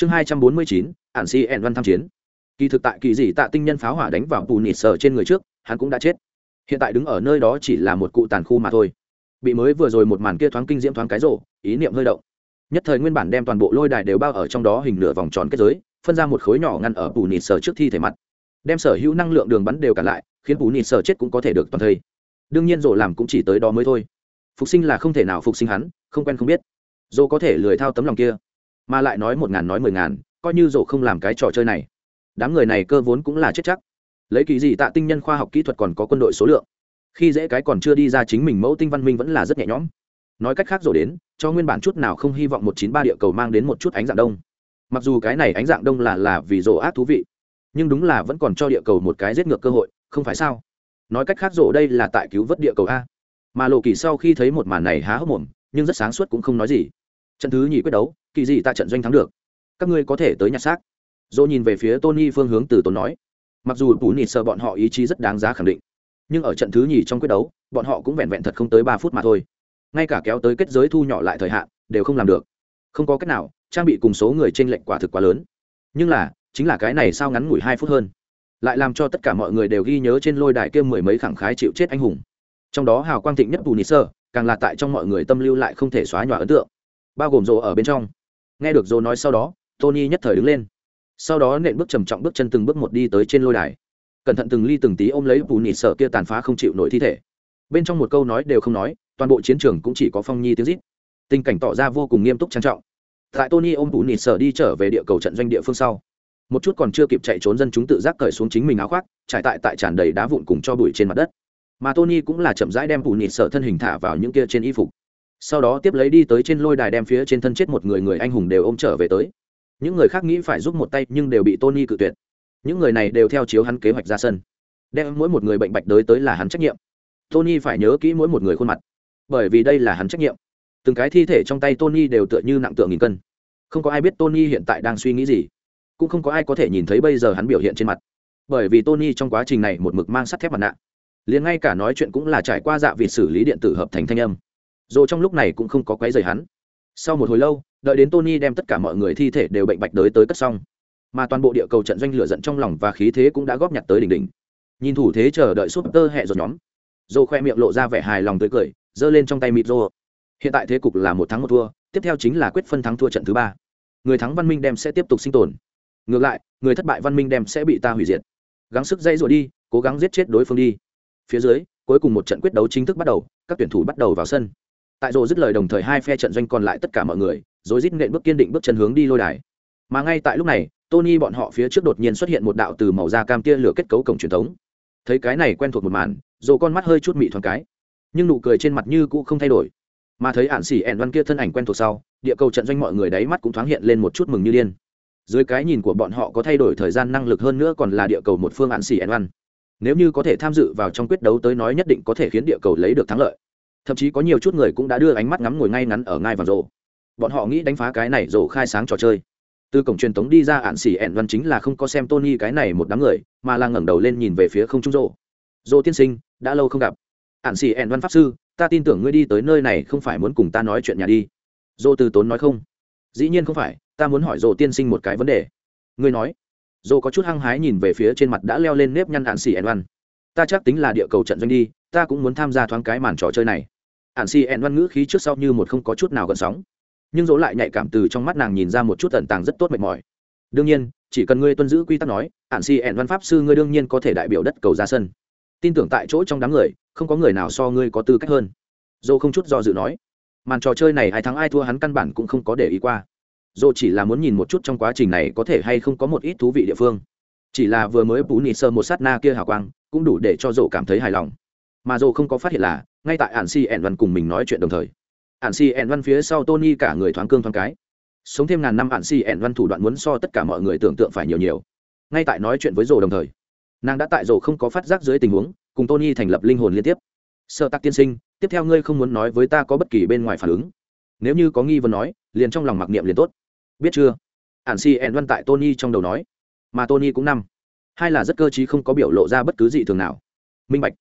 chương hai trăm bốn mươi chín, ản si ẹn văn tham chiến. Kỳ thực tại kỳ dị tạ tinh nhân pháo hỏa đánh vào bù nịt sờ trên người trước, hắn cũng đã chết. Hiện tại đứng ở nơi đó chỉ là một cụ tàn khu mà thôi. Bị mới vừa rồi một màn kia thoáng kinh diễm thoáng cái rộ, ý niệm hơi động. Nhất thời nguyên bản đem toàn bộ lôi đài đều bao ở trong đó hình nửa vòng tròn kết giới, phân ra một khối nhỏ ngăn ở bù nịt sờ trước thi thể mặt. Đem sở hữu năng lượng đường bắn đều cả lại, khiến bù nịt sờ chết cũng có thể được toàn thây. Đương nhiên rộ làm cũng chỉ tới đó mới thôi. Phục sinh là không thể nào phục sinh hắn, không quen không biết. Dô có thể lười thao tấm lòng kia mà lại nói một ngàn nói mười ngàn, coi như rổ không làm cái trò chơi này. Đám người này cơ vốn cũng là chết chắc. Lấy kỳ gì tạ tinh nhân khoa học kỹ thuật còn có quân đội số lượng. Khi dễ cái còn chưa đi ra chính mình mẫu tinh văn minh vẫn là rất nhẹ nhõm. Nói cách khác rồi đến, cho nguyên bản chút nào không hy vọng một chín ba địa cầu mang đến một chút ánh dạng đông. Mặc dù cái này ánh dạng đông là là vì rổ ác thú vị, nhưng đúng là vẫn còn cho địa cầu một cái giết ngược cơ hội, không phải sao? Nói cách khác rổ đây là tại cứu vớt địa cầu a. Mà lộ kỳ sau khi thấy một màn này há hốc mồm, nhưng rất sáng suốt cũng không nói gì. Trận thứ nhì quyết đấu kỳ gì ta trận doanh thắng được. Các ngươi có thể tới nhặt xác. Dỗ nhìn về phía tony phương hướng từ tốn nói. Mặc dù bù nịt sợ bọn họ ý chí rất đáng giá khẳng định, nhưng ở trận thứ nhì trong quyết đấu, bọn họ cũng vẹn vẹn thật không tới ba phút mà thôi. Ngay cả kéo tới kết giới thu nhỏ lại thời hạn, đều không làm được. Không có cách nào, trang bị cùng số người t r ê n lệch quả thực quá lớn. Nhưng là, chính là cái này sao ngắn ngủi hai phút hơn. Lại làm cho tất cả mọi người đều ghi nhớ trên lôi đài kia mười mấy khẳng khái chịu chết anh hùng. Trong đó hào quang thịnh nhất bù nịt sơ càng là tại trong mọi người tâm lưu lại không thể xóa nhòa ấn tượng. Bao gồm rộ ở bên trong nghe được dô nói sau đó, tony nhất thời đứng lên. Sau đó nện bước trầm trọng bước chân từng bước một đi tới trên lôi đài. Cẩn thận từng ly từng tí ôm lấy bù nịt sợ kia tàn phá không chịu nổi thi thể. Bên trong một câu nói đều không nói, toàn bộ chiến trường cũng chỉ có phong nhi tiếng rít. Tình cảnh tỏ ra vô cùng nghiêm túc trang trọng. Tại tony ôm bù nịt sợ đi trở về địa cầu trận doanh địa phương sau, một chút còn chưa kịp chạy trốn dân chúng tự giác cởi xuống chính mình áo khoác, trải tại tại tràn đầy đá vụn cùng cho bụi trên mặt đất. Mà tony cũng là chậm rãi đem bù nịt sợ thân hình thả vào những kia trên y phục sau đó tiếp lấy đi tới trên lôi đài đem phía trên thân chết một người người anh hùng đều ôm trở về tới. Những người khác nghĩ phải giúp một tay nhưng đều bị tony cự tuyệt. Những người này đều theo chiếu hắn kế hoạch ra sân. Đem mỗi một người bệnh bạch đới tới là hắn trách nhiệm. Tony phải nhớ kỹ mỗi một người khuôn mặt. Bởi vì đây là hắn trách nhiệm. Từng cái thi thể trong tay tony đều tựa như nặng tượng nghìn cân. Không có ai biết tony hiện tại đang suy nghĩ gì. Cũng không có ai có thể nhìn thấy bây giờ hắn biểu hiện trên mặt. Bởi vì tony trong quá trình này một mực mang sắt thép mặt nạ. Liền ngay cả nói chuyện cũng là trải qua dạ việc xử lý điện tử hợp thành thanh âm dù trong lúc này cũng không có quấy rầy hắn. Sau một hồi lâu, đợi đến tony đem tất cả mọi người thi thể đều bệnh bạch đới tới cất xong. Mà toàn bộ địa cầu trận doanh lửa giận trong lòng và khí thế cũng đã góp nhặt tới đỉnh đỉnh. Nhìn thủ thế chờ đợi súp tơ hẹ rồi nhóm. Dô khoe miệng lộ ra vẻ hài lòng tới cười, giơ lên trong tay mịt rô. Hiện tại thế cục là một thắng một thua, tiếp theo chính là quyết phân thắng thua trận thứ ba. Người thắng văn minh đem sẽ tiếp tục sinh tồn. Ngược lại, người thất bại văn minh đem sẽ bị ta hủy diệt. Gắng sức dây rồi đi, cố gắng giết chết đối phương đi. Phía dưới, cuối cùng một trận quyết đấu chính thức bắt đầu, các tuyển thủ bắt đầu vào sân tại rồ dứt lời đồng thời hai phe trận doanh còn lại tất cả mọi người rồi rít nện bước kiên định bước chân hướng đi lôi đài. Mà ngay tại lúc này, tony bọn họ phía trước đột nhiên xuất hiện một đạo từ màu da cam tia lửa kết cấu cổng truyền thống. Thấy cái này quen thuộc một màn, rồ con mắt hơi chút mị thoáng cái, nhưng nụ cười trên mặt như cũ không thay đổi. Mà thấy ạn xỉ ẻn văn kia thân ảnh quen thuộc sau, địa cầu trận doanh mọi người đáy mắt cũng thoáng hiện lên một chút mừng như điên. Dưới cái nhìn của bọn họ có thay đổi thời gian năng lực hơn nữa còn là địa cầu một phương ạn xỉ ẻn văn. Nếu như có thể tham dự vào trong quyết đấu tới nói nhất định có thể khiến địa cầu lấy được thắng lợi thậm chí có nhiều chút người cũng đã đưa ánh mắt ngắm ngồi ngay ngắn ở ngai vàng rổ. Bọn họ nghĩ đánh phá cái này rổ khai sáng trò chơi. Từ cổng truyền thống đi ra ạn xỉ ẹn văn chính là không có xem tony cái này một đám người, mà là ngẩng đầu lên nhìn về phía không trung rổ. Rổ tiên sinh, đã lâu không gặp. Ạn xỉ ẹn văn pháp sư, ta tin tưởng ngươi đi tới nơi này không phải muốn cùng ta nói chuyện nhà đi. Rổ từ tốn nói không. Dĩ nhiên không phải, ta muốn hỏi rổ tiên sinh một cái vấn đề. Ngươi nói. Rổ có chút hăng hái nhìn về phía trên mặt đã leo lên nếp nhăn ạn xỉ ẹn văn. Ta chắc tính là địa cầu trận doanh đi, ta cũng muốn tham gia thoáng cái màn trò chơi này ạn xì ẹn văn ngữ khí trước sau như một không có chút nào gần sóng. Nhưng dỗ lại nhạy cảm từ trong mắt nàng nhìn ra một chút tận tàng rất tốt mệt mỏi. Đương nhiên, chỉ cần ngươi tuân giữ quy tắc nói ạn xì ẹn văn pháp sư ngươi đương nhiên có thể đại biểu đất cầu ra sân. Tin tưởng tại chỗ trong đám người, không có người nào so ngươi có tư cách hơn. Dỗ không chút do dự nói. Màn trò chơi này ai thắng ai thua hắn căn bản cũng không có để ý qua. Dỗ chỉ là muốn nhìn một chút trong quá trình này có thể hay không có một ít thú vị địa phương. Chỉ là vừa mới bú nị sơ một sát na kia hào quang, cũng đủ để cho dỗ cảm thấy hài lòng. Mà dỗ không có phát hiện là ngay tại ạn si ẻn văn cùng mình nói chuyện đồng thời. ạn si ẻn văn phía sau tony cả người thoáng cương thoáng cái. Sống thêm ngàn năm ạn si ẻn văn thủ đoạn muốn so tất cả mọi người tưởng tượng phải nhiều nhiều. Ngay tại nói chuyện với rồ đồng thời, nàng đã tại rồ không có phát giác dưới tình huống, cùng tony thành lập linh hồn liên tiếp. Sợ tắc tiên sinh, tiếp theo ngươi không muốn nói với ta có bất kỳ bên ngoài phản ứng. Nếu như có nghi vấn nói, liền trong lòng mặc niệm liền tốt. Biết chưa? ạn si ẻn văn tại tony trong đầu nói. Mà tony cũng năm hai là rất cơ t không có biểu lộ ra bất cứ gì thường nào. Minh bạch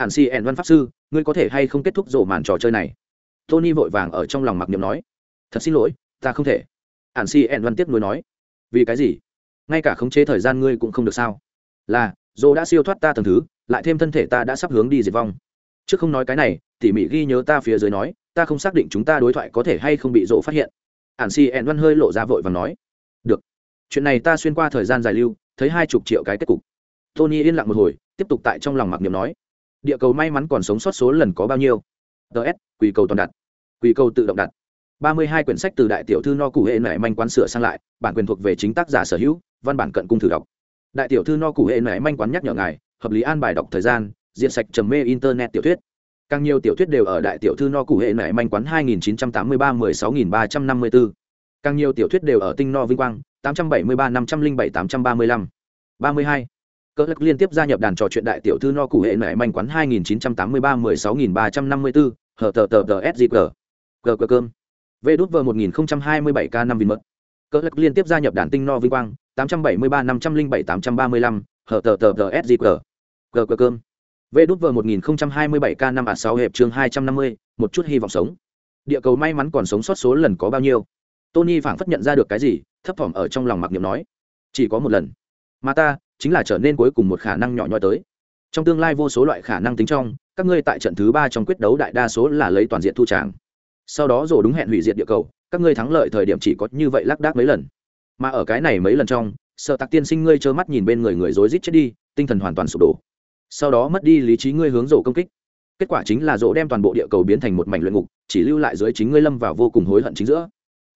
ản si ẻn văn pháp sư, ngươi có thể hay không kết thúc rổ màn trò chơi này? Tony vội vàng ở trong lòng mặc niệm nói. Thật xin lỗi, ta không thể. Ản si ẻn văn tiếp nối nói. Vì cái gì? Ngay cả khống chế thời gian ngươi cũng không được sao? Là dô đã siêu thoát ta tầng thứ, lại thêm thân thể ta đã sắp hướng đi diệt vong. Chứ không nói cái này, tỉ mỉ ghi nhớ ta phía dưới nói, ta không xác định chúng ta đối thoại có thể hay không bị dỗ phát hiện. Ản si ẹn văn hơi lộ ra vội và nói. Được. Chuyện này ta xuyên qua thời gian dài lưu, thấy hai chục triệu cái kết cục. Tony yên lặng một hồi, tiếp tục tại trong lòng mặc niệm nói địa cầu may mắn còn sống sót số lần có bao nhiêu ts quy cầu toàn đặt quy cầu tự động đặt ba mươi hai quyển sách từ đại tiểu thư no cụ hệ nảy manh quán sửa sang lại, bản quyền thuộc về chính tác giả sở hữu, văn bản cận cung thử đọc đại tiểu thư no cụ hệ nảy manh quán nhắc nhở ngài, hợp lý an bài đọc thời gian, diện sạch trầm mê internet tiểu thuyết càng nhiều tiểu thuyết đều ở đại tiểu thư no cụ hệ nảy manh quán 2983-16354. càng nhiều tiểu thuyết đều ở tinh no vinh quang 873-507-835. 32 cỡ lắc liên tiếp gia nhập đàn trò chuyện đại tiểu thư no cụ hệ mẹ manh quán hai nghìn chín trăm tám mươi ba mười sáu nghìn ba trăm năm mươi bốn hở tờ tờ tờ sgg gờ gờ cơm. Vê đút vờ một nghìn hai mươi bảy k năm vin mật. Cỡ lắc liên tiếp gia nhập đàn tinh no vinh quang, tám trăm bảy mươi ba năm trăm linh bảy tám trăm ba mươi lăm, hở tờ tờ tờ sgg gờ gờ cơm. Vê đút vờ một nghìn hai mươi bảy k năm a sáu hẹp chương hai trăm năm mươi, một chút hy vọng sống. Địa cầu may mắn còn sống sót số lần có bao nhiêu? Tony phảng phất nhận ra được cái gì, thấp thỏm ở trong lòng mặc niệm nói. Chỉ có một lần mà ta chính là trở nên cuối cùng một khả năng nhỏ nhoi tới. Trong tương lai vô số loại khả năng tính trong, các ngươi tại trận thứ ba trong quyết đấu đại đa số là lấy toàn diện thu tràng. Sau đó rồi đúng hẹn hủy diệt địa cầu, các ngươi thắng lợi thời điểm chỉ có như vậy lác đác mấy lần. Mà ở cái này mấy lần trong, sợ tặc tiên sinh ngươi trơ mắt nhìn bên người người rối rít chết đi, tinh thần hoàn toàn sụp đổ. Sau đó mất đi lý trí ngươi hướng rổ công kích. Kết quả chính là rổ đem toàn bộ địa cầu biến thành một mảnh luyện ngục, chỉ lưu lại dưới chính ngươi lâm vào vô cùng hối hận chính giữa.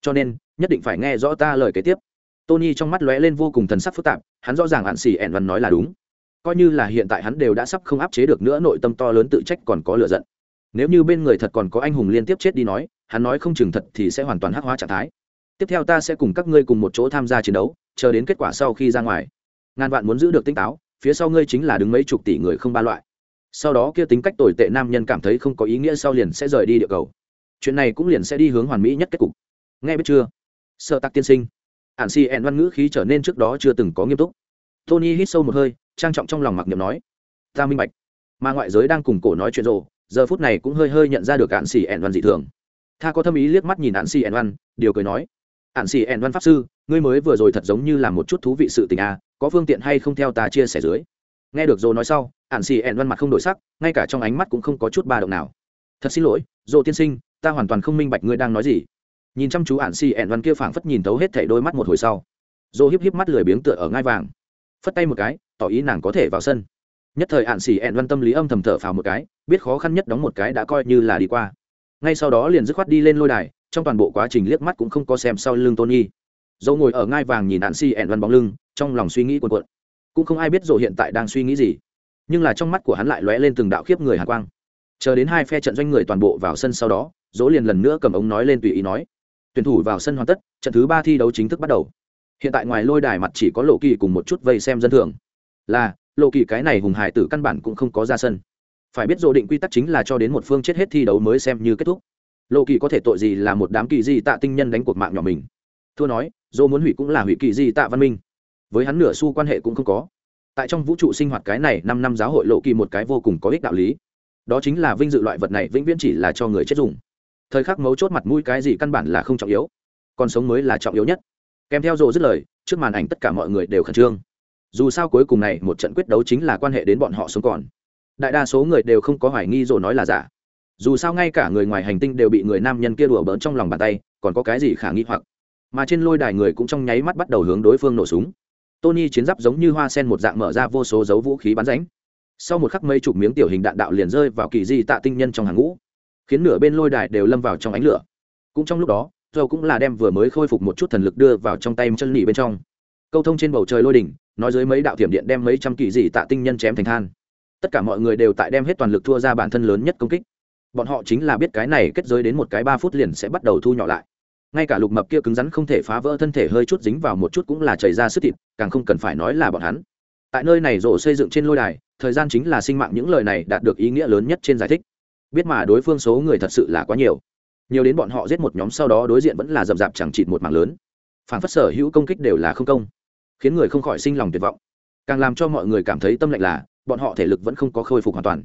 Cho nên, nhất định phải nghe rõ ta lời kế tiếp tony trong mắt lóe lên vô cùng thần sắc phức tạp, hắn rõ ràng hạn xì ẻn văn nói là đúng. Coi như là hiện tại hắn đều đã sắp không áp chế được nữa, nội tâm to lớn tự trách còn có lựa giận. Nếu như bên người thật còn có anh hùng liên tiếp chết đi nói, hắn nói không chừng thật thì sẽ hoàn toàn hắc hóa trạng thái. Tiếp theo ta sẽ cùng các ngươi cùng một chỗ tham gia chiến đấu, chờ đến kết quả sau khi ra ngoài. Ngàn vạn muốn giữ được tinh táo, phía sau ngươi chính là đứng mấy chục tỷ người không ba loại. Sau đó kia tính cách tồi tệ nam nhân cảm thấy không có ý nghĩa sau liền sẽ rời đi địa cầu. Chuyện này cũng liền sẽ đi hướng hoàn mỹ nhất kết cục. Nghe biết chưa? Sợ tắc tiên sinh ạn si ẹn văn ngữ khí trở nên trước đó chưa từng có nghiêm túc. Tony hít sâu một hơi, trang trọng trong lòng mặc niệm nói, ta minh bạch. Mà ngoại giới đang cùng cổ nói chuyện rồ, giờ phút này cũng hơi hơi nhận ra được ạn si ẹn văn dị thường. Tha có thâm ý liếc mắt nhìn ạn si ẹn văn, điều cười nói ạn si ẹn văn pháp sư, ngươi mới vừa rồi thật giống như là một chút thú vị sự tình à có phương tiện hay không theo ta chia sẻ dưới? Nghe được rồ nói sau ạn si ẹn văn mặt không đổi sắc, ngay cả trong ánh mắt cũng không có chút ba động nào. Thật xin lỗi, rồ tiên sinh, ta hoàn toàn không minh bạch ngươi đang nói gì nhìn chăm chú ạn xì ẹn văn kia phảng phất nhìn thấu hết thảy đôi mắt một hồi sau. Dô híp híp mắt lười biếng tựa ở ngai vàng. Phất tay một cái, tỏ ý nàng có thể vào sân. Nhất thời ạn xì ẹn văn tâm lý âm thầm thở phào một cái, biết khó khăn nhất đóng một cái đã coi như là đi qua. Ngay sau đó liền dứt khoát đi lên lôi đài, trong toàn bộ quá trình liếc mắt cũng không có xem sau lưng tony. Dâu ngồi ở ngai vàng nhìn ạn xì ẹn văn bóng lưng, trong lòng suy nghĩ cuộn cuộn. Cũng không ai biết dỗ hiện tại đang suy nghĩ gì. Nhưng là trong mắt của hắn lại lóe lên từng đạo khiếp người hàn quang. Chờ đến hai phe trận doanh người toàn bộ vào sân sau đó dỗ liền lần nữa cầm ống nói lên tùy ý nói tuyển thủ vào sân hoàn tất, trận thứ ba thi đấu chính thức bắt đầu. Hiện tại ngoài lôi đài mặt chỉ có lộ kỳ cùng một chút vây xem dân thường. Là, lộ kỳ cái này hùng hải tử căn bản cũng không có ra sân. Phải biết dỗ định quy tắc chính là cho đến một phương chết hết thi đấu mới xem như kết thúc. Lộ kỳ có thể tội gì là một đám kỳ di tạ tinh nhân đánh cuộc mạng nhỏ mình. Thua nói, dỗ muốn hủy cũng là hủy kỳ di tạ văn minh. Với hắn nửa xu quan hệ cũng không có. Tại trong vũ trụ sinh hoạt cái này năm năm giáo hội lộ kỳ một cái vô cùng có ích đạo lý. Đó chính là vinh dự loại vật này vĩnh viễn chỉ là cho người chết dùng thời khắc mấu chốt mặt mũi cái gì căn bản là không trọng yếu, còn sống mới là trọng yếu nhất. Kèm theo rộ dứt lời, trước màn ảnh tất cả mọi người đều khẩn trương. Dù sao cuối cùng này, một trận quyết đấu chính là quan hệ đến bọn họ sống còn. Đại đa số người đều không có hoài nghi rộ nói là giả. Dù sao ngay cả người ngoài hành tinh đều bị người nam nhân kia đùa bỡn trong lòng bàn tay, còn có cái gì khả nghi hoặc? Mà trên lôi đài người cũng trong nháy mắt bắt đầu hướng đối phương nổ súng. Tony chiến giáp giống như hoa sen một dạng mở ra vô số dấu vũ khí bắn ránh sau một khắc mấy chục miếng tiểu hình đạn đạo liền rơi vào kỳ di tạ tinh nhân trong hàng ngũ khiến nửa bên lôi đài đều lâm vào trong ánh lửa. Cũng trong lúc đó dầu cũng là đem vừa mới khôi phục một chút thần lực đưa vào trong tay chân nỉ bên trong. Câu thông trên bầu trời lôi đỉnh, nói dưới mấy đạo thiểm điện đem mấy trăm kỳ dị tạ tinh nhân chém thành than. Tất cả mọi người đều tại đem hết toàn lực thua ra bản thân lớn nhất công kích. Bọn họ chính là biết cái này kết giới đến một cái ba phút liền sẽ bắt đầu thu nhỏ lại. Ngay cả lục mập kia cứng rắn không thể phá vỡ thân thể hơi chút dính vào một chút cũng là chảy ra sức thịt, càng không cần phải nói là bọn hắn. Tại nơi này rổ xây dựng trên lôi đài, thời gian chính là sinh mạng những lời này đạt được ý nghĩa lớn nhất trên giải thích biết mà đối phương số người thật sự là quá nhiều. Nhiều đến bọn họ giết một nhóm sau đó đối diện vẫn là rậm rạp chẳng chịt một mạng lớn. Phản phất sở hữu công kích đều là không công, khiến người không khỏi sinh lòng tuyệt vọng. Càng làm cho mọi người cảm thấy tâm lệnh là, bọn họ thể lực vẫn không có khôi phục hoàn toàn.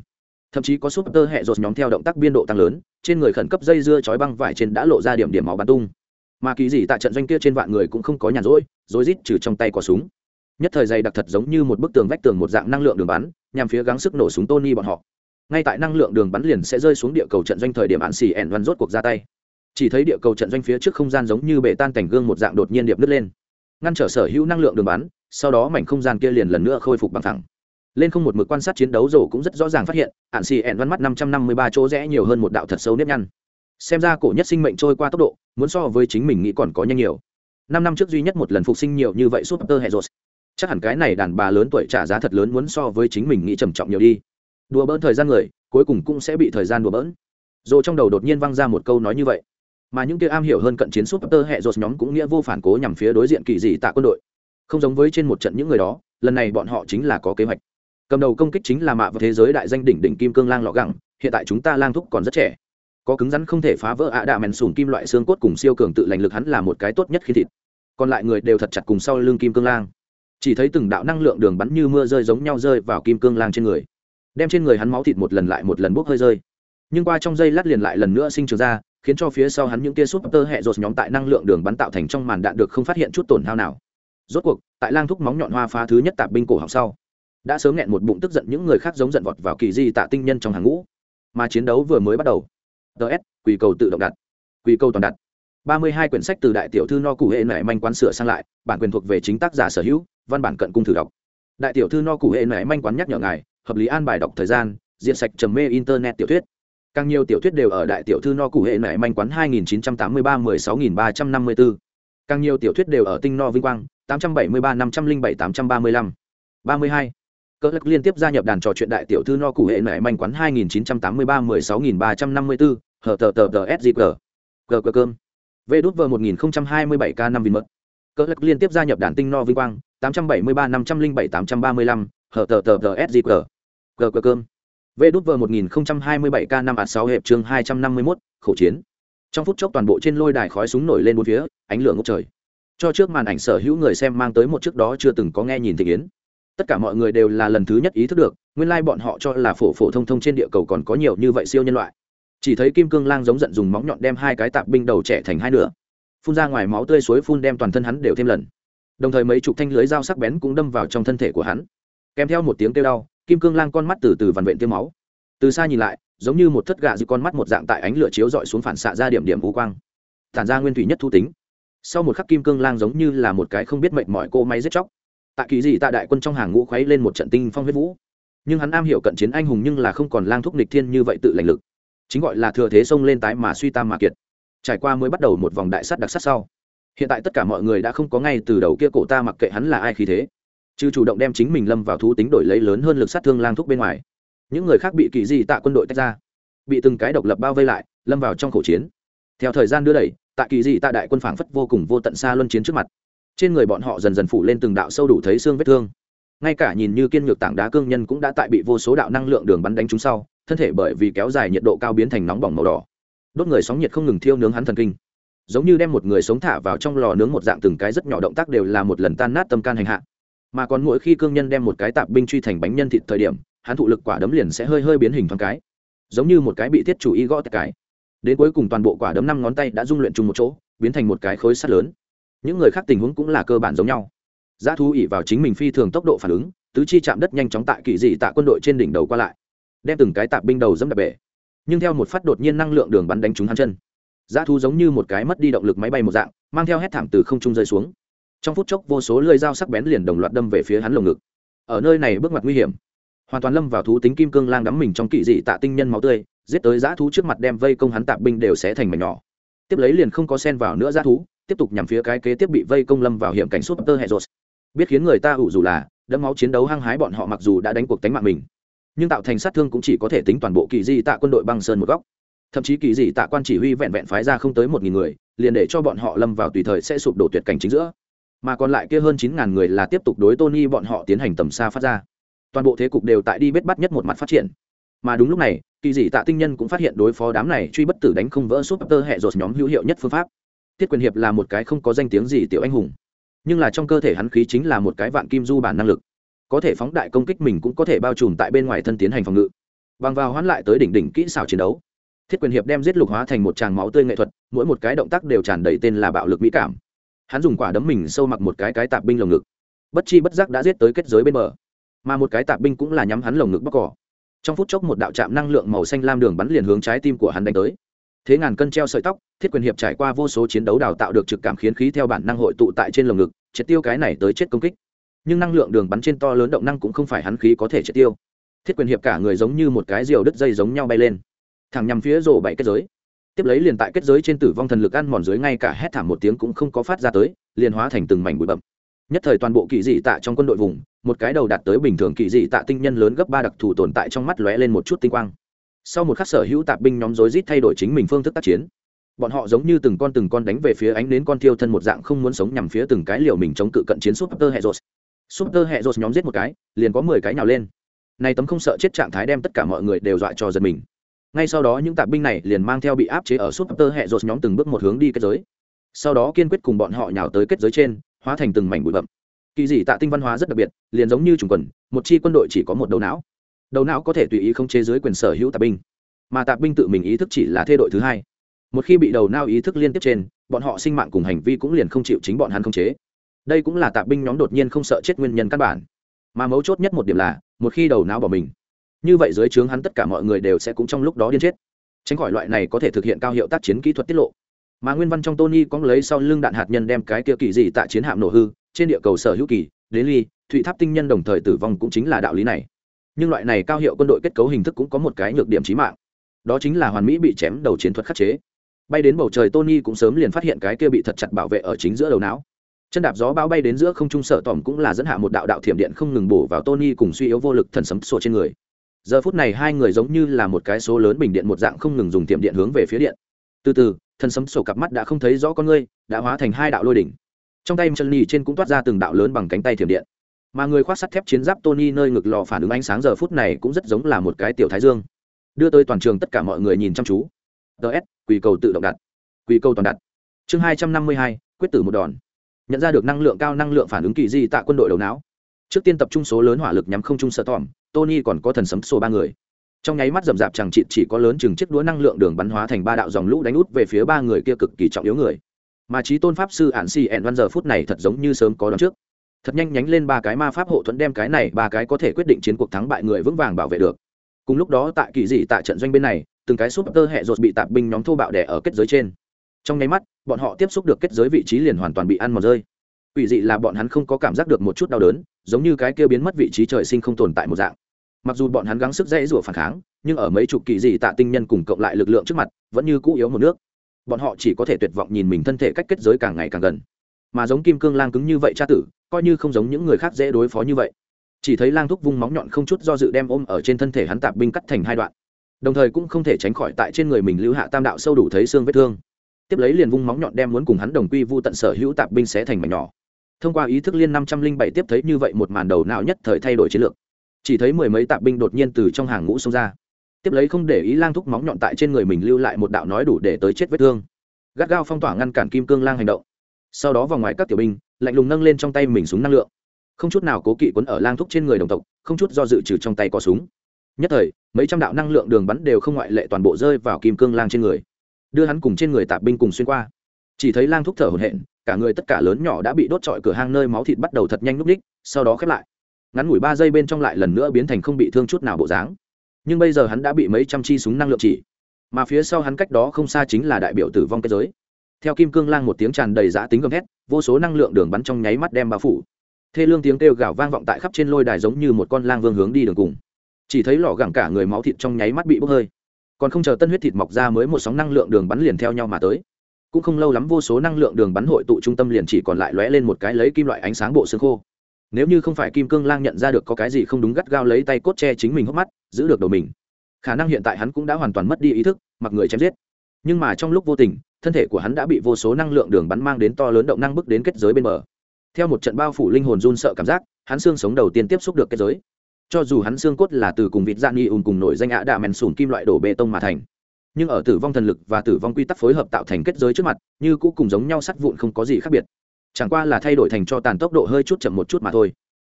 Thậm chí có súp tơ hẹ rột nhóm theo động tác biên độ tăng lớn, trên người khẩn cấp dây dưa chói băng vải trên đã lộ ra điểm điểm máu bắn tung. Mà kỳ gì tại trận doanh kia trên vạn người cũng không có nhàn rỗi, rối rít trừ trong tay quả súng. Nhất thời dày đặc thật giống như một bức tường vách tường một dạng năng lượng đường bắn, nhằm phía gắng sức nổ súng tony bọn họ ngay tại năng lượng đường bắn liền sẽ rơi xuống địa cầu trận doanh thời điểm hạn xì ẻn văn rốt cuộc ra tay. Chỉ thấy địa cầu trận doanh phía trước không gian giống như bể tan cảnh gương một dạng đột nhiên điệp nứt lên. Ngăn trở sở hữu năng lượng đường bắn, sau đó mảnh không gian kia liền lần nữa khôi phục bằng thẳng lên không một mực quan sát chiến đấu rổ cũng rất rõ ràng phát hiện hạn xì ẻn văn mắt năm trăm năm mươi ba chỗ rẽ nhiều hơn một đạo thật sâu nếp nhăn. Xem ra cổ nhất sinh mệnh trôi qua tốc độ, muốn so với chính mình nghĩ còn có nhanh nhiều. Năm năm trước duy nhất một lần phục sinh nhiều như vậy suốt tơ hệ rột chắc hẳn cái này đàn bà lớn tuổi trả giá thật lớn muốn so với chính mình nghĩ trầm trọng nhiều đi đùa bỡn thời gian người, cuối cùng cũng sẽ bị thời gian đùa bỡn. Dồ trong đầu đột nhiên văng ra một câu nói như vậy. Mà những kia am hiểu hơn cận chiến súp tơ hệ dột nhóm cũng nghĩa vô phản cố nhằm phía đối diện kỳ dị tạ quân đội. Không giống với trên một trận những người đó, lần này bọn họ chính là có kế hoạch. Cầm đầu công kích chính là mạ vào thế giới đại danh đỉnh đỉnh kim cương lang lọ gẳng, hiện tại chúng ta lang thúc còn rất trẻ. Có cứng rắn không thể phá vỡ ạ đạ mèn sùn kim loại xương cốt cùng siêu cường tự lành lực hắn là một cái tốt nhất khi thịt. Còn lại người đều thật chặt cùng sau lưng kim cương lang. Chỉ thấy từng đạo năng lượng đường bắn như mưa rơi giống nhau rơi vào kim cương lang trên người đem trên người hắn máu thịt một lần lại một lần bốc hơi rơi. Nhưng qua trong dây lát liền lại lần nữa sinh trường ra, khiến cho phía sau hắn những tia súp tơ hẹ rột nhóm tại năng lượng đường bắn tạo thành trong màn đạn được không phát hiện chút tổn hao nào. Rốt cuộc, tại lang thúc móng nhọn hoa phá thứ nhất tạp binh cổ học sau, đã sớm nghẹn một bụng tức giận những người khác giống giận vọt vào kỳ di tạ tinh nhân trong hàng ngũ. Mà chiến đấu vừa mới bắt đầu. Ts quỳ cầu tự động đặt. Quỳ cầu toàn đặt. ba mươi hai quyển sách từ đại tiểu thư no cụ hệ nảy manh quán sửa sang lại, bản quyền thuộc về chính tác giả sở hữu, văn bản cận cung thử đọc. Đại tiểu thư no cụ hệ nảy manh quán nhắc nhở ngài hợp lý an bài đọc thời gian diện sạch trầm mê internet tiểu thuyết. Càng nhiều tiểu thuyết đều ở đại tiểu thư no cụ hệ mẹ manh quán hai nghìn chín trăm tám mươi ba mười sáu nghìn ba trăm năm mươi bốn càng nhiều tiểu thuyết đều ở tinh no vinh quang, tám trăm bảy mươi ba năm trăm linh bảy tám trăm ba mươi lăm. ba mươi hai. Cỡ lắc liên tiếp gia nhập đàn trò chuyện đại tiểu thư no cụ hệ mẹ manh quán hai nghìn chín trăm tám mươi ba mười sáu nghìn ba trăm năm mươi bốn hở tờ tờ tờ sgg gờ cờ cơm. Vê đút vờ một nghìn hai mươi bảy k năm vinh mật cỡ lắc liên tiếp gia nhập đàn tinh no vinh quang, tám trăm bảy mươi ba năm trăm linh bảy tám trăm ba mươi lăm hở tờ tờ tờ sgg gờ cờ cơm. Vê đút vờ một nghìn hai mươi bảy k năm ạt sáu hẹp chương hai trăm năm mươi mốt, khẩu chiến. Trong phút chốc toàn bộ trên lôi đài khói súng nổi lên bốn phía, ánh lửa ngốc trời. Cho trước màn ảnh sở hữu người xem mang tới một trước đó chưa từng có nghe nhìn thị kiến tất cả mọi người đều là lần thứ nhất ý thức được, nguyên lai bọn họ cho là phổ phổ thông thông trên địa cầu còn có nhiều như vậy siêu nhân loại. Chỉ thấy kim cương lang giống giận dùng móng nhọn đem hai cái tạp binh đầu trẻ thành hai nửa. Phun ra ngoài máu tươi suối phun đem toàn thân hắn đều thêm lần. Đồng thời mấy chục thanh lưới dao sắc bén cũng đâm vào trong thân thể của hắn. Kèm theo một tiếng kêu đau kim cương lang con mắt từ từ vằn vện tiêu máu. Từ xa nhìn lại, giống như một thất gạ giữ con mắt một dạng tại ánh lửa chiếu dọi xuống phản xạ ra điểm điểm vũ quang. Tản ra nguyên thủy nhất thu tính. Sau một khắc kim cương lang giống như là một cái không biết mệnh mọi cô máy giết chóc. Tại kỳ gì tại đại quân trong hàng ngũ khuấy lên một trận tinh phong huyết vũ. Nhưng hắn am hiểu cận chiến anh hùng nhưng là không còn lang thúc nịch thiên như vậy tự lành lực. Chính gọi là thừa thế xông lên tái mà suy tam mà kiệt. Trải qua mới bắt đầu một vòng đại sắt đặc sắc sau. Hiện tại tất cả mọi người đã không có ngay từ đầu kia cổ ta mặc kệ hắn là ai khí thế chứ chủ động đem chính mình lâm vào thú tính đổi lấy lớn hơn lực sát thương lang thúc bên ngoài. Những người khác bị kỳ di tạ quân đội tách ra, bị từng cái độc lập bao vây lại, lâm vào trong khẩu chiến. Theo thời gian đưa đẩy, tạ kỳ di tạ đại quân phảng phất vô cùng vô tận xa luân chiến trước mặt. Trên người bọn họ dần dần phủ lên từng đạo sâu đủ thấy xương vết thương. Ngay cả nhìn như kiên nhược tảng đá cương nhân cũng đã tại bị vô số đạo năng lượng đường bắn đánh trúng sau, thân thể bởi vì kéo dài nhiệt độ cao biến thành nóng bỏng màu đỏ. Đốt người sóng nhiệt không ngừng thiêu nướng hắn thần kinh. Giống như đem một người sống thả vào trong lò nướng một dạng từng cái rất nhỏ động tác đều là một lần tan nát tâm can hành hạ mà còn mỗi khi cương nhân đem một cái tạp binh truy thành bánh nhân thịt thời điểm, hắn thụ lực quả đấm liền sẽ hơi hơi biến hình thoáng cái. Giống như một cái bị thiết chủ y gõ tất cái. Đến cuối cùng toàn bộ quả đấm năm ngón tay đã dung luyện chung một chỗ, biến thành một cái khối sắt lớn. Những người khác tình huống cũng là cơ bản giống nhau. Giá thú ỉ vào chính mình phi thường tốc độ phản ứng, tứ chi chạm đất nhanh chóng tại kỳ dị tạ quân đội trên đỉnh đầu qua lại, đem từng cái tạp binh đầu dẫm đập bể. Nhưng theo một phát đột nhiên năng lượng đường bắn đánh trúng hắn chân, giá thú giống như một cái mất đi động lực máy bay một dạng, mang theo hét thảm từ không trung rơi xuống trong phút chốc, vô số lưỡi dao sắc bén liền đồng loạt đâm về phía hắn lồng ngực. Ở nơi này bước ngoặt nguy hiểm, hoàn toàn lâm vào thú tính kim cương lang đắm mình trong kỳ dị tạ tinh nhân máu tươi, giết tới dã thú trước mặt đem vây công hắn tạp binh đều sẽ thành mảnh nhỏ. Tiếp lấy liền không có sen vào nữa dã thú, tiếp tục nhằm phía cái kế tiếp bị vây công lâm vào hiểm cảnh súp tơ hệ rột biết khiến người ta ủ dù là, đẫm máu chiến đấu hăng hái bọn họ mặc dù đã đánh cuộc tánh mạng mình, nhưng tạo thành sát thương cũng chỉ có thể tính toàn bộ kỳ di tạ quân đội băng sơn một góc. Thậm chí kỳ di tạ quan chỉ huy vẹn vẹn phái ra không tới một nghìn người, liền để cho bọn họ lâm vào tùy thời sẽ sụp đổ tuyệt cảnh chính giữa mà còn lại kia hơn chín ngàn người là tiếp tục đối tony bọn họ tiến hành tầm xa phát ra. Toàn bộ thế cục đều tại đi bết bắt nhất một mặt phát triển. Mà đúng lúc này, kỳ dị tạ tinh nhân cũng phát hiện đối phó đám này truy bất tử đánh không vỡ súp tơ hệ rột nhóm hữu hiệu nhất phương pháp. Thiết quyền hiệp là một cái không có danh tiếng gì tiểu anh hùng. Nhưng là trong cơ thể hắn khí chính là một cái vạn kim du bản năng lực. Có thể phóng đại công kích mình cũng có thể bao trùm tại bên ngoài thân tiến hành phòng ngự. Bằng vào hoán lại tới đỉnh đỉnh kỹ xảo chiến đấu thiết quyền hiệp đem giết lục hóa thành một tràng máu tươi nghệ thuật, mỗi một cái động tác đều tràn đầy tên là bạo lực mỹ cảm hắn dùng quả đấm mình sâu mặc một cái cái tạp binh lồng ngực. Bất chi bất giác đã giết tới kết giới bên bờ. Mà một cái tạp binh cũng là nhắm hắn lồng ngực bóc cỏ. Trong phút chốc một đạo trạm năng lượng màu xanh lam đường bắn liền hướng trái tim của hắn đánh tới. Thế ngàn cân treo sợi tóc, thiết quyền hiệp trải qua vô số chiến đấu đào tạo được trực cảm khiến khí theo bản năng hội tụ tại trên lồng ngực, triệt tiêu cái này tới chết công kích. Nhưng năng lượng đường bắn trên to lớn động năng cũng không phải hắn khí có thể triệt tiêu. Thiết quyền hiệp cả người giống như một cái diều đứt dây giống nhau bay lên. Thẳng nhằm phía rổ bảy kết giới tiếp lấy liền tại kết giới trên tử vong thần lực ăn mòn dưới ngay cả hét thảm một tiếng cũng không có phát ra tới, liền hóa thành từng mảnh bụi bậm nhất thời toàn bộ kỳ dị tạ trong quân đội vùng, một cái đầu đạt tới bình thường kỳ dị tạ tinh nhân lớn gấp ba đặc thù tồn tại trong mắt lóe lên một chút tinh quang. Sau một khắc sở hữu tạp binh nhóm rối rít thay đổi chính mình phương thức tác chiến. Bọn họ giống như từng con từng con đánh về phía ánh đến con thiêu thân một dạng không muốn sống nhằm phía từng cái liều mình chống cự cận chiến super hệ rột super hệ rột nhóm giết một cái, liền có mười cái nào lên. Này tấm không sợ chết trạng thái đem tất cả mọi người đều dọa cho giật mình ngay sau đó những tạp binh này liền mang theo bị áp chế ở super hệ rột nhóm từng bước một hướng đi kết giới. Sau đó kiên quyết cùng bọn họ nhào tới kết giới trên, hóa thành từng mảnh bụi bậm kỳ dị tạ tinh văn hóa rất đặc biệt, liền giống như trùng quần, một chi quân đội chỉ có một đầu não. Đầu não có thể tùy ý không chế dưới quyền sở hữu tạp binh. Mà tạp binh tự mình ý thức chỉ là thê đội thứ hai. Một khi bị đầu não ý thức liên tiếp trên, bọn họ sinh mạng cùng hành vi cũng liền không chịu chính bọn hắn không chế. Đây cũng là tạp binh nhóm đột nhiên không sợ chết nguyên nhân căn bản. Mà mấu chốt nhất một điểm là, một khi đầu não bỏ mình như vậy dưới trướng hắn tất cả mọi người đều sẽ cũng trong lúc đó điên chết. Tránh khỏi loại này có thể thực hiện cao hiệu tác chiến kỹ thuật tiết lộ. Mà nguyên văn trong tony cóng lấy sau lưng đạn hạt nhân đem cái kia kỳ gì tại chiến hạm nổ hư, trên địa cầu sở hữu kỳ đến ly, thụy tháp tinh nhân đồng thời tử vong cũng chính là đạo lý này. Nhưng loại này cao hiệu quân đội kết cấu hình thức cũng có một cái nhược điểm trí mạng. Đó chính là hoàn mỹ bị chém đầu chiến thuật khắc chế. Bay đến bầu trời tony cũng sớm liền phát hiện cái kia bị thật chặt bảo vệ ở chính giữa đầu não. Chân đạp gió bão bay đến giữa không trung sở tỏm cũng là dẫn hạ một đạo đạo thiểm điện không ngừng bổ vào tony cùng suy yếu vô lực thần sấm sổ trên người giờ phút này hai người giống như là một cái số lớn bình điện một dạng không ngừng dùng tiệm điện hướng về phía điện. Từ từ thần sấm sổ cặp mắt đã không thấy rõ con ngươi, đã hóa thành hai đạo lôi đỉnh. Trong tay chân nhì trên cũng toát ra từng đạo lớn bằng cánh tay thiểm điện. Mà người khoác sắt thép chiến giáp tony nơi ngực lò phản ứng ánh sáng giờ phút này cũng rất giống là một cái tiểu thái dương. Đưa tới toàn trường tất cả mọi người nhìn chăm chú. Ts quỳ cầu tự động đặt. Quỳ cầu toàn đặt. Chương hai trăm năm mươi hai, quyết tử một đòn. Nhận ra được năng lượng cao năng lượng phản ứng kỳ di tạ quân đội đầu não. Trước tiên tập trung số lớn hỏa lực nhắm không trung sợ tỏm tony còn có thần sấm sổ ba người. Trong nháy mắt rậm rạp chẳng chịt chỉ có lớn chừng chiếc đũa năng lượng đường bắn hóa thành ba đạo dòng lũ đánh út về phía ba người kia cực kỳ trọng yếu người. Mà trí tôn pháp sư ạn si ẹn văn giờ phút này thật giống như sớm có đón trước. Thật nhanh nhánh lên ba cái ma pháp hộ thuẫn đem cái này ba cái có thể quyết định chiến cuộc thắng bại người vững vàng bảo vệ được. Cùng lúc đó tại kỳ dị tại trận doanh bên này, từng cái súp tơ hẹ rột bị tạp binh nhóm thô bạo đẻ ở kết giới trên. Trong nháy mắt, bọn họ tiếp xúc được kết giới vị trí liền hoàn toàn bị ăn mòn rơi. Quỷ dị là bọn hắn không có cảm giác được một chút đau đớn, giống như cái kia biến mất vị trí trời sinh không tồn tại một dạng. Mặc dù bọn hắn gắng sức dễ rủa phản kháng, nhưng ở mấy chục kỳ dị tạ tinh nhân cùng cộng lại lực lượng trước mặt, vẫn như cũ yếu một nước. Bọn họ chỉ có thể tuyệt vọng nhìn mình thân thể cách kết giới càng ngày càng gần. Mà giống kim cương lang cứng như vậy cha tử, coi như không giống những người khác dễ đối phó như vậy. Chỉ thấy lang thúc vung móng nhọn không chút do dự đem ôm ở trên thân thể hắn tạp binh cắt thành hai đoạn. Đồng thời cũng không thể tránh khỏi tại trên người mình lưu hạ tam đạo sâu đủ thấy xương vết thương. Tiếp lấy liền vung móng nhọn đem muốn cùng hắn đồng quy vu tận sở hữu tạp binh sẽ thành mảnh nhỏ thông qua ý thức liên năm trăm linh bảy tiếp thấy như vậy một màn đầu não nhất thời thay đổi chiến lược. Chỉ thấy mười mấy tạp binh đột nhiên từ trong hàng ngũ xông ra. Tiếp lấy không để ý lang thúc móng nhọn tại trên người mình lưu lại một đạo nói đủ để tới chết vết thương. Gắt gao phong tỏa ngăn cản kim cương lang hành động. Sau đó vào ngoài các tiểu binh, lạnh lùng nâng lên trong tay mình súng năng lượng. Không chút nào cố kỵ quấn ở lang thúc trên người đồng tộc, không chút do dự trừ trong tay có súng. Nhất thời, mấy trăm đạo năng lượng đường bắn đều không ngoại lệ toàn bộ rơi vào kim cương lang trên người. Đưa hắn cùng trên người tạp binh cùng xuyên qua. Chỉ thấy lang thúc thở hổn hển cả người tất cả lớn nhỏ đã bị đốt trọi cửa hang nơi máu thịt bắt đầu thật nhanh núp đích sau đó khép lại. Ngắn ngủi ba giây bên trong lại lần nữa biến thành không bị thương chút nào bộ dáng. Nhưng bây giờ hắn đã bị mấy trăm chi súng năng lượng chỉ. Mà phía sau hắn cách đó không xa chính là đại biểu tử vong kết giới. Theo kim cương lang một tiếng tràn đầy giã tính gầm hét vô số năng lượng đường bắn trong nháy mắt đem bao phủ. Thê lương tiếng kêu gào vang vọng tại khắp trên lôi đài giống như một con lang vương hướng đi đường cùng. Chỉ thấy lò gẳng cả người máu thịt trong nháy mắt bị bốc hơi. Còn không chờ tân huyết thịt mọc ra mới một sóng năng lượng đường bắn liền theo nhau mà tới cũng không lâu lắm vô số năng lượng đường bắn hội tụ trung tâm liền chỉ còn lại lóe lên một cái lấy kim loại ánh sáng bộ xương khô. Nếu như không phải kim cương lang nhận ra được có cái gì không đúng gắt gao lấy tay cốt che chính mình hốc mắt, giữ được đầu mình. Khả năng hiện tại hắn cũng đã hoàn toàn mất đi ý thức, mặc người chém giết. Nhưng mà trong lúc vô tình, thân thể của hắn đã bị vô số năng lượng đường bắn mang đến to lớn động năng bước đến kết giới bên bờ. Theo một trận bao phủ linh hồn run sợ cảm giác, hắn xương sống đầu tiên tiếp xúc được kết giới. Cho dù hắn xương cốt là từ cùng vịt dạng nghi ùn cùng nổi danh ạ đạ mèn sùn kim loại đổ bê tông mà thành nhưng ở tử vong thần lực và tử vong quy tắc phối hợp tạo thành kết giới trước mặt, như cũ cùng giống nhau sắt vụn không có gì khác biệt. Chẳng qua là thay đổi thành cho tàn tốc độ hơi chút chậm một chút mà thôi.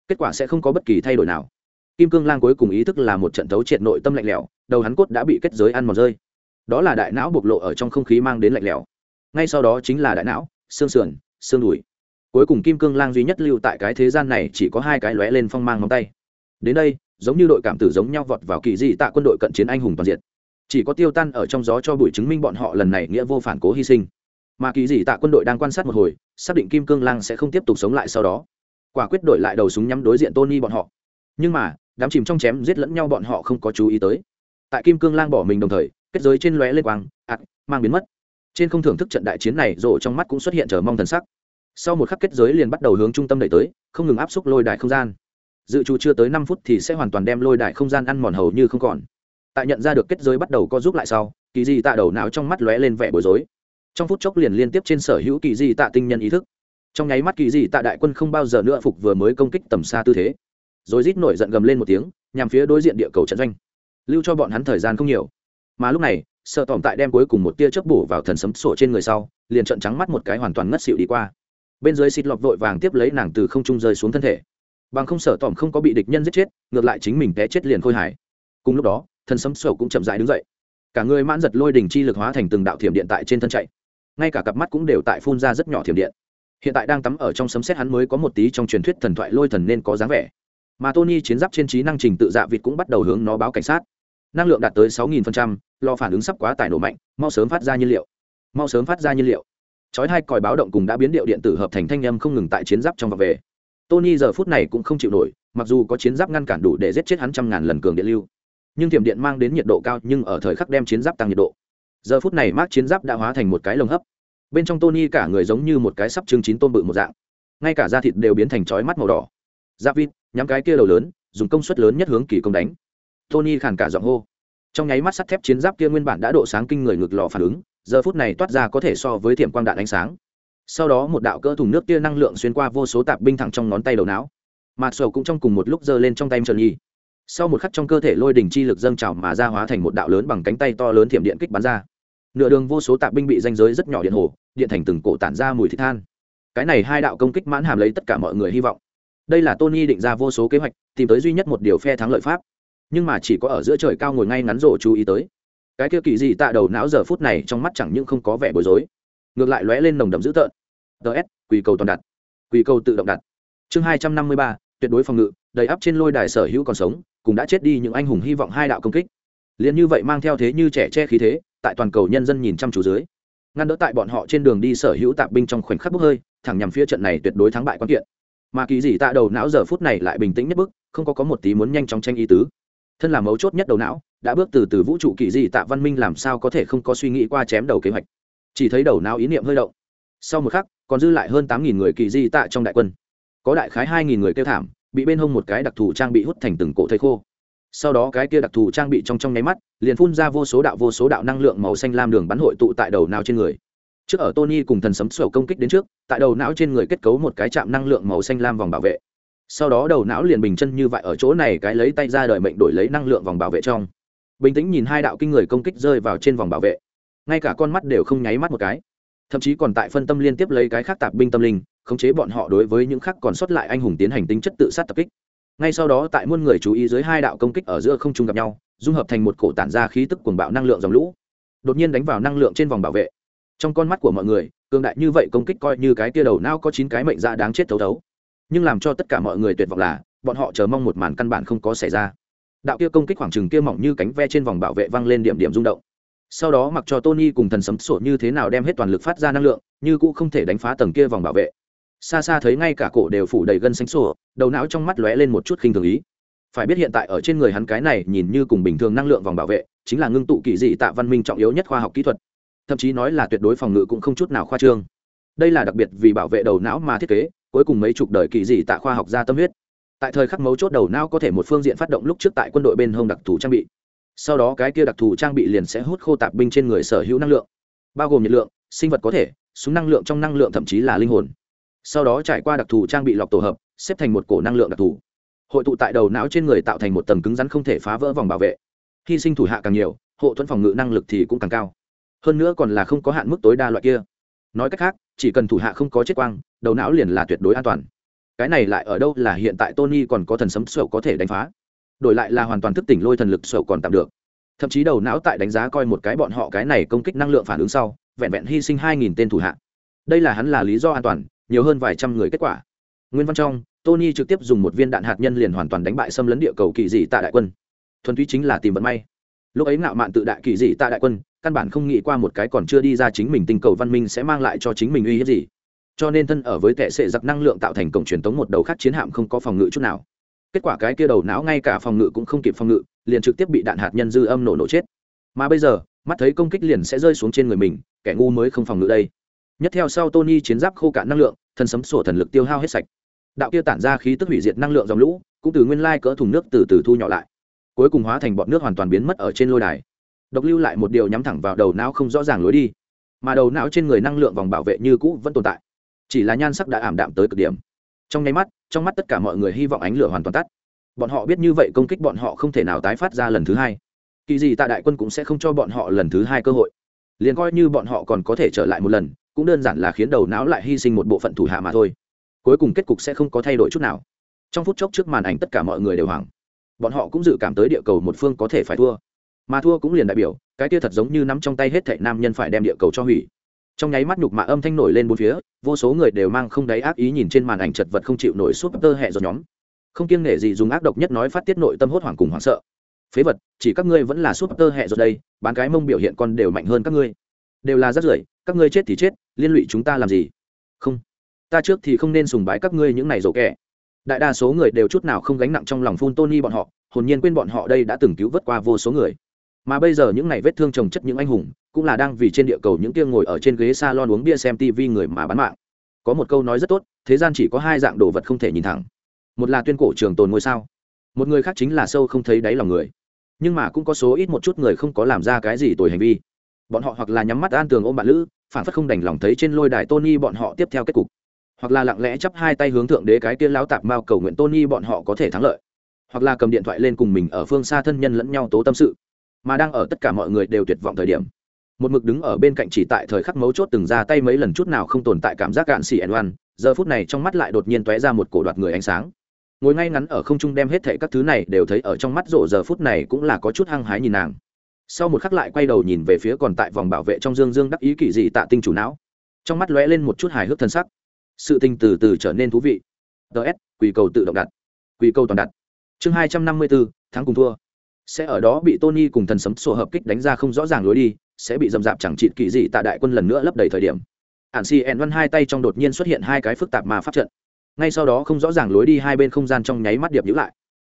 Kết quả sẽ không có bất kỳ thay đổi nào. Kim cương lang cuối cùng ý thức là một trận thấu triệt nội tâm lạnh lẽo, đầu hắn cốt đã bị kết giới ăn mòn rơi. Đó là đại não bộc lộ ở trong không khí mang đến lạnh lẽo. Ngay sau đó chính là đại não, xương sườn, xương đùi. Cuối cùng kim cương lang duy nhất lưu tại cái thế gian này chỉ có hai cái lóe lên phong mang ngón tay. Đến đây, giống như đội cảm tử giống nhau vọt vào kỳ dị tạ quân đội cận chiến anh hùng toàn diện chỉ có tiêu tan ở trong gió cho bụi chứng minh bọn họ lần này nghĩa vô phản cố hy sinh. Mà kỳ dị tạ quân đội đang quan sát một hồi, xác định kim cương lang sẽ không tiếp tục sống lại sau đó. Quả quyết đổi lại đầu súng nhắm đối diện tony bọn họ. Nhưng mà, đám chìm trong chém giết lẫn nhau bọn họ không có chú ý tới. Tại kim cương lang bỏ mình đồng thời, kết giới trên lóe lên quang ạt mang biến mất. Trên không thưởng thức trận đại chiến này, rộ trong mắt cũng xuất hiện chờ mong thần sắc. Sau một khắc kết giới liền bắt đầu hướng trung tâm đẩy tới, không ngừng áp xúc lôi đài không gian. Dự trù chưa tới năm phút thì sẽ hoàn toàn đem lôi đài không gian ăn mòn hầu như không còn tại nhận ra được kết giới bắt đầu co giúp lại sau, kỳ di tạ đầu não trong mắt lóe lên vẻ bối rối. Trong phút chốc liền liên tiếp trên sở hữu kỳ di tạ tinh nhân ý thức. Trong nháy mắt kỳ di tạ đại quân không bao giờ nữa phục vừa mới công kích tầm xa tư thế. Rồi rít nổi giận gầm lên một tiếng, nhằm phía đối diện địa cầu trận doanh. Lưu cho bọn hắn thời gian không nhiều. Mà lúc này, sợ tỏm tại đem cuối cùng một tia chớp bổ vào thần sấm sổ trên người sau, liền trận trắng mắt một cái hoàn toàn ngất xịu đi qua. Bên dưới xịt lọc vội vàng tiếp lấy nàng từ không trung rơi xuống thân thể. Bằng không sợ tỏm không có bị địch nhân giết chết, ngược lại chính mình té chết liền khôi hải cùng lúc đó thần sấm sổ cũng chậm rãi đứng dậy. Cả người mãn giật lôi đỉnh chi lực hóa thành từng đạo thiểm điện tại trên thân chạy. Ngay cả cặp mắt cũng đều tại phun ra rất nhỏ thiểm điện. Hiện tại đang tắm ở trong sấm xét hắn mới có một tí trong truyền thuyết thần thoại lôi thần nên có dáng vẻ. Mà tony chiến giáp trên trí năng trình tự dạ vịt cũng bắt đầu hướng nó báo cảnh sát. Năng lượng đạt tới 6.000%, lo phản ứng sắp quá tải nổ mạnh mau sớm phát ra nhiên liệu. Mau sớm phát ra nhiên liệu. Chói hai còi báo động cùng đã biến điệu điện tử hợp thành thanh âm không ngừng tại chiến giáp trong và về. Tony giờ phút này cũng không chịu nổi mặc dù có chiến giáp ngăn cản đủ để giết chết hắn trăm ngàn lần cường điện lưu nhưng thiểm điện mang đến nhiệt độ cao nhưng ở thời khắc đem chiến giáp tăng nhiệt độ. Giờ phút này mác chiến giáp đã hóa thành một cái lồng hấp. Bên trong tony cả người giống như một cái sắp trưng chín tôm bự một dạng. Ngay cả da thịt đều biến thành chói mắt màu đỏ. Giáp vít nhắm cái kia đầu lớn, dùng công suất lớn nhất hướng kỳ công đánh. Tony khàn cả giọng hô. Trong nháy mắt sắt thép chiến giáp kia nguyên bản đã độ sáng kinh người ngực lò phản ứng, giờ phút này toát ra có thể so với thiểm quang đạn ánh sáng. Sau đó một đạo cỡ thùng nước kia năng lượng xuyên qua vô số tạp binh thẳng trong ngón tay đầu não. Mặt sầu cũng trong cùng một lúc giơ lên trong tay trần nhi sau một khắc trong cơ thể lôi đỉnh chi lực dâng trào mà ra hóa thành một đạo lớn bằng cánh tay to lớn thiểm điện kích bắn ra. Nửa đường vô số tạp binh bị danh giới rất nhỏ điện hồ, điện thành từng cổ tản ra mùi thịt than. Cái này hai đạo công kích mãn hàm lấy tất cả mọi người hy vọng. Đây là tony định ra vô số kế hoạch, tìm tới duy nhất một điều phe thắng lợi pháp. Nhưng mà chỉ có ở giữa trời cao ngồi ngay ngắn rổ chú ý tới. Cái kia kỳ gì tạ đầu não giờ phút này trong mắt chẳng những không có vẻ bối rối, ngược lại lóe lên nồng đậm dữ tợn. Ts quỳ cầu toàn đặt. Quỳ cầu tự động đặt. Chương hai trăm năm mươi ba, tuyệt đối phòng ngự, đầy áp trên lôi đài sở hữu còn sống cũng đã chết đi những anh hùng hy vọng hai đạo công kích. Liền như vậy mang theo thế như trẻ che khí thế, tại toàn cầu nhân dân nhìn chăm chú dưới, ngăn đỡ tại bọn họ trên đường đi sở hữu tạp binh trong khoảnh khắc bốc hơi, thẳng nhằm phía trận này tuyệt đối thắng bại quan kiện. Mà kỳ dị tạ đầu não giờ phút này lại bình tĩnh nhất bức không có có một tí muốn nhanh chóng tranh ý tứ. Thân là mấu chốt nhất đầu não, đã bước từ từ vũ trụ kỳ dị tạ văn minh làm sao có thể không có suy nghĩ qua chém đầu kế hoạch. Chỉ thấy đầu não ý niệm hơi động. Sau một khắc, còn dư lại hơn tám nghìn người kỳ dị tạ trong đại quân. Có đại khái hai nghìn người kêu thảm bị bên hông một cái đặc thù trang bị hút thành từng cổ thây khô. Sau đó cái kia đặc thù trang bị trong trong nháy mắt, liền phun ra vô số đạo vô số đạo năng lượng màu xanh lam đường bắn hội tụ tại đầu não trên người. Trước ở tony cùng thần sấm sầu công kích đến trước, tại đầu não trên người kết cấu một cái chạm năng lượng màu xanh lam vòng bảo vệ. Sau đó đầu não liền bình chân như vậy ở chỗ này cái lấy tay ra đời mệnh đổi lấy năng lượng vòng bảo vệ trong. Bình tĩnh nhìn hai đạo kinh người công kích rơi vào trên vòng bảo vệ. Ngay cả con mắt đều không nháy mắt một cái. Thậm chí còn tại phân tâm liên tiếp lấy cái khác tạp binh tâm linh khống chế bọn họ đối với những khác còn sót lại anh hùng tiến hành tính chất tự sát tập kích. Ngay sau đó tại muôn người chú ý dưới hai đạo công kích ở giữa không trung gặp nhau, dung hợp thành một cổ tản ra khí tức cuồng bạo năng lượng dòng lũ. Đột nhiên đánh vào năng lượng trên vòng bảo vệ. Trong con mắt của mọi người, cường đại như vậy công kích coi như cái kia đầu não có chín cái mệnh ra đáng chết thấu thấu. Nhưng làm cho tất cả mọi người tuyệt vọng là, bọn họ chờ mong một màn căn bản không có xảy ra. Đạo kia công kích khoảng trừng kia mỏng như cánh ve trên vòng bảo vệ văng lên điểm điểm rung động. Sau đó mặc cho tony cùng thần sấm sổ như thế nào đem hết toàn lực phát ra năng lượng, như cũng không thể đánh phá tầng kia vòng bảo vệ xa xa thấy ngay cả cổ đều phủ đầy gân xanh sổ đầu não trong mắt lóe lên một chút khinh thường ý. Phải biết hiện tại ở trên người hắn cái này nhìn như cùng bình thường năng lượng vòng bảo vệ, chính là ngưng tụ kỳ dị tạ văn minh trọng yếu nhất khoa học kỹ thuật. Thậm chí nói là tuyệt đối phòng ngự cũng không chút nào khoa trương. Đây là đặc biệt vì bảo vệ đầu não mà thiết kế, cuối cùng mấy chục đời kỳ dị tạ khoa học ra tâm huyết. Tại thời khắc mấu chốt đầu não có thể một phương diện phát động lúc trước tại quân đội bên hông đặc thù trang bị. Sau đó cái kia đặc thù trang bị liền sẽ hút khô tạp binh trên người sở hữu năng lượng, bao gồm nhiệt lượng, sinh vật có thể, súng năng lượng trong năng lượng thậm chí là linh hồn sau đó trải qua đặc thù trang bị lọc tổ hợp, xếp thành một cổ năng lượng đặc thù. Hội tụ tại đầu não trên người tạo thành một tầng cứng rắn không thể phá vỡ vòng bảo vệ. Hy sinh thủ hạ càng nhiều, hộ thuẫn phòng ngự năng lực thì cũng càng cao. Hơn nữa còn là không có hạn mức tối đa loại kia. Nói cách khác, chỉ cần thủ hạ không có chết quang, đầu não liền là tuyệt đối an toàn. Cái này lại ở đâu là hiện tại tony còn có thần sấm sậu có thể đánh phá. Đổi lại là hoàn toàn thức tỉnh lôi thần lực sậu còn tạm được. Thậm chí đầu não tại đánh giá coi một cái bọn họ cái này công kích năng lượng phản ứng sau, vẹn vẹn hy sinh hai nghìn tên thủ hạ. Đây là hắn là lý do an toàn nhiều hơn vài trăm người kết quả. Nguyên văn trong, tony trực tiếp dùng một viên đạn hạt nhân liền hoàn toàn đánh bại xâm lấn địa cầu kỳ dị tại đại quân. Thuần túy chính là tìm vận may. Lúc ấy ngạo mạn tự đại kỳ dị tại đại quân, căn bản không nghĩ qua một cái còn chưa đi ra chính mình tinh cầu văn minh sẽ mang lại cho chính mình uy hiếp gì. Cho nên thân ở với tệ sệ giặc năng lượng tạo thành cổng truyền tống một đầu khác chiến hạm không có phòng ngự chút nào. Kết quả cái kia đầu não ngay cả phòng ngự cũng không kịp phòng ngự, liền trực tiếp bị đạn hạt nhân dư âm nổ nổ chết. Mà bây giờ, mắt thấy công kích liền sẽ rơi xuống trên người mình, kẻ ngu mới không phòng ngự đây nhất theo sau tony chiến giáp khô cạn năng lượng, thân sấm sổ thần lực tiêu hao hết sạch. Đạo kia tản ra khí tức hủy diệt năng lượng dòng lũ, cũng từ nguyên lai cỡ thùng nước từ từ thu nhỏ lại. Cuối cùng hóa thành bọn nước hoàn toàn biến mất ở trên lôi đài. Độc lưu lại một điều nhắm thẳng vào đầu não không rõ ràng lối đi. Mà đầu não trên người năng lượng vòng bảo vệ như cũ vẫn tồn tại. Chỉ là nhan sắc đã ảm đạm tới cực điểm. Trong nháy mắt, trong mắt tất cả mọi người hy vọng ánh lửa hoàn toàn tắt. Bọn họ biết như vậy công kích bọn họ không thể nào tái phát ra lần thứ hai. Kỳ gì tạ đại quân cũng sẽ không cho bọn họ lần thứ hai cơ hội. Liền coi như bọn họ còn có thể trở lại một lần cũng đơn giản là khiến đầu não lại hy sinh một bộ phận thủ hạ mà thôi. Cuối cùng kết cục sẽ không có thay đổi chút nào. Trong phút chốc trước màn ảnh tất cả mọi người đều hoảng. Bọn họ cũng dự cảm tới địa cầu một phương có thể phải thua. Mà thua cũng liền đại biểu, cái kia thật giống như nắm trong tay hết thệ nam nhân phải đem địa cầu cho hủy. Trong nháy mắt nhục mạ âm thanh nổi lên bốn phía, vô số người đều mang không đáy ác ý nhìn trên màn ảnh chật vật không chịu nổi suốt tơ hẹ giọt nhóm. Không kiêng nể gì dùng ác độc nhất nói phát tiết nội tâm hốt hoảng cùng hoảng sợ. Phế vật, chỉ các ngươi vẫn là suốt tơ hẹ giọt đây, bán cái mông biểu hiện con đều mạnh hơn các ngươi. Đều là rất rưởi các ngươi chết thì chết, liên lụy chúng ta làm gì? Không. Ta trước thì không nên sùng bái các ngươi những này rổ kẻ. Đại đa số người đều chút nào không gánh nặng trong lòng phun tony bọn họ, hồn nhiên quên bọn họ đây đã từng cứu vớt qua vô số người. Mà bây giờ những này vết thương trồng chất những anh hùng, cũng là đang vì trên địa cầu những kia ngồi ở trên ghế salon uống bia xem tv người mà bán mạng. Có một câu nói rất tốt, thế gian chỉ có hai dạng đồ vật không thể nhìn thẳng. Một là tuyên cổ trường tồn ngôi sao, một người khác chính là sâu không thấy đáy lòng người. Nhưng mà cũng có số ít một chút người không có làm ra cái gì tồi hành vi bọn họ hoặc là nhắm mắt an tường ôm bạn lữ phản phất không đành lòng thấy trên lôi đài tony bọn họ tiếp theo kết cục. Hoặc là lặng lẽ chắp hai tay hướng thượng đế cái kia lão tạp mao cầu nguyện tony bọn họ có thể thắng lợi. Hoặc là cầm điện thoại lên cùng mình ở phương xa thân nhân lẫn nhau tố tâm sự. Mà đang ở tất cả mọi người đều tuyệt vọng thời điểm, một mực đứng ở bên cạnh chỉ tại thời khắc mấu chốt từng ra tay mấy lần chút nào không tồn tại cảm giác cạn xỉ ẩn oan, giờ phút này trong mắt lại đột nhiên tóe ra một cổ đoạt người ánh sáng. Ngồi ngay ngắn ở không trung đem hết thệ các thứ này đều thấy ở trong mắt rộ, giờ phút này cũng là có chút hăng hái nhìn nàng sau một khắc lại quay đầu nhìn về phía còn tại vòng bảo vệ trong dương dương đắc ý kỳ dị tạ tinh chủ não. Trong mắt lóe lên một chút hài hước thân sắc. Sự tình từ từ trở nên thú vị. Ts quỳ cầu tự động đặt. Quỳ cầu toàn đặt. Chương hai trăm năm mươi bốn tháng cùng thua. Sẽ ở đó bị tony cùng thần sấm sổ hợp kích đánh ra không rõ ràng lối đi, sẽ bị dầm dạp chẳng chịt kỳ dị tạ đại quân lần nữa lấp đầy thời điểm. Ản si ẹn văn hai tay trong đột nhiên xuất hiện hai cái phức tạp mà phát trận. Ngay sau đó không rõ ràng lối đi hai bên không gian trong nháy mắt điệp nhữ lại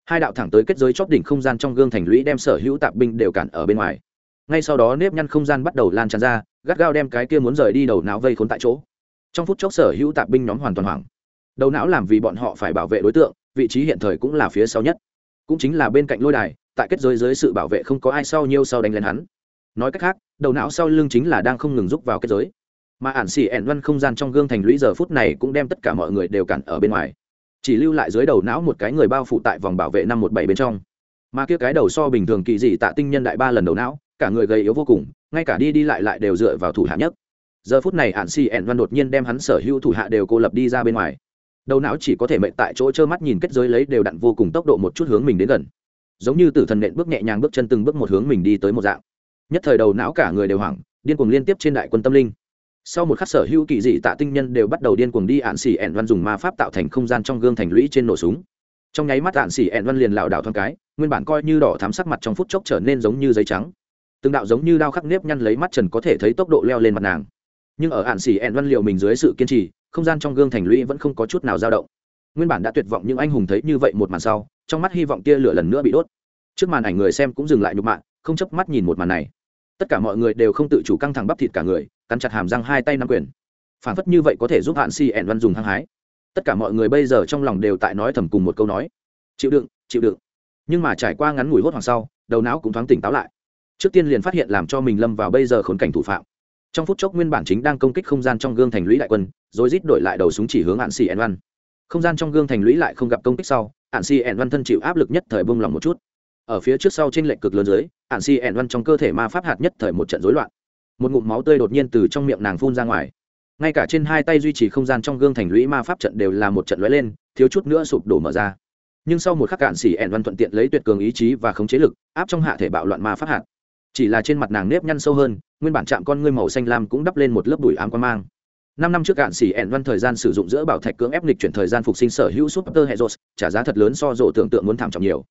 hai đạo thẳng tới kết giới chóp đỉnh không gian trong gương thành lũy đem sở hữu tạp binh đều cản ở bên ngoài. Ngay sau đó nếp nhăn không gian bắt đầu lan tràn ra, gắt gao đem cái kia muốn rời đi đầu não vây khốn tại chỗ. Trong phút chốc sở hữu tạp binh nhóm hoàn toàn hoảng. Đầu não làm vì bọn họ phải bảo vệ đối tượng, vị trí hiện thời cũng là phía sau nhất. Cũng chính là bên cạnh lôi đài, tại kết giới dưới sự bảo vệ không có ai sau nhiêu sau đánh lên hắn. Nói cách khác, đầu não sau lưng chính là đang không ngừng rút vào kết giới. Mà ản xỉ ẻn văn không gian trong gương thành lũy giờ phút này cũng đem tất cả mọi người đều cản ở bên ngoài chỉ lưu lại dưới đầu não một cái người bao phủ tại vòng bảo vệ năm một bảy bên trong. Mà kia cái đầu so bình thường kỳ dị tạ tinh nhân đại ba lần đầu não, cả người gầy yếu vô cùng, ngay cả đi đi lại lại đều dựa vào thủ hạ nhất. Giờ phút này ạn xì ẹn văn đột nhiên đem hắn sở hữu thủ hạ đều cô lập đi ra bên ngoài. Đầu não chỉ có thể mệnh tại chỗ trơ mắt nhìn kết giới lấy đều đặn vô cùng tốc độ một chút hướng mình đến gần. Giống như tử thần nện bước nhẹ nhàng bước chân từng bước một hướng mình đi tới một dạng. Nhất thời đầu não cả người đều hoảng, điên cuồng liên tiếp trên đại quân tâm linh sau một khắc sở hữu kỳ dị tạ tinh nhân đều bắt đầu điên cuồng đi ạn xỉ ẹn văn dùng ma pháp tạo thành không gian trong gương thành lũy trên nổ súng. Trong nháy mắt ạn xỉ ẹn văn liền lảo đảo thoáng cái, nguyên bản coi như đỏ thám sắc mặt trong phút chốc trở nên giống như giấy trắng. Từng đạo giống như đao khắc nếp nhăn lấy mắt trần có thể thấy tốc độ leo lên mặt nàng. Nhưng ở ạn xỉ ẹn văn liệu mình dưới sự kiên trì, không gian trong gương thành lũy vẫn không có chút nào dao động. Nguyên bản đã tuyệt vọng nhưng anh hùng thấy như vậy một màn sau, trong mắt hy vọng tia lửa lần nữa bị đốt. Trước màn ảnh người xem cũng dừng lại nhục mạng không chấp mắt nhìn một màn này tất cả mọi người đều không tự chủ căng thẳng bắp thịt cả người, cắn chặt hàm răng hai tay nắm quyền. Phản phất như vậy có thể giúp hạn si ẻn văn dùng hăng hái. Tất cả mọi người bây giờ trong lòng đều tại nói thầm cùng một câu nói. Chịu đựng chịu đựng. Nhưng mà trải qua ngắn ngủi hốt hoảng sau, đầu não cũng thoáng tỉnh táo lại. Trước tiên liền phát hiện làm cho mình lâm vào bây giờ khốn cảnh thủ phạm. Trong phút chốc nguyên bản chính đang công kích không gian trong gương thành lũy đại quân, rồi rít đổi lại đầu súng chỉ hướng hạn xì ẻn văn. Không gian trong gương thành lũy lại không gặp công kích sau hạn xì ẻn văn thân chịu áp lực nhất thời bông lòng một chút ở phía trước sau trên lệnh cực lớn dưới hạn xì ẻn văn trong cơ thể ma pháp hạt nhất thời một trận rối loạn. Một ngụm máu tươi đột nhiên từ trong miệng nàng phun ra ngoài. Ngay cả trên hai tay duy trì không gian trong gương thành lũy ma pháp trận đều là một trận lóe lên, thiếu chút nữa sụp đổ mở ra. Nhưng sau một khắc cạn xỉ ẻn văn thuận tiện lấy tuyệt cường ý chí và khống chế lực, áp trong hạ thể bạo loạn ma pháp hạt. Chỉ là trên mặt nàng nếp nhăn sâu hơn, nguyên bản chạm con ngươi màu xanh lam cũng đắp lên một lớp đùi ám quan mang. Năm năm trước cạn xỉ ẻn văn thời gian sử dụng giữa bảo thạch cưỡng ép lịch chuyển thời gian phục sinh sở hữu super hệ rột trả giá thật lớn so rộ tưởng tượng muốn thảm trọng nhiều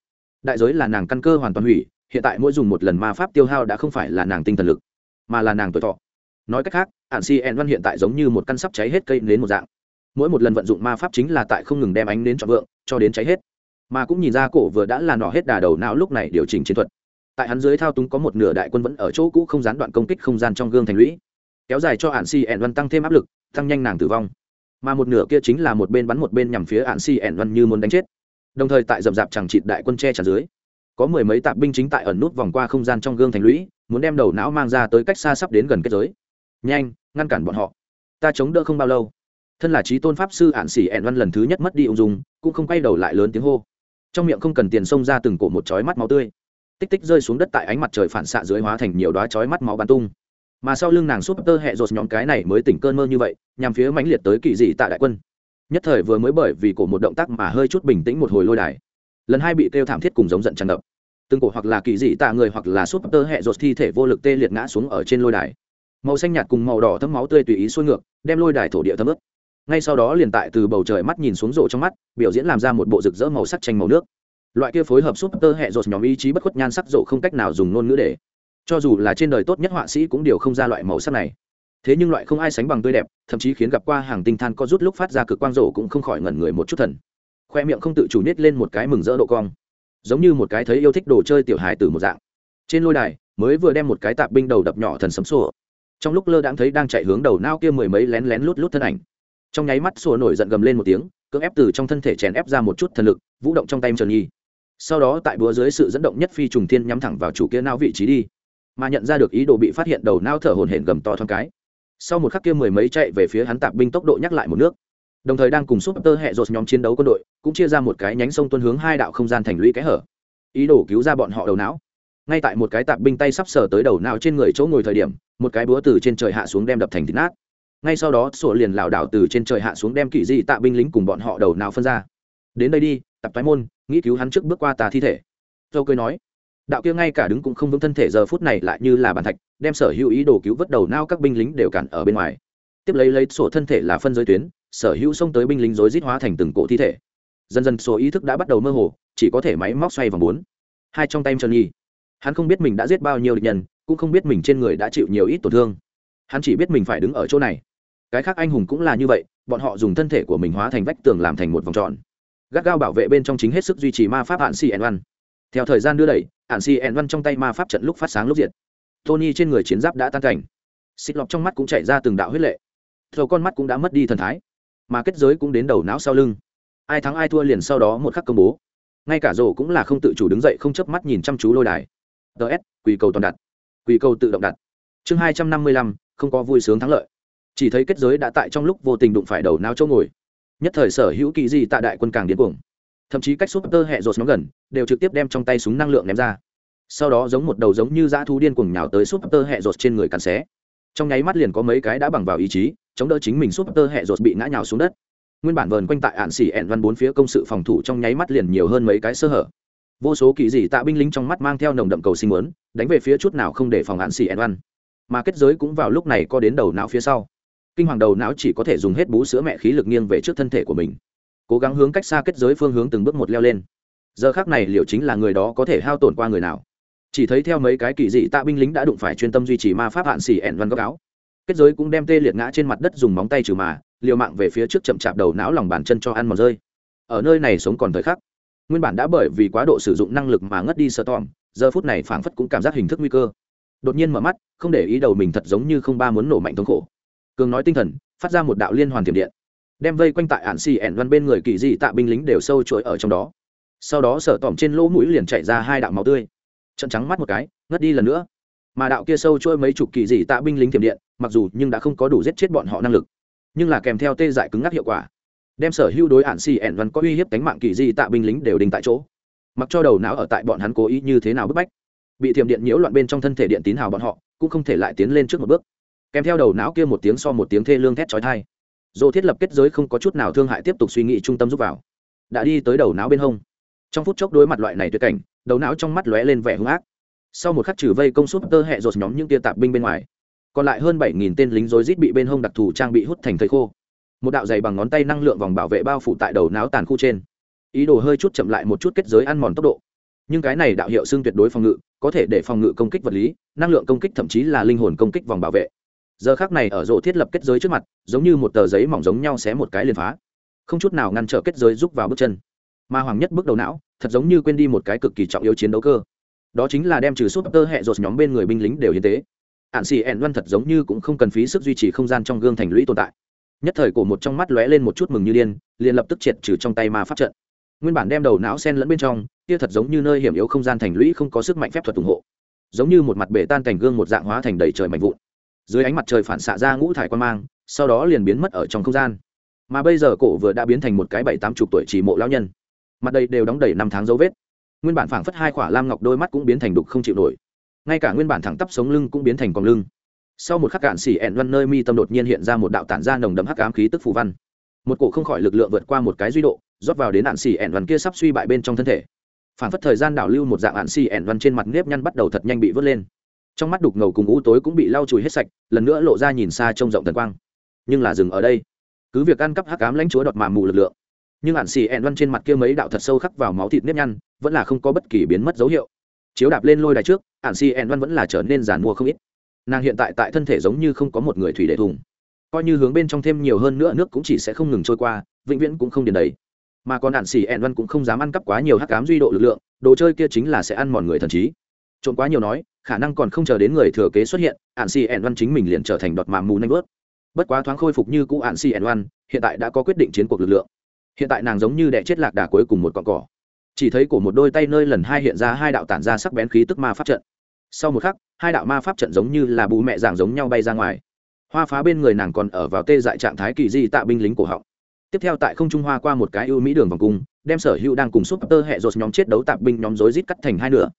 đại giới là nàng căn cơ hoàn toàn hủy, hiện tại mỗi dùng một lần ma pháp tiêu hao đã không phải là nàng tinh thần lực, mà là nàng tuổi thọ. Nói cách khác ạn si ẹn văn hiện tại giống như một căn sắp cháy hết cây đến một dạng. Mỗi một lần vận dụng ma pháp chính là tại không ngừng đem ánh đến cho vượng, cho đến cháy hết. Mà cũng nhìn ra cổ vừa đã là nọ hết đà đầu não lúc này điều chỉnh chiến thuật. Tại hắn dưới thao túng có một nửa đại quân vẫn ở chỗ cũ không gián đoạn công kích không gian trong gương thành lũy. Kéo dài cho hạn si ẻn văn tăng thêm áp lực, tăng nhanh nàng tử vong. Mà một nửa kia chính là một bên bắn một bên nhằm phía hạn si ẻn văn như muốn đánh chết đồng thời tại dầm dạp chẳng chịt đại quân che chắn dưới, có mười mấy tạp binh chính tại ẩn nút vòng qua không gian trong gương thành lũy, muốn đem đầu não mang ra tới cách xa sắp đến gần kết giới. Nhanh, ngăn cản bọn họ. Ta chống đỡ không bao lâu. Thân là trí tôn pháp sư ạn xỉ ẹn văn lần thứ nhất mất đi ung dung, cũng không quay đầu lại lớn tiếng hô. Trong miệng không cần tiền xông ra từng cổ một chói mắt máu tươi. Tích tích rơi xuống đất tại ánh mặt trời phản xạ dưới hóa thành nhiều đoá chói mắt máu bắn tung. Mà sau lưng nàng súp tơ hẹ rột nhóm cái này mới tỉnh cơn mơ như vậy, nhằm phía mãnh liệt tới kỳ dị tại đại quân nhất thời vừa mới bởi vì cổ một động tác mà hơi chút bình tĩnh một hồi lôi đài. Lần hai bị kêu thảm thiết cùng giống giận tràn ngập. Từng cổ hoặc là kỳ dị tạ người hoặc là súp tơ hẹ rột thi thể vô lực tê liệt ngã xuống ở trên lôi đài. Màu xanh nhạt cùng màu đỏ thấm máu tươi tùy ý xuôi ngược, đem lôi đài thổ địa thấm ướt. Ngay sau đó liền tại từ bầu trời mắt nhìn xuống rộ trong mắt, biểu diễn làm ra một bộ rực rỡ màu sắc tranh màu nước. Loại kia phối hợp súp tơ hẹ rột nhóm ý chí bất khuất nhan sắc rộ không cách nào dùng ngôn ngữ để. Cho dù là trên đời tốt nhất họa sĩ cũng đều không ra loại màu sắc này thế nhưng loại không ai sánh bằng tươi đẹp, thậm chí khiến gặp qua hàng tinh than có rút lúc phát ra cực quang rổ cũng không khỏi ngẩn người một chút thần. Khoe miệng không tự chủ nết lên một cái mừng rỡ độ cong. Giống như một cái thấy yêu thích đồ chơi tiểu hài từ một dạng. Trên lôi đài, mới vừa đem một cái tạp binh đầu đập nhỏ thần sấm sổ. Trong lúc lơ đãng thấy đang chạy hướng đầu nao kia mười mấy lén lén lút lút thân ảnh. Trong nháy mắt sổ nổi giận gầm lên một tiếng, cưỡng ép từ trong thân thể chèn ép ra một chút thần lực, vũ động trong tay trần nhi. Sau đó tại búa dưới sự dẫn động nhất phi trùng thiên nhắm thẳng vào chủ kia nao vị trí đi. Mà nhận ra được ý đồ bị phát hiện đầu nao thở hồn hển gầm to thoáng cái sau một khắc kia mười mấy chạy về phía hắn tạp binh tốc độ nhắc lại một nước. Đồng thời đang cùng súp tơ hẹ dột nhóm chiến đấu quân đội, cũng chia ra một cái nhánh sông tuân hướng hai đạo không gian thành lũy kẽ hở. Ý đồ cứu ra bọn họ đầu não. Ngay tại một cái tạp binh tay sắp sờ tới đầu não trên người chỗ ngồi thời điểm, một cái búa từ trên trời hạ xuống đem đập thành thịt nát. Ngay sau đó sổ liền lảo đảo từ trên trời hạ xuống đem kỳ di tạ binh lính cùng bọn họ đầu não phân ra. Đến đây đi, tập toái môn, nghĩ cứu hắn trước bước qua tà thi thể. Dâu cười nói đạo kia ngay cả đứng cũng không vững thân thể giờ phút này lại như là bàn thạch, đem sở hữu ý đồ cứu vớt đầu nao các binh lính đều cản ở bên ngoài. Tiếp lấy lấy sổ thân thể là phân giới tuyến, sở hữu xông tới binh lính rối rít hóa thành từng cổ thi thể. Dần dần số ý thức đã bắt đầu mơ hồ, chỉ có thể máy móc xoay vòng bốn. Hai trong tay trần nhi hắn không biết mình đã giết bao nhiêu địch nhân, cũng không biết mình trên người đã chịu nhiều ít tổn thương. Hắn chỉ biết mình phải đứng ở chỗ này. Cái khác anh hùng cũng là như vậy, bọn họ dùng thân thể của mình hóa thành vách tường làm thành một vòng tròn. Gắt gao bảo vệ bên trong chính hết sức duy trì ma pháp hạn cn ẩn theo thời gian đưa đẩy hạn si ẹn văn trong tay ma pháp trận lúc phát sáng lúc diệt. Tony trên người chiến giáp đã tan cảnh. Xịt lọc trong mắt cũng chảy ra từng đạo huyết lệ. Thầu con mắt cũng đã mất đi thần thái. Mà kết giới cũng đến đầu não sau lưng. Ai thắng ai thua liền sau đó một khắc công bố. Ngay cả rổ cũng là không tự chủ đứng dậy không chớp mắt nhìn chăm chú lôi đài. Ts quỳ cầu toàn đặt. Quỳ cầu tự động đặt. Chương hai trăm năm mươi lăm, không có vui sướng thắng lợi. Chỉ thấy kết giới đã tại trong lúc vô tình đụng phải đầu não chỗ ngồi. Nhất thời sở hữu kỳ gì tại đại quân càng điên cuồng thậm chí cách súp tơ hẹ rột nhóm gần, đều trực tiếp đem trong tay súng năng lượng ném ra. Sau đó giống một đầu giống như dã thu điên cuồng nhào tới súp tơ hẹ rột trên người cắn xé. Trong nháy mắt liền có mấy cái đã bằng vào ý chí, chống đỡ chính mình súp tơ hẹ rột bị ngã nhào xuống đất. Nguyên bản vờn quanh tại ạn xỉ ẹn văn bốn phía công sự phòng thủ trong nháy mắt liền nhiều hơn mấy cái sơ hở. Vô số kỳ dị tạ binh lính trong mắt mang theo nồng đậm cầu sinh muốn, đánh về phía chút nào không để phòng ạn xỉ ẹn văn. Mà kết giới cũng vào lúc này có đến đầu não phía sau. Kinh hoàng đầu não chỉ có thể dùng hết bú sữa mẹ khí lực nghiêng về trước thân thể của mình cố gắng hướng cách xa kết giới phương hướng từng bước một leo lên. Giờ khác này liệu chính là người đó có thể hao tổn qua người nào. Chỉ thấy theo mấy cái kỳ dị tạ binh lính đã đụng phải chuyên tâm duy trì ma pháp hạn xỉ ẻn văn góc áo. Kết giới cũng đem tê liệt ngã trên mặt đất dùng móng tay trừ mà, liều mạng về phía trước chậm chạp đầu não lòng bàn chân cho ăn mòn rơi. Ở nơi này sống còn thời khắc, nguyên bản đã bởi vì quá độ sử dụng năng lực mà ngất đi sợ tòm, giờ phút này phảng phất cũng cảm giác hình thức nguy cơ. Đột nhiên mở mắt, không để ý đầu mình thật giống như không ba muốn nổ mạnh thống khổ. Cường nói tinh thần, phát ra một đạo liên hoàn tiềm điện đem vây quanh tại ạn xì ẻn văn bên người kỳ dị tạ binh lính đều sâu chuỗi ở trong đó. Sau đó sở tỏm trên lỗ mũi liền chạy ra hai đạo máu tươi. Trận trắng mắt một cái, ngất đi lần nữa. Mà đạo kia sâu chuỗi mấy chục kỳ dị tạ binh lính thiểm điện, mặc dù nhưng đã không có đủ giết chết bọn họ năng lực, nhưng là kèm theo tê dại cứng ngắc hiệu quả, đem sở hữu đối ạn xì ẻn văn có uy hiếp cánh mạng kỳ dị tạ binh lính đều đình tại chỗ. Mặc cho đầu não ở tại bọn hắn cố ý như thế nào bức bách, bị thiểm điện nhiễu loạn bên trong thân thể điện tín hào bọn họ, cũng không thể lại tiến lên trước một bước. Kèm theo đầu não kia một tiếng so một tiếng thê lương thét trói thai dô thiết lập kết giới không có chút nào thương hại tiếp tục suy nghĩ trung tâm giúp vào. Đã đi tới đầu não bên hông. Trong phút chốc đối mặt loại này tuyệt cảnh, đầu não trong mắt lóe lên vẻ hung ác. Sau một khắc trừ vây công suất tơ hẹ dột nhóm những tia tạp binh bên ngoài, còn lại hơn bảy nghìn tên lính rối rít bị bên hông đặc thù trang bị hút thành thây khô. Một đạo dày bằng ngón tay năng lượng vòng bảo vệ bao phủ tại đầu não tàn khu trên. Ý đồ hơi chút chậm lại một chút kết giới ăn mòn tốc độ. Nhưng cái này đạo hiệu xương tuyệt đối phòng ngự, có thể để phòng ngự công kích vật lý, năng lượng công kích thậm chí là linh hồn công kích vòng bảo vệ giờ khác này ở rộ thiết lập kết giới trước mặt, giống như một tờ giấy mỏng giống nhau xé một cái liền phá. Không chút nào ngăn trở kết giới rút vào bước chân. Mà hoàng nhất bước đầu não, thật giống như quên đi một cái cực kỳ trọng yếu chiến đấu cơ. Đó chính là đem trừ súp tơ hẹ rột nhóm bên người binh lính đều hiến tế. Ạn xì ẹn văn thật giống như cũng không cần phí sức duy trì không gian trong gương thành lũy tồn tại. Nhất thời cổ một trong mắt lóe lên một chút mừng như điên, liền lập tức triệt trừ trong tay ma pháp trận. Nguyên bản đem đầu não sen lẫn bên trong, kia thật giống như nơi hiểm yếu không gian thành lũy không có sức mạnh phép thuật ủng hộ. Giống như một mặt bể tan thành gương một dạng hóa thành đầy trời mạnh vụn dưới ánh mặt trời phản xạ ra ngũ thải quan mang, sau đó liền biến mất ở trong không gian. Mà bây giờ cổ vừa đã biến thành một cái bảy tám chục tuổi chỉ mộ lão nhân. Mặt đây đều đóng đầy năm tháng dấu vết. Nguyên bản phảng phất hai khỏa lam ngọc đôi mắt cũng biến thành đục không chịu nổi. Ngay cả nguyên bản thẳng tắp sống lưng cũng biến thành còn lưng. Sau một khắc cạn xỉ ẹn văn nơi mi tâm đột nhiên hiện ra một đạo tản ra nồng đậm hắc ám khí tức phù văn. Một cổ không khỏi lực lượng vượt qua một cái duy độ, rót vào đến ạn xỉ ẹn văn kia sắp suy bại bên trong thân thể. Phảng phất thời gian đảo lưu một dạng ạn xỉ ẹn văn trên mặt nếp nhăn bắt đầu thật nhanh bị vớt lên trong mắt đục ngầu cùng u tối cũng bị lau chùi hết sạch, lần nữa lộ ra nhìn xa trông rộng thần quang. Nhưng là dừng ở đây. Cứ việc ăn cắp hắc cám lãnh chúa đọt mà mù lực lượng, nhưng ạn xì ẹn văn trên mặt kia mấy đạo thật sâu khắc vào máu thịt nếp nhăn, vẫn là không có bất kỳ biến mất dấu hiệu. Chiếu đạp lên lôi đài trước ạn xì ẹn văn vẫn là trở nên giàn mua không ít. Nàng hiện tại tại thân thể giống như không có một người thủy đệ thùng. Coi như hướng bên trong thêm nhiều hơn nữa nước cũng chỉ sẽ không ngừng trôi qua, vĩnh viễn cũng không điền đầy. Mà còn ạn xì ẹn văn cũng không dám ăn cắp quá nhiều hắc cám duy độ lực lượng, đồ chơi kia chính là sẽ ăn mòn người thần trí trộn quá nhiều nói, khả năng còn không chờ đến người thừa kế xuất hiện ạn xì ẻn văn chính mình liền trở thành đọt màm mù nanh bớt bất quá thoáng khôi phục như cũ ạn xì ẻn văn, hiện tại đã có quyết định chiến cuộc lực lượng. Hiện tại nàng giống như đẻ chết lạc đà cuối cùng một cọn cỏ. Chỉ thấy của một đôi tay nơi lần hai hiện ra hai đạo tản ra sắc bén khí tức ma pháp trận. Sau một khắc, hai đạo ma pháp trận giống như là bù mẹ giảng giống nhau bay ra ngoài. Hoa phá bên người nàng còn ở vào tê dại trạng thái kỳ di tạ binh lính cổ họng. Tiếp theo tại không trung hoa qua một cái ưu mỹ đường vòng cung, đem sở hữu đang cùng súp tơ hẹ rột nhóm chết đấu tạp binh nhóm rối rít cắt thành hai nửa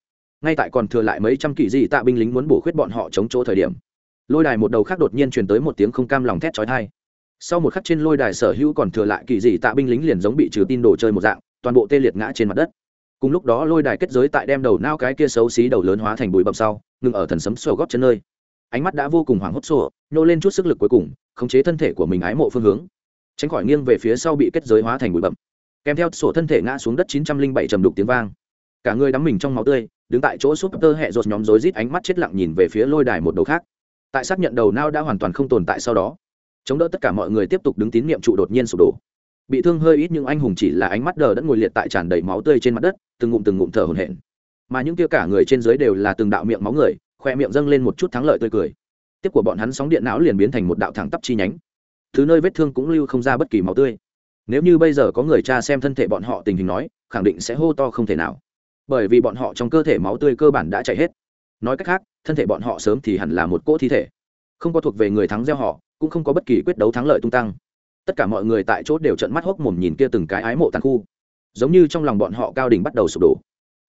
ngay tại còn thừa lại mấy trăm kỳ dị tạ binh lính muốn bổ khuyết bọn họ chống chỗ thời điểm, lôi đài một đầu khác đột nhiên truyền tới một tiếng không cam lòng thét chói thai sau một khắc trên lôi đài sở hữu còn thừa lại kỳ dị tạ binh lính liền giống bị trừ tin đồ chơi một dạng, toàn bộ tê liệt ngã trên mặt đất. Cùng lúc đó lôi đài kết giới tại đem đầu nao cái kia xấu xí đầu lớn hóa thành bụi bậm sau, ngừng ở thần sấm sổ góp chân nơi. Ánh mắt đã vô cùng hoảng hốt sổ, nhô lên chút sức lực cuối cùng, khống chế thân thể của mình ái mộ phương hướng. Tránh khỏi nghiêng về phía sau bị kết giới hóa thành bụi bậm. Kèm theo sổ thân thể ngã xuống đất chín trăm linh bảy trầm đục tiếng vang. Cả người đắm mình trong máu tươi đứng tại chỗ súp tơ hẹ rột nhóm rối rít ánh mắt chết lặng nhìn về phía lôi đài một đầu khác. Tại xác nhận đầu nao đã hoàn toàn không tồn tại sau đó, chống đỡ tất cả mọi người tiếp tục đứng tín nhiệm trụ đột nhiên sụp đổ. Bị thương hơi ít nhưng anh hùng chỉ là ánh mắt đờ đẫn ngồi liệt tại tràn đầy máu tươi trên mặt đất, từng ngụm từng ngụm thở hổn hển. Mà những kia cả người trên dưới đều là từng đạo miệng máu người, khoe miệng dâng lên một chút thắng lợi tươi cười. Tiếp của bọn hắn sóng điện não liền biến thành một đạo thẳng tắp chi nhánh. Thứ nơi vết thương cũng lưu không ra bất kỳ máu tươi. Nếu như bây giờ có người cha xem thân thể bọn họ tình hình nói, khẳng định sẽ hô to không thể nào bởi vì bọn họ trong cơ thể máu tươi cơ bản đã chảy hết. Nói cách khác, thân thể bọn họ sớm thì hẳn là một cỗ thi thể. Không có thuộc về người thắng gieo họ, cũng không có bất kỳ quyết đấu thắng lợi tung tăng. Tất cả mọi người tại chốt đều trận mắt hốc mồm nhìn kia từng cái ái mộ tàn khu. Giống như trong lòng bọn họ cao đỉnh bắt đầu sụp đổ.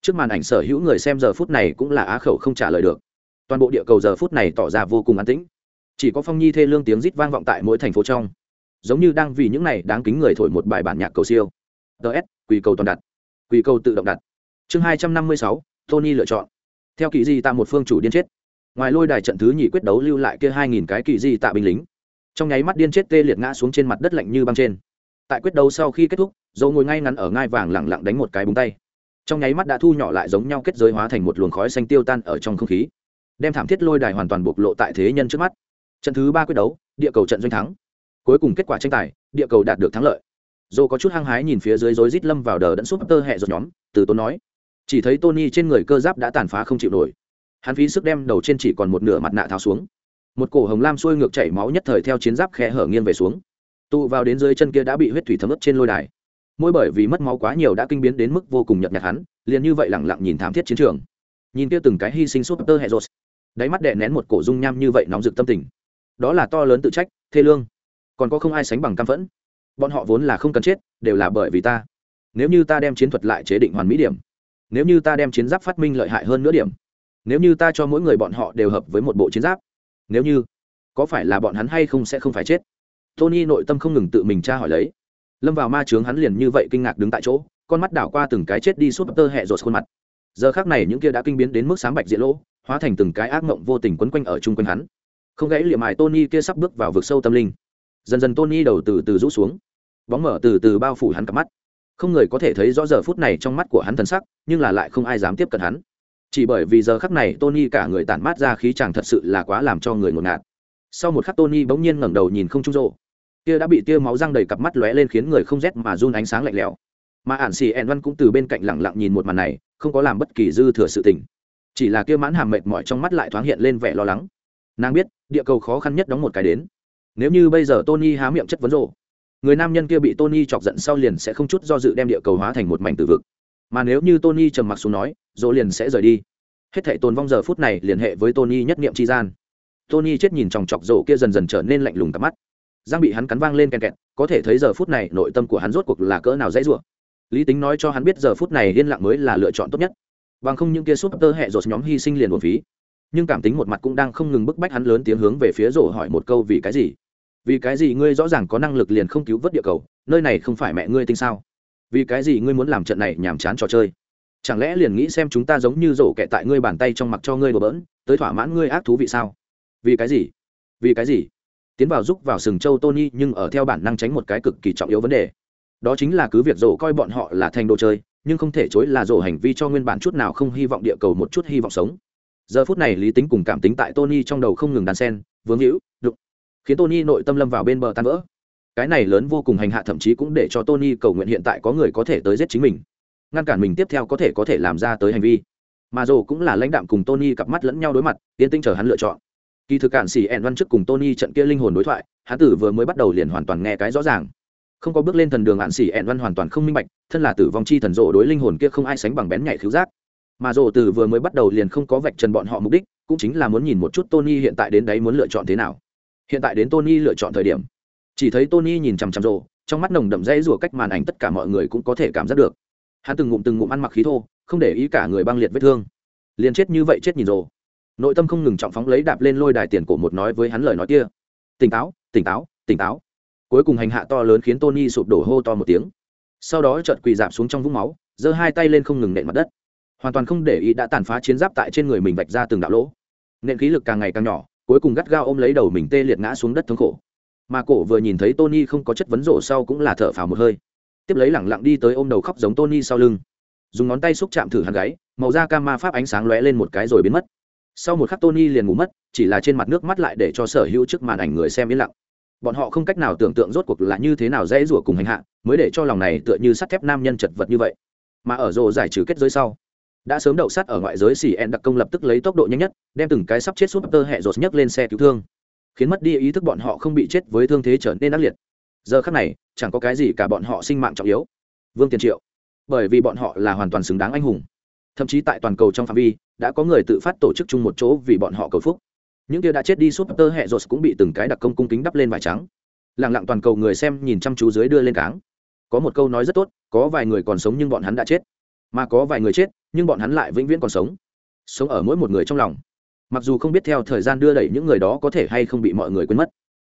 Trước màn ảnh sở hữu người xem giờ phút này cũng là á khẩu không trả lời được. Toàn bộ địa cầu giờ phút này tỏ ra vô cùng an tĩnh. Chỉ có phong nhi thê lương tiếng rít vang vọng tại mỗi thành phố trong. Giống như đang vì những này đáng kính người thổi một bài bản nhạc cầu siêu. Ts quỳ cầu toàn đặt. Quỳ cầu tự động đặt chương hai trăm năm mươi sáu, tony lựa chọn. Theo kỳ di tạ một phương chủ điên chết. Ngoài lôi đài trận thứ nhì quyết đấu lưu lại kia hai nghìn cái kỳ di tạ binh lính. Trong nháy mắt điên chết tê liệt ngã xuống trên mặt đất lạnh như băng trên. Tại quyết đấu sau khi kết thúc dâu ngồi ngay ngắn ở ngai vàng lẳng lặng đánh một cái búng tay. Trong nháy mắt đã thu nhỏ lại giống nhau kết giới hóa thành một luồng khói xanh tiêu tan ở trong không khí, đem thảm thiết lôi đài hoàn toàn bộc lộ tại thế nhân trước mắt. Trận thứ ba quyết đấu, địa cầu trận doanh thắng. Cuối cùng kết quả tranh tài, địa cầu đạt được thắng lợi. Dô có chút hăng hái nhìn phía dưới rối rít lâm vào đờ đẫn súp tơ hẹ rồi nhóm, từ tốn nói chỉ thấy tony trên người cơ giáp đã tàn phá không chịu nổi. Hắn phí sức đem đầu trên chỉ còn một nửa mặt nạ tháo xuống. Một cổ hồng lam xuôi ngược chảy máu nhất thời theo chiến giáp khe hở nghiêng về xuống. Tụ vào đến dưới chân kia đã bị huyết thủy thấm ướt trên lôi đài. Mỗi bởi vì mất máu quá nhiều đã kinh biến đến mức vô cùng nhợt nhạt hắn, liền như vậy lẳng lặng nhìn thảm thiết chiến trường. Nhìn kia từng cái hy sinh suốt tơ hệ rột. Đáy mắt đè nén một cổ dung nham như vậy nóng rực tâm tình. Đó là to lớn tự trách, thê lương. Còn có không ai sánh bằng cam phẫn. Bọn họ vốn là không cần chết, đều là bởi vì ta. Nếu như ta đem chiến thuật lại chế định hoàn mỹ điểm nếu như ta đem chiến giáp phát minh lợi hại hơn nữa điểm, nếu như ta cho mỗi người bọn họ đều hợp với một bộ chiến giáp, nếu như, có phải là bọn hắn hay không sẽ không phải chết? Tony nội tâm không ngừng tự mình tra hỏi lấy. Lâm vào ma trướng hắn liền như vậy kinh ngạc đứng tại chỗ, con mắt đảo qua từng cái chết đi suốt tơ hẹ rột khuôn mặt. Giờ khác này những kia đã kinh biến đến mức sáng bạch diện lỗ, hóa thành từng cái ác mộng vô tình quấn quanh ở chung quanh hắn. Không gãy liệm mài tony kia sắp bước vào vực sâu tâm linh. Dần dần tony đầu từ từ rũ xuống. Bóng mở từ từ bao phủ hắn cặp mắt không người có thể thấy rõ giờ phút này trong mắt của hắn thần sắc, nhưng là lại không ai dám tiếp cận hắn. Chỉ bởi vì giờ khắc này tony cả người tản mát ra khí chàng thật sự là quá làm cho người ngột ngạt. Sau một khắc tony bỗng nhiên ngẩng đầu nhìn không trung rộ kia đã bị tia máu răng đầy cặp mắt lóe lên khiến người không rét mà run ánh sáng lạnh lẽo. Mà ản xì ẹn văn cũng từ bên cạnh lẳng lặng nhìn một màn này, không có làm bất kỳ dư thừa sự tình. Chỉ là kia mãn hàm mệt mỏi trong mắt lại thoáng hiện lên vẻ lo lắng. Nàng biết, địa cầu khó khăn nhất đóng một cái đến. Nếu như bây giờ tony há miệng chất vấn rộ người nam nhân kia bị tony chọc giận sau liền sẽ không chút do dự đem địa cầu hóa thành một mảnh tử vực. Mà nếu như tony trầm mặc xuống nói, dỗ liền sẽ rời đi. Hết thảy tồn vong giờ phút này liên hệ với tony nhất niệm tri gian. Tony chết nhìn chòng chọc rộ kia dần dần trở nên lạnh lùng cặp mắt. Giang bị hắn cắn vang lên kèn kẹt, có thể thấy giờ phút này nội tâm của hắn rốt cuộc là cỡ nào dễ dụa lý tính nói cho hắn biết giờ phút này yên lặng mới là lựa chọn tốt nhất. Bằng không những kia súp tơ hẹ rột nhóm hy sinh liền một phí. Nhưng cảm tính một mặt cũng đang không ngừng bức bách hắn lớn tiếng hướng về phía rổ hỏi một câu vì cái gì vì cái gì ngươi rõ ràng có năng lực liền không cứu vớt địa cầu, nơi này không phải mẹ ngươi tinh sao? Vì cái gì ngươi muốn làm trận này nhàm chán trò chơi? Chẳng lẽ liền nghĩ xem chúng ta giống như rổ kẹ tại ngươi bàn tay trong mặt cho ngươi đồ bỡn, tới thỏa mãn ngươi ác thú vị sao? Vì cái gì? Vì cái gì? Tiến vào giúp vào sừng châu tony nhưng ở theo bản năng tránh một cái cực kỳ trọng yếu vấn đề. Đó chính là cứ việc rổ coi bọn họ là thành đồ chơi, nhưng không thể chối là rổ hành vi cho nguyên bản chút nào không hy vọng địa cầu một chút hy vọng sống. Giờ phút này lý tính cùng cảm tính tại tony trong đầu không ngừng đàn sen, vướng hữu đục khiến tony nội tâm lâm vào bên bờ tan vỡ. Cái này lớn vô cùng hành hạ thậm chí cũng để cho tony cầu nguyện hiện tại có người có thể tới giết chính mình. Ngăn cản mình tiếp theo có thể có thể làm ra tới hành vi. Mà rổ cũng là lãnh đạm cùng tony cặp mắt lẫn nhau đối mặt tiến tinh chờ hắn lựa chọn. Kỳ thực cản xỉ ẹn văn trước cùng tony trận kia linh hồn đối thoại, hắn tử vừa mới bắt đầu liền hoàn toàn nghe cái rõ ràng. Không có bước lên thần đường ạn xỉ ẹn văn hoàn toàn không minh bạch, thân là tử vong chi thần rộ đối linh hồn kia không ai sánh bằng bén nhạy khiếu giác. Mà rộ từ vừa mới bắt đầu liền không có vạch trần bọn họ mục đích, cũng chính là muốn nhìn một chút tony hiện tại đến đấy muốn lựa chọn thế nào hiện tại đến tony lựa chọn thời điểm. Chỉ thấy tony nhìn chằm chằm rồ, trong mắt nồng đậm dây rùa cách màn ảnh tất cả mọi người cũng có thể cảm giác được. Hắn từng ngụm từng ngụm ăn mặc khí thô, không để ý cả người băng liệt vết thương. Liền chết như vậy chết nhìn rồ. Nội tâm không ngừng trọng phóng lấy đạp lên lôi đài tiền cổ một nói với hắn lời nói kia. Tỉnh táo tỉnh táo tỉnh táo. Cuối cùng hành hạ to lớn khiến tony sụp đổ hô to một tiếng. Sau đó chợt quỳ dạp xuống trong vũng máu, giơ hai tay lên không ngừng nện mặt đất. Hoàn toàn không để ý đã tàn phá chiến giáp tại trên người mình vạch ra từng đạo lỗ. Nện khí lực càng ngày càng nhỏ cuối cùng gắt gao ôm lấy đầu mình tê liệt ngã xuống đất thống khổ. Mà cổ vừa nhìn thấy tony không có chất vấn rổ sau cũng là thở phào một hơi. Tiếp lấy lẳng lặng đi tới ôm đầu khóc giống tony sau lưng. Dùng ngón tay xúc chạm thử hàng gáy, màu da cam ma pháp ánh sáng lóe lên một cái rồi biến mất. Sau một khắc tony liền ngủ mất, chỉ là trên mặt nước mắt lại để cho sở hữu trước màn ảnh người xem yên lặng. Bọn họ không cách nào tưởng tượng rốt cuộc là như thế nào dễ rủa cùng hành hạ, mới để cho lòng này tựa như sắt thép nam nhân chật vật như vậy. Mà ở rồ giải trừ kết giới sau đã sớm đậu sắt ở ngoại giới xỉ ẹn đặc công lập tức lấy tốc độ nhanh nhất, đem từng cái sắp chết súp tơ hẹ rột nhấc lên xe cứu thương. Khiến mất đi ý thức bọn họ không bị chết với thương thế trở nên ác liệt. Giờ khắc này, chẳng có cái gì cả bọn họ sinh mạng trọng yếu. Vương tiền triệu. Bởi vì bọn họ là hoàn toàn xứng đáng anh hùng. Thậm chí tại toàn cầu trong phạm vi, đã có người tự phát tổ chức chung một chỗ vì bọn họ cầu phúc. Những kia đã chết đi súp tơ hẹ rột cũng bị từng cái đặc công cung kính đắp lên vải trắng. Lẳng lặng toàn cầu người xem nhìn chăm chú dưới đưa lên cáng. Có một câu nói rất tốt, có vài người còn sống nhưng bọn hắn đã chết. Mà có vài người chết nhưng bọn hắn lại vĩnh viễn còn sống sống ở mỗi một người trong lòng. Mặc dù không biết theo thời gian đưa đẩy những người đó có thể hay không bị mọi người quên mất,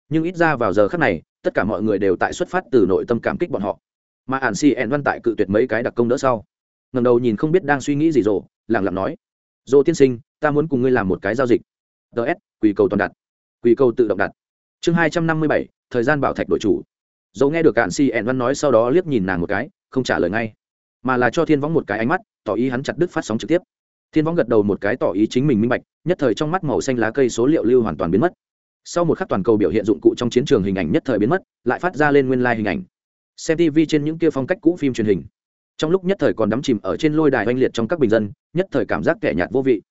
nhưng ít ra vào giờ khác này, tất cả mọi người đều tại xuất phát từ nội tâm cảm kích bọn họ. Mà ản si ẹn văn tại cự tuyệt mấy cái đặc công đỡ sau ngầm đầu nhìn không biết đang suy nghĩ gì rồ lẳng lặng nói, dô tiên sinh, ta muốn cùng ngươi làm một cái giao dịch. Ts quỳ cầu toàn đặt quỳ cầu tự động đặt. Chương hai trăm năm mươi bảy, thời gian bảo thạch đội chủ. Dẫu nghe được cạn si ẹn văn nói sau đó liếc nhìn nàng một cái, không trả lời ngay mà là cho thiên võng một cái ánh mắt, tỏ ý hắn chặt đứt phát sóng trực tiếp. Thiên võng gật đầu một cái tỏ ý chính mình minh bạch, nhất thời trong mắt màu xanh lá cây số liệu lưu hoàn toàn biến mất. Sau một khắc toàn cầu biểu hiện dụng cụ trong chiến trường hình ảnh nhất thời biến mất, lại phát ra lên nguyên lai、like、hình ảnh. Xem tv trên những kia phong cách cũ phim truyền hình. Trong lúc nhất thời còn đắm chìm ở trên lôi đài oanh liệt trong các bình dân, nhất thời cảm giác kẻ nhạt vô vị.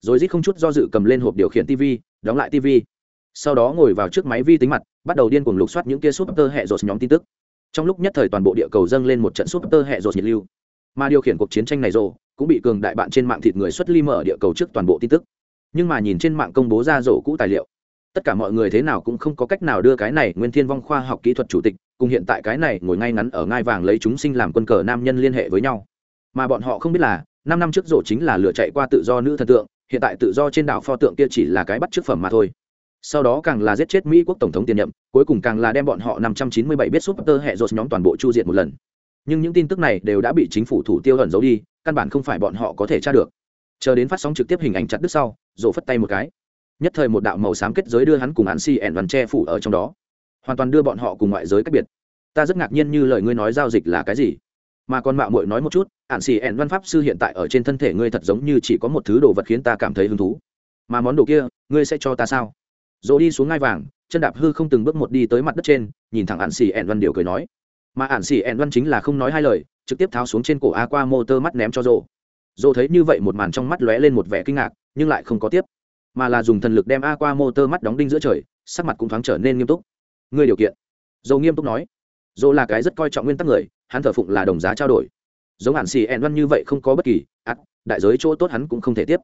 Rồi rít không chút do dự cầm lên hộp điều khiển tv đóng lại tv sau đó ngồi vào trước máy vi tính mặt, bắt đầu điên cuồng lục soát những kia súp tơ hẹ rột nhóm tin tức. Trong lúc nhất thời toàn bộ địa cầu dâng lên một trận súp tơ hẹ rột nhiệt lưu mà điều khiển cuộc chiến tranh này rồ, cũng bị cường đại bạn trên mạng thịt người xuất ly mở địa cầu trước toàn bộ tin tức. Nhưng mà nhìn trên mạng công bố ra rổ cũ tài liệu, tất cả mọi người thế nào cũng không có cách nào đưa cái này nguyên thiên vong khoa học kỹ thuật chủ tịch, cùng hiện tại cái này ngồi ngay ngắn ở ngai vàng lấy chúng sinh làm quân cờ nam nhân liên hệ với nhau. Mà bọn họ không biết là, năm năm trước rổ chính là lựa chạy qua tự do nữ thần tượng, hiện tại tự do trên đảo pho tượng kia chỉ là cái bắt trước phẩm mà thôi. Sau đó càng là giết chết mỹ quốc tổng thống tiền nhiệm cuối cùng càng là đem bọn họ năm trăm chín mươi bảy biết súp tơ hệ rột nhóm toàn bộ chu diệt một lần nhưng những tin tức này đều đã bị chính phủ thủ tiêu ẩn giấu đi, căn bản không phải bọn họ có thể tra được. Chờ đến phát sóng trực tiếp hình ảnh chặt đứt sau rộ phất tay một cái. Nhất thời một đạo màu xám kết giới đưa hắn cùng hắn si ẻn vằn che phủ ở trong đó. Hoàn toàn đưa bọn họ cùng ngoại giới cách biệt. Ta rất ngạc nhiên như lời ngươi nói giao dịch là cái gì. Mà còn mạo muội nói một chút, ạn xì ẻn văn pháp sư hiện tại ở trên thân thể ngươi thật giống như chỉ có một thứ đồ vật khiến ta cảm thấy hứng thú. Mà món đồ kia, ngươi sẽ cho ta sao? Dỗ đi xuống ngai vàng, chân đạp hư không từng bước một đi tới mặt đất trên, nhìn thẳng ạn xì ẻn văn điều cười nói mà ạn xỉ ẹn văn chính là không nói hai lời, trực tiếp tháo xuống trên cổ a qua mô tơ mắt ném cho dỗ dỗ thấy như vậy một màn trong mắt lóe lên một vẻ kinh ngạc, nhưng lại không có tiếp, mà là dùng thần lực đem a qua mô tơ mắt đóng đinh giữa trời, sắc mặt cũng thoáng trở nên nghiêm túc. Người điều kiện? Dầu nghiêm túc nói. Dỗ là cái rất coi trọng nguyên tắc người, hắn thờ phụng là đồng giá trao đổi. Giống hạn xì ẹn văn như vậy không có bất kỳ ắt đại giới chỗ tốt hắn cũng không thể tiếp.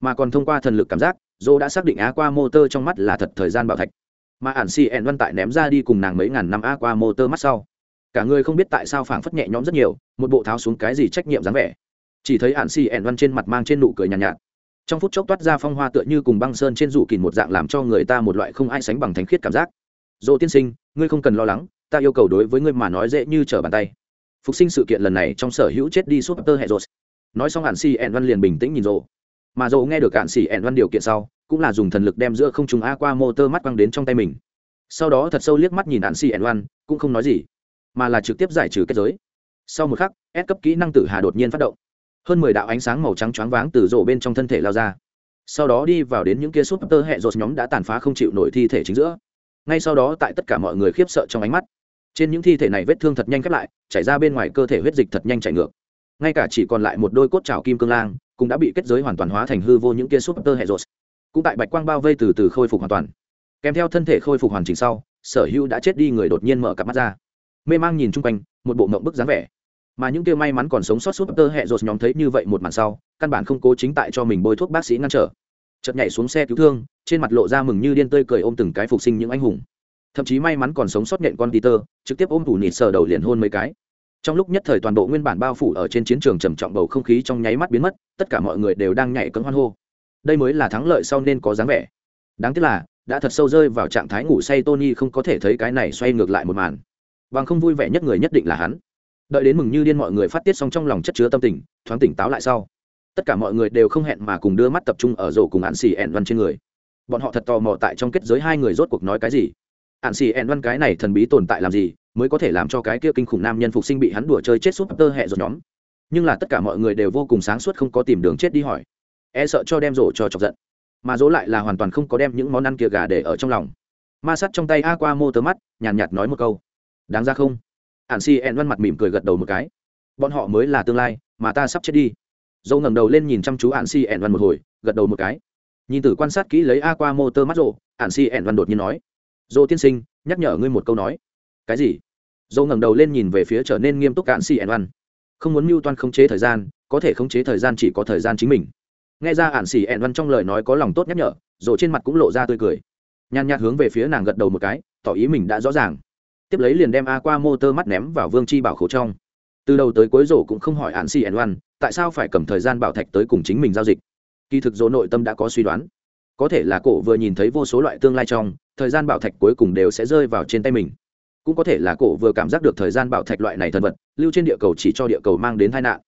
Mà còn thông qua thần lực cảm giác Dô đã xác định á qua motor trong mắt là thật thời gian bảo thạch. Mà ản xì ẹn văn tại ném ra đi cùng nàng mấy ngàn năm á qua motor mắt sau cả người không biết tại sao phảng phất nhẹ nhõm rất nhiều một bộ tháo xuống cái gì trách nhiệm dáng vẻ. Chỉ thấy hạn xì ẻn văn trên mặt mang trên nụ cười nhàn nhạt, nhạt. Trong phút chốc toát ra phong hoa tựa như cùng băng sơn trên rủ kìn một dạng làm cho người ta một loại không ai sánh bằng thánh khiết cảm giác. Dỗ tiên sinh ngươi không cần lo lắng ta yêu cầu đối với ngươi mà nói dễ như trở bàn tay. Phục sinh sự kiện lần này trong sở hữu chết đi suốt tơ hệ rột nói xong hạn xì ẻn văn liền bình tĩnh nhìn rộ mà rộ nghe được hạn xì ẻn văn điều kiện sau cũng là dùng thần lực đem giữa không trùng a qua mô tơ mắt quăng đến trong tay mình. Sau đó thật sâu liếc mắt nhìn hạn xì ẻn văn cũng không nói gì mà là trực tiếp giải trừ kết giới. Sau một khắc ép cấp kỹ năng tử hà đột nhiên phát động. Hơn mười đạo ánh sáng màu trắng choáng váng từ rổ bên trong thân thể lao ra. Sau đó đi vào đến những kia súp tơ hệ rột nhóm đã tàn phá không chịu nổi thi thể chính giữa. Ngay sau đó tại tất cả mọi người khiếp sợ trong ánh mắt, trên những thi thể này vết thương thật nhanh khép lại, chảy ra bên ngoài cơ thể huyết dịch thật nhanh chảy ngược. Ngay cả chỉ còn lại một đôi cốt trào kim cương lang cũng đã bị kết giới hoàn toàn hóa thành hư vô những kia súp tơ hệ rột. Cũng tại bạch quang bao vây từ từ khôi phục hoàn toàn. Kèm theo thân thể khôi phục hoàn chỉnh sau, sở hữu đã chết đi người đột nhiên mở cặp mắt ra mê mang nhìn chung quanh, một bộ mộng bức dáng vẻ. Mà những kia may mắn còn sống sót súp tơ hệ rột nhóm thấy như vậy một màn sau, căn bản không cố chính tại cho mình bôi thuốc bác sĩ ngăn trở. Chật nhảy xuống xe cứu thương, trên mặt lộ ra mừng như điên tươi cười ôm từng cái phục sinh những anh hùng. Thậm chí may mắn còn sống sót nhện con peter, trực tiếp ôm thủ nịt sờ đầu liền hôn mấy cái. Trong lúc nhất thời toàn bộ nguyên bản bao phủ ở trên chiến trường trầm trọng bầu không khí trong nháy mắt biến mất, tất cả mọi người đều đang nhảy cấm hoan hô. Đây mới là thắng lợi sau nên có dáng vẻ. Đáng tiếc là, đã thật sâu rơi vào trạng thái ngủ say tony không có thể thấy cái này xoay ngược lại một màn bằng không vui vẻ nhất người nhất định là hắn. Đợi đến mừng như điên mọi người phát tiết xong trong lòng chất chứa tâm tình, thoáng tỉnh táo lại sau. Tất cả mọi người đều không hẹn mà cùng đưa mắt tập trung ở rổ cùng hạn xì ẹn văn trên người. Bọn họ thật tò mò tại trong kết giới hai người rốt cuộc nói cái gì. Ạn xì ẹn văn cái này thần bí tồn tại làm gì, mới có thể làm cho cái kia kinh khủng nam nhân phục sinh bị hắn đùa chơi chết suốt tơ hẹ rồi nhóm. Nhưng là tất cả mọi người đều vô cùng sáng suốt không có tìm đường chết đi hỏi. E sợ cho đem rổ cho chọc giận. Mà dỗ lại là hoàn toàn không có đem những món ăn kia gà để ở trong lòng. Ma sắt trong tay a qua mô tớ mắt nhàn nhạt nói một câu đáng ra không? Ạn si ẹn văn mặt mỉm cười gật đầu một cái. Bọn họ mới là tương lai, mà ta sắp chết đi. Dâu ngẩng đầu lên nhìn chăm chú ạn si ẹn văn một hồi, gật đầu một cái. Nhìn từ quan sát kỹ lấy a qua mô tơ mắt rộ ạn si ẹn văn đột nhiên nói. Dô tiên sinh, nhắc nhở ngươi một câu nói. Cái gì? Dâu ngẩng đầu lên nhìn về phía trở nên nghiêm túc cạn si ẹn văn. Không muốn mưu toan khống chế thời gian, có thể khống chế thời gian chỉ có thời gian chính mình. Nghe ra ạn xỉ ẹn văn trong lời nói có lòng tốt nhắc nhở, rồi trên mặt cũng lộ ra tươi cười. Nhàn nhạt hướng về phía nàng gật đầu một cái, tỏ ý mình đã rõ ràng tiếp lấy liền đem a qua mô tơ mắt ném vào vương chi bảo khẩu trong. Từ đầu tới cuối rổ cũng không hỏi hạn si ẻn văn tại sao phải cầm thời gian bảo thạch tới cùng chính mình giao dịch? Kỳ thực rổ nội tâm đã có suy đoán. Có thể là cổ vừa nhìn thấy vô số loại tương lai trong, thời gian bảo thạch cuối cùng đều sẽ rơi vào trên tay mình. Cũng có thể là cổ vừa cảm giác được thời gian bảo thạch loại này thần vật, lưu trên địa cầu chỉ cho địa cầu mang đến tai nạn.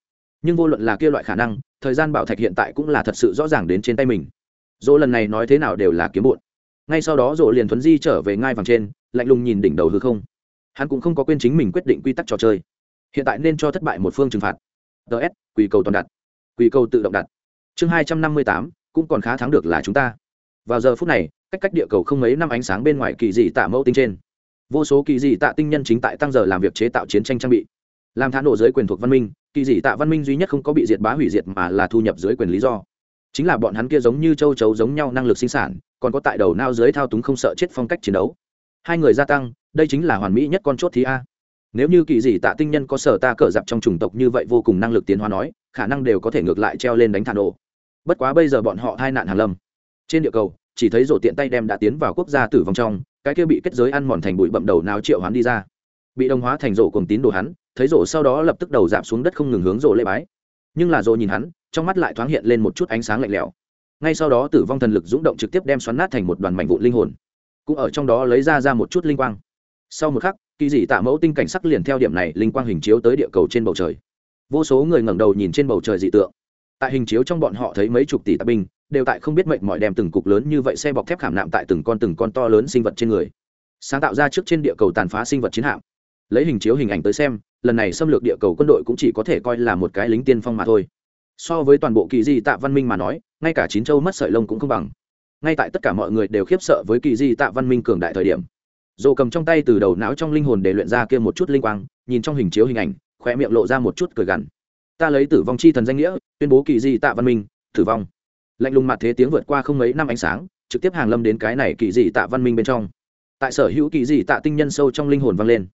Nhưng vô luận là kia loại khả năng, thời gian bảo thạch hiện tại cũng là thật sự rõ ràng đến trên tay mình. Dỗ lần này nói thế nào đều là kiếm bụn. Ngay sau đó dỗ liền thuấn di trở về ngai vàng trên, lạnh lùng nhìn đỉnh đầu hư không hắn cũng không có quên chính mình quyết định quy tắc trò chơi. Hiện tại nên cho thất bại một phương trừng phạt. Ts quỳ cầu toàn đặt. Quỳ cầu tự động đặt. Chương hai trăm năm mươi tám, cũng còn khá thắng được là chúng ta. Vào giờ phút này, cách cách địa cầu không mấy năm ánh sáng bên ngoài kỳ dị tạ mẫu tinh trên. Vô số kỳ dị tạ tinh nhân chính tại tăng giờ làm việc chế tạo chiến tranh trang bị. Làm thả nổ giới quyền thuộc văn minh, kỳ dị tạ văn minh duy nhất không có bị diệt bá hủy diệt mà là thu nhập dưới quyền lý do. Chính là bọn hắn kia giống như châu chấu giống nhau năng lực sinh sản, còn có tại đầu nao dưới thao túng không sợ chết phong cách chiến đấu. Hai người gia tăng đây chính là hoàn mỹ nhất con chốt thí a. Nếu như kỳ dị tạ tinh nhân có sở ta cờ dạp trong chủng tộc như vậy vô cùng năng lực tiến hóa nói, khả năng đều có thể ngược lại treo lên đánh thản nổ. Bất quá bây giờ bọn họ hai nạn hàn lâm. Trên địa cầu, chỉ thấy rổ tiện tay đem đã tiến vào quốc gia tử vong trong, cái kia bị kết giới ăn mòn thành bụi bậm đầu nào triệu hắn đi ra. Bị đồng hóa thành rổ cùng tín đồ hắn, thấy rổ sau đó lập tức đầu giảm xuống đất không ngừng hướng rổ lễ bái. Nhưng là rổ nhìn hắn, trong mắt lại thoáng hiện lên một chút ánh sáng lạnh lẽo. Ngay sau đó tử vong thần lực dũng động trực tiếp đem xoắn nát thành một đoàn mảnh vụn linh hồn. Cũng ở trong đó lấy ra ra một chút linh quang sau một khắc, kỳ dị tạ mẫu tinh cảnh sắc liền theo điểm này linh quang hình chiếu tới địa cầu trên bầu trời. Vô số người ngẩng đầu nhìn trên bầu trời dị tượng. Tại hình chiếu trong bọn họ thấy mấy chục tỷ tạ binh, đều tại không biết mệnh mọi đem từng cục lớn như vậy xe bọc thép khảm nạm tại từng con từng con to lớn sinh vật trên người. Sáng tạo ra trước trên địa cầu tàn phá sinh vật chiến hạm. Lấy hình chiếu hình ảnh tới xem, lần này xâm lược địa cầu quân đội cũng chỉ có thể coi là một cái lính tiên phong mà thôi. So với toàn bộ kỳ di tạ văn minh mà nói, ngay cả chín châu mất sợi lông cũng không bằng. Ngay tại tất cả mọi người đều khiếp sợ với kỳ di tạ văn minh cường đại thời điểm dồ cầm trong tay từ đầu não trong linh hồn để luyện ra kia một chút linh quang, nhìn trong hình chiếu hình ảnh khoe miệng lộ ra một chút cười gằn. Ta lấy tử vong chi thần danh nghĩa, tuyên bố kỳ di tạ văn minh, tử vong. Lạnh lùng mặt thế tiếng vượt qua không mấy năm ánh sáng, trực tiếp hàng lâm đến cái này kỳ di tạ văn minh bên trong. Tại sở hữu kỳ di tạ tinh nhân sâu trong linh hồn vang lên.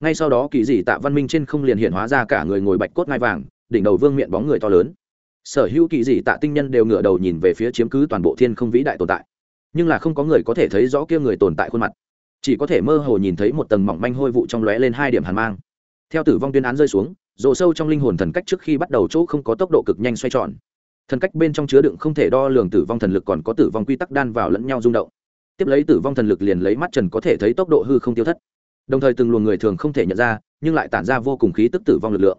Ngay sau đó kỳ di tạ văn minh trên không liền hiện hóa ra cả người ngồi bạch cốt ngai vàng, đỉnh đầu vương miệng bóng người to lớn. Sở hữu kỳ dị tạ tinh nhân đều ngửa đầu nhìn về phía chiếm cứ toàn bộ thiên không vĩ đại tồn tại. Nhưng là không có người có thể thấy rõ kia người tồn tại khuôn mặt chỉ có thể mơ hồ nhìn thấy một tầng mỏng manh hôi vụ trong lóe lên hai điểm hàn mang. Theo tử vong tuyên án rơi xuống rộ sâu trong linh hồn thần cách trước khi bắt đầu chỗ không có tốc độ cực nhanh xoay tròn. Thần cách bên trong chứa đựng không thể đo lường tử vong thần lực còn có tử vong quy tắc đan vào lẫn nhau rung động. Tiếp lấy tử vong thần lực liền lấy mắt trần có thể thấy tốc độ hư không tiêu thất. Đồng thời từng luồng người thường không thể nhận ra, nhưng lại tản ra vô cùng khí tức tử vong lực lượng.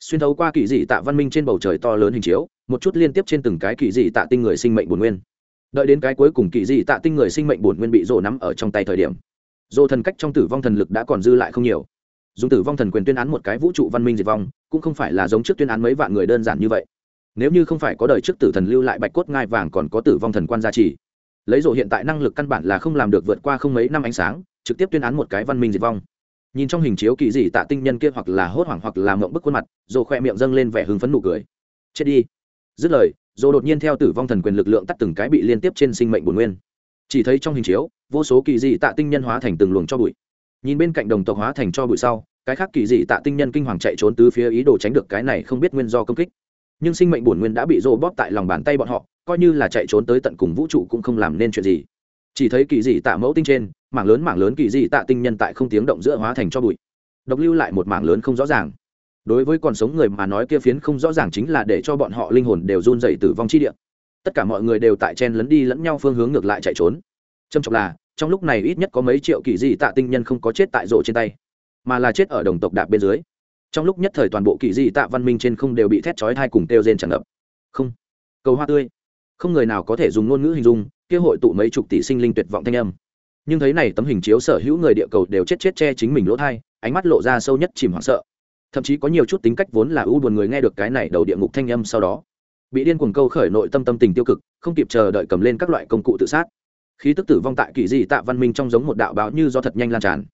Xuyên thấu qua kỳ dị tạ văn minh trên bầu trời to lớn hình chiếu, một chút liên tiếp trên từng cái kỳ dị tạ tinh người sinh mệnh bổn nguyên. Đợi đến cái cuối cùng kỳ dị tạ tinh người sinh mệnh bổn nguyên bị rổ nắm ở trong tay thời điểm rồ thần cách trong tử vong thần lực đã còn dư lại không nhiều. Dùng tử vong thần quyền tuyên án một cái vũ trụ văn minh diệt vong, cũng không phải là giống trước tuyên án mấy vạn người đơn giản như vậy. Nếu như không phải có đời trước tử thần lưu lại bạch cốt ngai vàng còn có tử vong thần quan gia trì. Lấy rồ hiện tại năng lực căn bản là không làm được vượt qua không mấy năm ánh sáng, trực tiếp tuyên án một cái văn minh diệt vong. Nhìn trong hình chiếu kỳ dị tạ tinh nhân kia hoặc là hốt hoảng hoặc là mộng bức khuôn mặt rồ khoe miệng dâng lên vẻ hứng phấn nụ cười. Chết đi. Dứt lời rồ đột nhiên theo tử vong thần quyền lực lượng tắt từng cái bị liên tiếp trên sinh mệnh bồn nguyên chỉ thấy trong hình chiếu, vô số kỳ dị tạ tinh nhân hóa thành từng luồng cho bụi. Nhìn bên cạnh đồng tộc hóa thành cho bụi sau, cái khác kỳ dị tạ tinh nhân kinh hoàng chạy trốn tứ phía ý đồ tránh được cái này không biết nguyên do công kích. Nhưng sinh mệnh bổn nguyên đã bị rô bóp tại lòng bàn tay bọn họ, coi như là chạy trốn tới tận cùng vũ trụ cũng không làm nên chuyện gì. Chỉ thấy kỳ dị tạ mẫu tinh trên, mảng lớn mảng lớn kỳ dị tạ tinh nhân tại không tiếng động giữa hóa thành cho bụi. Độc lưu lại một mảng lớn không rõ ràng. Đối với còn sống người mà nói kia phiến không rõ ràng chính là để cho bọn họ linh hồn đều run dậy tử vong chi địa tất cả mọi người đều tại chen lấn đi lẫn nhau phương hướng ngược lại chạy trốn. Trầm trọng là, trong lúc này ít nhất có mấy triệu kỳ dị tạ tinh nhân không có chết tại rổ trên tay, mà là chết ở đồng tộc đạp bên dưới. Trong lúc nhất thời toàn bộ kỳ dị tạ văn minh trên không đều bị thét chói thai cùng kêu rên tràn ngập. Không, cầu hoa tươi. Không người nào có thể dùng ngôn ngữ hình dung, kia hội tụ mấy chục tỷ sinh linh tuyệt vọng thanh âm. Nhưng thấy này tấm hình chiếu sở hữu người địa cầu đều chết chết che chính mình lỗ thai ánh mắt lộ ra sâu nhất chìm hoảng sợ. Thậm chí có nhiều chút tính cách vốn là ưu buồn người nghe được cái này đầu địa ngục thanh âm sau đó bị điên cuồng câu khởi nội tâm tâm tình tiêu cực, không kịp chờ đợi cầm lên các loại công cụ tự sát. Khí tức tử vong tại kỳ dị tạ văn minh trong giống một đạo báo như do thật nhanh lan tràn.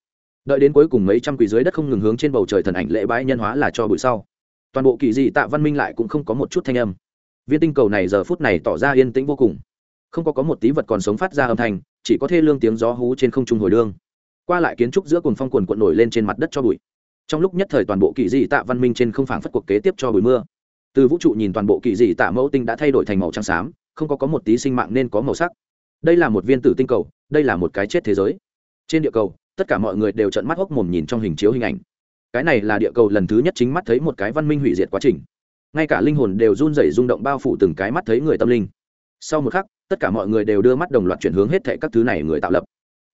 Đợi đến cuối cùng mấy trăm quỷ dưới đất không ngừng hướng trên bầu trời thần ảnh lễ bái nhân hóa là cho bụi sau. Toàn bộ kỳ dị tạ văn minh lại cũng không có một chút thanh âm. Viên tinh cầu này giờ phút này tỏ ra yên tĩnh vô cùng. Không có có một tí vật còn sống phát ra âm thanh, chỉ có thê lương tiếng gió hú trên không trung hồi đương. Qua lại kiến trúc giữa cùng phong quần quận nổi lên trên mặt đất cho bụi. Trong lúc nhất thời toàn bộ kỳ dị tạ văn minh trên không phảng phất cuộc kế tiếp cho bụi mưa từ vũ trụ nhìn toàn bộ kỳ dị tạ mẫu tinh đã thay đổi thành màu trắng xám, không có có một tí sinh mạng nên có màu sắc. Đây là một viên tử tinh cầu, đây là một cái chết thế giới. Trên địa cầu, tất cả mọi người đều trận mắt hốc mồm nhìn trong hình chiếu hình ảnh. Cái này là địa cầu lần thứ nhất chính mắt thấy một cái văn minh hủy diệt quá trình. Ngay cả linh hồn đều run rẩy rung động bao phủ từng cái mắt thấy người tâm linh. Sau một khắc, tất cả mọi người đều đưa mắt đồng loạt chuyển hướng hết thệ các thứ này người tạo lập.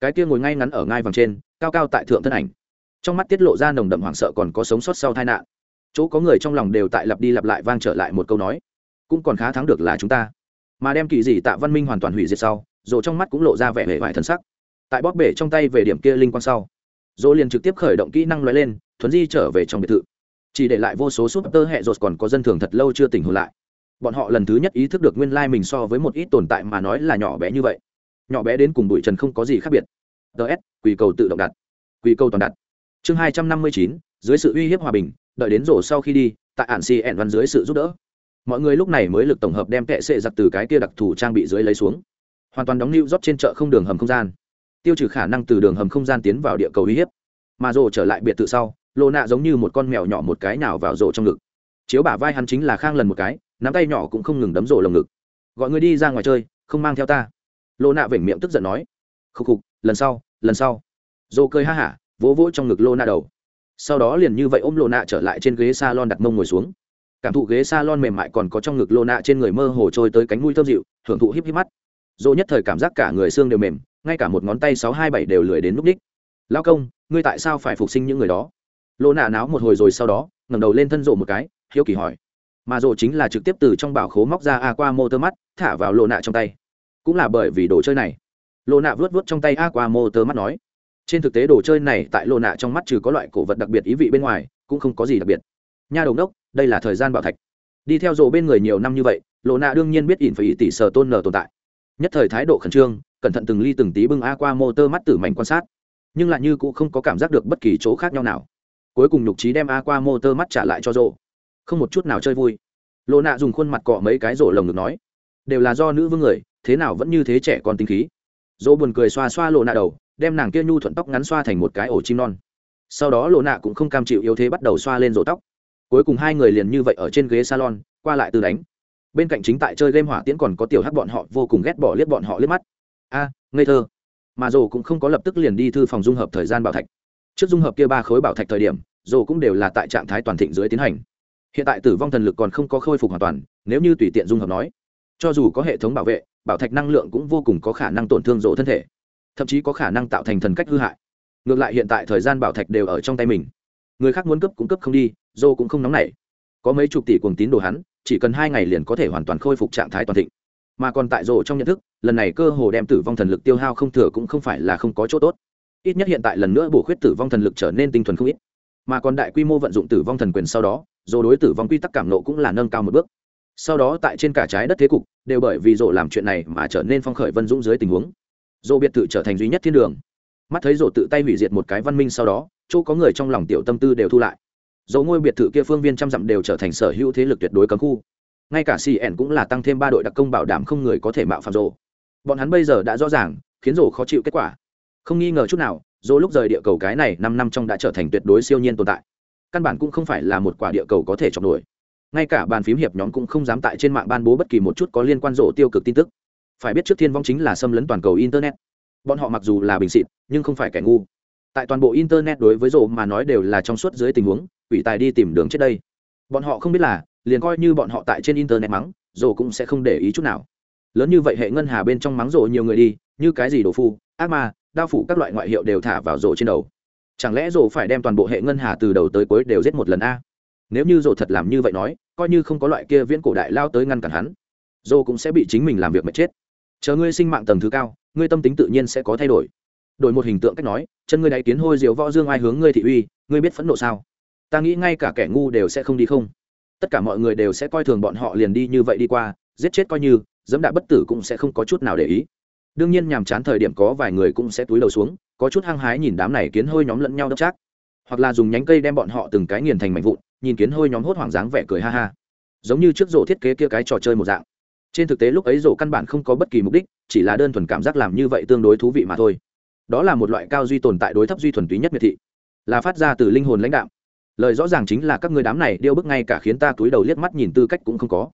Cái kia ngồi ngay ngắn ở ngai vàng trên, cao cao tại thượng thân ảnh. Trong mắt tiết lộ ra nồng đậm hoảng sợ còn có sống sót sau tai nạn chỗ có người trong lòng đều tại lặp đi lặp lại vang trở lại một câu nói, cũng còn khá thắng được là chúng ta. Mà đem kỳ dị tạ văn minh hoàn toàn hủy diệt sau rồi trong mắt cũng lộ ra vẻ hề vải thân sắc. Tại bóp bể trong tay về điểm kia linh quang sau, dỗ liền trực tiếp khởi động kỹ năng loại lên, thuấn di trở về trong biệt thự. Chỉ để lại vô số súp tơ hẹ rột còn có dân thường thật lâu chưa tỉnh hồn lại. Bọn họ lần thứ nhất ý thức được nguyên lai mình so với một ít tồn tại mà nói là nhỏ bé như vậy. Nhỏ bé đến cùng bụi trần không có gì khác biệt. Ts quỳ cầu tự động đặt. Quỳ cầu toàn đặt. Chương hai trăm năm mươi chín, dưới sự uy hiếp hòa bình đợi đến rổ sau khi đi, tại ản si ẻn văn dưới sự giúp đỡ. Mọi người lúc này mới lực tổng hợp đem kệ sệ giặc từ cái kia đặc thù trang bị dưới lấy xuống. Hoàn toàn đóng lưu rót trên chợ không đường hầm không gian. Tiêu trừ khả năng từ đường hầm không gian tiến vào địa cầu uy hiếp. Mà rổ trở lại biệt thự sau lộ nạ giống như một con mèo nhỏ một cái nào vào rổ trong ngực. Chiếu bả vai hắn chính là khang lần một cái, nắm tay nhỏ cũng không ngừng đấm rổ lồng ngực. Gọi người đi ra ngoài chơi, không mang theo ta. Lộ nạ vểnh miệng tức giận nói. Khúc khục, lần sau lần sau. Rổ cười ha hả, vỗ vỗ trong ngực lô nạ đầu sau đó liền như vậy ôm lô nạ trở lại trên ghế s a lon đặt mông ngồi xuống. Cảm thụ ghế s a lon mềm mại còn có trong ngực lô nạ trên người mơ hồ trôi tới cánh mũi thơm dịu hưởng thụ híp híp mắt. Dỗ nhất thời cảm giác cả người xương đều mềm, ngay cả một ngón tay sáu hai bảy đều lười đến núp đích. Lao công, ngươi tại sao phải phục sinh những người đó? Lộ nạ náo một hồi rồi sau đó, ngẩng đầu lên thân rộ một cái, hiếu kỳ hỏi. Mà rộ chính là trực tiếp từ trong bảo khố móc ra a qua mô tơ mắt thả vào lộ nạ trong tay. Cũng là bởi vì đồ chơi này. Lộ nạ vớt vớt trong tay a qua mô tơ mắt nói trên thực tế đồ chơi này tại lộ nạ trong mắt trừ có loại cổ vật đặc biệt ý vị bên ngoài, cũng không có gì đặc biệt. Nha đầu đốc đây là thời gian bảo thạch. Đi theo rộ bên người nhiều năm như vậy lộ nạ đương nhiên biết ỉn phải tỷ sở tôn nở tồn tại. Nhất thời thái độ khẩn trương, cẩn thận từng ly từng tí bưng a qua mô tơ mắt tử mảnh quan sát. Nhưng lại như cũng không có cảm giác được bất kỳ chỗ khác nhau nào. Cuối cùng nhục trí đem a qua mô tơ mắt trả lại cho rộ không một chút nào chơi vui. Lộ nạ dùng khuôn mặt cọ mấy cái rộ lồng ngực nói, đều là do nữ vương người, thế nào vẫn như thế trẻ còn tinh khí? Dỗ buồn cười xoa xoa lộ nạ đầu đem nàng kia nhu thuận tóc ngắn xoa thành một cái ổ chim non. Sau đó lộ nạ cũng không cam chịu yếu thế bắt đầu xoa lên rổ tóc. Cuối cùng hai người liền như vậy ở trên ghế salon, qua lại từ đánh. Bên cạnh chính tại chơi game hỏa tiễn còn có tiểu hắc bọn họ vô cùng ghét bỏ liếc bọn họ liếc mắt. A, ngây thơ. Mà rổ cũng không có lập tức liền đi thư phòng dung hợp thời gian bảo thạch. Trước dung hợp kia ba khối bảo thạch thời điểm rổ cũng đều là tại trạng thái toàn thịnh dưới tiến hành. Hiện tại tử vong thần lực còn không có khôi phục hoàn toàn, nếu như tùy tiện dung hợp nói, cho dù có hệ thống bảo vệ, bảo thạch năng lượng cũng vô cùng có khả năng tổn thương rổ thân thể thậm chí có khả năng tạo thành thần cách hư hại. Ngược lại hiện tại thời gian bảo thạch đều ở trong tay mình. Người khác muốn cấp cũng cấp không đi, dô cũng không nóng nảy. Có mấy chục tỷ cuồng tín đồ hắn, chỉ cần hai ngày liền có thể hoàn toàn khôi phục trạng thái toàn thịnh. Mà còn tại rộ trong nhận thức, lần này cơ hồ đem tử vong thần lực tiêu hao không thừa cũng không phải là không có chỗ tốt. Ít nhất hiện tại lần nữa bổ khuyết tử vong thần lực trở nên tinh thuần không ít. Mà còn đại quy mô vận dụng tử vong thần quyền sau đó dồ đối tử vong quy tắc cảm nộ cũng là nâng cao một bước. Sau đó tại trên cả trái đất thế cục, đều bởi vì rộ làm chuyện này mà trở nên phong khởi vân dũng dưới tình huống rộ biệt thự trở thành duy nhất thiên đường. Mắt thấy rộ tự tay hủy diệt một cái văn minh sau đó, chỗ có người trong lòng tiểu tâm tư đều thu lại. Dầu ngôi biệt thự kia phương viên trăm dặm đều trở thành sở hữu thế lực tuyệt đối cấm khu. Ngay cả cn cũng là tăng thêm ba đội đặc công bảo đảm không người có thể mạo phạm rộ bọn hắn bây giờ đã rõ ràng, khiến rộ khó chịu kết quả. Không nghi ngờ chút nào rộ lúc rời địa cầu cái này năm năm trong đã trở thành tuyệt đối siêu nhiên tồn tại. Căn bản cũng không phải là một quả địa cầu có thể chọc nổi. Ngay cả bàn phím hiệp nhóm cũng không dám tại trên mạng ban bố bất kỳ một chút có liên quan rộ tiêu cực tin tức phải biết trước thiên vong chính là xâm lấn toàn cầu internet. Bọn họ mặc dù là bình xịt nhưng không phải kẻ ngu. Tại toàn bộ internet đối với rộ mà nói đều là trong suốt dưới tình huống, quỷ tài đi tìm đường trước đây. Bọn họ không biết là, liền coi như bọn họ tại trên internet mắng, rộ cũng sẽ không để ý chút nào. Lớn như vậy hệ ngân hà bên trong mắng rộ nhiều người đi, như cái gì đồ phu, ác ma, đao phủ các loại ngoại hiệu đều thả vào rộ trên đầu. Chẳng lẽ rộ phải đem toàn bộ hệ ngân hà từ đầu tới cuối đều giết một lần a? Nếu như rộ thật làm như vậy nói, coi như không có loại kia viễn cổ đại lao tới ngăn cản hắn, rộ cũng sẽ bị chính mình làm việc mà chết chờ ngươi sinh mạng tầng thứ cao, ngươi tâm tính tự nhiên sẽ có thay đổi. Đổi một hình tượng cách nói, chân ngươi đáy kiến hôi diều võ dương ai hướng ngươi thị uy, ngươi biết phẫn nộ sao? Ta nghĩ ngay cả kẻ ngu đều sẽ không đi không. Tất cả mọi người đều sẽ coi thường bọn họ liền đi như vậy đi qua, giết chết coi như, dẫm đạp bất tử cũng sẽ không có chút nào để ý. Đương nhiên nhàm chán thời điểm có vài người cũng sẽ túi đầu xuống, có chút hăng hái nhìn đám này kiến hôi nhóm lẫn nhau đắp chắc hoặc là dùng nhánh cây đem bọn họ từng cái nghiền thành mảnh vụn, nhìn kiến hôi nhóm hốt hoảng dáng vẻ cười ha ha. Giống như trước rổ thiết kế kia cái trò chơi một dạng trên thực tế lúc ấy rổ căn bản không có bất kỳ mục đích, chỉ là đơn thuần cảm giác làm như vậy tương đối thú vị mà thôi. Đó là một loại cao duy tồn tại đối thấp duy thuần túy nhất miệt thị. Là phát ra từ linh hồn lãnh đạo lời rõ ràng chính là các người đám này điêu bức ngay cả khiến ta túi đầu liếc mắt nhìn tư cách cũng không có.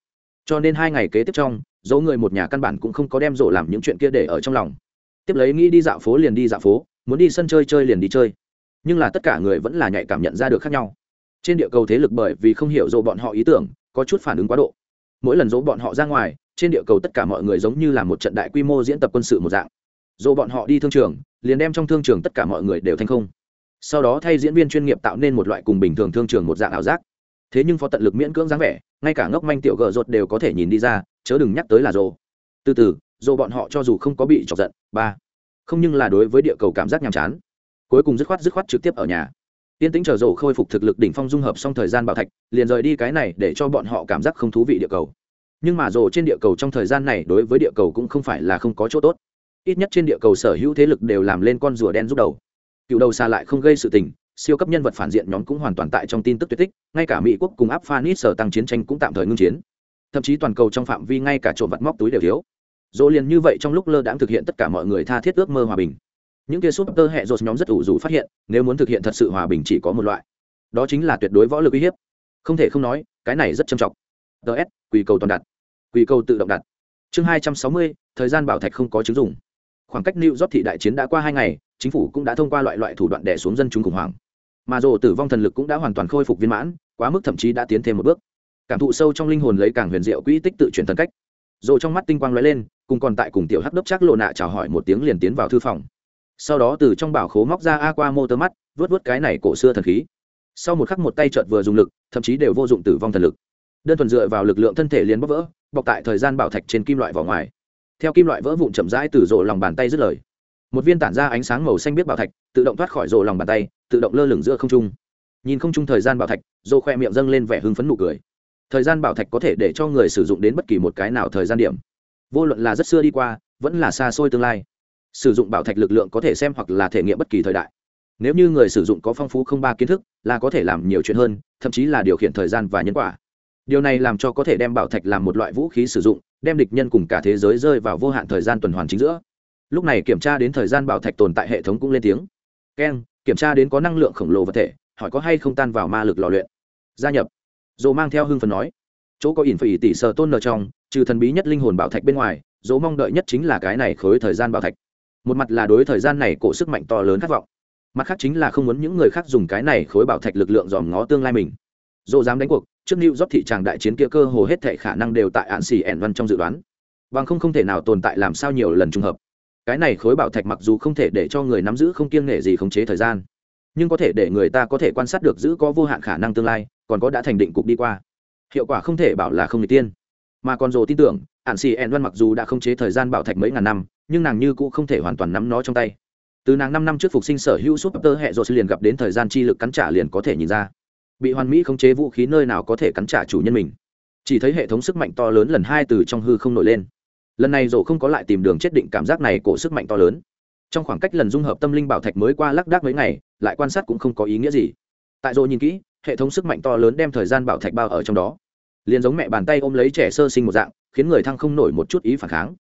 Cho nên hai ngày kế tiếp trong dấu người một nhà căn bản cũng không có đem rổ làm những chuyện kia để ở trong lòng. Tiếp lấy nghĩ đi dạo phố liền đi dạo phố, muốn đi sân chơi chơi liền đi chơi. Nhưng là tất cả người vẫn là nhạy cảm nhận ra được khác nhau. Trên địa cầu thế lực bởi vì không hiểu dỗ bọn họ ý tưởng, có chút phản ứng quá độ. Mỗi lần dỗ bọn họ ra ngoài trên địa cầu tất cả mọi người giống như là một trận đại quy mô diễn tập quân sự một dạng. Dù bọn họ đi thương trường, liền đem trong thương trường tất cả mọi người đều thành không. Sau đó thay diễn viên chuyên nghiệp tạo nên một loại cùng bình thường thương trường một dạng ảo giác. Thế nhưng phó tận lực miễn cưỡng dáng vẻ, ngay cả ngốc manh tiểu gờ rột đều có thể nhìn đi ra, chớ đừng nhắc tới là rồ. từ từ, rồ bọn họ cho dù không có bị chọc giận, ba. Không nhưng là đối với địa cầu cảm giác nhàm chán. Cuối cùng dứt khoát dứt khoát trực tiếp ở nhà. Tiên tĩnh chờ rồ khôi phục thực lực đỉnh phong dung hợp xong thời gian bảo thạch, liền rời đi cái này để cho bọn họ cảm giác không thú vị địa cầu nhưng mà rồ trên địa cầu trong thời gian này đối với địa cầu cũng không phải là không có chỗ tốt. Ít nhất trên địa cầu sở hữu thế lực đều làm lên con rùa đen giúp đầu. Cựu đầu xa lại không gây sự tình, siêu cấp nhân vật phản diện nhóm cũng hoàn toàn tại trong tin tức tuyệt tích, ngay cả mỹ quốc cùng áp phanit sở tăng chiến tranh cũng tạm thời ngưng chiến. Thậm chí toàn cầu trong phạm vi ngay cả trộm vặt móc túi đều thiếu. Dỗ liền như vậy trong lúc lơ đãng thực hiện tất cả mọi người tha thiết ước mơ hòa bình. Những kia súp tơ hệ dột nhóm rất ủ rủ phát hiện, nếu muốn thực hiện thật sự hòa bình chỉ có một loại. Đó chính là tuyệt đối võ lực uy hiếp. Không thể không nói, cái này rất trầm trọng. Ts quỳ cầu toàn đặt quy cầu tự động đặt. Chương hai trăm sáu mươi, thời gian bảo thạch không có chứng dùng. Khoảng cách new york thị đại chiến đã qua hai ngày, chính phủ cũng đã thông qua loại loại thủ đoạn đẻ xuống dân chúng khủng hoảng. Mà rồ tử vong thần lực cũng đã hoàn toàn khôi phục viên mãn, quá mức thậm chí đã tiến thêm một bước. Cảm thụ sâu trong linh hồn lấy càng huyền diệu quỹ tích tự chuyển thần cách. Rồ trong mắt tinh quang lóe lên, cùng còn tại cùng tiểu hắc đốc chắc lộ nạ chào hỏi một tiếng liền tiến vào thư phòng. Sau đó từ trong bảo khố móc ra a qua mô tơ mắt vớt vớt cái này cổ xưa thần khí. Sau một khắc một tay trợt vừa dùng lực, thậm chí đều vô dụng tử vong thần lực. Đơn thuần dựa vào lực lượng thân thể liền bóp vỡ bọc tại thời gian bảo thạch trên kim loại vỏ ngoài. Theo kim loại vỡ vụn chậm rãi từ rổ lòng bàn tay dứt lời, một viên tản ra ánh sáng màu xanh biết bảo thạch, tự động thoát khỏi rổ lòng bàn tay, tự động lơ lửng giữa không trung. Nhìn không trung thời gian bảo thạch, rổ khoe miệng dâng lên vẻ hưng phấn nụ cười. Thời gian bảo thạch có thể để cho người sử dụng đến bất kỳ một cái nào thời gian điểm. Vô luận là rất xưa đi qua, vẫn là xa xôi tương lai, sử dụng bảo thạch lực lượng có thể xem hoặc là thể nghiệm bất kỳ thời đại. Nếu như người sử dụng có phong phú không ba kiến thức, là có thể làm nhiều chuyện hơn, thậm chí là điều khiển thời gian và nhân quả điều này làm cho có thể đem bảo thạch làm một loại vũ khí sử dụng, đem địch nhân cùng cả thế giới rơi vào vô hạn thời gian tuần hoàn chính giữa. Lúc này kiểm tra đến thời gian bảo thạch tồn tại hệ thống cũng lên tiếng. Keng kiểm tra đến có năng lượng khổng lồ vật thể, hỏi có hay không tan vào ma lực lò luyện. Gia nhập. Dồ mang theo hưng phần nói. Chỗ có ỉn phải tỷ sờ tôn nở trong, trừ thần bí nhất linh hồn bảo thạch bên ngoài, dỗ mong đợi nhất chính là cái này khối thời gian bảo thạch. Một mặt là đối thời gian này cổ sức mạnh to lớn khát vọng. Mặt khác chính là không muốn những người khác dùng cái này khối bảo thạch lực lượng dòm ngó tương lai mình. Dỗ dám đánh cuộc trước New York thị tràng đại chiến kia cơ hồ hết thảy khả năng đều tại án xỉ ẻn văn trong dự đoán. Bằng không không thể nào tồn tại làm sao nhiều lần trùng hợp. Cái này khối bảo thạch mặc dù không thể để cho người nắm giữ không kiêng nghệ gì khống chế thời gian, nhưng có thể để người ta có thể quan sát được giữ có vô hạn khả năng tương lai, còn có đã thành định cục đi qua. Hiệu quả không thể bảo là không người tiên. Mà còn dò tin tưởng, án Sĩ ẻn văn mặc dù đã khống chế thời gian bảo thạch mấy ngàn năm, nhưng nàng như cũng không thể hoàn toàn nắm nó trong tay. Từ nàng năm năm trước phục sinh sở hữu suốt tơ hệ rồi liền gặp đến thời gian chi lực cắn trả liền có thể nhìn ra bị hoàn mỹ khống chế vũ khí nơi nào có thể cắn trả chủ nhân mình. Chỉ thấy hệ thống sức mạnh to lớn lần hai từ trong hư không nổi lên. Lần này rổ không có lại tìm đường chết định cảm giác này của sức mạnh to lớn. Trong khoảng cách lần dung hợp tâm linh bảo thạch mới qua lắc đác mấy ngày, lại quan sát cũng không có ý nghĩa gì. Tại rổ nhìn kỹ, hệ thống sức mạnh to lớn đem thời gian bảo thạch bao ở trong đó. Liền giống mẹ bàn tay ôm lấy trẻ sơ sinh một dạng, khiến người thăng không nổi một chút ý phản kháng.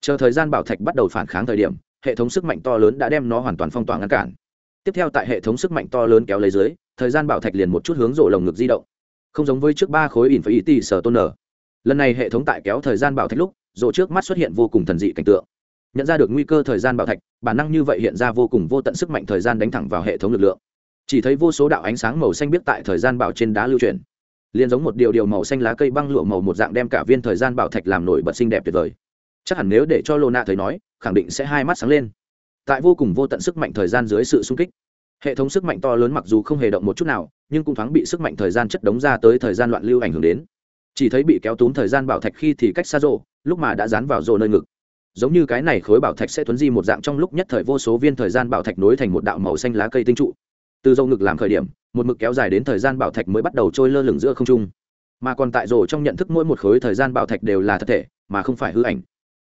Chờ thời gian bảo thạch bắt đầu phản kháng thời điểm, hệ thống sức mạnh to lớn đã đem nó hoàn toàn phong tỏa ngăn cản. Tiếp theo tại hệ thống sức mạnh to lớn kéo lấy dưới thời gian bảo thạch liền một chút hướng rổ lồng ngực di động. Không giống với trước ba khối ỉn phải ý tỷ sở tôn nở. Lần này hệ thống tại kéo thời gian bảo thạch lúc, rổ trước mắt xuất hiện vô cùng thần dị cảnh tượng. Nhận ra được nguy cơ thời gian bảo thạch, bản năng như vậy hiện ra vô cùng vô tận sức mạnh thời gian đánh thẳng vào hệ thống lực lượng. Chỉ thấy vô số đạo ánh sáng màu xanh biết tại thời gian bảo trên đá lưu chuyển. Liền giống một điều điều màu xanh lá cây băng lụa màu một dạng đem cả viên thời gian bảo thạch làm nổi bật xinh đẹp tuyệt vời. Chắc hẳn nếu để cho lô nạ thấy nói, khẳng định sẽ hai mắt sáng lên. Tại vô cùng vô tận sức mạnh thời gian dưới sự sung kích hệ thống sức mạnh to lớn mặc dù không hề động một chút nào, nhưng cũng thoáng bị sức mạnh thời gian chất đống ra tới thời gian loạn lưu ảnh hưởng đến. Chỉ thấy bị kéo túm thời gian bảo thạch khi thì cách xa rộ lúc mà đã dán vào rộ nơi ngực. Giống như cái này khối bảo thạch sẽ tuấn di một dạng trong lúc nhất thời vô số viên thời gian bảo thạch nối thành một đạo màu xanh lá cây tinh trụ. Từ dâu ngực làm khởi điểm, một mực kéo dài đến thời gian bảo thạch mới bắt đầu trôi lơ lửng giữa không trung. Mà còn tại rổ trong nhận thức mỗi một khối thời gian bảo thạch đều là thật thể, mà không phải hư ảnh.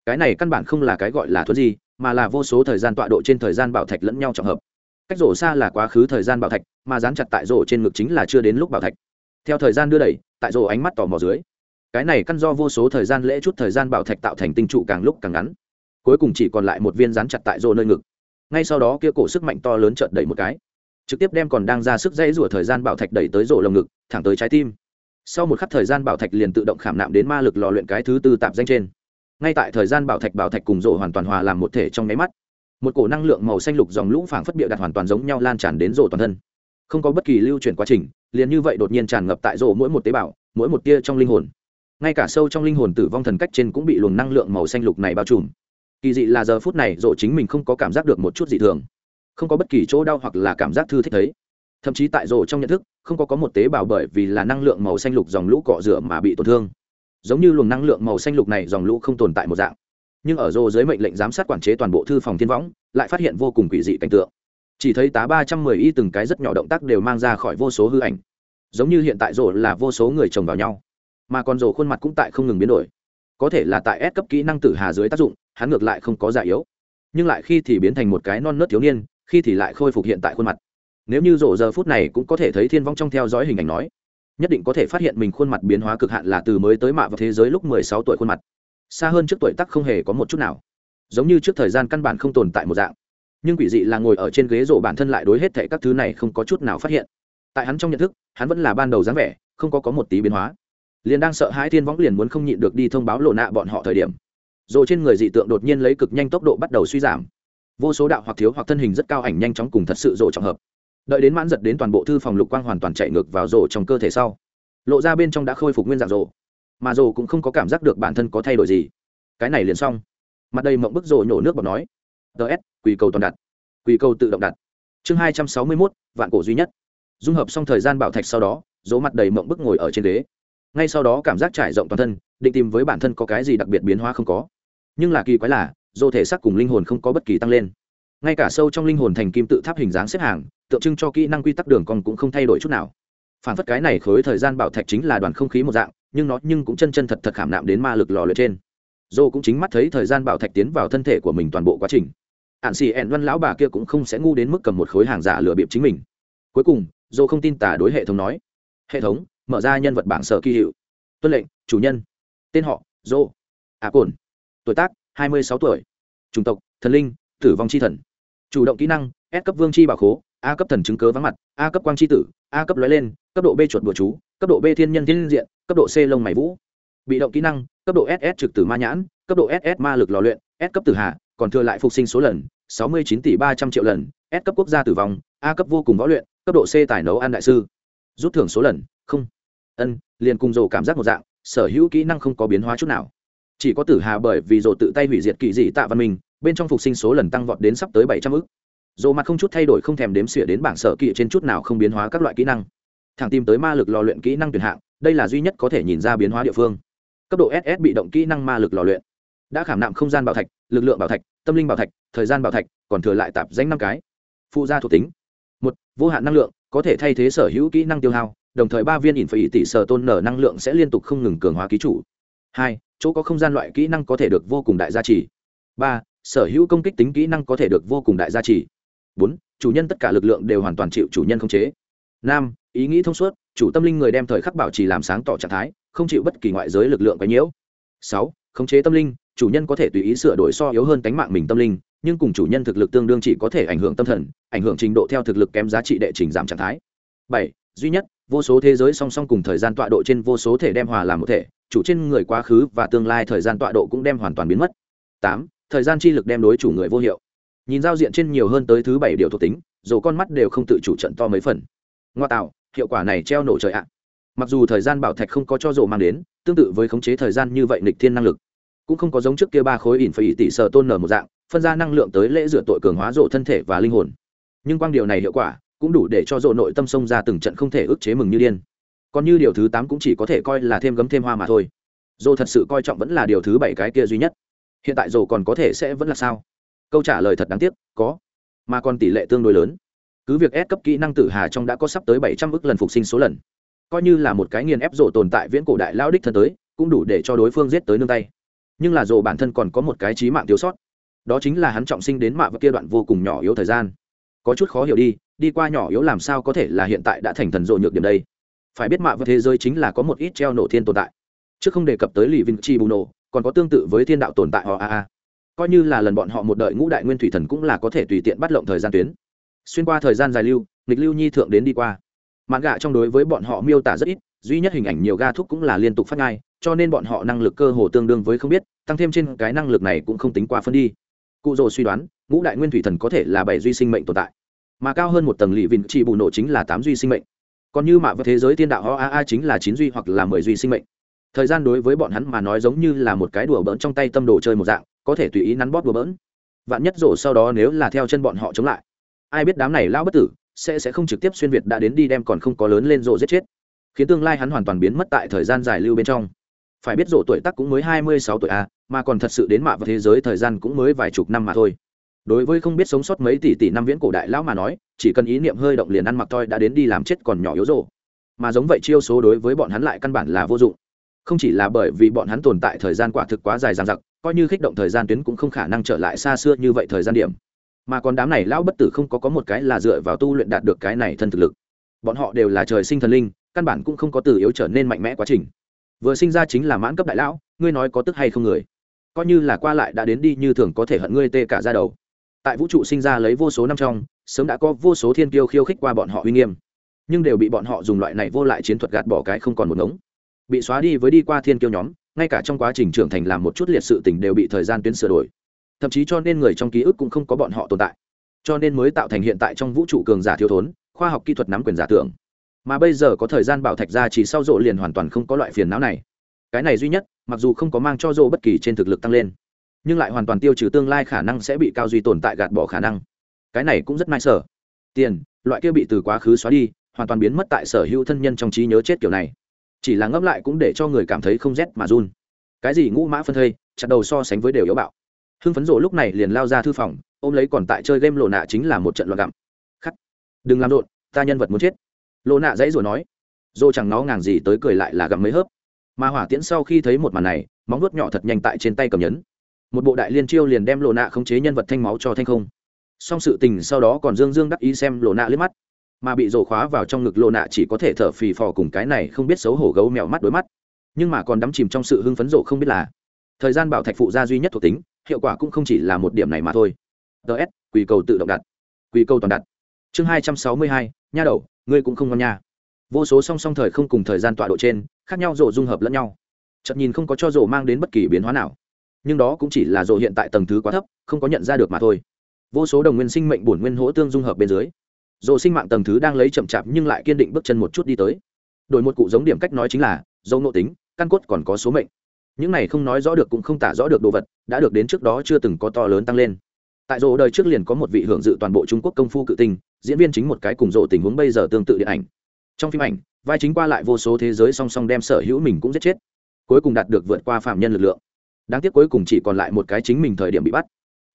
Cái này căn bản không là cái gọi là thuấn di, mà là vô số thời gian tọa độ trên thời gian bảo thạch lẫn nhau trọng hợp cách rổ xa là quá khứ thời gian bảo thạch, mà dán chặt tại rổ trên ngực chính là chưa đến lúc bảo thạch. Theo thời gian đưa đẩy, tại rổ ánh mắt tò mò dưới, cái này căn do vô số thời gian lễ chút thời gian bảo thạch tạo thành tinh trụ càng lúc càng ngắn. Cuối cùng chỉ còn lại một viên dán chặt tại rổ nơi ngực. Ngay sau đó kia cổ sức mạnh to lớn trợn đẩy một cái. Trực tiếp đem còn đang ra sức dây rủa thời gian bảo thạch đẩy tới rổ lồng ngực, thẳng tới trái tim. Sau một khắc thời gian bảo thạch liền tự động khảm nạm đến ma lực lò luyện cái thứ tư tạp danh trên. Ngay tại thời gian bảo thạch bảo thạch cùng rổ hoàn toàn hòa làm một thể trong nháy mắt một cổ năng lượng màu xanh lục dòng lũ phảng phất bịa đặt hoàn toàn giống nhau lan tràn đến rổ toàn thân. Không có bất kỳ lưu chuyển quá trình, liền như vậy đột nhiên tràn ngập tại rổ mỗi một tế bào, mỗi một tia trong linh hồn. Ngay cả sâu trong linh hồn tử vong thần cách trên cũng bị luồng năng lượng màu xanh lục này bao trùm. Kỳ dị là giờ phút này, rổ chính mình không có cảm giác được một chút dị thường. Không có bất kỳ chỗ đau hoặc là cảm giác thư thích thấy. Thậm chí tại rổ trong nhận thức, không có có một tế bào bởi vì là năng lượng màu xanh lục dòng lũ cọ rửa mà bị tổn thương. Giống như luồng năng lượng màu xanh lục này dòng lũ không tồn tại một dạng nhưng ở rô dưới mệnh lệnh giám sát quản chế toàn bộ thư phòng thiên võng, lại phát hiện vô cùng quỷ dị cảnh tượng. Chỉ thấy tá ba trăm mười y từng cái rất nhỏ động tác đều mang ra khỏi vô số hư ảnh, giống như hiện tại rổ là vô số người chồng vào nhau, mà còn rổ khuôn mặt cũng tại không ngừng biến đổi. Có thể là tại S cấp kỹ năng tử hà dưới tác dụng, hắn ngược lại không có già yếu, nhưng lại khi thì biến thành một cái non nớt thiếu niên, khi thì lại khôi phục hiện tại khuôn mặt. Nếu như rổ giờ phút này cũng có thể thấy thiên vong trong theo dõi hình ảnh nói, nhất định có thể phát hiện mình khuôn mặt biến hóa cực hạn là từ mới tới mạ vào thế giới lúc mười sáu tuổi khuôn mặt xa hơn trước tuổi tắc không hề có một chút nào. Giống như trước thời gian căn bản không tồn tại một dạng. Nhưng quỷ dị là ngồi ở trên ghế rổ bản thân lại đối hết thệ các thứ này không có chút nào phát hiện. Tại hắn trong nhận thức, hắn vẫn là ban đầu dáng vẻ, không có có một tí biến hóa. Liền đang sợ hãi thiên võng liền muốn không nhịn được đi thông báo lộ nạ bọn họ thời điểm. Rồi trên người dị tượng đột nhiên lấy cực nhanh tốc độ bắt đầu suy giảm. Vô số đạo hoặc thiếu hoặc thân hình rất cao ảnh nhanh chóng cùng thật sự rộ trọng hợp. Đợi đến mãn giật đến toàn bộ thư phòng lục quang hoàn toàn chạy ngược vào rộ trong cơ thể sau, lộ ra bên trong đã khôi phục nguyên dạng rộ mà rồ cũng không có cảm giác được bản thân có thay đổi gì. Cái này liền xong. Mặt đầy mộng bức rồ nhổ nước bọt nói. Ts quỳ cầu toàn đặt. Quy cầu tự động đặt. Chương hai trăm sáu mươi mốt, vạn cổ duy nhất. Dung hợp xong thời gian bảo thạch sau đó, dỗ mặt đầy mộng bức ngồi ở trên ghế. Ngay sau đó cảm giác trải rộng toàn thân, định tìm với bản thân có cái gì đặc biệt biến hóa không có. Nhưng là kỳ quái là dô thể xác cùng linh hồn không có bất kỳ tăng lên. Ngay cả sâu trong linh hồn thành kim tự tháp hình dáng xếp hàng, tượng trưng cho kỹ năng quy tắc đường còn cũng không thay đổi chút nào phản phất cái này khối thời gian bảo thạch chính là đoàn không khí một dạng, nhưng nó nhưng cũng chân chân thật thật khảm nạm đến ma lực lò luyện trên. Dô cũng chính mắt thấy thời gian bảo thạch tiến vào thân thể của mình toàn bộ quá trình. Ạn xì ẹn văn lão bà kia cũng không sẽ ngu đến mức cầm một khối hàng giả lừa bịp chính mình. Cuối cùng, dô không tin tả đối hệ thống nói, hệ thống, mở ra nhân vật bảng sở kỳ hiệu. Tuân lệnh, chủ nhân. Tên họ, dô. À cồn tuổi tác, hai mươi sáu tuổi. Chủng tộc, thần linh, tử vong c h i thần. Chủ động kỹ năng s cấp vương chi bảo khố, a cấp thần chứng cớ vắng mặt, a cấp quang chi tử, a cấp lói lên, cấp độ b chuột bùa chú, cấp độ b thiên nhân thiên diện, cấp độ c lông mày vũ. Bị động kỹ năng, cấp độ ss trực tử ma nhãn, cấp độ ss ma lực lò luyện, s cấp tử hạ, còn thừa lại phục sinh số lần, sáu mươi chín tỷ ba trăm triệu lần, s cấp quốc gia tử vong, a cấp vô cùng võ luyện, cấp độ c tài nấu ăn đại sư. Rút thưởng số lần, không. Ân, liền cùng rồ cảm giác một dạng, sở hữu kỹ năng không có biến hóa chút nào. Chỉ có tử hà bởi vì rồ tự tay hủy diệt kỳ dị tạ văn minh, bên trong phục sinh số lần tăng vọt đến sắp tới bảy trăm dồ mặt không chút thay đổi không thèm đếm xỉa đến bảng sở kỵ trên chút nào không biến hóa các loại kỹ năng. Thẳng tìm tới ma lực lò luyện kỹ năng tuyển hạng, đây là duy nhất có thể nhìn ra biến hóa địa phương. Cấp độ ss bị động kỹ năng ma lực lò luyện. Đã khảm nạm không gian bảo thạch, lực lượng bảo thạch, tâm linh bảo thạch, thời gian bảo thạch, còn thừa lại tạp danh năm cái. Phụ gia thuộc tính. Một, vô hạn năng lượng, có thể thay thế sở hữu kỹ năng tiêu hao, đồng thời ba viên ỉn phải tỷ sở tôn nở năng lượng sẽ liên tục không ngừng cường hóa ký chủ. Hai, chỗ có không gian loại kỹ năng có thể được vô cùng đại gia trì. Ba, sở hữu công kích tính kỹ năng có thể được vô cùng đại gia trì bốn, chủ nhân tất cả lực lượng đều hoàn toàn chịu chủ nhân khống chế. Năm ý nghĩ thông suốt, chủ tâm linh người đem thời khắc bảo trì làm sáng tỏ trạng thái, không chịu bất kỳ ngoại giới lực lượng quấy nhiễu. Sáu, khống chế tâm linh, chủ nhân có thể tùy ý sửa đổi so yếu hơn cánh mạng mình tâm linh, nhưng cùng chủ nhân thực lực tương đương chỉ có thể ảnh hưởng tâm thần, ảnh hưởng trình độ theo thực lực kém giá trị đệ trình giảm trạng thái. Bảy, duy nhất, vô số thế giới song song cùng thời gian tọa độ trên vô số thể đem hòa làm một thể, chủ trên người quá khứ và tương lai thời gian tọa độ cũng đem hoàn toàn biến mất. Tám, thời gian chi lực đem đối chủ người vô hiệu nhìn giao diện trên nhiều hơn tới thứ bảy điều thuộc tính, dù con mắt đều không tự chủ trận to mấy phần. Ngoa tạo, hiệu quả này treo nổ trời ạ. Mặc dù thời gian bảo thạch không có cho rộ mang đến, tương tự với khống chế thời gian như vậy nịch thiên năng lực, cũng không có giống trước kia ba khối ỉn phải tỷ sợ tôn nở một dạng, phân ra năng lượng tới lễ rửa tội cường hóa rộ thân thể và linh hồn. Nhưng quang điều này hiệu quả, cũng đủ để cho rộ nội tâm sông ra từng trận không thể ức chế mừng như điên. Còn như điều thứ tám cũng chỉ có thể coi là thêm gấm thêm hoa mà thôi. Rộ thật sự coi trọng vẫn là điều thứ bảy cái kia duy nhất. Hiện tại rộ còn có thể sẽ vẫn là sao? Câu trả lời thật đáng tiếc, có, mà còn tỷ lệ tương đối lớn. Cứ việc ép cấp kỹ năng tử hà trong đã có sắp tới bảy trăm ước lần phục sinh số lần, coi như là một cái nghiền ép rộ tồn tại viễn cổ đại lao đích thân tới, cũng đủ để cho đối phương giết tới nương tay. Nhưng là rộ bản thân còn có một cái trí mạng thiếu sót, đó chính là hắn trọng sinh đến mạ và kia đoạn vô cùng nhỏ yếu thời gian. Có chút khó hiểu đi đi qua nhỏ yếu làm sao có thể là hiện tại đã thành thần rộ nhược điểm đây? Phải biết mạ và thế giới chính là có một ít treo nổ thiên tồn tại. Chứ không đề cập tới lì vinh chi bù nổ, còn có tương tự với thiên đạo tồn tại họ a a coi như là lần bọn họ một đợi ngũ đại nguyên thủy thần cũng là có thể tùy tiện bắt lộng thời gian tuyến. Xuyên qua thời gian dài lưu, nghịch lưu nhi thượng đến đi qua. Mạn gạ trong đối với bọn họ miêu tả rất ít, duy nhất hình ảnh nhiều ga thúc cũng là liên tục phát ngai, cho nên bọn họ năng lực cơ hồ tương đương với không biết, tăng thêm trên cái năng lực này cũng không tính qua phân đi. Cụ rồ suy đoán, ngũ đại nguyên thủy thần có thể là bảy duy sinh mệnh tồn tại, mà cao hơn một tầng lì vịn chỉ bù nổ chính là tám duy sinh mệnh. Còn như mạ với thế giới tiên đạo ho a a chính là chín duy hoặc là mười duy sinh mệnh. Thời gian đối với bọn hắn mà nói giống như là một cái đùa bỡn trong tay tâm đồ chơi một dạng có thể tùy ý nắn bóp đùa bỡn. Vạn nhất rổ sau đó nếu là theo chân bọn họ chống lại, ai biết đám này lao bất tử sẽ sẽ không trực tiếp xuyên việt đã đến đi đem còn không có lớn lên rổ giết chết. Khiến tương lai hắn hoàn toàn biến mất tại thời gian dài lưu bên trong. Phải biết rổ tuổi tác cũng mới hai mươi sáu tuổi a mà còn thật sự đến mạ vào thế giới thời gian cũng mới vài chục năm mà thôi. Đối với không biết sống sót mấy tỷ tỷ năm viễn cổ đại lão mà nói, chỉ cần ý niệm hơi động liền ăn mặc toi đã đến đi làm chết còn nhỏ yếu rổ. Mà giống vậy chiêu số đối với bọn hắn lại căn bản là vô dụng không chỉ là bởi vì bọn hắn tồn tại thời gian quả thực quá dài dằng dặc, coi như khích động thời gian tuyến cũng không khả năng trở lại xa xưa như vậy thời gian điểm. Mà còn đám này lão bất tử không có có một cái là dựa vào tu luyện đạt được cái này thân thực lực. Bọn họ đều là trời sinh thần linh, căn bản cũng không có từ yếu trở nên mạnh mẽ quá trình. Vừa sinh ra chính là mãn cấp đại lão, ngươi nói có tức hay không người? Coi như là qua lại đã đến đi như thường có thể hận ngươi tê cả ra đầu. Tại vũ trụ sinh ra lấy vô số năm trong, sớm đã có vô số thiên kiêu khiêu khích qua bọn họ uy nghiêm. Nhưng đều bị bọn họ dùng loại này vô lại chiến thuật gạt bỏ cái không còn một ngống bị xóa đi với đi qua thiên kiêu nhóm, ngay cả trong quá trình trưởng thành làm một chút liệt sự tình đều bị thời gian tuyến sửa đổi. Thậm chí cho nên người trong ký ức cũng không có bọn họ tồn tại. Cho nên mới tạo thành hiện tại trong vũ trụ cường giả thiếu thốn, khoa học kỹ thuật nắm quyền giả tưởng. Mà bây giờ có thời gian bảo thạch ra chỉ sau rộ liền hoàn toàn không có loại phiền não này. Cái này duy nhất, mặc dù không có mang cho rộ bất kỳ trên thực lực tăng lên, nhưng lại hoàn toàn tiêu trừ tương lai khả năng sẽ bị cao duy tồn tại gạt bỏ khả năng. Cái này cũng rất nai sở tiền, loại kia bị từ quá khứ xóa đi, hoàn toàn biến mất tại sở hữu thân nhân trong trí nhớ chết kiểu này chỉ là ngẫm lại cũng để cho người cảm thấy không rét mà run. Cái gì ngũ mã phân thây, chặt đầu so sánh với đều yếu bạo. Hưng phấn rộ lúc này liền lao ra thư phòng, ôm lấy còn tại chơi game lộ nạ chính là một trận loạn gặm. Khắc. Đừng làm rộn, ta nhân vật muốn chết. Lộ nạ dãy rồi nói. Dô chẳng nó ngàng gì tới cười lại là gặm mấy hớp. Mà hỏa tiễn sau khi thấy một màn này, móng nuốt nhỏ thật nhanh tại trên tay cầm nhấn. Một bộ đại liên chiêu liền đem lộ nạ khống chế nhân vật thanh máu cho thanh không. Song sự tình sau đó còn dương dương đắc ý xem lộ nạ liếc mắt mà bị rổ khóa vào trong ngực lộ nạ chỉ có thể thở phì phò cùng cái này không biết xấu hổ gấu mèo mắt đối mắt. Nhưng mà còn đắm chìm trong sự hưng phấn rổ không biết là, thời gian bảo thạch phụ gia duy nhất thuộc tính, hiệu quả cũng không chỉ là một điểm này mà thôi. Ts quỳ cầu tự động đặt. Quỳ cầu toàn đặt. Chương hai trăm sáu mươi hai, nha đầu, ngươi cũng không ngon nha. Vô số song song thời không cùng thời gian tọa độ trên, khác nhau rổ dung hợp lẫn nhau. Chậm nhìn không có cho rổ mang đến bất kỳ biến hóa nào. Nhưng đó cũng chỉ là rổ hiện tại tầng thứ quá thấp, không có nhận ra được mà thôi. Vô số đồng nguyên sinh mệnh bổn nguyên hỗ tương dung hợp bên dưới dồ sinh mạng tầng thứ đang lấy chậm chạp nhưng lại kiên định bước chân một chút đi tới. Đổi một cụ giống điểm cách nói chính là dâu nội tính, căn cốt còn có số mệnh. Những này không nói rõ được cũng không tả rõ được đồ vật, đã được đến trước đó chưa từng có to lớn tăng lên. Tại rộ đời trước liền có một vị hưởng dự toàn bộ trung quốc công phu cự tinh, diễn viên chính một cái cùng rộ tình huống bây giờ tương tự điện ảnh. Trong phim ảnh, vai chính qua lại vô số thế giới song song đem sở hữu mình cũng giết chết, cuối cùng đạt được vượt qua phạm nhân lực lượng. Đáng tiếc cuối cùng chỉ còn lại một cái chính mình thời điểm bị bắt.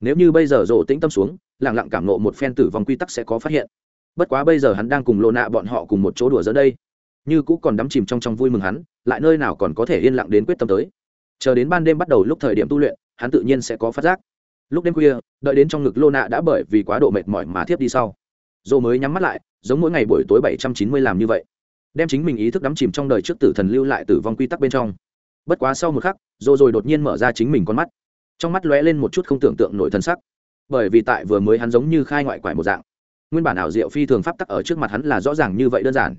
Nếu như bây giờ rộ tĩnh tâm xuống lẳng lặng cảm nộ một phen tử vong quy tắc sẽ có phát hiện bất quá bây giờ hắn đang cùng lô nạ bọn họ cùng một chỗ đùa giữa đây. Như cũ còn đắm chìm trong trong vui mừng hắn, lại nơi nào còn có thể yên lặng đến quyết tâm tới. Chờ đến ban đêm bắt đầu lúc thời điểm tu luyện, hắn tự nhiên sẽ có phát giác. Lúc đêm khuya, đợi đến trong ngực lô nạ đã bởi vì quá độ mệt mỏi mà thiếp đi sau. Dô mới nhắm mắt lại, giống mỗi ngày buổi tối bảy trăm chín mươi làm như vậy. Đem chính mình ý thức đắm chìm trong đời trước tử thần lưu lại tử vong quy tắc bên trong. Bất quá sau một khắc, dô rồi đột nhiên mở ra chính mình con mắt. Trong mắt lóe lên một chút không tưởng tượng nổi thân sắc. Bởi vì tại vừa mới hắn giống như khai ngoại quải một dạng nguyên bản ảo diệu phi thường pháp tắc ở trước mặt hắn là rõ ràng như vậy đơn giản.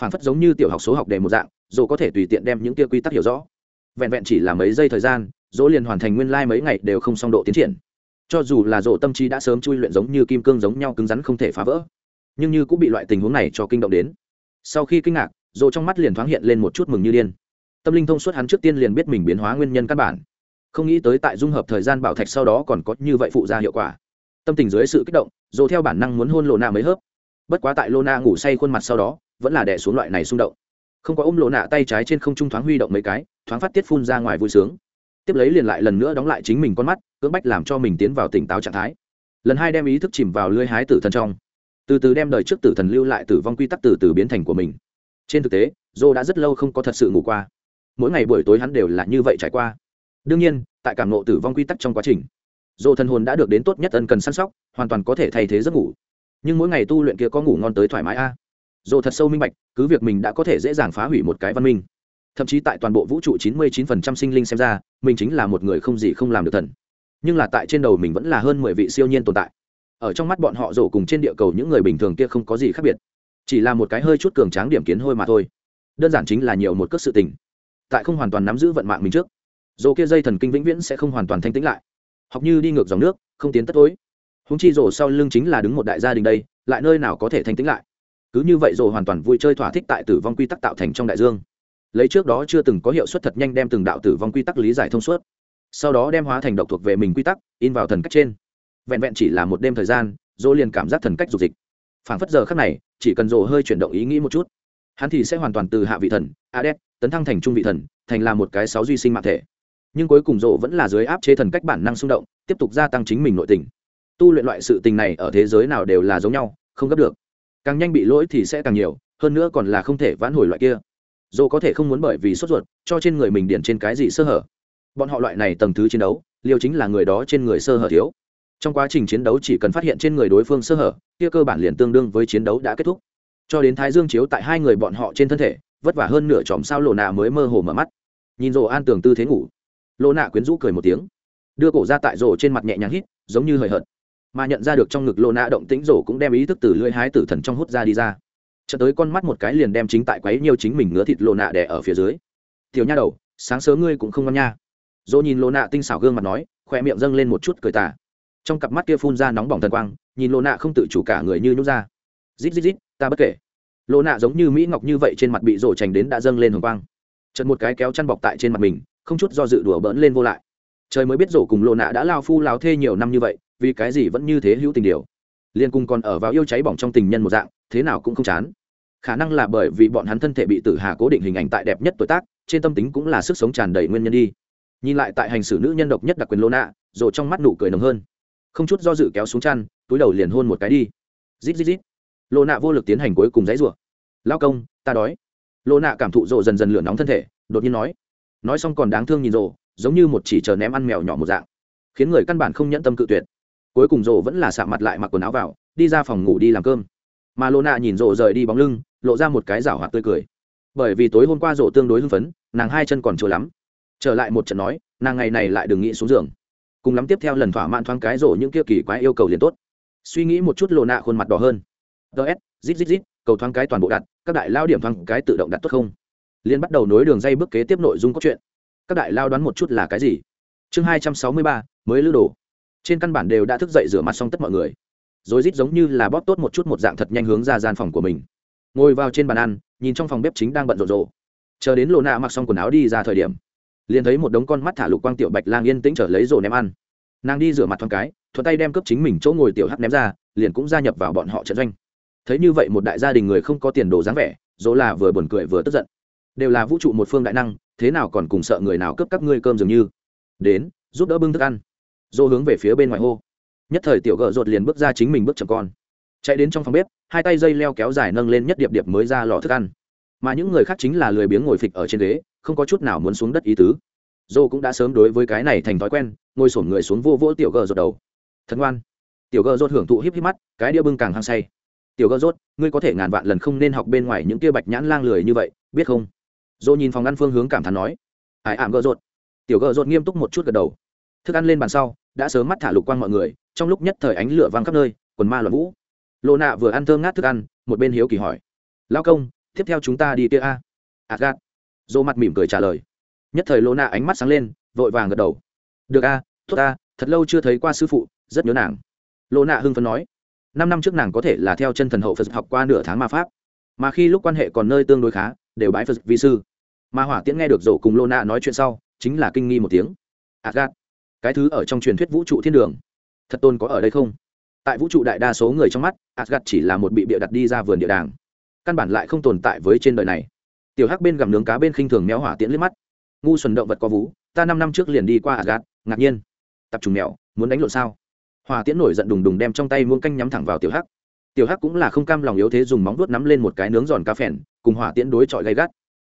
Phản phất giống như tiểu học số học đề một dạng dỗ có thể tùy tiện đem những tia quy tắc hiểu rõ. Vẹn vẹn chỉ là mấy giây thời gian, dỗ liền hoàn thành nguyên lai、like、mấy ngày đều không xong độ tiến triển. Cho dù là dỗ tâm trí đã sớm chui luyện giống như kim cương giống nhau cứng rắn không thể phá vỡ, nhưng như cũng bị loại tình huống này cho kinh động đến. Sau khi kinh ngạc, dỗ trong mắt liền thoáng hiện lên một chút mừng như điên. Tâm linh thông suốt hắn trước tiên liền biết mình biến hóa nguyên nhân căn bản. Không nghĩ tới tại dung hợp thời gian bảo thạch sau đó còn có như vậy phụ ra hiệu quả. Tâm tình dưới sự kích động dồ theo bản năng muốn hôn lộ nạ mới hớp, bất quá tại lô na ngủ say khuôn mặt sau đó, vẫn là đẻ xuống loại này xung động. Không có ôm lộ nạ tay trái trên không trung thoáng huy động mấy cái, thoáng phát tiết phun ra ngoài vui sướng. Tiếp lấy liền lại lần nữa đóng lại chính mình con mắt, cưỡng bách làm cho mình tiến vào tỉnh táo trạng thái. Lần hai đem ý thức chìm vào lưới hái tử thần trong, từ từ đem đời trước tử thần lưu lại tử vong quy tắc từ từ biến thành của mình. Trên thực tế, dô đã rất lâu không có thật sự ngủ qua. Mỗi ngày buổi tối hắn đều là như vậy trải qua. Đương nhiên, tại cảm nộ tử vong quy tắc trong quá trình dồ thần hồn đã được đến tốt nhất ân cần săn sóc, hoàn toàn có thể thay thế giấc ngủ. Nhưng mỗi ngày tu luyện kia có ngủ ngon tới thoải mái a. Dồ thật sâu minh bạch, cứ việc mình đã có thể dễ dàng phá hủy một cái văn minh, thậm chí tại toàn bộ vũ trụ chín mươi chín phần trăm sinh linh xem ra, mình chính là một người không gì không làm được thần. Nhưng là tại trên đầu mình vẫn là hơn mười vị siêu nhiên tồn tại. Ở trong mắt bọn họ rổ cùng trên địa cầu những người bình thường kia không có gì khác biệt. Chỉ là một cái hơi chút cường tráng điểm kiến hôi mà thôi. Đơn giản chính là nhiều một cước sự tình. Tại không hoàn toàn nắm giữ vận mạng mình trước dồ kia dây thần kinh vĩnh viễn sẽ không hoàn toàn thanh tĩnh lại học như đi ngược dòng nước, không tiến tất tối húng chi rổ sau lưng chính là đứng một đại gia đình đây, lại nơi nào có thể thanh tĩnh lại? Cứ như vậy rổ hoàn toàn vui chơi thỏa thích tại tử vong quy tắc tạo thành trong đại dương. Lấy trước đó chưa từng có hiệu suất thật nhanh đem từng đạo tử vong quy tắc lý giải thông suốt. Sau đó đem hóa thành độc thuộc về mình quy tắc, in vào thần cách trên. Vẹn vẹn chỉ là một đêm thời gian dỗ liền cảm giác thần cách dục dịch. Phảng phất giờ khắc này, chỉ cần dỗ hơi chuyển động ý nghĩ một chút, hắn thì sẽ hoàn toàn từ hạ vị thần, adet, tấn thăng thành trung vị thần, thành là một cái sáu duy sinh mạng thể nhưng cuối cùng rộ vẫn là dưới áp chế thần cách bản năng xung động, tiếp tục gia tăng chính mình nội tình. Tu luyện loại sự tình này ở thế giới nào đều là giống nhau, không gấp được. Càng nhanh bị lỗi thì sẽ càng nhiều, hơn nữa còn là không thể vãn hồi loại kia. Dồ có thể không muốn bởi vì sốt ruột, cho trên người mình điển trên cái gì sơ hở. Bọn họ loại này tầng thứ chiến đấu, liều chính là người đó trên người sơ hở thiếu. Trong quá trình chiến đấu chỉ cần phát hiện trên người đối phương sơ hở, kia cơ bản liền tương đương với chiến đấu đã kết thúc. Cho đến thái dương chiếu tại hai người bọn họ trên thân thể, vất vả hơn nửa chòm sao lộ nạ mới mơ hồ mở mắt. Nhìn rồ an tường tư thế ngủ Lô nạ quyến rũ cười một tiếng. Đưa cổ ra tại rồ trên mặt nhẹ nhàng hít, giống như hời hợt. Mà nhận ra được trong ngực Lô nạ động tĩnh, rổ cũng đem ý thức từ lưỡi hái tử thần trong hút ra đi ra. Chợt tới con mắt một cái liền đem chính tại quấy nhiều chính mình ngứa thịt Lô nạ đẻ ở phía dưới. Tiểu nha đầu, sáng sớm ngươi cũng không ngon nha. Dỗ nhìn Lô nạ tinh xảo gương mặt nói khoe miệng dâng lên một chút cười tà. Trong cặp mắt kia phun ra nóng bỏng thần quang, nhìn Lô nạ không tự chủ cả người như nhút ra. Rít rít rít, ta bất kể. Lô nạ giống như mỹ ngọc như vậy trên mặt bị rổ trành đến đã dâng lên hồng quang chợt một cái kéo chăn bọc tại trên mặt mình, không chút do dự đùa bỡn lên vô lại. Trời mới biết rổ cùng lộ nạ đã lao phu lao thê nhiều năm như vậy, vì cái gì vẫn như thế hữu tình điều. Liên cung còn ở vào yêu cháy bỏng trong tình nhân một dạng, thế nào cũng không chán. Khả năng là bởi vì bọn hắn thân thể bị tử hà cố định hình ảnh tại đẹp nhất tuổi tác, trên tâm tính cũng là sức sống tràn đầy nguyên nhân đi. Nhìn lại tại hành xử nữ nhân độc nhất đặc quyền lô nạ rồi trong mắt nụ cười nồng hơn. Không chút do dự kéo xuống chăn, túi đầu liền hôn một cái đi. Rít rít rít. Lô nạ vô lực tiến hành cuối cùng dãy rủa. Lao công, ta đói lô nạ cảm thụ rộ dần dần lửa nóng thân thể, đột nhiên nói. Nói xong còn đáng thương nhìn rộ, giống như một chỉ chờ ném ăn mèo nhỏ một dạng. Khiến người căn bản không nhẫn tâm cự tuyệt. Cuối cùng rộ vẫn là xạ mặt lại mặc quần áo vào, đi ra phòng ngủ đi làm cơm. Mà lô nạ nhìn rộ rời đi bóng lưng, lộ ra một cái rảo hoạt tươi cười. Bởi vì tối hôm qua rộ tương đối hưng phấn, nàng hai chân còn chua lắm. Trở lại một trận nói, nàng ngày này lại đừng nghĩ xuống giường. Cùng lắm tiếp theo lần thỏa mãn thoáng cái rộ những kia kỳ quái yêu cầu liền tốt. Suy nghĩ một chút lộ nạ khuôn mặt đỏ hơn. Ts zit zit zit cầu thoáng cái toàn bộ đặt, các đại lao điểm thoáng cái tự động đặt tốt không? Liên bắt đầu nối đường dây bước kế tiếp nội dung cốt truyện. Các đại lao đoán một chút là cái gì? Chương hai trăm sáu mươi ba, mới lưu đồ. Trên căn bản đều đã thức dậy rửa mặt xong tất mọi người. Rồi rít giống như là bóp tốt một chút một dạng thật nhanh hướng ra gian phòng của mình. Ngồi vào trên bàn ăn, nhìn trong phòng bếp chính đang bận rộn rộ. Chờ đến lộ nạ mặc xong quần áo đi ra thời điểm, liền thấy một đống con mắt thả lục quang tiểu bạch lang yên tĩnh trở lấy rổ ném ăn. Nàng đi rửa mặt thoáng cái, thuận tay đem cướp chính mình chỗ ngồi tiểu hắc ném ra, liền cũng gia nhập vào bọn họ trận doanh thấy như vậy một đại gia đình người không có tiền đồ dáng vẻ, dỗ là vừa buồn cười vừa tức giận. Đều là vũ trụ một phương đại năng, thế nào còn cùng sợ người nào cướp các ngươi cơm dường như. Đến, giúp đỡ bưng thức ăn. Dỗ hướng về phía bên ngoài hô. Nhất thời tiểu gợ rột liền bước ra chính mình bước chậm con. Chạy đến trong phòng bếp, hai tay dây leo kéo dài nâng lên nhất điệp điệp mới ra lò thức ăn. Mà những người khác chính là lười biếng ngồi phịch ở trên ghế, không có chút nào muốn xuống đất ý tứ. Dô cũng đã sớm đối với cái này thành thói quen, ngồi sổm người xuống vô vỗ tiểu gợ rột đầu. Thật ngoan. Tiểu gợ rột hưởng thụ híp híp mắt, cái đĩa bưng càng hăng say tiểu gơ rốt, ngươi có thể ngàn vạn lần không nên học bên ngoài những kia bạch nhãn lang lười như vậy, biết không? Dô nhìn phòng ăn phương hướng cảm thán nói. Ải ảm gơ rốt. Tiểu gơ rốt nghiêm túc một chút gật đầu. Thức ăn lên bàn sau, đã sớm mắt thả lục quang mọi người, trong lúc nhất thời ánh lửa văng khắp nơi, quần ma loạn vũ. Lộ nạ vừa ăn thơm ngát thức ăn, một bên hiếu kỳ hỏi. Lao công, tiếp theo chúng ta đi kia a? Ạt gạt dô mặt mỉm cười trả lời. Nhất thời lộ nạ ánh mắt sáng lên, vội vàng gật đầu. Được a, tốt a, thật lâu chưa thấy qua sư phụ, rất nhớ nàng. Lộ nạ hưng phấn nói năm năm trước nàng có thể là theo chân thần hậu phật học qua nửa tháng ma pháp. Mà khi lúc quan hệ còn nơi tương đối khá, đều bãi phật vi sư. Mà hỏa tiễn nghe được rổ cùng lô nạ nói chuyện sau, chính là kinh nghi một tiếng. Adgat cái thứ ở trong truyền thuyết vũ trụ thiên đường, thật tôn có ở đây không? Tại vũ trụ đại đa số người trong mắt asgad chỉ là một bị bịa đặt đi ra vườn địa đàng. Căn bản lại không tồn tại với trên đời này. Tiểu hắc bên gầm nướng cá bên khinh thường méo hỏa tiễn liếc mắt. Ngu xuẩn động vật có vú, ta năm năm trước liền đi qua asgad ngạc nhiên. Tập trung mèo, muốn đánh lộn sao? Hòa tiễn nổi giận đùng đùng đem trong tay muông canh nhắm thẳng vào tiểu hắc. Tiểu hắc cũng là không cam lòng yếu thế dùng móng vuốt nắm lên một cái nướng giòn cá phèn, cùng hỏa tiễn đối chọi gay gắt.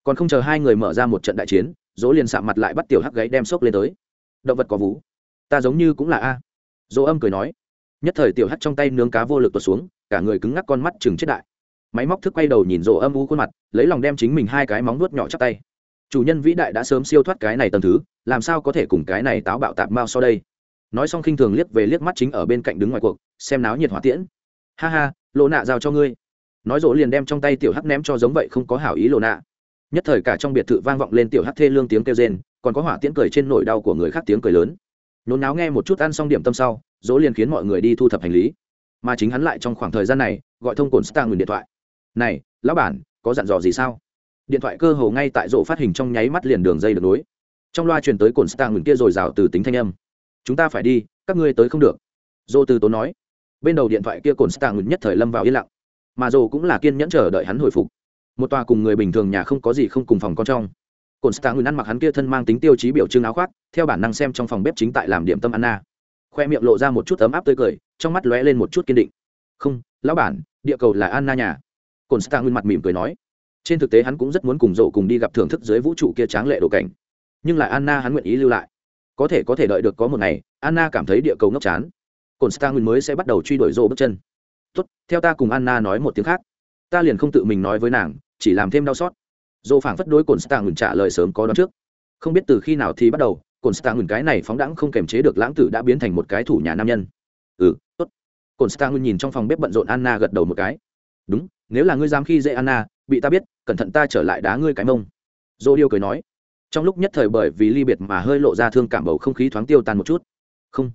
Còn không chờ hai người mở ra một trận đại chiến, dỗ liền sạm mặt lại bắt tiểu hắc gáy đem xốc lên tới. Động vật có vú. Ta giống như cũng là a. Dỗ âm cười nói. Nhất thời tiểu Hắc trong tay nướng cá vô lực tuột xuống, cả người cứng ngắc con mắt chừng chết đại. Máy móc thức quay đầu nhìn Dỗ âm u khuôn mặt, lấy lòng đem chính mình hai cái móng nuốt nhỏ chắp tay. Chủ nhân vĩ đại đã sớm siêu thoát cái này tầm thứ, làm sao có thể cùng cái này táo bạo tạp mao sau đây? Nói xong khinh thường liếc về liếc mắt chính ở bên cạnh đứng ngoài cuộc, xem náo nhiệt hỏa tiễn. Ha ha lộ nạ giao cho ngươi. Nói rỗ liền đem trong tay tiểu hắc ném cho giống vậy không có hảo ý lộ nạ. Nhất thời cả trong biệt thự vang vọng lên tiểu hắc thê lương tiếng kêu rên, còn có hỏa tiễn cười trên nỗi đau của người khác tiếng cười lớn. Nhốn náo nghe một chút ăn xong điểm tâm sau, dỗ liền khiến mọi người đi thu thập hành lý. Mà chính hắn lại trong khoảng thời gian này, gọi thông cồn star ngừng điện thoại. Này, lão bản, có dặn dò gì sao? Điện thoại cơ hồ ngay tại rộ phát hình trong nháy mắt liền đường dây được nối. Trong loa truyền tới cồn star ngừng kia rồi rào từ tính thanh âm chúng ta phải đi, các ngươi tới không được. Dô từ tốn nói. Bên đầu điện thoại kia cồn star nhất thời lâm vào yên lặng. Mà dô cũng là kiên nhẫn chờ đợi hắn hồi phục. Một tòa cùng người bình thường nhà không có gì không cùng phòng con trong. Cồn star ăn mặc hắn kia thân mang tính tiêu chí biểu trưng áo khoác, theo bản năng xem trong phòng bếp chính tại làm điểm tâm anna. Khoe miệng lộ ra một chút ấm áp tươi cười, trong mắt lóe lên một chút kiên định. Không, lão bản, địa cầu là anna nhà. Cồn star nguyên mặt mỉm cười nói. Trên thực tế hắn cũng rất muốn cùng rộ cùng đi gặp thưởng thức dưới vũ trụ kia tráng lệ đồ cảnh. Nhưng lại anna hắn nguyện ý lưu lại có thể có thể đợi được có một ngày, anna cảm thấy địa cầu ngốc chán. Cồn star nguyên mới sẽ bắt đầu truy đuổi rô bước chân. Tốt, theo ta cùng anna nói một tiếng khác. Ta liền không tự mình nói với nàng, chỉ làm thêm đau xót. Dô phảng phất đối cồn star ngừng trả lời sớm có đón trước. Không biết từ khi nào thì bắt đầu cồn star ngừng cái này phóng đãng không kềm chế được lãng tử đã biến thành một cái thủ nhà nam nhân. Ừ tốt. Cồn star ngừng nhìn trong phòng bếp bận rộn anna gật đầu một cái. Đúng, nếu là ngươi dám khi dễ anna, bị ta biết, cẩn thận ta trở lại đá ngươi cái mông. Dô điêu cười nói trong lúc nhất thời bởi vì ly biệt mà hơi lộ ra thương cảm bầu không khí thoáng tiêu tan một chút. Không,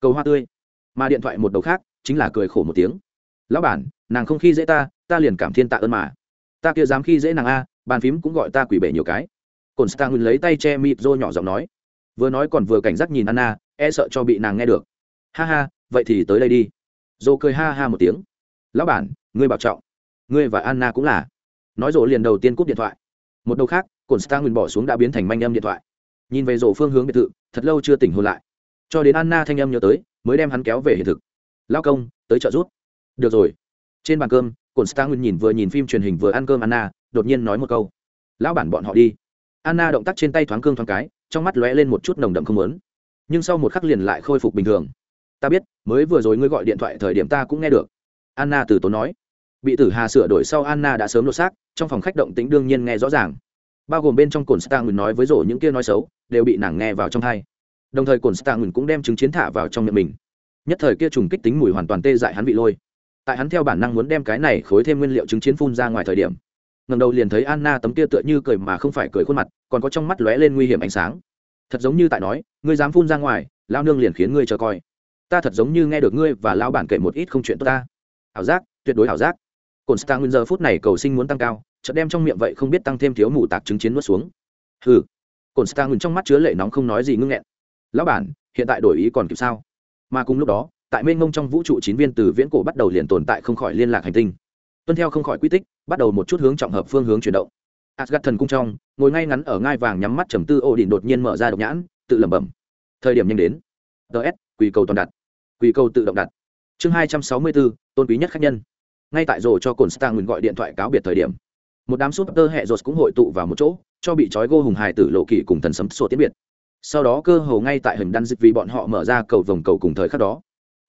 cầu hoa tươi. Mà điện thoại một đầu khác, chính là cười khổ một tiếng. Lão bản, nàng không khi dễ ta ta liền cảm thiên tạ ơn mà. Ta kia dám khi dễ nàng a, bàn phím cũng gọi ta quỷ bể nhiều cái. Cồn stang lấy tay che mịt rô nhỏ giọng nói. Vừa nói còn vừa cảnh giác nhìn anna e sợ cho bị nàng nghe được. Ha ha, vậy thì tới đây đi. Dô cười ha ha một tiếng. Lão bản, ngươi bảo trọng. Ngươi và anna cũng là. Nói rộ liền đầu tiên cúp điện thoại một đầu khác cồn star nguyên bỏ xuống đã biến thành manh âm điện thoại. Nhìn về rổ phương hướng biệt thự, thật lâu chưa tỉnh hôn lại. Cho đến anna thanh âm nhớ tới, mới đem hắn kéo về hiện thực. Lao công, tới trợ rút được rồi. Trên bàn cơm cồn star nguyên nhìn vừa nhìn phim truyền hình vừa ăn cơm anna, đột nhiên nói một câu. Lão bản bọn họ đi. Anna động tác trên tay thoáng cương thoáng cái, trong mắt lóe lên một chút nồng đậm không lớn nhưng sau một khắc liền lại khôi phục bình thường. Ta biết, mới vừa rồi ngươi gọi điện thoại thời điểm ta cũng nghe được. Anna từ tốn nói bị tử hà sửa đổi sau anna đã sớm lột xác, trong phòng khách động tĩnh đương nhiên nghe rõ ràng. Bao gồm bên trong cồn stang nói với rổ những kia nói xấu, đều bị nàng nghe vào trong thai đồng thời cồn stang cũng đem chứng chiến thả vào trong miệng mình. Nhất thời kia trùng kích tính mùi hoàn toàn tê dại hắn bị lôi. Tại hắn theo bản năng muốn đem cái này khối thêm nguyên liệu chứng chiến phun ra ngoài thời điểm ngầm đầu liền thấy anna tấm kia tựa như cười mà không phải cười khuôn mặt, còn có trong mắt lóe lên nguy hiểm ánh sáng. Thật giống như tại nói, ngươi dám phun ra ngoài lao nương liền khiến ngươi chờ coi. Ta thật giống như nghe được ngươi và lao bản kể một ít không chuyện tốt ta. Ảo giác, tuyệt đối ảo giác cồn star nguyên giờ phút này cầu sinh muốn tăng cao, chợt đem trong miệng vậy không biết tăng thêm thiếu mù tạc chứng chiến nuốt xuống. Hừ. Cồn star nguyên trong mắt chứa lệ nóng không nói gì ngưng nghẹn. Lão bản, hiện tại đổi ý còn kịp sao? Mà cùng lúc đó, tại mênh mông trong vũ trụ chín viên từ viễn cổ bắt đầu liền tồn tại không khỏi liên lạc hành tinh. Tuân theo không khỏi quy tích, bắt đầu một chút hướng trọng hợp phương hướng chuyển động. Asgard thần cung trong, ngồi ngay ngắn ở ngai vàng nhắm mắt trầm tư ô đột nhiên mở ra độc nhãn, tự lẩm bẩm. Thời điểm nhanh đến. Ts quy cầu toàn đặt. Quy cầu tự động đặt. Chương hai trăm sáu mươi bốn, tôn quý nhất khách nhân ngay tại rồ cho cồn gọi điện thoại cáo biệt thời điểm, một đám súp tơ hệ rột cũng hội tụ vào một chỗ, cho bị trói gô hùng hài tử lộ kỳ cùng thần sấm sổ tiễn biệt. Sau đó cơ hồ ngay tại hình đan dịch vì bọn họ mở ra cầu vòng cầu cùng thời khắc đó,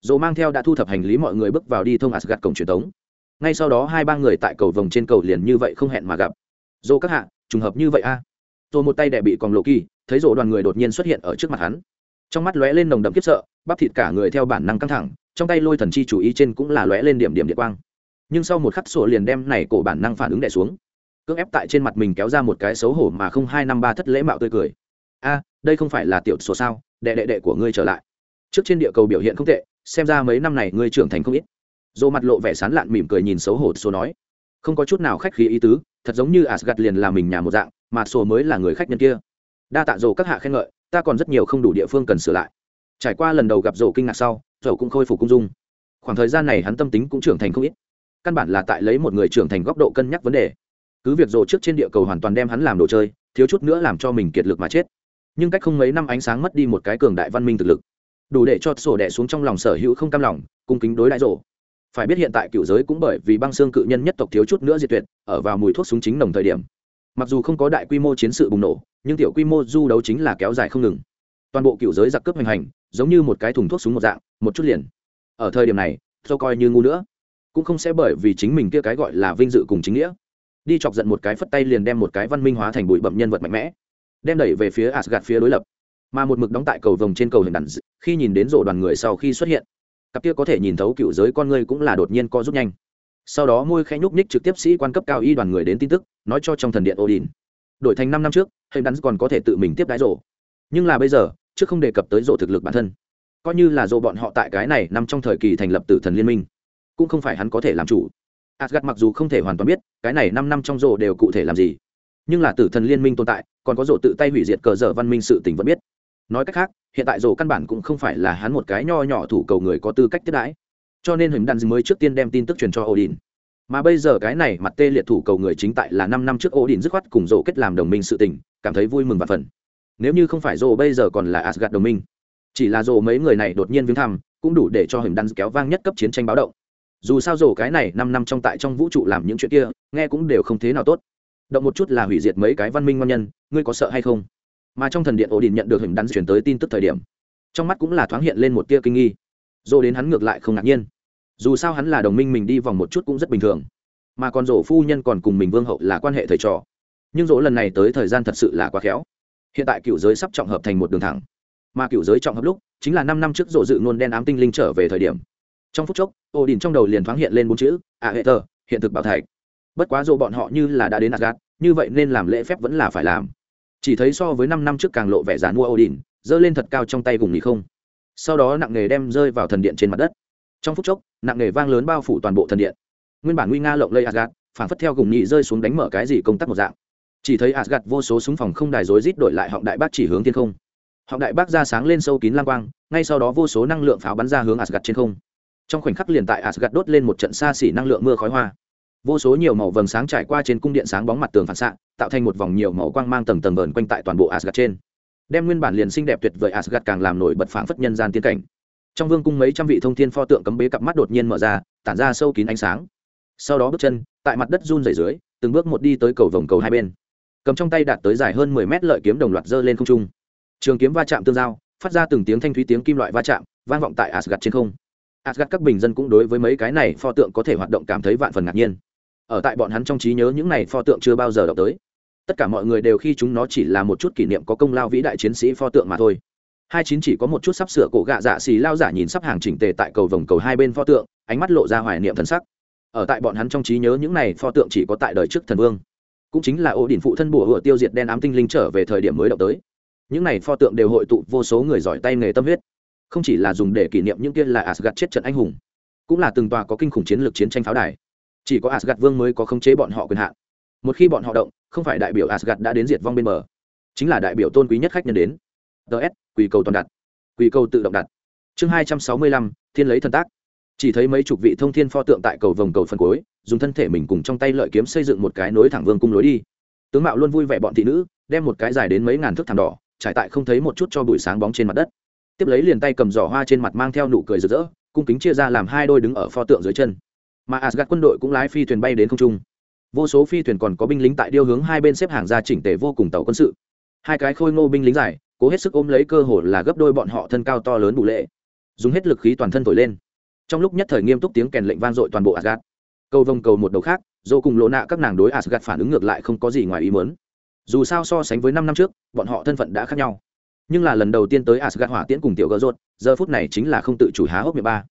Rồ mang theo đã thu thập hành lý mọi người bước vào đi thông Asgard cổng truyền thống ngay sau đó hai ba người tại cầu vòng trên cầu liền như vậy không hẹn mà gặp. Rồ các hạ, trùng hợp như vậy a. À. một tay đè bị còn lộ kỳ, thấy rồ đoàn người đột nhiên xuất hiện ở trước mặt hắn. Trong mắt lóe lên nồng đậm kiếp sợ, bắp thịt cả người theo bản năng căng thẳng, trong tay lôi thần chi chủ ý trên cũng là lóe lên điểm điểm điện quang nhưng sau một khắc sổ liền đem này cổ bản năng phản ứng đè xuống. Cưỡng ép tại trên mặt mình kéo ra một cái xấu hổ mà không hai năm ba thất lễ mạo tươi cười. A, đây không phải là tiểu sổ sao? Đệ đệ đệ của ngươi trở lại. Trước trên địa cầu biểu hiện không tệ, xem ra mấy năm này ngươi trưởng thành không ít. Dồ mặt lộ vẻ sán lạn mỉm cười nhìn xấu hổ sổ nói. Không có chút nào khách khí ý tứ, thật giống như asgad liền là mình nhà một dạng, mà sổ mới là người khách nhân kia. Đa tạ dồ các hạ khen ngợi, ta còn rất nhiều không đủ địa phương cần sửa lại. Trải qua lần đầu gặp dồ kinh ngạc sau dầu cũng khôi phục cung dung. Khoảng thời gian này hắn tâm tính cũng trưởng thành không ít căn bản là tại lấy một người trưởng thành góc độ cân nhắc vấn đề. Cứ việc rộ trước trên địa cầu hoàn toàn đem hắn làm đồ chơi, thiếu chút nữa làm cho mình kiệt lực mà chết. Nhưng cách không mấy năm ánh sáng mất đi một cái cường đại văn minh thực lực. Đủ để cho sổ đẻ xuống trong lòng sở hữu không cam lòng, cung kính đối đại rộ phải biết hiện tại cựu giới cũng bởi vì băng xương cự nhân nhất tộc thiếu chút nữa diệt tuyệt, ở vào mùi thuốc súng chính nồng thời điểm. Mặc dù không có đại quy mô chiến sự bùng nổ, nhưng tiểu quy mô du đấu chính là kéo dài không ngừng. Toàn bộ cựu giới giặc cướp hành hành, giống như một cái thùng thuốc súng một dạng, một chút liền. Ở thời điểm này tôi coi như ngu nữa cũng không sẽ bởi vì chính mình kia cái gọi là vinh dự cùng chính nghĩa. Đi chọc giận một cái phất tay liền đem một cái văn minh hóa thành bụi bậm nhân vật mạnh mẽ, đem đẩy về phía asgad phía đối lập. Mà một mực đóng tại cầu vồng trên cầu hình đàn khi nhìn đến rổ đoàn người sau khi xuất hiện, cặp kia có thể nhìn thấu cựu giới con người cũng là đột nhiên co rút nhanh. Sau đó môi khẽ nhúc nhích trực tiếp sĩ quan cấp cao y đoàn người đến tin tức, nói cho trong thần điện odin. Đổi thành năm năm trước, hình đắn còn có thể tự mình tiếp đái rổ. Nhưng là bây giờ, trước không đề cập tới rổ thực lực bản thân. Coi như là rổ bọn họ tại cái này nằm trong thời kỳ thành lập tử thần liên minh cũng không phải hắn có thể làm chủ. Asgard mặc dù không thể hoàn toàn biết, cái này năm năm trong rổ đều cụ thể làm gì, nhưng là tử thần liên minh tồn tại, còn có rổ tự tay hủy diệt cờ dở văn minh sự tình vẫn biết. Nói cách khác, hiện tại rổ căn bản cũng không phải là hắn một cái nho nhỏ thủ cầu người có tư cách tiếp đãi. Cho nên hình đàn mới trước tiên đem tin tức truyền cho odin. Mà bây giờ cái này mặt tê liệt thủ cầu người chính tại là năm năm trước odin dứt khoát cùng rổ kết làm đồng minh sự tình, cảm thấy vui mừng và phần nếu như không phải rổ bây giờ còn là asgad đồng minh, chỉ là rổ mấy người này đột nhiên viếng thăm, cũng đủ để cho hình đàn kéo vang nhất cấp chiến tranh báo động dù sao rổ cái này năm năm trong tại trong vũ trụ làm những chuyện kia, nghe cũng đều không thế nào tốt. Động một chút là hủy diệt mấy cái văn minh ngon nhân, ngươi có sợ hay không? Mà trong thần điện ổ đình nhận được hình đắn chuyển tới tin tức thời điểm, trong mắt cũng là thoáng hiện lên một tia kinh nghi. Dồ đến hắn ngược lại không ngạc nhiên. Dù sao hắn là đồng minh mình đi vòng một chút cũng rất bình thường. Mà còn rổ phu nhân còn cùng mình vương hậu là quan hệ thầy trò. Nhưng rổ lần này tới thời gian thật sự là quá khéo. Hiện tại cựu giới sắp trọng hợp thành một đường thẳng. Mà cựu giới trọng hợp lúc, chính là năm năm trước rổ dự luôn đen ám tinh linh trở về thời điểm trong phút chốc ô đình trong đầu liền thoáng hiện lên bốn chữ a hệ tờ hiện thực bảo thạch. Bất quá dù bọn họ như là đã đến gạt như vậy nên làm lễ phép vẫn là phải làm. Chỉ thấy so với năm năm trước càng lộ vẻ dán mua odin, giơ lên thật cao trong tay cùng nghỉ không. Sau đó nặng nghề đem rơi vào thần điện trên mặt đất. Trong phút chốc, nặng nghề vang lớn bao phủ toàn bộ thần điện. Nguyên bản nguy nga lộng lây asgad phản phất theo gùng nhị rơi xuống đánh mở cái gì công tác một dạng. Chỉ thấy asgad vô số súng phòng không đài rối rít đổi lại họng đại bác chỉ hướng thiên không. Họng đại bác ra sáng lên sâu kín lang quang, ngay sau đó vô số năng lượng pháo bắn ra hướng asgad trên không trong khoảnh khắc liền tại asgad đốt lên một trận xa xỉ năng lượng mưa khói hoa. Vô số nhiều màu vầng sáng trải qua trên cung điện sáng bóng mặt tường phản xạ, tạo thành một vòng nhiều màu quang mang tầng tầng vờn quanh tại toàn bộ asgad trên. Đem nguyên bản liền xinh đẹp tuyệt vời asgad càng làm nổi bật phảng phất nhân gian tiên cảnh. Trong vương cung mấy trăm vị thông thiên pho tượng cấm bế cặp mắt đột nhiên mở ra, tản ra sâu kín ánh sáng. Sau đó bước chân, tại mặt đất run rẩy dưới, từng bước một đi tới cầu vòng cầu hai bên. Cầm trong tay đạt tới dài hơn mười mét lợi kiếm đồng loạt dơ lên không trung. Trường kiếm va chạm tương giao, phát ra từng tiếng thanh thúy tiếng kim loại va chạm, vang vọng tại asgad trên không. Asgard các bình dân cũng đối với mấy cái này pho tượng có thể hoạt động cảm thấy vạn phần ngạc nhiên. Ở tại bọn hắn trong trí nhớ những này pho tượng chưa bao giờ động tới. Tất cả mọi người đều khi chúng nó chỉ là một chút kỷ niệm có công lao vĩ đại chiến sĩ pho tượng mà thôi. Hai chín chỉ có một chút sắp sửa cổ gạ dạ xì lao giả nhìn sắp hàng chỉnh tề tại cầu vòng cầu hai bên pho tượng, ánh mắt lộ ra hoài niệm thần sắc. Ở tại bọn hắn trong trí nhớ những này pho tượng chỉ có tại đời trước thần vương. Cũng chính là ổ điển phụ thân bùa hựa tiêu diệt đen ám tinh linh trở về thời điểm mới động tới. Những này pho tượng đều hội tụ vô số người giỏi tay nghề tâm huyết không chỉ là dùng để kỷ niệm những kia là Asgard chết trận anh hùng cũng là từng tòa có kinh khủng chiến lược chiến tranh pháo đài. Chỉ có Asgard vương mới có khống chế bọn họ quyền hạn. Một khi bọn họ động không phải đại biểu Asgard đã đến diệt vong bên bờ chính là đại biểu tôn quý nhất khách nhân đến. DS, quỷ cầu toàn đặt. Quỷ cầu tự động đặt. Chương hai trăm sáu mươi lăm thiên lấy thần tác. Chỉ thấy mấy chục vị thông thiên pho tượng tại cầu vòng cầu phân cuối dùng thân thể mình cùng trong tay lợi kiếm xây dựng một cái nối thẳng vương cung lối đi. Tướng mạo luôn vui vẻ bọn thị nữ đem một cái dài đến mấy ngàn thước thảm đỏ trải tại không thấy một chút cho buổi sáng bóng trên mặt đất tiếp lấy liền tay cầm giỏ hoa trên mặt mang theo nụ cười rực rỡ, cung kính chia ra làm hai đôi đứng ở pho tượng dưới chân. Mà asgad quân đội cũng lái phi thuyền bay đến không trung. Vô số phi thuyền còn có binh lính tại điêu hướng hai bên xếp hàng ra chỉnh tề vô cùng tàu quân sự. Hai cái khôi ngô binh lính dài, cố hết sức ôm lấy cơ hội là gấp đôi bọn họ thân cao to lớn đủ lệ. Dùng hết lực khí toàn thân thổi lên. Trong lúc nhất thời nghiêm túc tiếng kèn lệnh vang dội toàn bộ asgad câu vông cầu một đầu khác, dô cùng lộ nạ các nàng đối asgad phản ứng ngược lại không có gì ngoài ý muốn. Dù sao so sánh với năm năm trước, bọn họ thân phận đã khác nhau nhưng là lần đầu tiên tới Asgard hỏa tiễn cùng tiểu gỡ rốt, giờ phút này chính là không tự chủ há hốc miệng ba.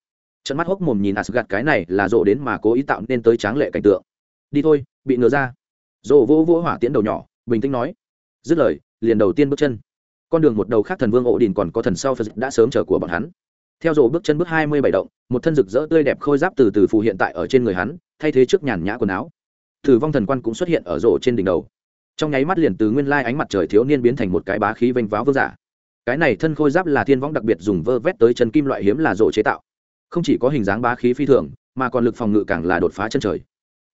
Trận mắt hốc mồm nhìn Asgard cái này là rộ đến mà cố ý tạo nên tới tráng lệ cảnh tượng. Đi thôi, bị ngừa ra. Rộ vỗ vỗ hỏa tiễn đầu nhỏ, bình tĩnh nói. Dứt lời, liền đầu tiên bước chân. Con đường một đầu khác thần vương ổ đỉnh còn có thần sau phật đã sớm chờ của bọn hắn. Theo rộ bước chân bước hai mươi bảy động, một thân rực rỡ tươi đẹp khôi giáp từ từ phù hiện tại ở trên người hắn, thay thế trước nhàn nhã quần áo. Thử vong thần quan cũng xuất hiện ở rộ trên đỉnh đầu. Trong nháy mắt liền từ nguyên lai ánh mặt trời thiếu niên biến thành một cái bá khí vênh váo vương giả cái này thân khôi giáp là thiên võng đặc biệt dùng vơ vét tới chân kim loại hiếm là rổ chế tạo. Không chỉ có hình dáng bá khí phi thường, mà còn lực phòng ngự càng là đột phá chân trời.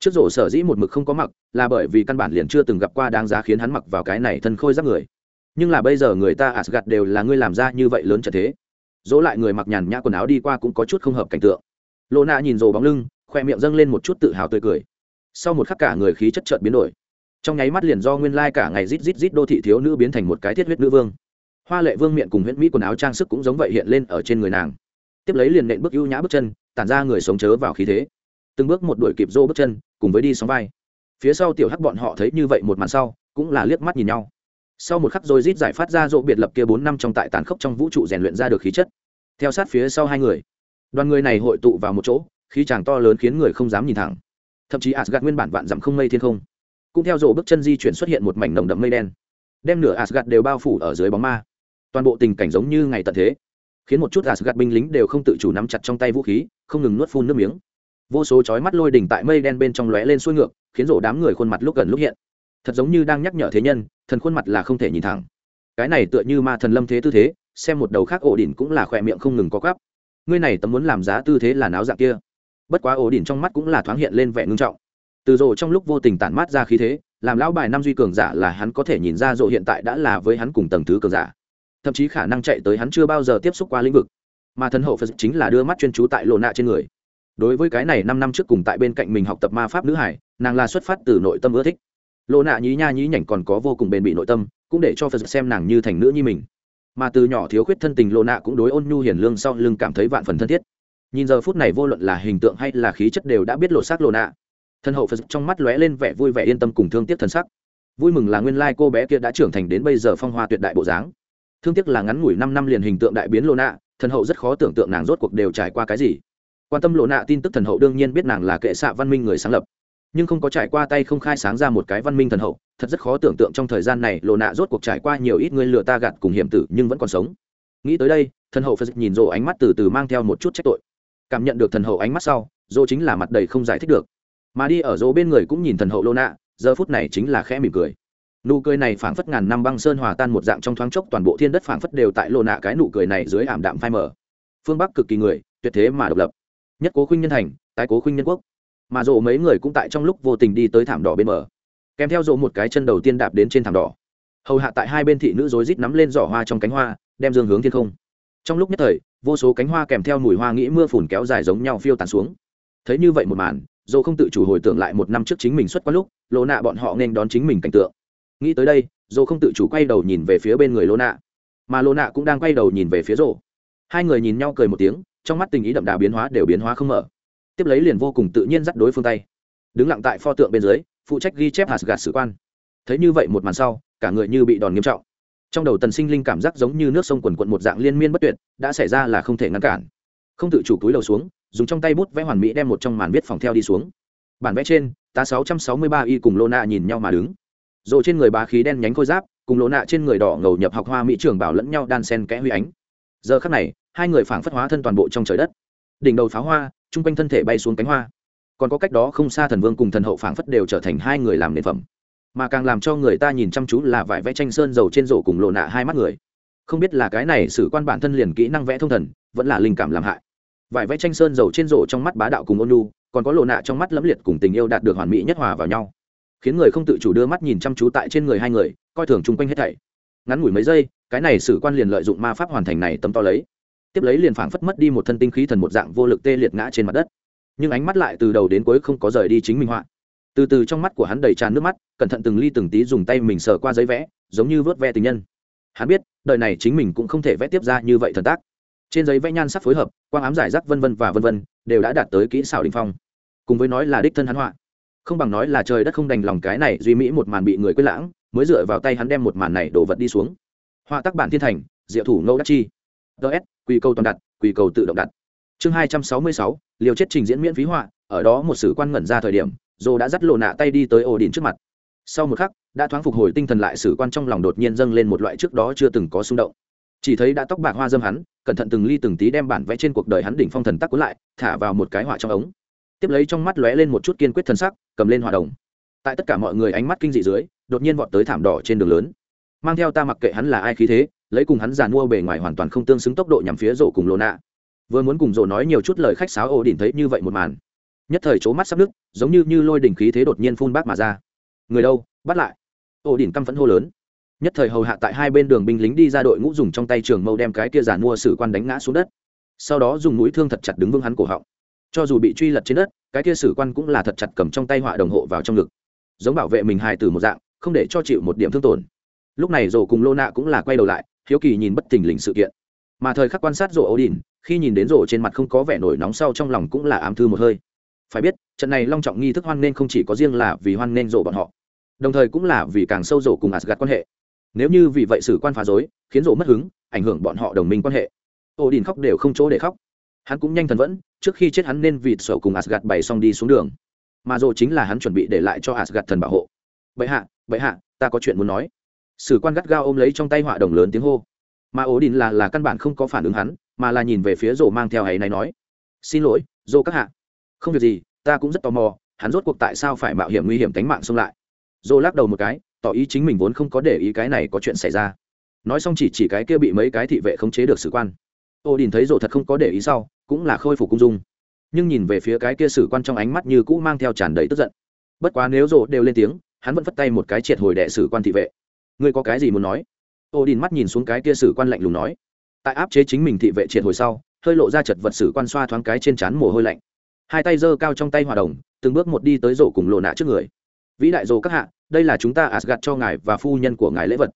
Trước rổ sở dĩ một mực không có mặc, là bởi vì căn bản liền chưa từng gặp qua đáng giá khiến hắn mặc vào cái này thân khôi giáp người. Nhưng là bây giờ người ta Asgard đều là ngươi làm ra như vậy lớn trở thế. Dỗ lại người mặc nhàn nhã quần áo đi qua cũng có chút không hợp cảnh tượng. Lộ nạ nhìn rồ bóng lưng, khoe miệng dâng lên một chút tự hào tươi cười. Sau một khắc cả người khí chất trợn biến đổi. Trong nháy mắt liền do nguyên lai cả ngày rít rít rít đô thị thiếu nữ biến thành một cái thiết huyết nữ vương hoa lệ vương miệng cùng huyễn mỹ quần áo trang sức cũng giống vậy hiện lên ở trên người nàng. Tiếp lấy liền nện bước ưu nhã bước chân, tản ra người sống chớ vào khí thế. Từng bước một đuổi kịp rô bước chân, cùng với đi sóng vai. Phía sau tiểu hắc bọn họ thấy như vậy một màn sau, cũng là liếc mắt nhìn nhau. Sau một khắc rồi rít giải phát ra rộ biệt lập kia bốn năm trong tại tàn khốc trong vũ trụ rèn luyện ra được khí chất. Theo sát phía sau hai người, đoàn người này hội tụ vào một chỗ, khí chàng to lớn khiến người không dám nhìn thẳng. Thậm chí asgad nguyên bản vạn dặm không mây thiên không, cũng theo rộ bước chân di chuyển xuất hiện một mảnh nồng đậm mây đen. Đem nửa asgad đều bao phủ ở dưới bóng ma toàn bộ tình cảnh giống như ngày tận thế, khiến một chút asgad binh lính đều không tự chủ nắm chặt trong tay vũ khí, không ngừng nuốt phun nước miếng. Vô số chói mắt lôi đỉnh tại mây đen bên trong lóe lên xuôi ngược, khiến rổ đám người khuôn mặt lúc gần lúc hiện. Thật giống như đang nhắc nhở thế nhân, thần khuôn mặt là không thể nhìn thẳng. Cái này tựa như ma thần lâm thế tư thế, xem một đầu khác ổ đỉnh cũng là khỏe miệng không ngừng có cắp ngươi này tấm muốn làm giá tư thế là náo dạng kia. Bất quá ổ đỉnh trong mắt cũng là thoáng hiện lên vẻ ngưng trọng. Từ rộ trong lúc vô tình tản mát ra khí thế, làm lão bài năm duy cường giả là hắn có thể nhìn ra rộ hiện tại đã là với hắn cùng tầng thứ cường giả thậm chí khả năng chạy tới hắn chưa bao giờ tiếp xúc qua lĩnh vực. Mà thần hậu phật chính là đưa mắt chuyên chú tại lộ nạ trên người. Đối với cái này năm năm trước cùng tại bên cạnh mình học tập ma pháp nữ hải, nàng là xuất phát từ nội tâm ưa thích. Lộ nạ nhí nha nhí nhảnh còn có vô cùng bền bị nội tâm, cũng để cho phật xem nàng như thành nữ như mình. Mà từ nhỏ thiếu khuyết thân tình, lộ nạ cũng đối ôn nhu hiền lương sau lưng cảm thấy vạn phần thân thiết. Nhìn giờ phút này vô luận là hình tượng hay là khí chất đều đã biết lộ xác lộ nạ. Thân hậu phật trong mắt lóe lên vẻ vui vẻ yên tâm cùng thương tiếc thân sắc. Vui mừng là nguyên lai cô bé kia đã trưởng thành đến bây giờ phong hoa tuyệt đại bộ dáng thương tiếc là ngắn ngủi năm năm liền hình tượng đại biến lộ nạ thần hậu rất khó tưởng tượng nàng rốt cuộc đều trải qua cái gì. Quan tâm lộ nạ tin tức thần hậu đương nhiên biết nàng là kệ xạ văn minh người sáng lập. Nhưng không có trải qua tay không khai sáng ra một cái văn minh thần hậu, thật rất khó tưởng tượng trong thời gian này lộ nạ rốt cuộc trải qua nhiều ít người lừa ta gạt cùng hiểm tử nhưng vẫn còn sống. Nghĩ tới đây, thần hậu phật nhìn rộ ánh mắt từ từ mang theo một chút trách tội. Cảm nhận được thần hậu ánh mắt sau, rộ chính là mặt đầy không giải thích được. Mà đi ở rộ bên người cũng nhìn thần hậu lô nạ giờ phút này chính là khẽ mỉm cười nụ cười này phảng phất ngàn năm băng sơn hòa tan một dạng trong thoáng chốc toàn bộ thiên đất phảng phất đều tại lộ nạ cái nụ cười này dưới ảm đạm phai mờ. Phương bắc cực kỳ người, tuyệt thế mà độc lập. Nhất cố khuynh nhân thành, tái cố khuynh nhân quốc. Mà rộ mấy người cũng tại trong lúc vô tình đi tới thảm đỏ bên mở kèm theo rộ một cái chân đầu tiên đạp đến trên thảm đỏ. Hầu hạ tại hai bên thị nữ rối rít nắm lên giỏ hoa trong cánh hoa, đem dương hướng thiên không. Trong lúc nhất thời, vô số cánh hoa kèm theo mùi hoa nghĩ mưa phùn kéo dài giống nhau phiêu tàn xuống. Thấy như vậy một màn dồ không tự chủ hồi tưởng lại một năm trước chính mình xuất qua lúc, lộ nạ bọn họ nên đón chính mình cảnh tượng nghĩ tới đây dồ không tự chủ quay đầu nhìn về phía bên người lô nạ. Mà lô nạ cũng đang quay đầu nhìn về phía rồ hai người nhìn nhau cười một tiếng, trong mắt tình ý đậm đà biến hóa đều biến hóa không mở. Tiếp lấy liền vô cùng tự nhiên dắt đối phương tay. Đứng lặng tại pho tượng bên dưới, phụ trách ghi chép hạt gạt sử quan. Thấy như vậy một màn sau, cả người như bị đòn nghiêm trọng. Trong đầu tần sinh linh cảm giác giống như nước sông quần quận một dạng liên miên bất tuyệt, đã xảy ra là không thể ngăn cản. Không tự chủ túi đầu xuống, dùng trong tay bút vẽ hoàn mỹ đem một trong màn viết phòng theo đi xuống. Bản vẽ trên, tá sáu trăm sáu mươi ba y cùng lô nạ nhìn nhau mà đứng rộ trên người bá khí đen nhánh khôi giáp, cùng lỗ nạ trên người đỏ ngầu nhập học hoa mỹ trường bảo lẫn nhau đan sen kẽ huy ánh. Giờ khắc này, hai người phảng phất hóa thân toàn bộ trong trời đất. Đỉnh đầu pháo hoa, chung quanh thân thể bay xuống cánh hoa. Còn có cách đó không xa thần vương cùng thần hậu phảng phất đều trở thành hai người làm nền phẩm. Mà càng làm cho người ta nhìn chăm chú là vải vẽ tranh sơn dầu trên rổ cùng lộ nạ hai mắt người. Không biết là cái này sử quan bản thân liền kỹ năng vẽ thông thần, vẫn là linh cảm làm hại. Vải vẽ tranh sơn dầu trên rổ trong mắt bá đạo cùng ôn lu còn có lộ nạ trong mắt lẫm liệt cùng tình yêu đạt được hoàn mỹ nhất hòa vào nhau khiến người không tự chủ đưa mắt nhìn chăm chú tại trên người hai người, coi thường chung quanh hết thảy. Ngắn ngủi mấy giây, cái này sử quan liền lợi dụng ma pháp hoàn thành này tấm to lấy. Tiếp lấy liền phảng phất mất đi một thân tinh khí thần một dạng vô lực tê liệt ngã trên mặt đất. Nhưng ánh mắt lại từ đầu đến cuối không có rời đi chính minh họa. Từ từ trong mắt của hắn đầy tràn nước mắt, cẩn thận từng ly từng tí dùng tay mình sờ qua giấy vẽ, giống như vớt ve tình nhân. Hắn biết, đời này chính mình cũng không thể vẽ tiếp ra như vậy thần tác. Trên giấy vẽ nhan sắc phối hợp, quang ám giải rác vân vân và vân vân, đều đã đạt tới kỹ xảo đình phong. Cùng với nói là đích thân hắn họa không bằng nói là trời đất không đành lòng cái này duy mỹ một màn bị người quên lãng, mới dựa vào tay hắn đem một màn này đổ vật đi xuống. Họa tác bản thiên thành, diệu thủ ngẫu đắc chi. Ts quy cầu toàn đặt quy cầu tự động đặt. Chương hai trăm sáu mươi sáu, liều chết trình diễn miễn phí họa, ở đó một sử quan ngẩn ra thời điểm dồ đã dắt lộ nạ tay đi tới ổ đỉnh trước mặt. Sau một khắc, đã thoáng phục hồi tinh thần lại sử quan trong lòng đột nhiên dâng lên một loại trước đó chưa từng có xung động. Chỉ thấy đã tóc bạc hoa dâm hắn, cẩn thận từng ly từng tí đem bản vẽ trên cuộc đời hắn đỉnh phong thần tắc cuốn lại, thả vào một cái họa trong ống tiếp lấy trong mắt lóe lên một chút kiên quyết thân sắc, cầm lên hòa đồng. Tại tất cả mọi người ánh mắt kinh dị dưới, đột nhiên vọt tới thảm đỏ trên đường lớn. Mang theo ta mặc kệ hắn là ai khí thế, lấy cùng hắn giàn mua bề ngoài hoàn toàn không tương xứng tốc độ nhằm phía rổ cùng lô nạ. Vừa muốn cùng rổ nói nhiều chút lời khách sáo ổ đỉnh thấy như vậy một màn. Nhất thời c mắt sắp nứt, giống như như lôi đỉnh khí thế đột nhiên phun bác mà ra. Người đâu, bắt lại. Ổ đỉnh căm phẫn hô lớn. Nhất thời hầu hạ tại hai bên đường binh lính đi ra đội ngũ dùng trong tay trường mâu đem cái kia giàn mua sử quan đánh ngã xuống đất. Sau đó dùng mũi thương thật chặt đứng vững hắn cổ họng cho dù bị truy lật trên đất cái kia sử quan cũng là thật chặt cầm trong tay họa đồng hộ vào trong ngực. Giống bảo vệ mình hài từ một dạng không để cho chịu một điểm thương tổn. Lúc này rổ cùng lô nạ cũng là quay đầu lại hiếu kỳ nhìn bất thình lình sự kiện. Mà thời khắc quan sát rổ ấu đình, khi nhìn đến rổ trên mặt không có vẻ nổi nóng sau trong lòng cũng là ám thư một hơi. Phải biết trận này long trọng nghi thức hoan n không chỉ có riêng là vì hoan n rổ bọn họ đồng thời cũng là vì càng sâu rổ cùng asgad quan hệ. Nếu như vì vậy sử quan phá dối khiến rổ mất hứng ảnh hưởng bọn họ đồng minh quan hệ. Ổ đình khóc đều không chỗ để khóc hắn cũng nhanh thần vẫn, trước khi chết hắn nên vịt sổ cùng asgad bày xong đi xuống đường. Mà rổ chính là hắn chuẩn bị để lại cho asgad thần bảo hộ. Bệ hạ bệ hạ, ta có chuyện muốn nói. Sử quan gắt gao ôm lấy trong tay họa đồng lớn tiếng hô. Mà ổ đình là là căn bản không có phản ứng hắn, mà là nhìn về phía rổ mang theo ấy này nói. Xin lỗi rổ các hạ. Không việc gì, ta cũng rất tò mò, hắn rốt cuộc tại sao phải mạo hiểm nguy hiểm tính mạng xông lại? Rổ lắc đầu một cái, tỏ ý chính mình vốn không có để ý cái này có chuyện xảy ra. Nói xong chỉ chỉ cái kia bị mấy cái thị vệ khống chế được sử quan. Ô đình thấy rổ thật không có để ý sau cũng là khôi phục cung dung. Nhưng nhìn về phía cái kia sử quan trong ánh mắt như cũ mang theo tràn đầy tức giận. Bất quá nếu rộ đều lên tiếng, hắn vẫn vất tay một cái triệt hồi đệ sử quan thị vệ. Ngươi có cái gì muốn nói? Ô đình mắt nhìn xuống cái kia sử quan lạnh lùng nói. Tại áp chế chính mình thị vệ triệt hồi sau, hơi lộ ra chật vật sử quan xoa thoáng cái trên trán mồ hôi lạnh. Hai tay giơ cao trong tay hòa đồng, từng bước một đi tới rổ cùng lộ nạ trước người. Vĩ đại rổ các hạ, đây là chúng ta asgad cho ngài và phu nhân của ngài lễ vật.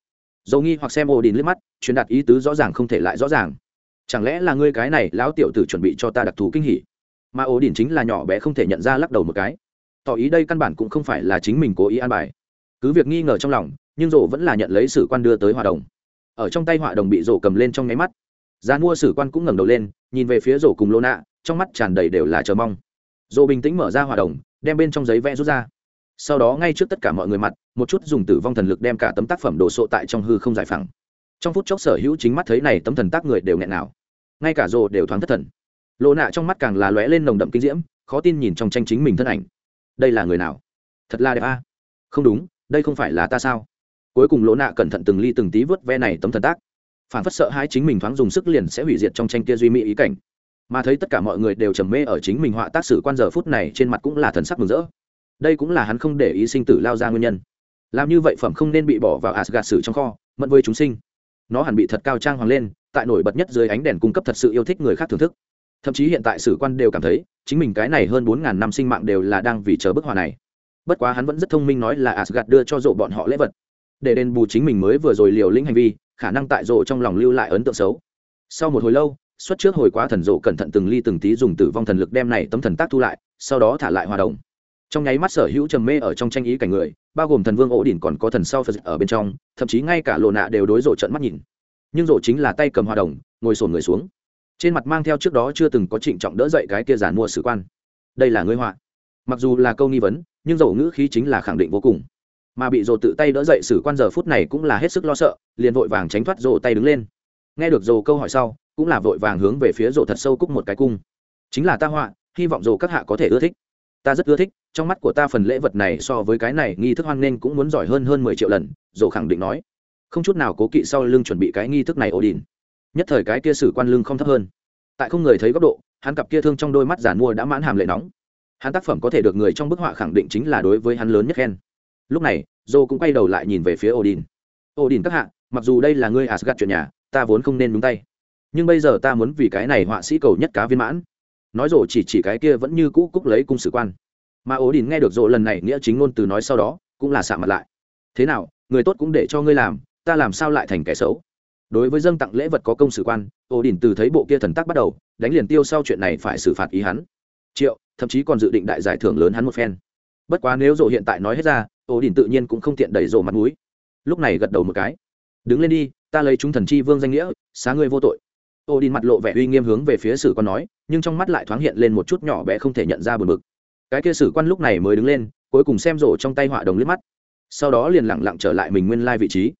Dầu nghi hoặc xem ô đình liếc mắt, truyền đạt ý tứ rõ ràng không thể lại rõ ràng chẳng lẽ là ngươi cái này lão tiểu tử chuẩn bị cho ta đặc thù kinh hỉ? Mà ổ đỉnh chính là nhỏ bé không thể nhận ra lắc đầu một cái. Tỏ ý đây căn bản cũng không phải là chính mình cố ý an bài. Cứ việc nghi ngờ trong lòng, nhưng rổ vẫn là nhận lấy sử quan đưa tới hòa đồng. Ở trong tay hòa đồng bị rổ cầm lên trong nháy mắt. Giá mua sử quan cũng ngẩng đầu lên, nhìn về phía rổ cùng lô nạ trong mắt tràn đầy đều là chờ mong. Rổ bình tĩnh mở ra hòa đồng, đem bên trong giấy vẽ rút ra. Sau đó ngay trước tất cả mọi người mặt, một chút dùng tử vong thần lực đem cả tấm tác phẩm đồ sộ tại trong hư không giải phẳng. Trong phút chốc sở hữu chính mắt thấy này tấm thần tác người đều nghẹn nào ngay cả rồ đều thoáng thất thần. Lộ nạ trong mắt càng là lóe lên nồng đậm kinh diễm, khó tin nhìn trong tranh chính mình thân ảnh. Đây là người nào? Thật là đẹp a. Không đúng, đây không phải là ta sao? Cuối cùng lỗ nạ cẩn thận từng ly từng tí vớt ve này tấm thần tác. Phản phất sợ hai chính mình thoáng dùng sức liền sẽ hủy diệt trong tranh kia duy mỹ ý cảnh. Mà thấy tất cả mọi người đều trầm mê ở chính mình họa tác sử quan giờ phút này trên mặt cũng là thần sắc mừng rỡ. Đây cũng là hắn không để ý sinh tử lao ra nguyên nhân. Làm như vậy phẩm không nên bị bỏ vào asgad sử trong kho, mẫn với chúng sinh. Nó hẳn bị thật cao trang hoàng lên tại nổi bật nhất dưới ánh đèn cung cấp thật sự yêu thích người khác thưởng thức. Thậm chí hiện tại sử quan đều cảm thấy, chính mình cái này hơn bốn ngàn năm sinh mạng đều là đang vì chờ bức họa này. Bất quá hắn vẫn rất thông minh nói là asgad đưa cho rộ bọn họ lễ vật. Để đền bù chính mình mới vừa rồi liều lĩnh hành vi, khả năng tại rộ trong lòng lưu lại ấn tượng xấu. Sau một hồi lâu, xuất trước hồi quá thần rộ cẩn thận từng ly từng tí dùng tử vong thần lực đem này tấm thần tác thu lại, sau đó thả lại hòa đồng. Trong nháy mắt sở hữu trầm mê ở trong tranh ý cảnh người, bao gồm thần vương ổ đỉnh còn có thần sau phật ở bên trong, thậm chí ngay cả lộ nạ đều đối rộ trận mắt nhìn nhưng rộ chính là tay cầm hòa đồng, ngồi sổn người xuống. Trên mặt mang theo trước đó chưa từng có trịnh trọng đỡ dậy cái kia giàn mua sử quan. Đây là ngươi họa. Mặc dù là câu nghi vấn, nhưng dầu ngữ khí chính là khẳng định vô cùng. Mà bị rồ tự tay đỡ dậy sử quan giờ phút này cũng là hết sức lo sợ, liền vội vàng tránh thoát rồ tay đứng lên. Nghe được rồ câu hỏi sau, cũng là vội vàng hướng về phía rồ thật sâu cúc một cái cung. Chính là ta họa, hy vọng rồ các hạ có thể ưa thích. Ta rất ưa thích, trong mắt của ta phần lễ vật này so với cái này nghi thức hoan nghênh cũng muốn giỏi hơn hơn mười triệu lần rồ khẳng định nói không chút nào cố kỵ sau lưng chuẩn bị cái nghi thức này ổ đỉn. Nhất thời cái kia sử quan lưng không thấp hơn. Tại không người thấy góc độ, hắn cặp kia thương trong đôi mắt giản mua đã mãn hàm lệ nóng. Hắn tác phẩm có thể được người trong bức họa khẳng định chính là đối với hắn lớn nhất khen. Lúc này, dô cũng quay đầu lại nhìn về phía odin. Odin các hạ, mặc dù đây là ngươi asgad chuyện nhà, ta vốn không nên đúng tay. Nhưng bây giờ ta muốn vì cái này họa sĩ cầu nhất cá viên mãn. Nói rồi chỉ chỉ cái kia vẫn như cũ cúc lấy cung sử quan. Mà odin nghe được rồ lần này nghĩa chính ngôn từ nói sau đó, cũng là xạ mặt lại. Thế nào, người tốt cũng để cho ngươi làm ta làm sao lại thành kẻ xấu? Đối với dâng tặng lễ vật có công sử quan odin từ thấy bộ kia thần tác bắt đầu, đánh liền tiêu sau chuyện này phải xử phạt ý hắn. Triệu, thậm chí còn dự định đại giải thưởng lớn hắn một phen. Bất quá nếu rộ hiện tại nói hết ra ô đình tự nhiên cũng không tiện đẩy rộ mặt mũi. Lúc này gật đầu một cái. Đứng lên đi, ta lấy chúng thần chi vương danh nghĩa, xá ngươi vô tội. Ô đình mặt lộ vẻ uy nghiêm hướng về phía sử quan nói, nhưng trong mắt lại thoáng hiện lên một chút nhỏ bé không thể nhận ra buồn bực. Cái kia sử quan lúc này mới đứng lên, cuối cùng xem rổ trong tay họa đồng liếc mắt. Sau đó liền lẳng lặng trở lại mình nguyên lai vị trí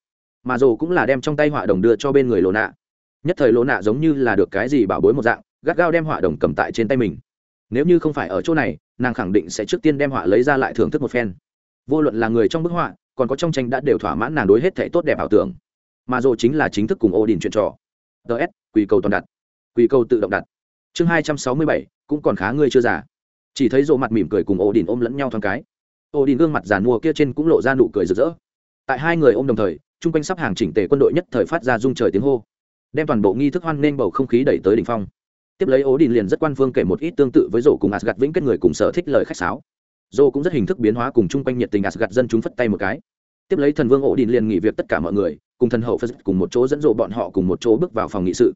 mà rồ cũng là đem trong tay họa đồng đưa cho bên người lộ nạ. Nhất thời lộ nạ giống như là được cái gì bảo bối một dạng, gắt gao đem họa đồng cầm tại trên tay mình. Nếu như không phải ở chỗ này, nàng khẳng định sẽ trước tiên đem họa lấy ra lại thưởng thức một phen. Vô luận là người trong bức họa, còn có trong tranh đã đều thỏa mãn nàng đối hết thể tốt đẹp ảo tưởng. Mà rồ chính là chính thức cùng ô đình chuyện trò. Ts quỳ cầu toàn đặt. Quỳ cầu tự động đặt. Chương hai trăm sáu mươi bảy, cũng còn khá ngươi chưa già. Chỉ thấy rộ mặt mỉm cười cùng ô đình ôm lẫn nhau thoáng cái. Ô đình gương mặt giàn mua kia trên cũng lộ ra nụ cười rực rỡ. Tại hai người ôm đồng thời chung quanh sắp hàng chỉnh tề quân đội nhất thời phát ra rung trời tiếng hô. Đem toàn bộ nghi thức hoan nên bầu không khí đẩy tới đỉnh phong. Tiếp lấy ố đình liền rất quan phương kể một ít tương tự với rổ cùng asgad vĩnh kết người cùng sở thích lời khách sáo. Rổ cũng rất hình thức biến hóa cùng chung quanh nhiệt tình asgad dân chúng phất tay một cái. Tiếp lấy thần vương ổ đình liền nghỉ việc tất cả mọi người, cùng thần hậu phật cùng một chỗ dẫn dụ bọn họ cùng một chỗ bước vào phòng nghị sự.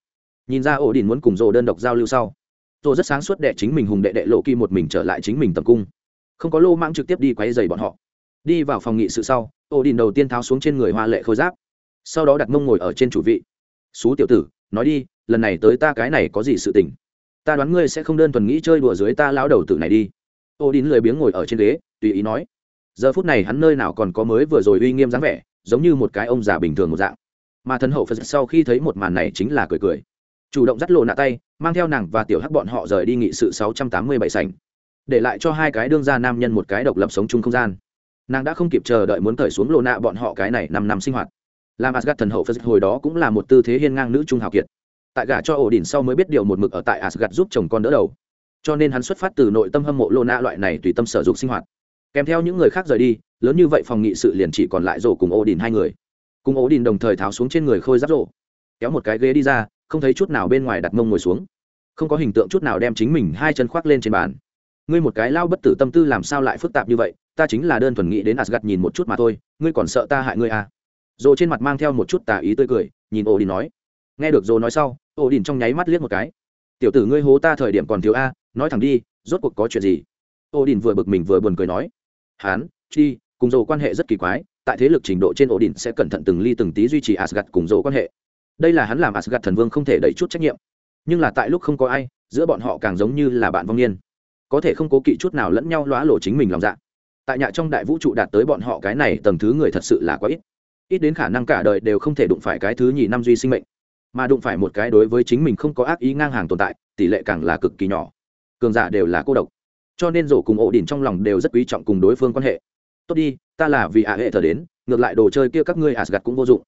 Nhìn ra ổ đình muốn cùng rổ đơn độc giao lưu sau rổ rất sáng suốt đệ chính mình hùng đệ đệ lộ kỳ một mình trở lại chính mình tầm cung. Không có lô mang trực tiếp đi quay dày bọn họ. Đi vào phòng nghị sự sau ổ đình đầu tiên tháo xuống trên người hoa lệ khôi giáp, sau đó đặt mông ngồi ở trên chủ vị. Xú tiểu tử, nói đi, lần này tới ta cái này có gì sự tình? Ta đoán ngươi sẽ không đơn thuần nghĩ chơi đùa dưới ta lão đầu tử này đi. Ô đín lười biếng ngồi ở trên ghế, tùy ý nói. Giờ phút này hắn nơi nào còn có mới vừa rồi uy nghiêm dáng vẻ, giống như một cái ông già bình thường một dạng. Mà thần hậu phật sau khi thấy một màn này chính là cười cười. Chủ động dắt lộ nạ tay, mang theo nàng và tiểu hắc bọn họ rời đi nghị sự sáu trăm tám mươi bảy sảnh. Để lại cho hai cái đương gia nam nhân một cái độc lập sống chung không gian nàng đã không kịp chờ đợi muốn cởi xuống lộ nạ bọn họ cái này năm năm sinh hoạt. Làm asgad thần hậu phật hồi đó cũng là một tư thế hiên ngang nữ trung hào kiệt. Tại gả cho ổ đỉnh sau mới biết điều một mực ở tại asgad giúp chồng con đỡ đầu. Cho nên hắn xuất phát từ nội tâm hâm mộ lô nạ loại này tùy tâm sở dục sinh hoạt. Kèm theo những người khác rời đi, lớn như vậy phòng nghị sự liền chỉ còn lại rổ cùng ổ đỉnh hai người. Cùng ổ đỉnh đồng thời tháo xuống trên người khôi giáp rổ. Kéo một cái ghế đi ra, không thấy chút nào bên ngoài đặt mông ngồi xuống. Không có hình tượng chút nào đem chính mình hai chân khoác lên trên bàn. Ngươi một cái lao bất tử tâm tư làm sao lại phức tạp như vậy ta chính là đơn thuần nghĩ đến Asgard nhìn một chút mà thôi, ngươi còn sợ ta hại ngươi à? Rồ trên mặt mang theo một chút tà ý tươi cười, nhìn Odin nói. Nghe được rồ nói sau, Odin trong nháy mắt liếc một cái. Tiểu tử ngươi hố ta thời điểm còn thiếu a, nói thẳng đi, rốt cuộc có chuyện gì? Odin vừa bực mình vừa buồn cười nói. Hán, chi, cùng rồ quan hệ rất kỳ quái, tại thế lực trình độ trên Odin sẽ cẩn thận từng ly từng tí duy trì Asgard cùng rồ quan hệ. Đây là hắn làm Asgard thần vương không thể đẩy chút trách nhiệm. Nhưng là tại lúc không có ai, giữa bọn họ càng giống như là bạn vong niên. Có thể không cố kỵ chút nào lẫn nhau lóa lộ chính mình lòng dạ tại nhạ trong đại vũ trụ đạt tới bọn họ cái này tầng thứ người thật sự là quá ít. Ít đến khả năng cả đời đều không thể đụng phải cái thứ nhì năm duy sinh mệnh, mà đụng phải một cái đối với chính mình không có ác ý ngang hàng tồn tại, tỷ lệ càng là cực kỳ nhỏ. Cường giả đều là cô độc. Cho nên rổ cùng ổ đỉnh trong lòng đều rất quý trọng cùng đối phương quan hệ. Tốt đi, ta là vì ả hệ thờ đến, ngược lại đồ chơi kia các ngươi ả gặt cũng vô dụng.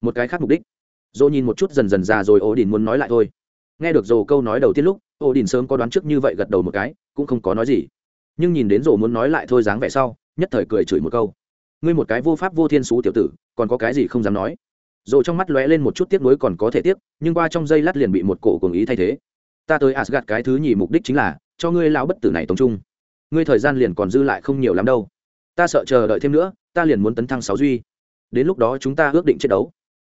Một cái khác mục đích. Dỗ nhìn một chút dần dần già rồi ổ đỉnh muốn nói lại thôi. Nghe được dồ câu nói đầu tiên lúc, ổ đỉnh sớm có đoán trước như vậy gật đầu một cái, cũng không có nói gì nhưng nhìn đến rổ muốn nói lại thôi dáng vẻ sau, nhất thời cười chửi một câu. Ngươi một cái vô pháp vô thiên xú tiểu tử, còn có cái gì không dám nói? Rổ trong mắt lóe lên một chút tiếc nuối còn có thể tiếc, nhưng qua trong giây lát liền bị một cổ cùng ý thay thế. Ta tới asgad cái thứ nhì mục đích chính là, cho ngươi lão bất tử này tống trung. Ngươi thời gian liền còn dư lại không nhiều lắm đâu. Ta sợ chờ đợi thêm nữa, ta liền muốn tấn thăng sáu duy. Đến lúc đó chúng ta ước định chiến đấu.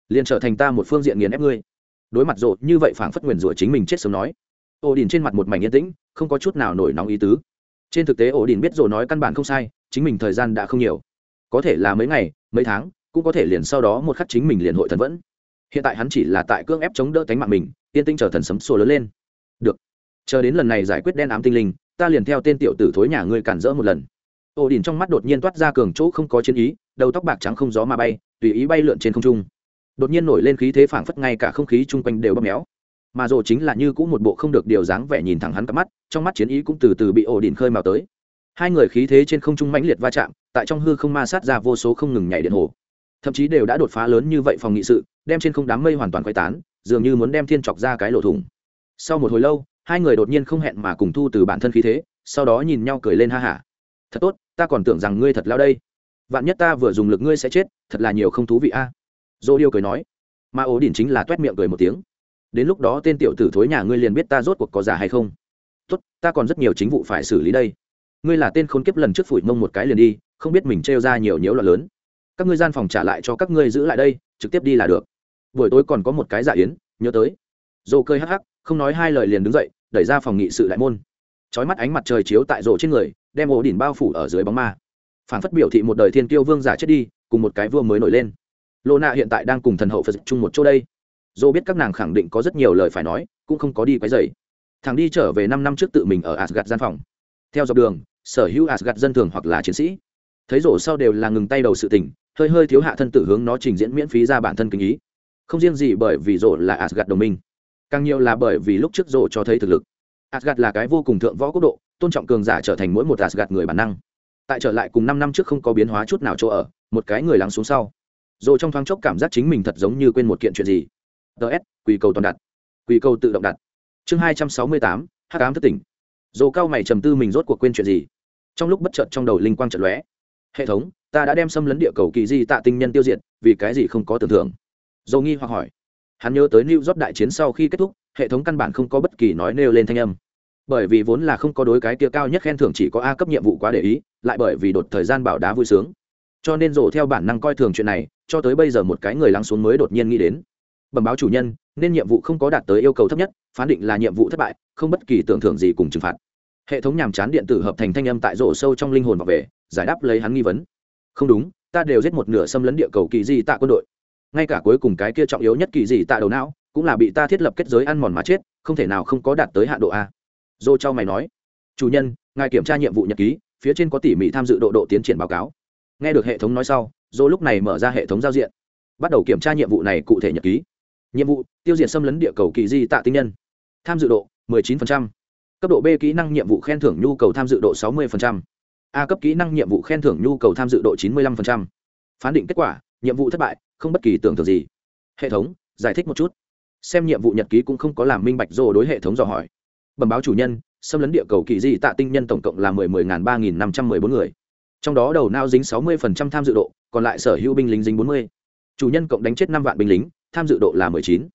Liền trở thành ta một phương diện nghiền ép ngươi. Đối mặt rộ như vậy phảng phất nguyền rủa chính mình chết sớm nói. Ô đình trên mặt một mảnh yên tĩnh, không có chút nào nổi nóng ý tứ trên thực tế ổ đình biết rồi nói căn bản không sai, chính mình thời gian đã không nhiều. Có thể là mấy ngày, mấy tháng, cũng có thể liền sau đó một khắc chính mình liền hội thần vẫn. Hiện tại hắn chỉ là tại cưỡng ép chống đỡ cánh mạng mình yên tinh chờ thần sấm sùa lớn lên. Được. Chờ đến lần này giải quyết đen ám tinh linh, ta liền theo tên tiểu tử thối nhà ngươi cản rỡ một lần. Ổ đình trong mắt đột nhiên toát ra cường chỗ không có chiến ý, đầu tóc bạc trắng không gió mà bay, tùy ý bay lượn trên không trung. Đột nhiên nổi lên khí thế phảng phất ngay cả không khí chung quanh đều bóp méo mà rồ chính là như cũng một bộ không được điều dáng vẻ nhìn thẳng hắn cặp mắt, trong mắt chiến ý cũng từ từ bị ổ đỉnh khơi mào tới. Hai người khí thế trên không trung mãnh liệt va chạm, tại trong hư không ma sát ra vô số không ngừng nhảy điện hồ. Thậm chí đều đã đột phá lớn như vậy phòng nghị sự, đem trên không đám mây hoàn toàn quay tán, dường như muốn đem thiên chọc ra cái lỗ thủng. Sau một hồi lâu, hai người đột nhiên không hẹn mà cùng thu từ bản thân khí thế, sau đó nhìn nhau cười lên ha hả. Thật tốt, ta còn tưởng rằng ngươi thật lao đây. Vạn nhất ta vừa dùng lực ngươi sẽ chết, thật là nhiều không thú vị a. À. dô điêu cười nói. Mà ổ đỉnh chính là t u é t miệng cười một tiếng đến lúc đó tên tiểu tử thối nhà ngươi liền biết ta rốt cuộc có giả hay không. Tốt, ta còn rất nhiều chính vụ phải xử lý đây. Ngươi là tên khốn kiếp lần trước phủi mông một cái liền đi, không biết mình trêu ra nhiều nhiễu loạn lớn. Các ngươi gian phòng trả lại cho các ngươi giữ lại đây, trực tiếp đi là được. Buổi tối còn có một cái dạ yến, nhớ tới. Dồ cơi hắc hắc, không nói hai lời liền đứng dậy, đẩy ra phòng nghị sự đại môn. Trói mắt ánh mặt trời chiếu tại rổ trên người, đem ổ đỉnh bao phủ ở dưới bóng ma. Phản phất biểu thị một đời thiên tiêu vương giả chết đi, cùng một cái vua mới nổi lên. Lô nạ hiện tại đang cùng thần hậu phật chung một chỗ đây dô biết các nàng khẳng định có rất nhiều lời phải nói, cũng không có đi quấy dày thằng đi trở về năm năm trước tự mình ở asgad gian phòng. Theo dọc đường, sở hữu asgad dân thường hoặc là chiến sĩ. Thấy rổ sau đều là ngừng tay đầu sự tình, hơi hơi thiếu hạ thân tử hướng nó trình diễn miễn phí ra bản thân kinh ý. Không riêng gì bởi vì rổ là asgad đồng minh, càng nhiều là bởi vì lúc trước rổ cho thấy thực lực. Asgad là cái vô cùng thượng võ quốc độ, tôn trọng cường giả trở thành mỗi một asgad người bản năng. Tại trở lại cùng năm năm trước không có biến hóa chút nào chỗ ở, một cái người lắng xuống sau. Rổ trong thoáng chốc cảm giác chính mình thật giống như quên một kiện chuyện gì ts quỳ cầu toàn đặt. Quỳ cầu tự động đặt. Chương hai trăm sáu mươi tám h tám thất tỉnh. Dồ cao mày trầm tư mình rốt cuộc quên chuyện gì, trong lúc bất chợt trong đầu linh quang trận lóe. Hệ thống, ta đã đem xâm lấn địa cầu kỳ di tạ tinh nhân tiêu diệt, vì cái gì không có tưởng thưởng dầu nghi hoặc hỏi. Hắn nhớ tới new job đại chiến sau khi kết thúc, hệ thống căn bản không có bất kỳ nói nêu lên thanh âm. Bởi vì vốn là không có đối cái kia cao nhất khen thưởng chỉ có a cấp nhiệm vụ quá để ý, lại bởi vì đột thời gian bảo đá vui sướng. Cho nên rổ theo bản năng coi thường chuyện này, cho tới bây giờ một cái người lắng xuống mới đột nhiên nghĩ đến bẩm báo chủ nhân, nên nhiệm vụ không có đạt tới yêu cầu thấp nhất, phán định là nhiệm vụ thất bại, không bất kỳ tưởng thưởng gì cùng trừng phạt. Hệ thống nhàm chán điện tử hợp thành thanh âm tại rổ sâu trong linh hồn vào về, giải đáp lấy hắn nghi vấn. Không đúng, ta đều giết một nửa xâm lấn địa cầu kỳ di tạ quân đội. Ngay cả cuối cùng cái kia trọng yếu nhất kỳ di tạ đầu não, cũng là bị ta thiết lập kết giới ăn mòn mà chết, không thể nào không có đạt tới hạ độ a. Dô cho mày nói, chủ nhân, ngài kiểm tra nhiệm vụ nhật ký, phía trên có tỉ mỉ tham dự độ độ tiến triển báo cáo. Nghe được hệ thống nói sau, dô lúc này mở ra hệ thống giao diện, bắt đầu kiểm tra nhiệm vụ này cụ thể nhật ký nhiệm vụ, tiêu diệt xâm lấn địa cầu kỳ di tạ tinh nhân tham dự độ 19%. cấp độ b kỹ năng nhiệm vụ khen thưởng nhu cầu tham dự độ 60%. a cấp kỹ năng nhiệm vụ khen thưởng nhu cầu tham dự độ 95%. phán định kết quả, nhiệm vụ thất bại, không bất kỳ tưởng tượng gì hệ thống, giải thích một chút xem nhiệm vụ nhật ký cũng không có làm minh bạch rồ đối hệ thống dò hỏi bẩm báo chủ nhân, xâm lấn địa cầu kỳ di tạ tinh nhân tổng cộng là mười mười ngàn ba nghìn năm trăm mười bốn người trong đó đầu nao dính sáu mươi phần trăm tham dự độ, còn lại sở hữu binh lính dính bốn mươi chủ nhân cộng đánh chết năm vạn binh lính tham dự độ là mười chín.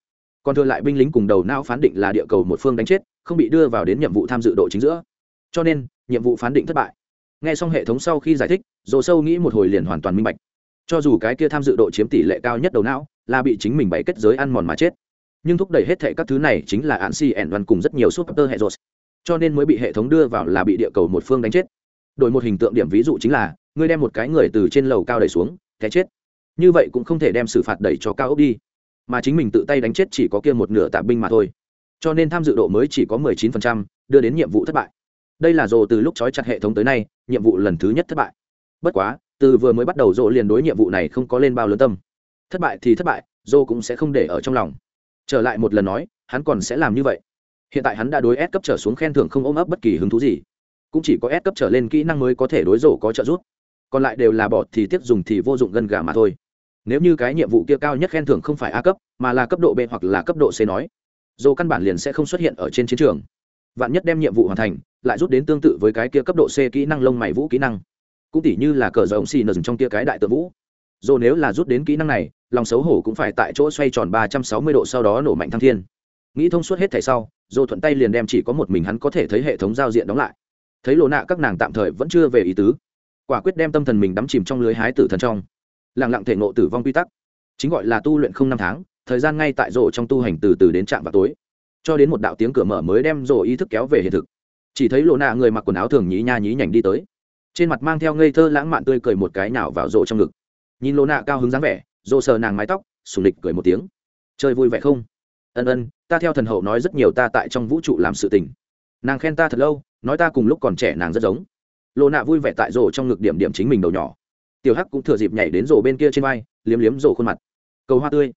Còn thừa lại binh lính cùng đầu não phán định là địa cầu một phương đánh chết, không bị đưa vào đến nhiệm vụ tham dự độ chính giữa. Cho nên, nhiệm vụ phán định thất bại. Nghe xong hệ thống sau khi giải thích dồ sâu nghĩ một hồi liền hoàn toàn minh bạch. Cho dù cái kia tham dự độ chiếm tỷ lệ cao nhất đầu não, là bị chính mình bày kết giới ăn mòn mà chết. Nhưng thúc đẩy hết thệ các thứ này chính là hạn si ẻn văn cùng rất nhiều super hệ rột cho nên mới bị hệ thống đưa vào là bị địa cầu một phương đánh chết. Đổi một hình tượng điểm ví dụ chính là, ngươi đem một cái người từ trên lầu cao đẩy xuống, té chết. Như vậy cũng không thể đem xử phạt đẩy cho cao ốc đi mà chính mình tự tay đánh chết chỉ có kia một nửa tạ binh mà thôi. Cho nên tham dự độ mới chỉ có 19%, đưa đến nhiệm vụ thất bại. Đây là rồ từ lúc trói chặt hệ thống tới nay nhiệm vụ lần thứ nhất thất bại. Bất quá từ vừa mới bắt đầu rồ liền đối nhiệm vụ này không có lên bao lớn tâm. Thất bại thì thất bại rồ cũng sẽ không để ở trong lòng. Trở lại một lần nói hắn còn sẽ làm như vậy. Hiện tại hắn đã đối S cấp trở xuống khen thưởng không ôm ấp bất kỳ hứng thú gì. Cũng chỉ có S cấp trở lên kỹ năng mới có thể đối rổ có trợ giúp. Còn lại đều là bỏ thì tiếp dùng thì vô dụng gần gà mà thôi nếu như cái nhiệm vụ kia cao nhất khen thưởng không phải a cấp, mà là cấp độ b hoặc là cấp độ c nói dồ căn bản liền sẽ không xuất hiện ở trên chiến trường. Vạn nhất đem nhiệm vụ hoàn thành, lại rút đến tương tự với cái kia cấp độ c kỹ năng lông mày vũ kỹ năng. Cũng tỉ như là cờ rộng xì nờ trong kia cái đại tự vũ. Dồ nếu là rút đến kỹ năng này, lòng xấu hổ cũng phải tại chỗ xoay tròn ba trăm sáu mươi độ sau đó nổ mạnh thăng thiên. Nghĩ thông suốt hết thảy sau dồ thuận tay liền đem chỉ có một mình hắn có thể thấy hệ thống giao diện đóng lại. Thấy lộ nạ các nàng tạm thời vẫn chưa về ý tứ. Quả quyết đem tâm thần mình đắm chìm trong lưới hái tử thần trong lẳng lặng thể ngộ tử vong quy tắc. Chính gọi là tu luyện không năm tháng, thời gian ngay tại rộ trong tu hành từ từ đến trạm vào tối. Cho đến một đạo tiếng cửa mở mới đem rộ ý thức kéo về hiện thực. Chỉ thấy lộ nạ người mặc quần áo thường nhí nha nhí nhảnh đi tới. Trên mặt mang theo ngây thơ lãng mạn tươi cười một cái nào vào rộ trong ngực. Nhìn lộ nạ cao hứng dáng vẻ, rộ sờ nàng mái tóc, sùng lịch cười một tiếng. Chơi vui vẻ không? Ân ân, ta theo thần hậu nói rất nhiều ta tại trong vũ trụ làm sự tình. Nàng khen ta thật lâu, nói ta cùng lúc còn trẻ nàng rất giống. Lộ nạ vui vẻ tại rộ trong ngực điểm điểm chính mình đầu nhỏ tiểu hắc cũng thừa dịp nhảy đến rổ bên kia trên vai, liếm liếm rổ khuôn mặt. Cầu hoa tươi.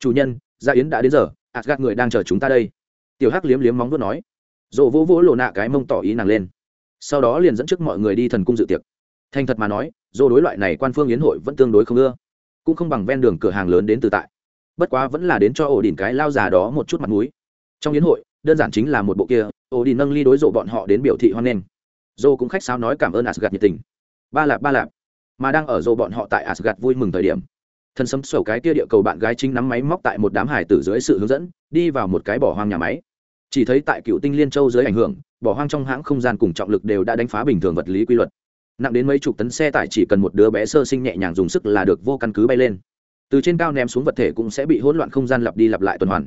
Chủ nhân, gia yến đã đến giờ ạt gạt người đang chờ chúng ta đây. Tiểu hắc liếm liếm móng vuốt nói. Rổ vỗ vỗ lộ nạ cái mông tỏ ý nàng lên. Sau đó liền dẫn trước mọi người đi thần cung dự tiệc. Thành thật mà nói dô đối loại này quan phương yến hội vẫn tương đối không ưa. Cũng không bằng ven đường cửa hàng lớn đến từ tại. Bất quá vẫn là đến cho ổ đỉnh cái lao già đó một chút mặt mũi. Trong yến hội, đơn giản chính là một bộ kia, ổ đỉnh nâng ly đối rộ bọn họ đến biểu thị hoan nghênh. Dô cũng khách sáo nói cảm ơn asgad nhiệt tình. Ba lạp ba lạp mà đang ở rộ bọn họ tại asgad vui mừng thời điểm. Thân sấm sầu cái kia địa cầu bạn gái chính nắm máy móc tại một đám hải tử dưới sự hướng dẫn, đi vào một cái bỏ hoang nhà máy. Chỉ thấy tại cựu tinh liên châu dưới ảnh hưởng, bỏ hoang trong hãng không gian cùng trọng lực đều đã đánh phá bình thường vật lý quy luật. Nặng đến mấy chục tấn xe tải chỉ cần một đứa bé sơ sinh nhẹ nhàng dùng sức là được vô căn cứ bay lên. Từ trên cao ném xuống vật thể cũng sẽ bị hỗn loạn không gian lặp đi lặp lại tuần hoàn.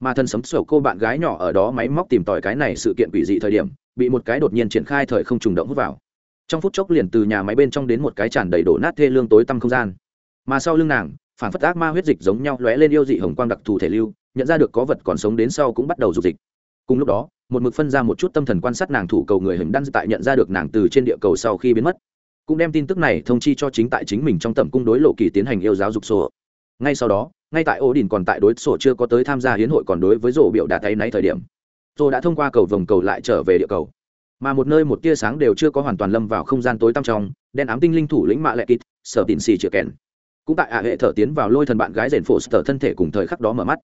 Mà thân sấm sổ cô bạn gái nhỏ ở đó máy móc tìm tòi cái này sự kiện quỷ dị thời điểm, bị một cái đột nhiên triển khai thời không trùng động hút vào trong phút chốc liền từ nhà máy bên trong đến một cái tràn đầy đổ nát thê lương tối tăm không gian. Mà sau lưng nàng, phản phất ác ma huyết dịch giống nhau lóe lên yêu dị hồng quang đặc thù thể lưu, nhận ra được có vật còn sống đến sau cũng bắt đầu dục dịch. Cùng lúc đó, một mực phân ra một chút tâm thần quan sát nàng thủ cầu người hình đăng tại nhận ra được nàng từ trên địa cầu sau khi biến mất. Cũng đem tin tức này thông chi cho chính tại chính mình trong tầm cung đối lộ kỳ tiến hành yêu giáo dục sổ. Ngay sau đó, ngay tại ô đình còn tại đối sổ chưa có tới tham gia hiến hội còn đối với rổ biểu đạt tay náy thời điểm. Rổ đã thông qua cầu vòng cầu lại trở về địa cầu mà một nơi một tia sáng đều chưa có hoàn toàn lâm vào không gian tối tăm trong đen ám tinh linh thủ lĩnh mạ lệ kít sở tịn xì chữa kèn cũng tại ạ hệ thở tiến vào lôi thần bạn gái rền phổ sở thân thể cùng thời khắc đó mở mắt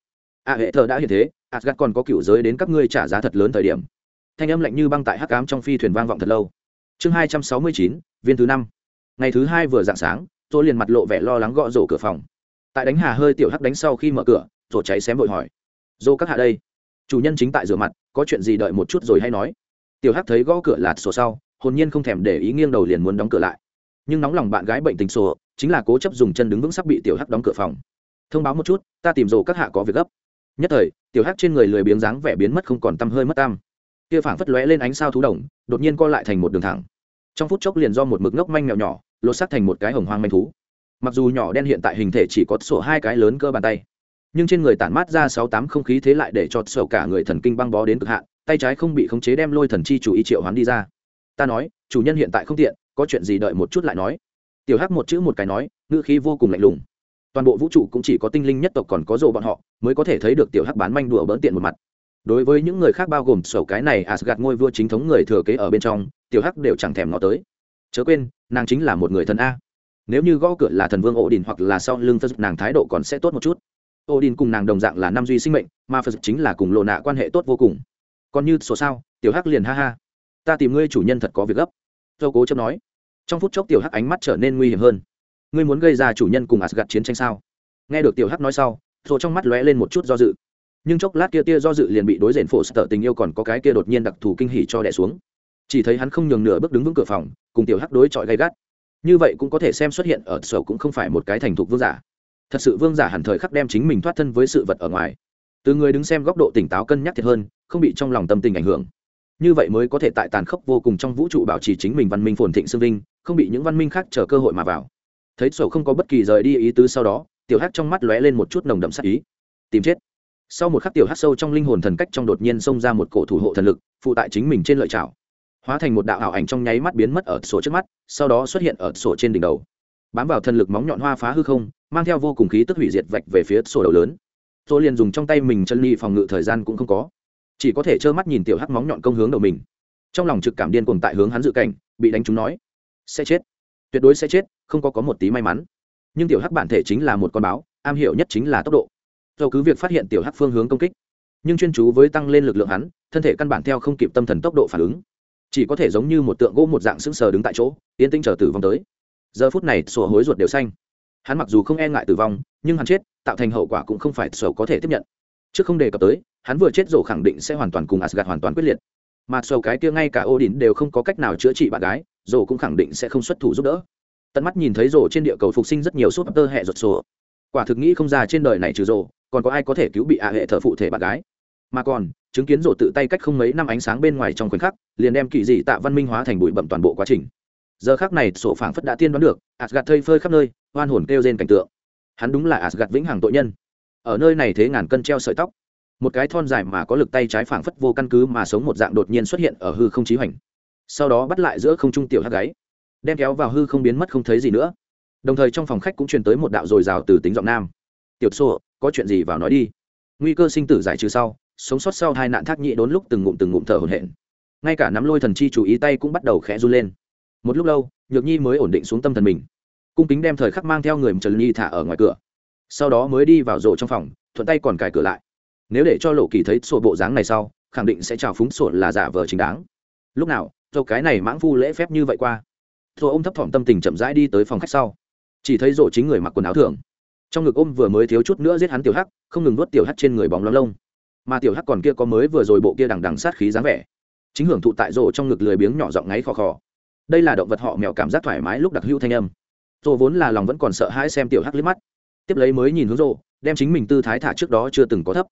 ạ hệ thở đã hiện thế Asgard còn có cựu giới đến các ngươi trả giá thật lớn thời điểm. Thanh âm lạnh như băng tại hắc ám trong phi thuyền vang vọng thật lâu. Chương hai trăm sáu mươi chín, viên thứ năm. Ngày thứ hai vừa dạng sáng, tôi liền mặt lộ vẻ lo lắng gõ rổ cửa phòng. Tại đánh hà hơi tiểu hắc đánh sau khi mở cửa, rồi cháy xém vội hỏi: "Dô các hạ đây, chủ nhân chính tại rửa mặt, có chuyện gì đợi một chút rồi hay nói." Tiểu hắc thấy gõ cửa lạt sổ sau, hồn nhiên không thèm để ý nghiêng đầu liền muốn đóng cửa lại. Nhưng nóng lòng bạn gái bệnh tình sổ, chính là cố chấp dùng chân đứng vững sắp bị tiểu hắc đóng cửa phòng. Thông báo một chút, ta tìm rổ các hạ có việc gấp. Nhất thời tiểu hắc trên người lười biếng dáng vẻ biến mất không còn tăm hơi mất tăm. Kia phảng phất lóe lên ánh sao thú đồng đột nhiên co lại thành một đường thẳng. Trong phút chốc liền do một mực ngốc manh mèo nhỏ lột xác thành một cái hồng hoang manh thú. Mặc dù nhỏ đen hiện tại hình thể chỉ có sổ hai cái lớn cơ bàn tay nhưng trên người tản mát ra sáu tám không khí thế lại để cho sổ cả người thần kinh băng bó đến cực hạn tay trái không bị khống chế đem lôi thần chi chủ y triệu hoán đi ra. Ta nói, chủ nhân hiện tại không tiện, có chuyện gì đợi một chút lại nói. Tiểu hắc một chữ một cái nói, ngữ khí vô cùng lạnh lùng. Toàn bộ vũ trụ cũng chỉ có tinh linh nhất tộc còn có rộ bọn họ, mới có thể thấy được tiểu hắc bán manh đùa bỡn tiện một mặt. Đối với những người khác bao gồm sổ cái này, Asgard ngôi vua chính thống người thừa kế ở bên trong, tiểu hắc đều chẳng thèm ngó tới. Chớ quên, nàng chính là một người thần a. Nếu như gõ cửa là thần vương ổ đình hoặc là sau lưng phật nàng thái độ còn sẽ tốt một chút. Ổ đình cùng nàng đồng dạng là nam duy sinh mệnh, mà phật chính là cùng lộ nạ quan hệ tốt vô cùng còn như số sao, tiểu hắc liền ha ha. Ta tìm ngươi chủ nhân thật có việc gấp. Dâu cố chấp nói. Trong phút chốc tiểu hắc ánh mắt trở nên nguy hiểm hơn. Ngươi muốn gây ra chủ nhân cùng asgad chiến tranh sao? Nghe được tiểu hắc nói sau rồi trong mắt lóe lên một chút do dự. Nhưng chốc lát kia tia do dự liền bị đối diện phổ sợ tình yêu còn có cái kia đột nhiên đặc thù kinh hỉ cho đẻ xuống. Chỉ thấy hắn không nhường nửa bước đứng vững cửa phòng, cùng tiểu hắc đối chọi gay gắt. Như vậy cũng có thể xem xuất hiện ở sở cũng không phải một cái thành thục vương giả. Thật sự vương giả hẳn thời khắc đem chính mình thoát thân với sự vật ở ngoài. Từ người đứng xem góc độ tỉnh táo cân nhắc thiệt hơn không bị trong lòng tâm tình ảnh hưởng. Như vậy mới có thể tại tàn khốc vô cùng trong vũ trụ bảo trì chính mình văn minh phồn thịnh xương vinh, không bị những văn minh khác chờ cơ hội mà vào. Thấy sổ không có bất kỳ rời đi ý tứ sau đó, tiểu hắc trong mắt lóe lên một chút nồng đậm sắc ý. Tìm chết. Sau một khắc tiểu hắc sâu trong linh hồn thần cách trong đột nhiên xông ra một cổ thủ hộ thần lực, phụ tại chính mình trên lợi chảo hóa thành một đạo ảo ảnh trong nháy mắt biến mất ở sổ trước mắt, sau đó xuất hiện ở sổ trên đỉnh đầu. Bám vào thần lực móng nhọn hoa phá hư không, mang theo vô cùng khí tức hủy diệt vạch về phía sổ đầu lớn. Tôi liền dùng trong tay mình chân ly phòng ngự thời gian cũng không có chỉ có thể trơ mắt nhìn tiểu hắc móng nhọn công hướng đầu mình. Trong lòng trực cảm điên cuồng tại hướng hắn dự cảnh, bị đánh chúng nói, sẽ chết. Tuyệt đối sẽ chết, không có có một tí may mắn. Nhưng tiểu hắc bản thể chính là một con báo, am hiểu nhất chính là tốc độ. Dầu cứ việc phát hiện tiểu hắc phương hướng công kích, nhưng chuyên chú với tăng lên lực lượng hắn, thân thể căn bản theo không kịp tâm thần tốc độ phản ứng. Chỉ có thể giống như một tượng gỗ một dạng sững sờ đứng tại chỗ, yên tĩnh chờ tử vong tới. Giờ phút này, sổ hối ruột đều xanh. Hắn mặc dù không e ngại tử vong, nhưng hắn chết, tạo thành hậu quả cũng không phải sổ có thể tiếp nhận. Trước không đề cập tới hắn vừa chết rổ khẳng định sẽ hoàn toàn cùng Asgard hoàn toàn quyết liệt. Mà sổ cái kia ngay cả Odin đều không có cách nào chữa trị bạn gái, rổ cũng khẳng định sẽ không xuất thủ giúp đỡ. Tận mắt nhìn thấy rổ trên địa cầu phục sinh rất nhiều súp tơ hệ ruột sổ quả thực nghĩ không ra trên đời này trừ rổ, còn có ai có thể cứu bị ạ hệ thở phụ thể bạn gái. Mà còn, chứng kiến rổ tự tay cách không mấy năm ánh sáng bên ngoài trong khoảnh khắc, liền đem kỳ dị tạ văn minh hóa thành bụi bậm toàn bộ quá trình. Giờ khắc này, sổ phảng phất đã tiên đoán được, Asgard thây phơi khắp nơi oan hồn kêu rên cảnh tượng. Hắn đúng là Asgard vĩnh hằng tội nhân. Ở nơi này thế ngàn cân treo sợi tóc một cái thon dài mà có lực tay trái phảng phất vô căn cứ mà sống một dạng đột nhiên xuất hiện ở hư không chí hoành. Sau đó bắt lại giữa không trung tiểu hắc gáy, đem kéo vào hư không biến mất không thấy gì nữa. Đồng thời trong phòng khách cũng truyền tới một đạo dồi dào từ tính giọng nam. Tiểu xô có chuyện gì vào nói đi. Nguy cơ sinh tử giải trừ sau, sống sót sau hai nạn thác nhị đốn lúc từng ngụm từng ngụm thở hổn hển. Ngay cả nắm lôi thần chi chú ý tay cũng bắt đầu khẽ run lên. Một lúc lâu, nhược nhi mới ổn định xuống tâm thần mình. Cung kính đem thời khắc mang theo người trần nhi thả ở ngoài cửa. Sau đó mới đi vào rộ trong phòng, thuận tay còn cài cửa lại nếu để cho lộ kỳ thấy sổ bộ dáng này sau, khẳng định sẽ chào phúng sổ là giả vờ chính đáng. Lúc nào dầu cái này mãng phu lễ phép như vậy qua. Rồi ôm thấp thỏm tâm tình chậm rãi đi tới phòng khách sau. Chỉ thấy rổ chính người mặc quần áo thường. Trong ngực ôm vừa mới thiếu chút nữa giết hắn tiểu hắc, không ngừng nuốt tiểu hắc trên người bóng lóng lông. Mà tiểu hắc còn kia có mới vừa rồi bộ kia đằng đằng sát khí dáng vẻ. Chính hưởng thụ tại rổ trong ngực lười biếng nhỏ giọng ngáy khò khò. Đây là động vật họ mèo cảm giác thoải mái lúc đặc hữu thanh âm. Rổ vốn là lòng vẫn còn sợ hãi xem tiểu hắc liếc mắt. Tiếp lấy mới nhìn hướng rổ đem chính mình tư thái thả trước đó chưa từng có thấp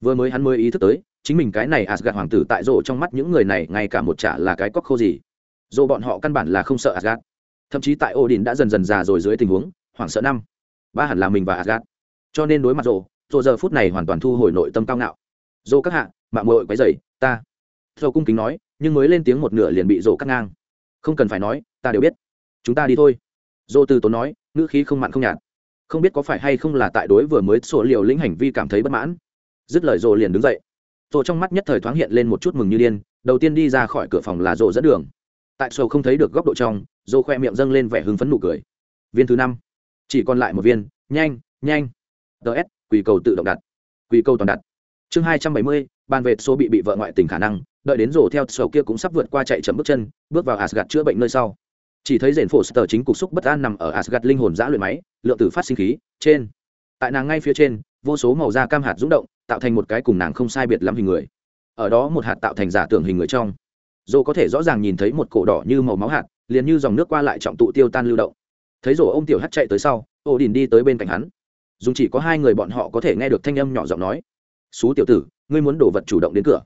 vừa mới hắn mới ý thức tới, chính mình cái này Asgard hoàng tử tại rổ trong mắt những người này ngay cả một trả là cái cóc khô gì. Dù bọn họ căn bản là không sợ Asgard. Thậm chí tại Odin đã dần dần già rồi dưới tình huống, hoảng sợ năm. Ba hẳn là mình và Asgard. Cho nên đối mặt rổ rổ giờ phút này hoàn toàn thu hồi nội tâm cao ngạo. Dù các hạ, mạng muội quấy rầy, ta. Rổ cung kính nói, nhưng mới lên tiếng một nửa liền bị rổ cắt ngang. Không cần phải nói, ta đều biết. Chúng ta đi thôi. Rổ từ tốn nói, ngữ khí không mặn không nhạt. Không biết có phải hay không là tại đối vừa mới sổ liều lĩnh hành vi cảm thấy bất mãn dứt lời rồ liền đứng dậy. Rồ trong mắt nhất thời thoáng hiện lên một chút mừng như điên, đầu tiên đi ra khỏi cửa phòng là rồ dẫn đường. Tại sầu không thấy được góc độ trong rồ khoe miệng dâng lên vẻ hưng phấn nụ cười. Viên thứ năm. Chỉ còn lại một viên, nhanh nhanh. Ts quỳ cầu tự động đặt. Quỳ cầu toàn đặt. Chương hai trăm bảy mươi, bàn về số bị bị vợ ngoại tình khả năng, đợi đến rổ theo sầu kia cũng sắp vượt qua chạy chậm bước chân, bước vào asgad chữa bệnh nơi sau. Chỉ thấy rền phổ sờ chính cục xúc bất an nằm ở asgad linh hồn giã luyện máy, lượng tử phát sinh khí, trên. Tại nàng ngay phía trên, vô số màu da cam hạt rúng động tạo thành một cái cùng nàng không sai biệt lắm hình người. Ở đó một hạt tạo thành giả tưởng hình người trong. Dồ có thể rõ ràng nhìn thấy một cổ đỏ như màu máu hạt, liền như dòng nước qua lại trọng tụ tiêu tan lưu động. Thấy rổ ô m tiểu hắt chạy tới sau, ô đình đi tới bên cạnh hắn. Dùng chỉ có hai người bọn họ có thể nghe được thanh âm nhỏ giọng nói. Xú tiểu tử, ngươi muốn đổ vật chủ động đến cửa.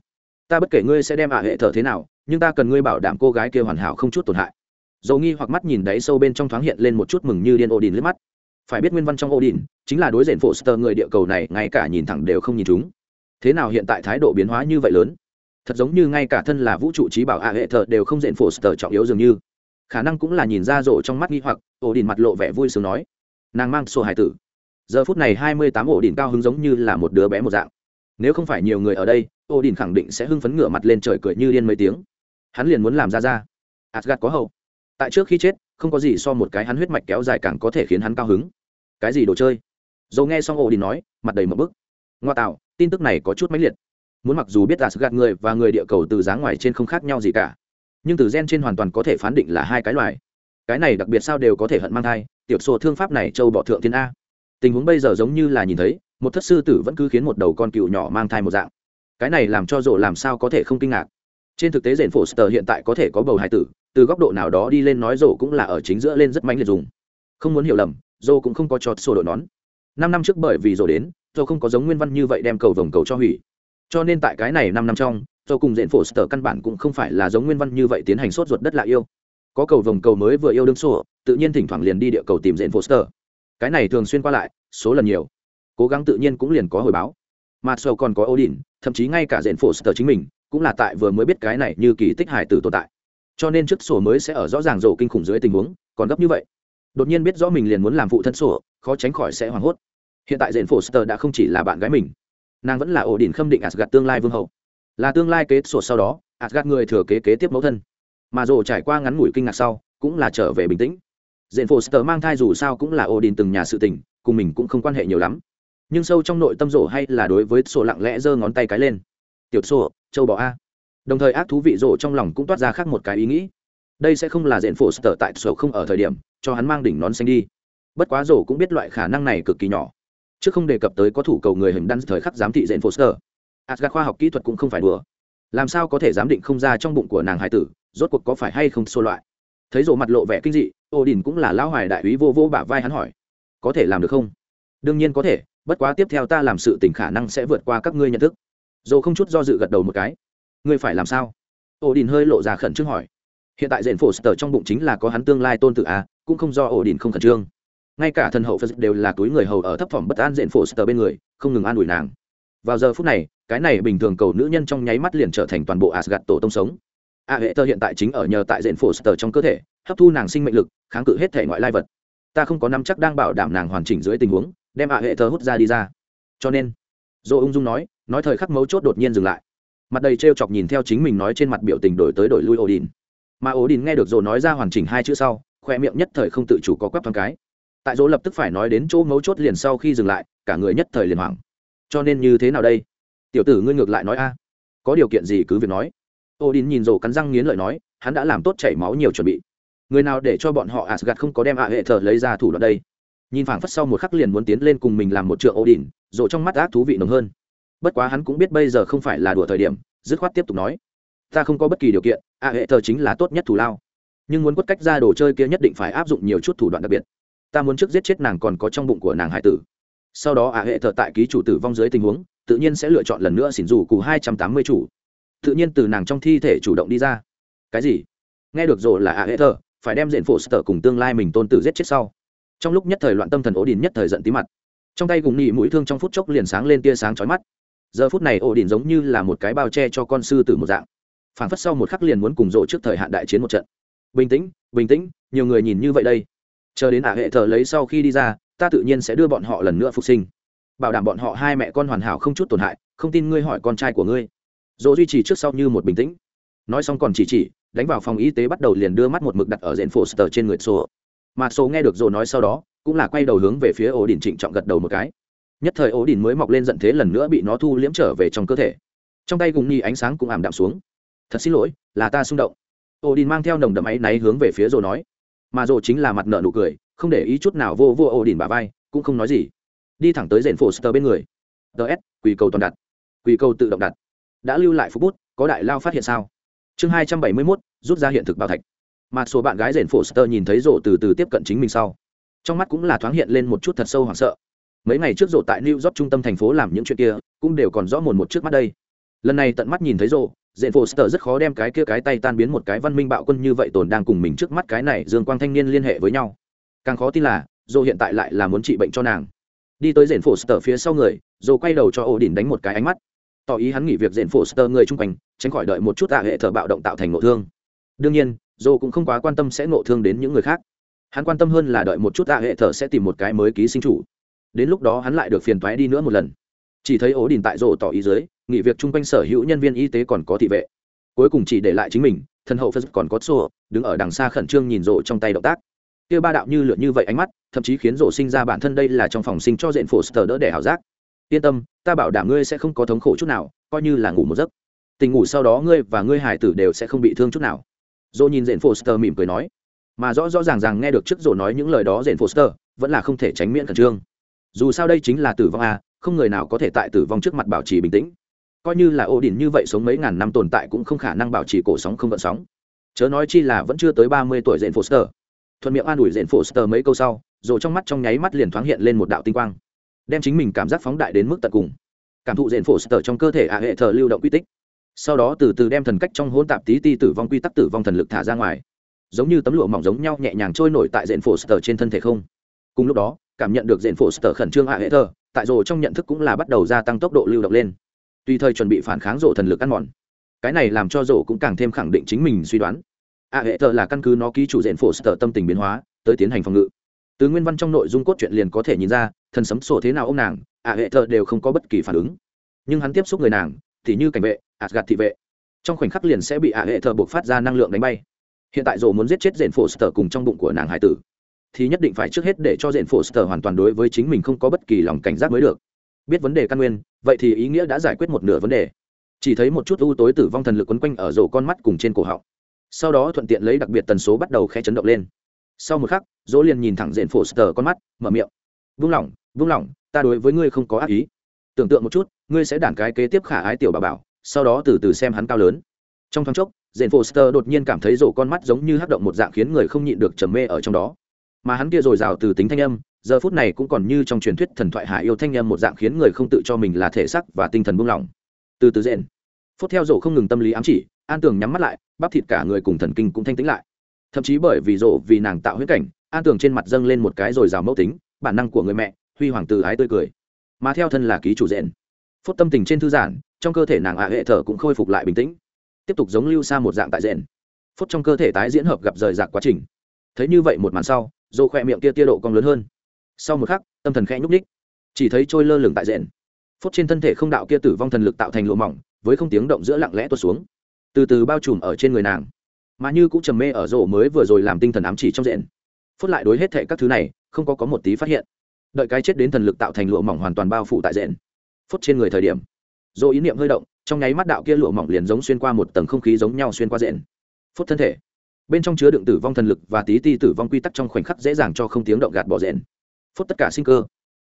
Ta bất kể ngươi sẽ đem ả hệ thờ thế nào, nhưng ta cần ngươi bảo đảm cô gái kia hoàn hảo không chút tổn hại. Dầu nghi hoặc mắt nhìn đáy sâu bên trong thoáng hiện lên một chút mừng như điên ô đình liếc mắt. Phải biết nguyên văn trong ô đình chính là đối diện phổ sơ người địa cầu này, ngay cả nhìn thẳng đều không nhìn chúng. Thế nào hiện tại thái độ biến hóa như vậy lớn? Thật giống như ngay cả thân là vũ trụ trí bảo a hệ thờ đều không diện phổ sơ trọng yếu dường như. Khả năng cũng là nhìn ra rộ trong mắt nghi hoặc ổ đỉnh mặt lộ vẻ vui sướng nói. Nàng mang sổ hải tử. Giờ phút này hai mươi tám ổ đỉnh cao hứng giống như là một đứa bé một dạng. Nếu không phải nhiều người ở đây ổ đỉnh khẳng định sẽ hưng phấn ngửa mặt lên trời cười như điên mấy tiếng. Hắn liền muốn làm ra ra. Asgad có hậu. Tại trước khi chết, không có gì so một cái hắn huyết mạch kéo dài càng có thể khiến hắn cao hứng. Cái gì đồ chơi? Dầu nghe xong ổ đi nói, mặt đầy một bức. Ngoa tạo, tin tức này có chút mãnh liệt. Muốn mặc dù biết là sự gạt người và người địa cầu từ dáng ngoài trên không khác nhau gì cả, nhưng từ gen trên hoàn toàn có thể phán định là hai cái loài. Cái này đặc biệt sao đều có thể hận mang thai, tiểu sổ thương pháp này châu bỏ thượng thiên a. Tình huống bây giờ giống như là nhìn thấy, một thất sư tử vẫn cứ khiến một đầu con cựu nhỏ mang thai một dạng. Cái này làm cho rộ làm sao có thể không kinh ngạc. Trên thực tế rền phổ sờ hiện tại có thể có bầu hải tử, từ góc độ nào đó đi lên nói rộ cũng là ở chính giữa lên rất mạnh liệt dùng. Không muốn hiểu lầm, rộ cũng không có cho sổ đội nón năm năm trước bởi vì rồi đến tôi không có giống nguyên văn như vậy đem cầu vồng cầu cho hủy. Cho nên tại cái này năm năm trong tôi cùng diện phổ sở căn bản cũng không phải là giống nguyên văn như vậy tiến hành sốt ruột đất lạ yêu. Có cầu vồng cầu mới vừa yêu đương sổ, tự nhiên thỉnh thoảng liền đi địa cầu tìm diện phổ sở cái này thường xuyên qua lại, số lần nhiều. Cố gắng tự nhiên cũng liền có hồi báo. Mà sầu còn có odin, thậm chí ngay cả diện phổ sở chính mình, cũng là tại vừa mới biết cái này như kỳ tích hải tử tồn tại. Cho nên trước sổ mới sẽ ở rõ ràng rổ kinh khủng dưới tình huống, còn gấp như vậy. Đột nhiên biết rõ mình liền muốn làm phụ thân sổ khó tránh khỏi sẽ hoảng hốt. Hiện tại dền foster đã không chỉ là bạn gái mình, nàng vẫn là ổ đỉnh khâm định asgad tương lai vương hậu. Là tương lai kế sổ sau đó asgad người thừa kế kế tiếp mẫu thân. Mà rổ trải qua ngắn ngủi kinh ngạc sau, cũng là trở về bình tĩnh. Dền foster mang thai dù sao cũng là ổ đỉnh từng nhà sự tình, cùng mình cũng không quan hệ nhiều lắm. Nhưng sâu trong nội tâm rổ hay là đối với sổ lặng lẽ giơ ngón tay cái lên. Tiểu sổ, châu bò a. Đồng thời ác thú vị rổ trong lòng cũng toát ra khác một cái ý nghĩ. Đây sẽ không là diện phổ sở tại sổ không ở thời điểm, cho hắn mang đỉnh nón xanh đi bất quá rổ cũng biết loại khả năng này cực kỳ nhỏ. Chứ không đề cập tới có thủ cầu người hình đăng thời khắc giám thị dện foster. Sở asgad khoa học kỹ thuật cũng không phải đùa. Làm sao có thể giám định không ra trong bụng của nàng hải tử, rốt cuộc có phải hay không xô loại? Thấy rổ mặt lộ vẻ kinh dị ô đình cũng là lão hoài đại úy vô vô bả vai hắn hỏi. Có thể làm được không? Đương nhiên có thể, bất quá tiếp theo ta làm sự tình khả năng sẽ vượt qua các ngươi nhận thức. Dồ không chút do dự gật đầu một cái. Ngươi phải làm sao? Ổ đình hơi lộ ra khẩn trương hỏi. Hiện tại dện phổ sở trong bụng chính là có hắn tương lai tôn tự a à, cũng không do ổ đình không khẩn trương ngay cả thần hậu phật đều là túi người hầu ở thấp phẩm bất an diện phổ sờ bên người, không ngừng an ủi nàng. Vào giờ phút này, cái này bình thường cầu nữ nhân trong nháy mắt liền trở thành toàn bộ asgad tổ tông sống. A hệ tơ hiện tại chính ở nhờ tại diện phổ sờ trong cơ thể, hấp thu nàng sinh mệnh lực, kháng cự hết thể ngoại lai vật. Ta không có nắm chắc đang bảo đảm nàng hoàn chỉnh dưới tình huống, đem a hệ tơ hút ra đi ra. Cho nên dô ung dung nói nói thời khắc mấu chốt đột nhiên dừng lại. Mặt đầy t chọc nhìn theo chính mình nói trên mặt biểu tình đổi tới đổi lui ổ đình mà ổ đình nghe được dô nói ra hoàn chỉnh hai chữ sau, khoe miệng nhất thời không tự chủ có quắp thoáng cái tại dỗ lập tức phải nói đến chỗ mấu chốt liền sau khi dừng lại, cả người nhất thời liền hoảng. Cho nên như thế nào đây? Tiểu tử ngươi ngược lại nói a. Có điều kiện gì cứ việc nói. Ô đình nhìn rổ cắn răng nghiến lợi nói, hắn đã làm tốt chảy máu nhiều chuẩn bị. Người nào để cho bọn họ asgad không có đem ạ hệ thờ lấy ra thủ đoạn đây? Nhìn phảng phất sau một khắc liền muốn tiến lên cùng mình làm một trượng ô đình rổ trong mắt ác thú vị nồng hơn. Bất quá hắn cũng biết bây giờ không phải là đùa thời điểm, dứt khoát tiếp tục nói. Ta không có bất kỳ điều kiện a hệ thờ chính là tốt nhất thủ lao. Nhưng muốn quất cách ra đồ chơi kia nhất định phải áp dụng nhiều chút thủ đoạn đặc biệt ta muốn trước giết chết nàng còn có trong bụng của nàng hải tử. Sau đó a hệ thờ tại ký chủ tử vong dưới tình huống, tự nhiên sẽ lựa chọn lần nữa xỉn dù cụ hai trăm tám mươi chủ. Tự nhiên từ nàng trong thi thể chủ động đi ra. Cái gì? Nghe được rồi là a hệ thờ, phải đem diện phổ sở cùng tương lai mình tôn tử giết chết sau. Trong lúc nhất thời loạn tâm thần ổ đình nhất thời giận tí mặt. Trong tay gùng nhị mũi thương trong phút chốc liền sáng lên tia sáng chói mắt. Giờ phút này ổ đình giống như là một cái bao che cho con sư tử một dạng. Phản phất sau một khắc liền muốn cùng rộ trước thời hạn đại chiến một trận. Bình tĩnh bình tĩnh, nhiều người nhìn như vậy đây chờ đến ả hệ thờ lấy sau khi đi ra, ta tự nhiên sẽ đưa bọn họ lần nữa phục sinh. Bảo đảm bọn họ hai mẹ con hoàn hảo không chút tổn hại, không tin ngươi hỏi con trai của ngươi. Dỗ duy trì trước sau như một bình tĩnh. Nói xong còn chỉ chỉ, đánh vào phòng y tế bắt đầu liền đưa mắt một mực đặt ở diện phổ sờ trên người sổ mà số nghe được dỗ nói sau đó, cũng là quay đầu hướng về phía ổ đình trịnh trọng gật đầu một cái. Nhất thời ổ đình mới mọc lên giận thế lần nữa bị nó thu liễm trở về trong cơ thể. Trong tay cùng nhi ánh sáng cũng ảm đạm xuống. Thật xin lỗi, là ta xung động. Ổ đình mang theo nồng đậm áy náy hướng về phía rồ nói mà rồ chính là mặt nợ nụ cười, không để ý chút nào vô vô ổ đỉnh bà vai, cũng không nói gì. Đi thẳng tới rền phổ sờ bên người. Ts quỳ cầu toàn đặt. Quỳ cầu tự động đặt. Đã lưu lại phút bút, có đại lao phát hiện sao? Chương hai trăm bảy mươi mốt, rút ra hiện thực bảo thạch. Mà số bạn gái rền phổ sờ nhìn thấy rộ từ từ tiếp cận chính mình sau, trong mắt cũng là thoáng hiện lên một chút thật sâu hoảng sợ. Mấy ngày trước rộ tại new york trung tâm thành phố làm những chuyện kia, cũng đều còn rõ mồn một trước mắt đây lần này tận mắt nhìn thấy rộ dện phổ sờ rất khó đem cái kia cái tay tan biến một cái văn minh bạo quân như vậy tồn đang cùng mình trước mắt cái này dương quang thanh niên liên hệ với nhau. Càng khó tin là rộ hiện tại lại là muốn trị bệnh cho nàng. Đi tới dện phổ sờ phía sau người rộ quay đầu cho ổ đỉnh đánh một cái ánh mắt. Tỏ ý hắn nghỉ việc dện phổ sờ người chung quanh, tránh khỏi đợi một chút tạ hệ thờ bạo động tạo thành ngộ thương. Đương nhiên rộ cũng không quá quan tâm sẽ ngộ thương đến những người khác. Hắn quan tâm hơn là đợi một chút tạ hệ thờ sẽ tìm một cái mới ký sinh chủ. Đến lúc đó hắn lại được phiền toái đi nữa một lần chỉ thấy ố đình tại rổ tỏ ý dưới, nghỉ việc chung quanh sở hữu nhân viên y tế còn có thị vệ. Cuối cùng chỉ để lại chính mình, thân hậu phật còn có xô đứng ở đằng xa khẩn trương nhìn rổ trong tay động tác. Kia ba đạo như lượn như vậy ánh mắt, thậm chí khiến rổ sinh ra bản thân đây là trong phòng sinh cho diện phổ sờ đỡ để hảo giác. Yên tâm, ta bảo đảm ngươi sẽ không có thống khổ chút nào, coi như là ngủ một giấc. Tình ngủ sau đó ngươi và ngươi hải tử đều sẽ không bị thương chút nào. Dỗ nhìn diện phổ sờ mỉm cười nói. Mà rõ rõ ràng ràng nghe được trước rổ nói những lời đó diện phổ sờ, vẫn là không thể tránh miễn khẩn trương. Dù sao đây chính là tử vong à không người nào có thể tại tử vong trước mặt bảo trì bình tĩnh. Coi như là ô đình như vậy sống mấy ngàn năm tồn tại cũng không khả năng bảo trì cổ sóng không vận sóng. Chớ nói chi là vẫn chưa tới ba mươi tuổi dện foster. Thuận miệng an ủi dện foster mấy câu sau, rồi trong mắt trong nháy mắt liền thoáng hiện lên một đạo tinh quang, đem chính mình cảm giác phóng đại đến mức tận cùng. Cảm thụ dện foster trong cơ thể ạ hệ thờ lưu động quy tích. Sau đó từ từ đem thần cách trong hôn tạp tí ti tử vong quy tắc tử vong thần lực thả ra ngoài. Giống như tấm lụa mỏng giống nhau nhẹ nhàng trôi nổi tại dện foster trên thân thể không. Cùng lúc đó, cảm nhận được diện phổ sở khẩn trương ạ hệ thờ tại rồ trong nhận thức cũng là bắt đầu gia tăng tốc độ lưu động lên. Tùy thời chuẩn bị phản kháng rộ thần lực ăn mòn. Cái này làm cho rộ cũng càng thêm khẳng định chính mình suy đoán. Hạ hệ thờ là căn cứ nó ký chủ diện phổ sở tâm tình biến hóa, tới tiến hành phòng ngự. Từ nguyên văn trong nội dung cốt truyện liền có thể nhìn ra, thần sấm sổ thế nào ông nàng hạ hệ thờ đều không có bất kỳ phản ứng. Nhưng hắn tiếp xúc người nàng, thì như cảnh vệ gạt thị vệ. Trong khoảnh khắc liền sẽ bị hạ hệ thờ buộc phát ra năng lượng đánh bay. Hiện tại rộ muốn giết chết diện phổ sở cùng trong bụng của nàng hải tử thì nhất định phải trước hết để cho diện phổ sở hoàn toàn đối với chính mình không có bất kỳ lòng cảnh giác mới được. Biết vấn đề căn nguyên, vậy thì ý nghĩa đã giải quyết một nửa vấn đề. Chỉ thấy một chút u tối tử vong thần lực quấn quanh ở rổ con mắt cùng trên cổ họng. Sau đó thuận tiện lấy đặc biệt tần số bắt đầu khẽ chấn động lên. Sau một khắc dỗ liền nhìn thẳng diện phổ sờ con mắt, mở miệng. Vung lỏng vung lỏng, ta đối với ngươi không có ác ý. Tưởng tượng một chút, ngươi sẽ đản cái kế tiếp khả ái tiểu bà bảo, sau đó từ từ xem hắn cao lớn. Trong thoáng chốc diện phổ sờ đột nhiên cảm thấy rổ con mắt giống như hắc động một dạng khiến người không nhịn được trầm mê ở trong đó mà hắn kia rồi rào từ tính thanh âm, giờ phút này cũng còn như trong truyền thuyết thần thoại hạ yêu thanh âm một dạng khiến người không tự cho mình là thể sắc và tinh thần buông lỏng. Từ từ rện phút theo rổ không ngừng tâm lý ám chỉ, an tường nhắm mắt lại, bắp thịt cả người cùng thần kinh cũng thanh tĩnh lại. Thậm chí bởi vì rổ vì nàng tạo huyết cảnh, an tường trên mặt dâng lên một cái rồi rào mẫu tính, bản năng của người mẹ, huy hoàng từ ái tươi cười. Mà theo thân là ký chủ rện. Phút tâm tình trên thư giản trong cơ thể nàng ạ hệ thở cũng khôi phục lại bình tĩnh. Tiếp tục giống lưu xa một dạng tại rện. Phút trong cơ thể tái diễn hợp gặp rời rạc quá trình. Thấy như vậy một màn sau dô khỏe miệng kia tia độ cong lớn hơn. Sau một khắc, tâm thần khẽ nhúc ních chỉ thấy trôi lơ lửng tại rện phút trên thân thể không đạo kia tử vong thần lực tạo thành lụa mỏng, với không tiếng động giữa lặng lẽ tuột xuống. Từ từ bao trùm ở trên người nàng. Mà như cũng trầm mê ở rổ mới vừa rồi làm tinh thần ám chỉ trong rện phút lại đối hết thệ các thứ này, không có có một tí phát hiện. Đợi cái chết đến thần lực tạo thành lụa mỏng hoàn toàn bao phủ tại rện phút trên người thời điểm, rổ ý niệm hơi động, trong nháy mắt đạo kia lụa mỏng liền giống xuyên qua một tầng không khí giống nhau xuyên qua rện phút thân thể bên trong chứa đựng tử vong thần lực và tí ti tử vong quy tắc trong khoảnh khắc dễ dàng cho không tiếng động gạt bỏ rẽn phút tất cả sinh cơ,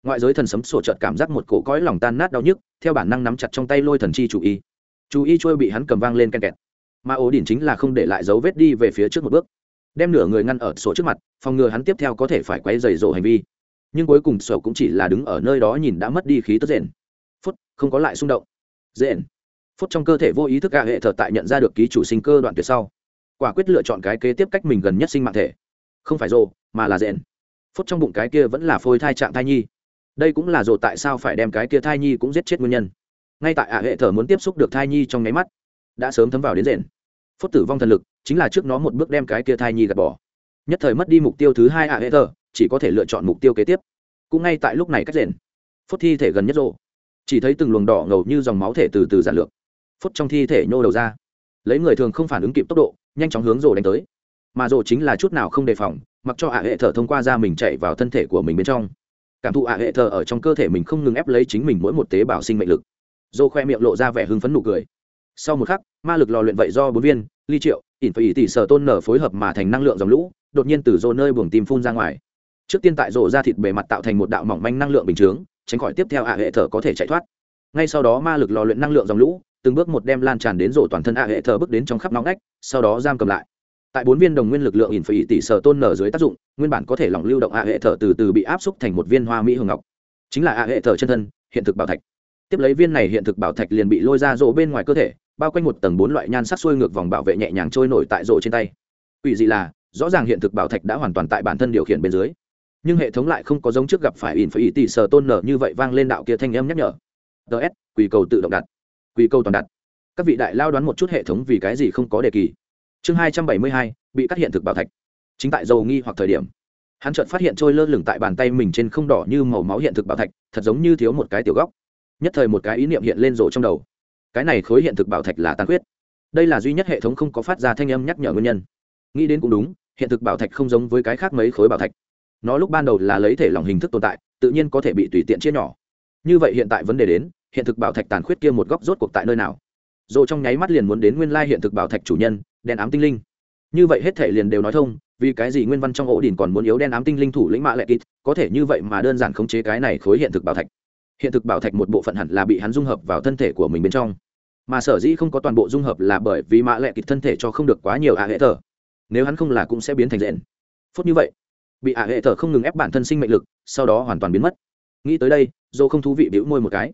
ngoại giới thần sấm sổ trợt cảm giác một cổ cõi lòng tan nát đau nhức, theo bản năng nắm chặt trong tay lôi thần chi chủ y. Chú y trôi bị hắn cầm vang lên ken kẹt. Mà ổ đỉnh chính là không để lại dấu vết đi về phía trước một bước. Đem nửa người ngăn ở sổ trước mặt, phòng ngừa hắn tiếp theo có thể phải quay dày rộ hành vi. Nhưng cuối cùng sổ cũng chỉ là đứng ở nơi đó nhìn đã mất đi khí tức rền phút, không có lại xung động. Rền phút trong cơ thể vô ý thức gạ hệ thờ tại nhận ra được ký chủ sinh cơ đoạn tuyệt sau quả quyết lựa chọn cái kế tiếp cách mình gần nhất sinh mạng thể. Không phải rồ, mà là rẽn phút trong bụng cái kia vẫn là phôi thai trạng thai nhi. Đây cũng là rồ tại sao phải đem cái kia thai nhi cũng giết chết nguyên nhân. Ngay tại ả hệ thở muốn tiếp xúc được thai nhi trong nháy mắt, đã sớm thấm vào đến rẽn phút tử vong thần lực, chính là trước nó một bước đem cái kia thai nhi gạt bỏ. Nhất thời mất đi mục tiêu thứ hai ả hệ thở, chỉ có thể lựa chọn mục tiêu kế tiếp. Cũng ngay tại lúc này cách rẽn phút thi thể gần nhất rồ. Chỉ thấy từng luồng đỏ ngầu như dòng máu thể từ từ giản lược. Phút trong thi thể nhô đầu ra lấy người thường không phản ứng kịp tốc độ, nhanh chóng hướng rồ đánh tới. Mà rồ chính là chút nào không đề phòng, mặc cho ạ hệ thở thông qua da mình chạy vào thân thể của mình bên trong. Cảm thụ ạ hệ thở ở trong cơ thể mình không ngừng ép lấy chính mình mỗi một tế bào sinh mệnh lực. Rồ khoe miệng lộ ra vẻ hưng phấn nụ cười. Sau một khắc, ma lực lò luyện vậy do bốn viên, ly triệu, ỉn phải ỉ tỷ sở tôn nở phối hợp mà thành năng lượng dòng lũ, đột nhiên từ rồ nơi buồng tim phun ra ngoài. Trước tiên tại rồ ra thịt bề mặt tạo thành một đạo mỏng manh năng lượng bình chướng, tránh khỏi tiếp theo ạ hệ thở có thể chạy thoát. Ngay sau đó ma lực lò luyện năng lượng dòng lũ từng bước một đem lan tràn đến rổ toàn thân a hệ thờ bước đến trong khắp nóng ngách, sau đó giam cầm lại. Tại bốn viên đồng nguyên lực lượng ỉn phải tỷ sở tôn nở dưới tác dụng, nguyên bản có thể lỏng lưu động a hệ thờ từ từ bị áp xúc thành một viên hoa mỹ hương ngọc. Chính là a hệ thờ chân thân, hiện thực bảo thạch. Tiếp lấy viên này hiện thực bảo thạch liền bị lôi ra rổ bên ngoài cơ thể, bao quanh một tầng bốn loại nhan sắc xuôi ngược vòng bảo vệ nhẹ nhàng trôi nổi tại rổ trên tay. Quỷ dị là, rõ ràng hiện thực bảo thạch đã hoàn toàn tại bản thân điều khiển bên dưới. Nhưng hệ thống lại không có giống trước gặp phải ỉn phải tỷ sở tôn nở như vậy vang lên đạo kia thanh âm nhắc nhở. Ts quỷ cầu tự động đặt quy câu toàn đặt. Các vị đại lao đoán một chút hệ thống vì cái gì không có đề kỳ. Chương hai trăm bảy mươi hai, bị cắt hiện thực bảo thạch. Chính tại dầu nghi hoặc thời điểm, hắn chợt phát hiện trôi lơ lửng tại bàn tay mình trên không đỏ như màu máu hiện thực bảo thạch, thật giống như thiếu một cái tiểu góc. Nhất thời một cái ý niệm hiện lên rộ trong đầu. Cái này khối hiện thực bảo thạch là tàn khuyết. Đây là duy nhất hệ thống không có phát ra thanh âm nhắc nhở nguyên nhân. Nghĩ đến cũng đúng, hiện thực bảo thạch không giống với cái khác mấy khối bảo thạch. Nó lúc ban đầu là lấy thể lòng hình thức tồn tại, tự nhiên có thể bị tùy tiện chia nhỏ. Như vậy hiện tại vấn đề đến hiện thực bảo thạch tàn khuyết kia một góc rốt cuộc tại nơi nào? Dồ trong nháy mắt liền muốn đến nguyên lai hiện thực bảo thạch chủ nhân, đen ám tinh linh. Như vậy hết thể liền đều nói thông, vì cái gì nguyên văn trong ổ đỉnh còn muốn yếu đen ám tinh linh thủ lĩnh mạ lệ kít có thể như vậy mà đơn giản khống chế cái này khối hiện thực bảo thạch. Hiện thực bảo thạch một bộ phận hẳn là bị hắn dung hợp vào thân thể của mình bên trong. Mà sở dĩ không có toàn bộ dung hợp là bởi vì mạ lệ kít thân thể cho không được quá nhiều ạ hệ thở nếu hắn không là cũng sẽ biến thành rện. Phút như vậy, bị ạ hệ thở không ngừng ép bản thân sinh mệnh lực, sau đó hoàn toàn biến mất. Nghĩ tới đây, dô không thú vị bĩu môi một cái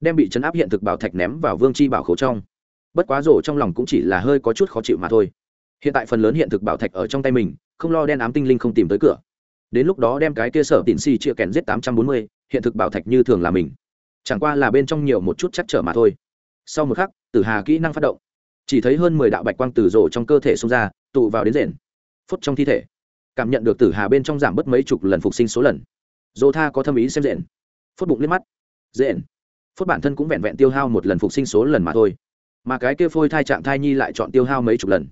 đem bị chấn áp hiện thực bảo thạch ném vào vương chi bảo khấu trong. Bất quá rổ trong lòng cũng chỉ là hơi có chút khó chịu mà thôi. Hiện tại phần lớn hiện thực bảo thạch ở trong tay mình, không lo đen ám tinh linh không tìm tới cửa. Đến lúc đó đem cái kia sở tịn si chia kèn giết tám trăm bốn mươi, hiện thực bảo thạch như thường là mình. Chẳng qua là bên trong nhiều một chút chắc trở mà thôi. Sau một khắc, tử hà kỹ năng phát động. Chỉ thấy hơn mười đạo bạch quang từ rổ trong cơ thể xông ra, tụ vào đến rền, phút trong thi thể. Cảm nhận được tử hà bên trong giảm bớt mấy chục lần phục sinh số lần. Dô tha có thâm ý xem rền. Phút bụng liếc mắt. Rền phốt bản thân cũng vẹn vẹn tiêu hao một lần phục sinh số lần mà thôi. Mà cái kia phôi thai trạng thai nhi lại chọn tiêu hao mấy chục lần.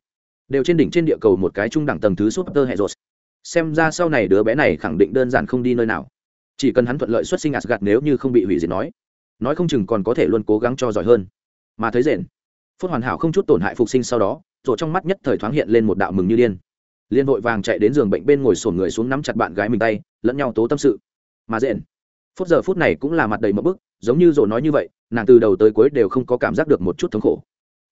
Đều trên đỉnh trên địa cầu một cái trung đẳng tầng thứ súp tơ hệ rột xem ra sau này đứa bé này khẳng định đơn giản không đi nơi nào. Chỉ cần hắn thuận lợi xuất sinh asgad nếu như không bị hủy diệt nói. Nói không chừng còn có thể luôn cố gắng cho giỏi hơn. Mà thấy rền, phốt hoàn hảo không chút tổn hại phục sinh sau đó rồi trong mắt nhất thời thoáng hiện lên một đạo mừng như điên. Liên vội vàng chạy đến giường bệnh bên ngồi sổn người xuống nắm chặt bạn gái mình tay, lẫn nhau tố tâm sự. Mà rền phút giờ phút này cũng là mặt đầy mỡ bức giống như rồi nói như vậy, nàng từ đầu tới cuối đều không có cảm giác được một chút thống khổ.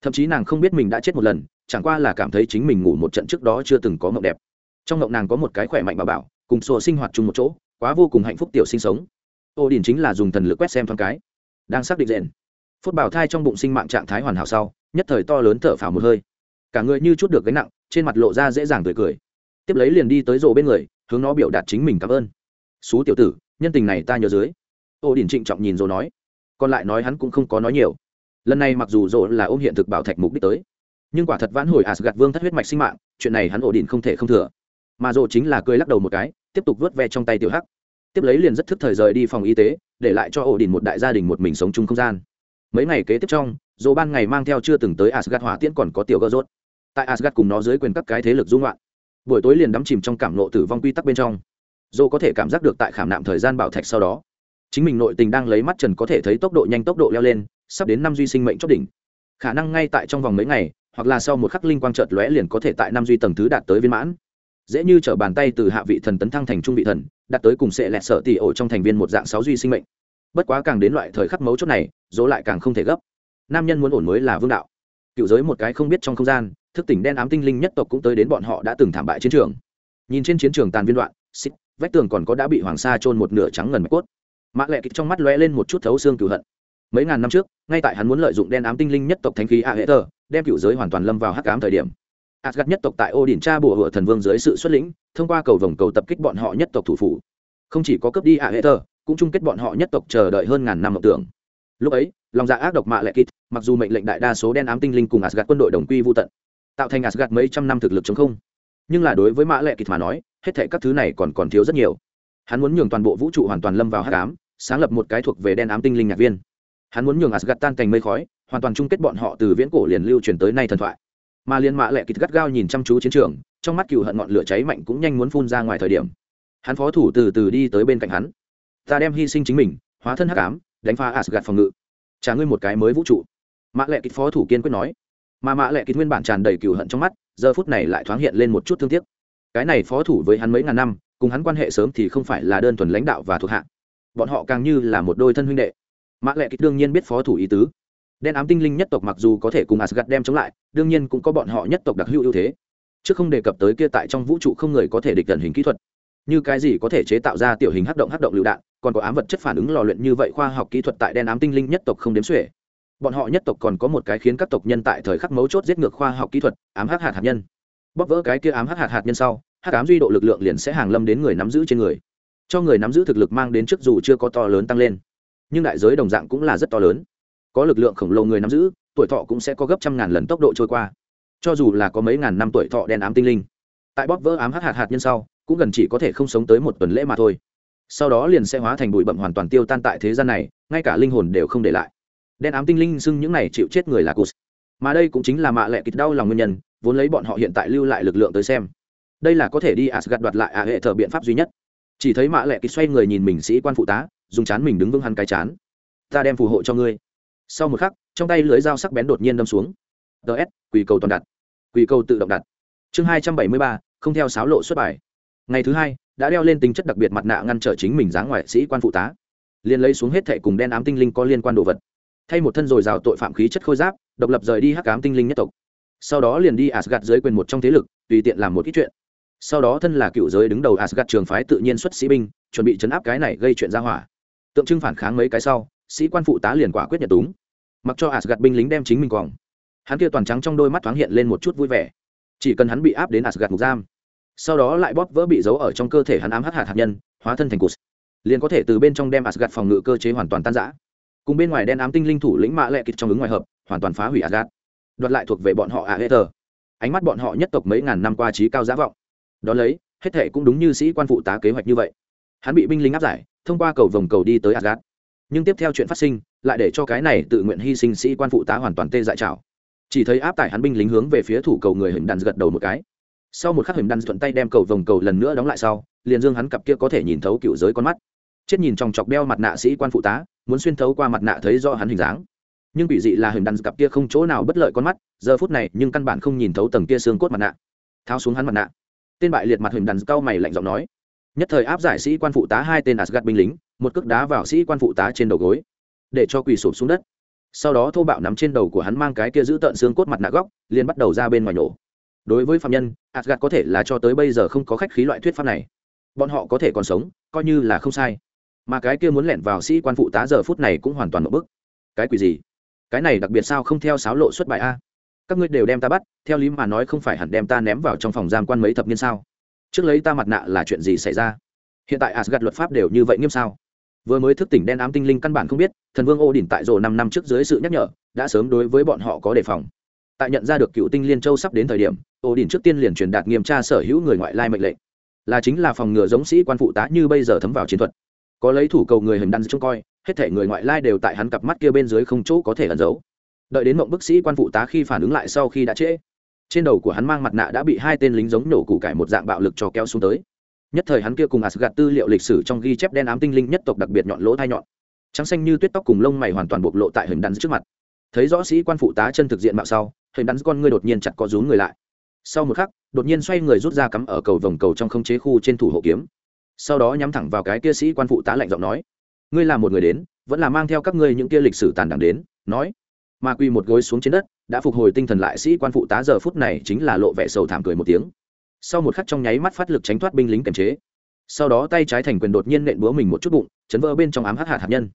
Thậm chí nàng không biết mình đã chết một lần, chẳng qua là cảm thấy chính mình ngủ một trận trước đó chưa từng có mộng đẹp. Trong mộng nàng có một cái khỏe mạnh bà bảo, cùng sùa sinh hoạt chung một chỗ, quá vô cùng hạnh phúc tiểu sinh sống. Ô đình chính là dùng thần lực quét xem thoáng cái. Đang xác định rèn. Phút bảo thai trong bụng sinh mạng trạng thái hoàn hảo sau, nhất thời to lớn thở phào một hơi. Cả người như chút được gánh nặng, trên mặt lộ ra dễ dàng tươi cười. Tiếp lấy liền đi tới rộ bên người, hướng nó biểu đạt chính mình cảm ơn. Xú tiểu tử, nhân tình này ta nhớ dưới ô đình trịnh trọng nhìn rồi nói, còn lại nói hắn cũng không có nói nhiều. Lần này mặc dù rộ là ôm hiện thực bảo thạch mục đích tới, nhưng quả thật vãn hồi asgad vương thất huyết mạch sinh mạng, chuyện này hắn ổ đình không thể không thừa. Mà rộ chính là cười lắc đầu một cái, tiếp tục vớt ve trong tay tiểu hắc. Tiếp lấy liền rất thức thời rời đi phòng y tế, để lại cho ổ đình một đại gia đình một mình sống chung không gian. Mấy ngày kế tiếp trong dồ ban ngày mang theo chưa từng tới asgad hỏa tiễn còn có tiểu gơ rốt. Tại asgad cùng nó dưới quyền các cái thế lực dung loạn, buổi tối liền đắm chìm trong cảm nộ tử vong quy tắc bên trong. Dồ có thể cảm giác được tại khảm nạm thời gian bảo thạch sau đó chính mình nội tình đang lấy mắt trần có thể thấy tốc độ nhanh tốc độ leo lên, sắp đến năm duy sinh mệnh chót đỉnh. Khả năng ngay tại trong vòng mấy ngày, hoặc là sau một khắc linh quang chợt lóe liền có thể tại năm duy tầng thứ đạt tới viên mãn. Dễ như trở bàn tay từ hạ vị thần tấn thăng thành trung vị thần, đạt tới cùng sẽ lẹt sợ tỷ ổ trong thành viên một dạng sáu duy sinh mệnh. Bất quá càng đến loại thời khắc mấu chốt này, dỗ lại càng không thể gấp. Nam nhân muốn ổn mới là vương đạo. Cựu giới một cái không biết trong không gian, thức tỉnh đen ám tinh linh nhất tộc cũng tới đến bọn họ đã từng thảm bại chiến trường. Nhìn trên chiến trường tàn viên đoạn, xích, vách tường còn có đã bị hoàng sa trôn một nửa trắng ngần mạch cốt mã lệ kịch trong mắt lóe lên một chút thấu xương cửu hận mấy ngàn năm trước ngay tại hắn muốn lợi dụng đen ám tinh linh nhất tộc thánh khí a hệ tờ đem cựu giới hoàn toàn lâm vào hắc ám thời điểm Asgard nhất tộc tại Ô đỉnh Cha bùa hựa thần vương dưới sự xuất lĩnh, thông qua cầu vòng cầu tập kích bọn họ nhất tộc thủ phủ. Không chỉ có cướp đi Aether, cũng chung kết bọn họ nhất tộc chờ đợi hơn ngàn năm mộng tưởng. Lúc ấy, lòng dạ ác độc mạ lệ kịch mặc dù mệnh lệnh đại đa số đen ám tinh linh cùng Asgard quân đội đồng quy vu tận, tạo thành Asgard mấy trăm năm thực lực chống không. Nhưng là đối với mạ lệ kịch mà nói, hết thảy các thứ này còn còn thiếu rất nhiều. Hắn muốn nhường toàn bộ vũ trụ hoàn toàn lâm vào hắc ám, sáng lập một cái thuộc về đen ám tinh linh nhạc viên. Hắn muốn nhường Asgard tan thành mây khói, hoàn toàn chung kết bọn họ từ viễn cổ liền lưu truyền tới nay thần thoại. Mà liên mạ lệ kịt gắt gao nhìn chăm chú chiến trường trong mắt cựu hận ngọn lửa cháy mạnh cũng nhanh muốn phun ra ngoài thời điểm. Hắn phó thủ từ từ đi tới bên cạnh hắn. Ta đem hy sinh chính mình hóa thân hắc ám đánh phá asgad phòng ngự. Trả ngươi một cái mới vũ trụ. Mạ lệ kịt phó thủ kiên quyết nói. Mà mạ lệ kịt nguyên bản tràn đầy cựu hận trong mắt giờ phút này lại thoáng hiện lên một chút thương tiếc. Cái này phó thủ với hắn mấy ngàn năm cùng hắn quan hệ sớm thì không phải là đơn thuần lãnh đạo và thuộc hạ. Bọn họ càng như là một đôi thân huynh đệ. Mã lệ kịch đương nhiên biết phó thủ ý tứ. Đen ám tinh linh nhất tộc mặc dù có thể cùng asgad đem chống lại, đương nhiên cũng có bọn họ nhất tộc đặc hữu ưu thế. Chứ không đề cập tới kia tại trong vũ trụ không người có thể địch tần hình kỹ thuật. Như cái gì có thể chế tạo ra tiểu hình hắc động hắc động lựu đạn, còn có ám vật chất phản ứng lò luyện như vậy khoa học kỹ thuật tại đen ám tinh linh nhất tộc không đếm xuể. Bọn họ nhất tộc còn có một cái khiến các tộc nhân tại thời khắc mấu chốt giết ngược khoa học kỹ thuật, ám hắc hạt hạt nhân. Bóp vỡ cái kia ám hắc hạt hạt nhân sau hắc ám duy độ lực lượng liền sẽ hàng lâm đến người nắm giữ trên người. Cho người nắm giữ thực lực mang đến trước dù chưa có to lớn tăng lên, nhưng đại giới đồng dạng cũng là rất to lớn. Có lực lượng khổng lồ người nắm giữ, tuổi thọ cũng sẽ có gấp trăm ngàn lần tốc độ trôi qua. Cho dù là có mấy ngàn năm tuổi thọ đen ám tinh linh, tại bóp vỡ ám hắc hạt hạt nhân sau, cũng gần chỉ có thể không sống tới một tuần lễ mà thôi. Sau đó liền sẽ hóa thành bụi bậm hoàn toàn tiêu tan tại thế gian này, ngay cả linh hồn đều không để lại. Đen ám tinh linh xưng những này chịu chết người là cụt mà đây cũng chính là mạ lệ kịch đau lòng nguyên nhân, vốn lấy bọn họ hiện tại lưu lại lực lượng tới xem đây là có thể đi Asgard đoạt lại a hệ thờ biện pháp duy nhất. Chỉ thấy mã lệ Kỳ xoay người nhìn mình sĩ quan phụ tá, dùng chán mình đứng vững hắn cái chán. Ta đem phù hộ cho ngươi. Sau một khắc, trong tay lưỡi dao sắc bén đột nhiên đâm xuống. Ts quỳ cầu toàn đặt. Quỳ cầu tự động đặt. Chương hai trăm bảy mươi ba, không theo sáo lộ xuất bài. Ngày thứ hai, đã đeo lên tính chất đặc biệt mặt nạ ngăn trở chính mình dáng ngoại sĩ quan phụ tá. Liền lấy xuống hết thảy cùng đen ám tinh linh có liên quan đồ vật. Thay một thân rồi rào tội phạm khí chất khôi giáp, độc lập rời đi hắc ám tinh linh nhất tộc. Sau đó liền đi Asgard dưới quyền một trong thế lực, tùy tiện làm một ít chuyện sau đó thân là cựu giới đứng đầu asgad trường phái tự nhiên xuất sĩ binh, chuẩn bị chấn áp cái này gây chuyện ra hỏa. Tượng trưng phản kháng mấy cái sau, sĩ quan phụ tá liền quả quyết nhận túng. Mặc cho asgad binh lính đem chính mình quòng. Hắn kia toàn trắng trong đôi mắt thoáng hiện lên một chút vui vẻ. Chỉ cần hắn bị áp đến asgad ngục giam, sau đó lại bóp vỡ bị giấu ở trong cơ thể hắn ám hắc hạt hạt nhân, hóa thân thành cụt. Liền có thể từ bên trong đem asgad phòng ngự cơ chế hoàn toàn tan giã cùng bên ngoài đen ám tinh linh thủ lĩnh mạ lệ kịch trong ứng ngoài hợp, hoàn toàn phá hủy asgad đoạt lại thuộc về bọn họ a hết tờ ánh mắt bọn họ nhất tộc mấy ngàn năm qua trí cao giá vọng đó lấy, hết thệ cũng đúng như sĩ quan phụ tá kế hoạch như vậy. Hắn bị binh lính áp giải, thông qua cầu vòng cầu đi tới adgat nhưng tiếp theo chuyện phát sinh, lại để cho cái này tự nguyện hy sinh sĩ quan phụ tá hoàn toàn tê dại trào. Chỉ thấy áp tải hắn binh lính hướng về phía thủ cầu người hình đàn gật đầu một cái. Sau một khắc hình đàn thuận tay đem cầu vòng cầu lần nữa đóng lại sau, liền dương hắn cặp kia có thể nhìn thấu cựu giới con mắt. Chết nhìn trong chọc đeo mặt nạ sĩ quan phụ tá, muốn xuyên thấu qua mặt nạ thấy do hắn hình dáng. Nhưng bị dị là hình đàn cặp kia không chỗ nào bất lợi con mắt, giờ phút này nhưng căn bản không nhìn thấu tầng kia xương cốt mặt nạ. Tháo xuống hắn mặt nạ tên bại liệt mặt hình đàn cao mày lạnh giọng nói. Nhất thời áp giải sĩ quan phụ tá hai tên asgad binh lính, một cước đá vào sĩ quan phụ tá trên đầu gối, để cho quỳ sụp xuống đất. Sau đó thô bạo nắm trên đầu của hắn mang cái kia giữ tận xương cốt mặt nạ góc, liền bắt đầu ra bên ngoài nổ. Đối với phạm nhân asgad có thể là cho tới bây giờ không có khách khí loại thuyết pháp này. Bọn họ có thể còn sống, coi như là không sai. Mà cái kia muốn lẻn vào sĩ quan phụ tá giờ phút này cũng hoàn toàn một bức cái quỷ gì? Cái này đặc biệt sao không theo sáo lộ xuất bài a? Các ngươi đều đem ta bắt, theo lý mà nói không phải hẳn đem ta ném vào trong phòng giam quan mấy thập niên sao? Trước lấy ta mặt nạ là chuyện gì xảy ra? Hiện tại asgad luật pháp đều như vậy nghiêm sao? Vừa mới thức tỉnh đen ám tinh linh căn bản không biết, thần vương ô đỉnh tại rồ năm năm trước dưới sự nhắc nhở, đã sớm đối với bọn họ có đề phòng. Tại nhận ra được cựu tinh liên châu sắp đến thời điểm ô đỉnh trước tiên liền truyền đạt nghiêm tra sở hữu người ngoại lai mệnh lệnh. Là chính là phòng ngừa giống sĩ quan phụ tá như bây giờ thấm vào chiến thuật. Có lấy thủ cầu người hình đăng trông coi, hết thể người ngoại lai đều tại hắn cặp mắt kia bên dưới không chỗ có thể ẩn giấu đợi đến mộng bức sĩ quan phụ tá khi phản ứng lại sau khi đã trễ. Trên đầu của hắn mang mặt nạ đã bị hai tên lính giống nổ củ cải một dạng bạo lực cho kéo xuống tới. Nhất thời hắn kia cùng asgad tư liệu lịch sử trong ghi chép đen ám tinh linh nhất tộc đặc biệt nhọn lỗ thai nhọn. Trắng xanh như tuyết tóc cùng lông mày hoàn toàn bộc lộ tại hình đắn trước mặt. Thấy rõ sĩ quan phụ tá chân thực diện mạo sau, hình đắn con ngươi đột nhiên chặt có rú người lại. Sau một khắc, đột nhiên xoay người rút ra cắm ở cầu vòng cầu trong không chế khu trên thủ hộ kiếm. Sau đó nhắm thẳng vào cái kia sĩ quan phụ tá lạnh giọng nói, ngươi là một người đến, vẫn là mang theo các ngươi những kia lịch sử tàn đẳng đến, nói mà quy một gối xuống trên đất, đã phục hồi tinh thần lại sĩ quan phụ tá giờ phút này chính là lộ vẻ sầu thảm cười một tiếng. Sau một khắc trong nháy mắt phát lực tránh thoát binh lính kiềm chế. Sau đó tay trái thành quyền đột nhiên nện búa mình một chút bụng, chấn vỡ bên trong ám hắc hạt hạt nhân.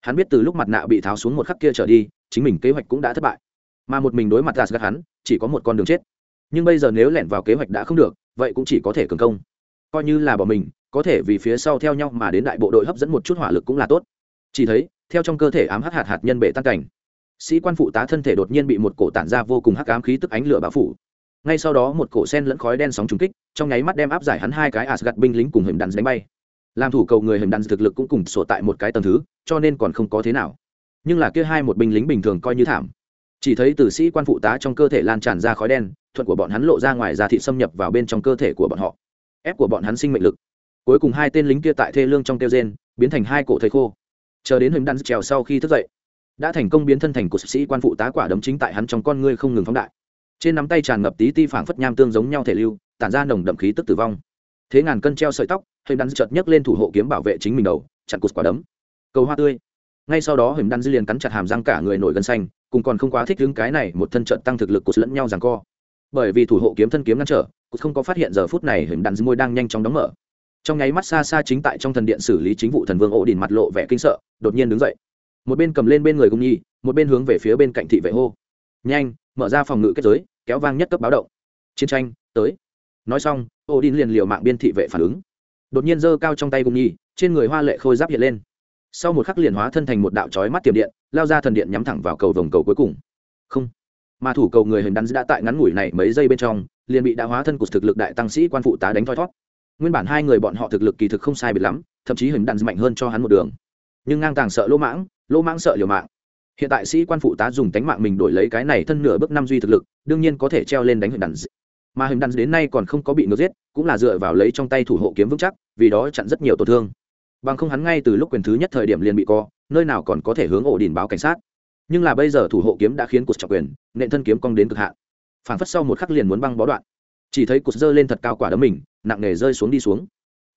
Hắn biết từ lúc mặt nạ bị tháo xuống một khắc kia trở đi, chính mình kế hoạch cũng đã thất bại. Mà một mình đối mặt gạt gạt hắn, chỉ có một con đường chết. Nhưng bây giờ nếu lẻn vào kế hoạch đã không được, vậy cũng chỉ có thể cường công. Coi như là bỏ mình, có thể vì phía sau theo nhau mà đến đại bộ đội hấp dẫn một chút hỏa lực cũng là tốt. Chỉ thấy, theo trong cơ thể ám hắc hạt hạt nhân bể tan cảnh sĩ quan phụ tá thân thể đột nhiên bị một cổ tản ra vô cùng hắc ám khí tức ánh lửa bao phủ. Ngay sau đó một cổ sen lẫn khói đen sóng trúng kích, trong nháy mắt đem áp giải hắn hai cái asgad binh lính cùng hình đàn đánh bay. Làm thủ cầu người hình đàn thực lực cũng cùng sổ tại một cái tầng thứ, cho nên còn không có thế nào. Nhưng là kia hai một binh lính bình thường coi như thảm. Chỉ thấy tử sĩ quan phụ tá trong cơ thể lan tràn ra khói đen, thuận của bọn hắn lộ ra ngoài ra thị xâm nhập vào bên trong cơ thể của bọn họ, ép của bọn hắn sinh mệnh lực. Cuối cùng hai tên lính kia tại thê lương trong tiêu gen biến thành hai cổ thầy khô. Chờ đến hình đan trèo sau khi thức dậy đã thành công biến thân thành của sĩ quan phụ tá quả đấm chính tại hắn trong con ngươi không ngừng phóng đại. Trên nắm tay tràn ngập tí ti phảng phất nham tương giống nhau thể lưu, tản ra nồng đậm khí tức tử vong. Thế ngàn cân treo sợi tóc hình đắn chợt nhấc lên thủ hộ kiếm bảo vệ chính mình đầu, chặn cụt quả đấm. Cầu hoa tươi. Ngay sau đó hình đắn dư liền cắn chặt hàm răng cả người nổi gân xanh, cùng còn không quá thích đứng cái này một thân trận tăng thực lực của lẫn nhau rằng co. Bởi vì thủ hộ kiếm thân kiếm ngăn trở cũng không có phát hiện giờ phút này hình đan dư môi đang nhanh chóng đóng mở. Trong nháy mắt xa xa chính tại trong thần điện xử lý chính vụ thần vương ổ đỉnh mặt lộ vẻ kinh sợ, đột nhiên đứng dậy một bên cầm lên bên người cung nhi, một bên hướng về phía bên cạnh thị vệ hô. Nhanh, mở ra phòng ngự kết giới, kéo vang nhất cấp báo động. Chiến tranh, tới. Nói xong ô đỉnh liền liều mạng biên thị vệ phản ứng. Đột nhiên giơ cao trong tay cung nhi, trên người hoa lệ khôi giáp hiện lên. Sau một khắc liền hóa thân thành một đạo chói mắt tiềm điện, lao ra thần điện nhắm thẳng vào cầu vòng cầu cuối cùng. Không. Mà thủ cầu người hình đắn đã tại ngắn ngủi này mấy giây bên trong, liền bị đã hóa thân của thực lực đại tăng sĩ quan phụ tá đánh thoi thót. Nguyên bản hai người bọn họ thực lực kỳ thực không sai biệt lắm, thậm chí hình đắn mạnh hơn cho hắn một đường nhưng ngang tàng sợ lỗ mãng lỗ mãng sợ liều mạng. Hiện tại sĩ quan phụ tá dùng tánh mạng mình đổi lấy cái này thân nửa bước năm duy thực lực, đương nhiên có thể treo lên đánh hình đạn mà hình đạn đến nay còn không có bị ngược giết, cũng là dựa vào lấy trong tay thủ hộ kiếm vững chắc, vì đó chặn rất nhiều tổn thương. Bằng không hắn ngay từ lúc quyền thứ nhất thời điểm liền bị co, nơi nào còn có thể hướng ổ đình báo cảnh sát. Nhưng là bây giờ thủ hộ kiếm đã khiến cuộc trọng quyền, nện thân kiếm cong đến cực hạn. Phản phất sau một khắc liền muốn băng bó đoạn. Chỉ thấy cụt dơ lên thật cao quả đấm mình, nặng nề rơi xuống đi xuống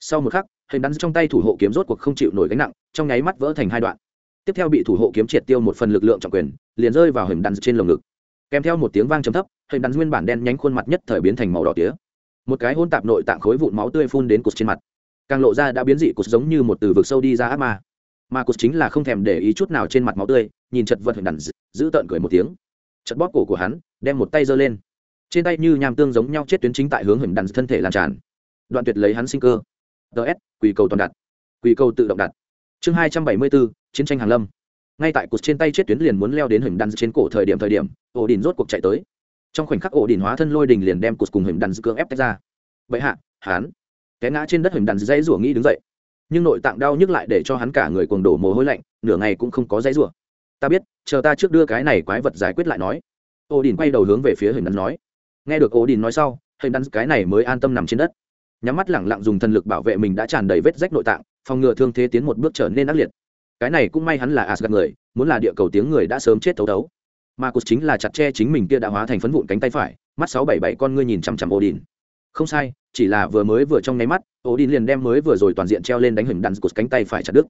sau một khắc, hình đắn trong tay thủ hộ kiếm rốt cuộc không chịu nổi gánh nặng, trong nháy mắt vỡ thành hai đoạn. Tiếp theo bị thủ hộ kiếm triệt tiêu một phần lực lượng trọng quyền, liền rơi vào hình đắn trên lồng ngực. Kèm theo một tiếng vang trầm thấp, hình đắn nguyên bản đen nhánh khuôn mặt nhất thời biến thành màu đỏ tía. Một cái hôn tạp nội tạng khối vụn máu tươi phun đến cột trên mặt. Càng lộ ra đã biến dị cột giống như một từ vực sâu đi ra ác ma. Mà cột chính là không thèm để ý chút nào trên mặt máu tươi, nhìn chật vật hình đắn, giữ tợn cười một tiếng. Chật bóp cổ của hắn, đem một tay giơ lên. Trên tay như nham tương giống nhau chết tuyến chính tại hướng hình đắn thân thể làm tràn. Đoạn tuyệt lấy hắn sinh cơ ts quỳ cầu toàn đặt. Quỳ cầu tự động đặt. Chương hai trăm bảy mươi bốn, chiến tranh hàng lâm. Ngay tại cột trên tay chết tuyến liền muốn leo đến hình đan trên cổ thời điểm thời điểm, ổ đình rốt cuộc chạy tới. Trong khoảnh khắc ổ đình hóa thân lôi đình liền đem cột cùng hình đàn cưỡng ép tách ra. Vậy hạ hắn té ngã trên đất hình đàn dãy rủa nghĩ đứng dậy. Nhưng nội tạng đau nhức lại để cho hắn cả người cuồng đổ mồ hôi lạnh, nửa ngày cũng không có dãy rủa. Ta biết, chờ ta trước đưa cái này quái vật giải quyết lại nói. Ổ đình quay đầu hướng về phía hình đan nói. Nghe được ổ đình nói sau, hình đan cái này mới an tâm nằm trên đất nhắm mắt lẳng lặng dùng thần lực bảo vệ mình đã tràn đầy vết rách nội tạng, phòng ngừa thương thế tiến một bước trở nên ác liệt. Cái này cũng may hắn là asgad người, muốn là địa cầu tiếng người đã sớm chết thấu thấu. Marcus chính là chặt che chính mình kia đã hóa thành phấn vụn cánh tay phải, mắt sáu bảy bảy con ngươi nhìn chằm chằm odin. Không sai, chỉ là vừa mới vừa trong nháy mắt, odin liền đem mới vừa rồi toàn diện treo lên đánh hình đàn cột cánh tay phải chặt đứt.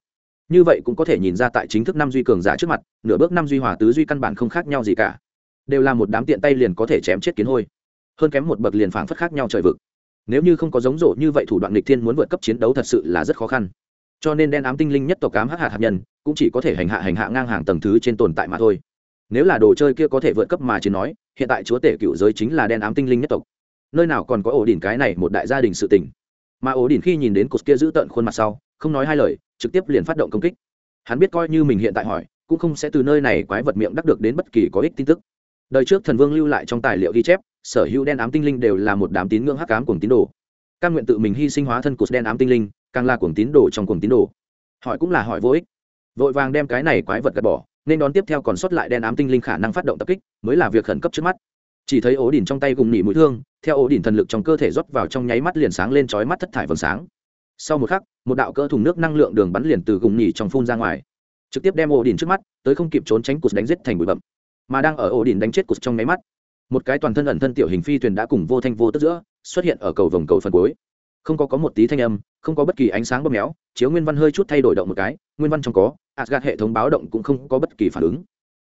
Như vậy cũng có thể nhìn ra tại chính thức năm duy cường giả trước mặt, nửa bước năm duy hòa tứ duy căn bản không khác nhau gì cả. Đều là một đám tiện tay liền có thể chém chết kiến hôi. Hơn kém một bậc liền phảng phất khác nhau trời vực nếu như không có giống rộ như vậy thủ đoạn lịch thiên muốn vượt cấp chiến đấu thật sự là rất khó khăn. Cho nên đen ám tinh linh nhất tộc cám hắc hạt hạt nhân, cũng chỉ có thể hành hạ hành hạ ngang hàng tầng thứ trên tồn tại mà thôi. Nếu là đồ chơi kia có thể vượt cấp mà chỉ nói, hiện tại chúa tể cựu giới chính là đen ám tinh linh nhất tộc. Nơi nào còn có ổ đỉnh cái này một đại gia đình sự tình. Mà ổ đỉnh khi nhìn đến cột kia giữ tận khuôn mặt sau, không nói hai lời, trực tiếp liền phát động công kích. Hắn biết coi như mình hiện tại hỏi, cũng không sẽ từ nơi này quái vật miệng đắc được đến bất kỳ có ích tin tức. Đời trước thần vương lưu lại trong tài liệu ghi chép sở hữu đen ám tinh linh đều là một đám tín ngưỡng hắc ám cuồng tín đồ. Căn nguyện tự mình hy sinh hóa thân cột đen ám tinh linh, càng là cuồng tín đồ trong cuồng tín đồ. Hỏi cũng là hỏi vô ích. Vội vàng đem cái này quái vật gạt bỏ, nên đón tiếp theo còn sót lại đen ám tinh linh khả năng phát động tập kích, mới là việc khẩn cấp trước mắt. Chỉ thấy ố đỉnh trong tay cùng nỉ mũi thương, theo ố đỉnh thần lực trong cơ thể rót vào trong nháy mắt liền sáng lên chói mắt thất thải vầng sáng. Sau một khắc, một đạo cỡ thùng nước năng lượng đường bắn liền từ gùng nhỉ trong phun ra ngoài. Trực tiếp đem ổ đỉnh trước mắt, tới không kịp trốn tránh cụt đánh giết thành bụi bậm mà đang ở ổ đỉnh đánh chết cụt trong nháy mắt một cái toàn thân ẩn thân tiểu hình phi thuyền đã cùng vô thanh vô tức giữa xuất hiện ở cầu vòng cầu phần cuối. Không có có một tí thanh âm, không có bất kỳ ánh sáng bóp méo, chiếu nguyên văn hơi chút thay đổi động một cái, nguyên văn trong có gạt hệ thống báo động cũng không có bất kỳ phản ứng.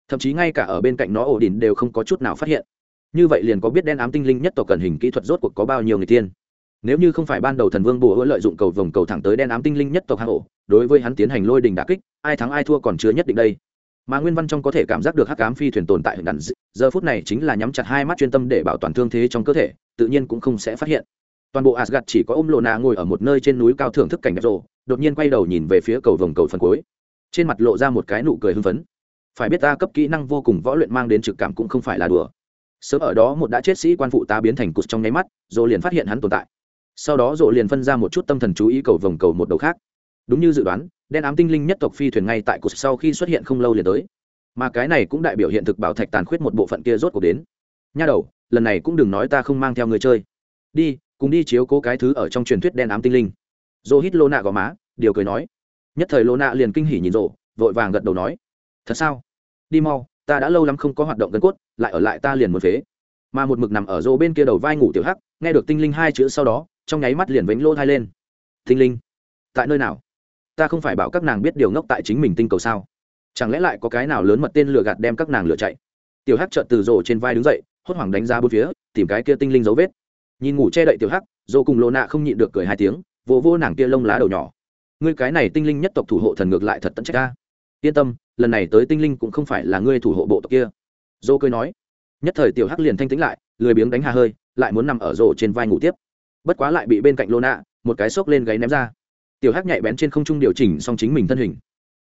Thậm chí ngay cả ở bên cạnh nó ổ đỉnh đều không có chút nào phát hiện. Như vậy liền có biết đen ám tinh linh nhất tộc cần hình kỹ thuật rốt cuộc có bao nhiêu người tiên. Nếu như không phải ban đầu thần vương bùa lợi dụng cầu vòng cầu thẳng tới đen ám tinh linh nhất tộc hang ổ, đối với hắn tiến hành lôi đình đà kích, ai thắng ai thua còn chưa nhất định đây mà nguyên văn trong có thể cảm giác được hắc ám phi thuyền tồn tại đàn giờ phút này chính là nhắm chặt hai mắt chuyên tâm để bảo toàn thương thế trong cơ thể, tự nhiên cũng không sẽ phát hiện. Toàn bộ asgad chỉ có ôm lộ nà ngồi ở một nơi trên núi cao thưởng thức cảnh đẹp rồ. đột nhiên quay đầu nhìn về phía cầu vồng cầu phần cuối. Trên mặt lộ ra một cái nụ cười hưng phấn. Phải biết ta cấp kỹ năng vô cùng võ luyện mang đến trực cảm cũng không phải là đùa. Sớm ở đó một đã chết sĩ quan phụ ta biến thành cụt trong nháy mắt rồi liền phát hiện hắn tồn tại. Sau đó rồ liền phân ra một chút tâm thần chú ý cầu vồng cầu một đầu khác đúng như dự đoán, đen ám tinh linh nhất tộc phi thuyền ngay tại cột sau khi xuất hiện không lâu liền tới. Mà cái này cũng đại biểu hiện thực bảo thạch tàn khuyết một bộ phận kia rốt cuộc đến. Nha đầu, lần này cũng đừng nói ta không mang theo người chơi. Đi, cùng đi chiếu cố cái thứ ở trong truyền thuyết đen ám tinh linh. Dô hít lô nạ gò má, điều cười nói. Nhất thời lô nạ liền kinh hỉ nhìn rộ, vội vàng gật đầu nói. Thật sao? Đi mau, ta đã lâu lắm không có hoạt động gân cốt, lại ở lại ta liền một phế. Mà một mực nằm ở rô bên kia đầu vai ngủ tiểu hắc, nghe được tinh linh hai chữ sau đó, trong nháy mắt liền vánh lô thai lên. Tinh linh, tại nơi nào? Ta không phải bảo các nàng biết điều ngốc tại chính mình tinh cầu sao? Chẳng lẽ lại có cái nào lớn mật tên lừa gạt đem các nàng lừa chạy? Tiểu hắc trợn từ rổ trên vai đứng dậy, hốt hoảng đánh ra bốn phía, tìm cái kia tinh linh dấu vết. Nhìn ngủ che đậy tiểu hắc, rổ cùng lộ nạ không nhịn được cười hai tiếng, vỗ vỗ nàng kia lông lá đầu nhỏ. Ngươi cái này tinh linh nhất tộc thủ hộ thần ngược lại thật tận trách ta. Yên tâm, lần này tới tinh linh cũng không phải là ngươi thủ hộ bộ tộc kia. Dô cười nói. Nhất thời tiểu hắc liền thanh tĩnh lại, lười biếng đánh hà hơi, lại muốn nằm ở rổ trên vai ngủ tiếp. Bất quá lại bị bên cạnh lô nạ một cái xốc lên gáy ném ra tiểu hắc nhạy bén trên không trung điều chỉnh xong chính mình thân hình.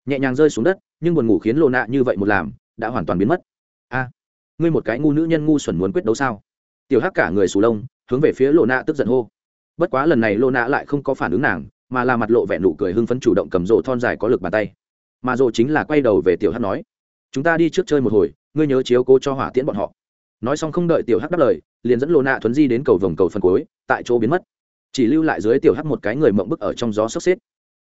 Nhẹ nhàng rơi xuống đất, nhưng buồn ngủ khiến lô nạ như vậy một làm, đã hoàn toàn biến mất. A, ngươi một cái ngu nữ nhân ngu xuẩn muốn quyết đấu sao? Tiểu hắc cả người sù lông, hướng về phía lô nạ tức giận hô. Bất quá lần này lô nạ lại không có phản ứng nàng, mà là mặt lộ vẻ nụ cười hưng phấn chủ động cầm rổ thon dài có lực bàn tay. Mà rổ chính là quay đầu về tiểu hắc nói, chúng ta đi trước chơi một hồi, ngươi nhớ chiếu cố cho hỏa tiễn bọn họ. Nói xong không đợi tiểu hắc đáp lời, liền dẫn lô nạ thuấn di đến cầu vòng cầu phần cuối, tại chỗ biến mất chỉ lưu lại dưới tiểu hắc một cái người mộng bức ở trong gió sốc xếp.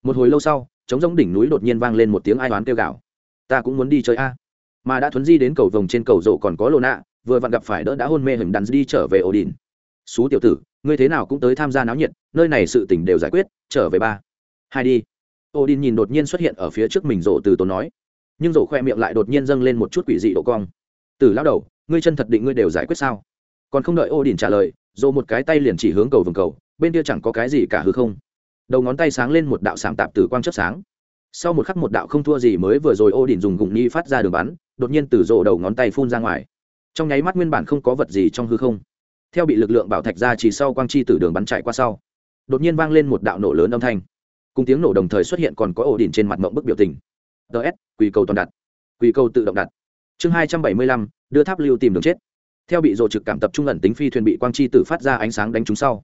Một hồi lâu sau chống giống đỉnh núi đột nhiên vang lên một tiếng ai đoán kêu gào. Ta cũng muốn đi chơi a. Mà đã thuấn di đến cầu vồng trên cầu rộ còn có lô nạ vừa vặn gặp phải đỡ đã hôn mê hình đắn đi trở về ổ đình xú tiểu tử, ngươi thế nào cũng tới tham gia náo nhiệt, nơi này sự tình đều giải quyết, trở về ba. Hai đi. Ổ đình nhìn đột nhiên xuất hiện ở phía trước mình rộ từ tốn nói. Nhưng rộ khoe miệng lại đột nhiên dâng lên một chút quỷ dị độ cong. Từ lao đầu, ngươi chân thật định ngươi đều giải quyết sao? Còn không đợi ô đình trả lời, rộ một cái tay liền chỉ hướng cầu vồng cầu bên kia chẳng có cái gì cả hư không. Đầu ngón tay sáng lên một đạo sảm tạp từ quang chất sáng. Sau một khắc một đạo không thua gì mới vừa rồi ô đình dùng gùng ni phát ra đường bắn, đột nhiên từ rộ đầu ngón tay phun ra ngoài. Trong nháy mắt nguyên bản không có vật gì trong hư không. Theo bị lực lượng bảo thạch ra chỉ sau quang chi từ đường bắn chạy qua sau, đột nhiên vang lên một đạo nổ lớn âm thanh. Cùng tiếng nổ đồng thời xuất hiện còn có ổ đỉnh trên mặt mộng bức biểu tình. Ts quỳ cầu toàn đặt. Quỳ cầu tự động đặt. Chương hai trăm bảy mươi lăm, đưa tháp lưu tìm đường chết. Theo bị rộ trực cảm tập trung ẩn tính phi thuyền bị quang chi tử phát ra ánh sáng đánh trúng sau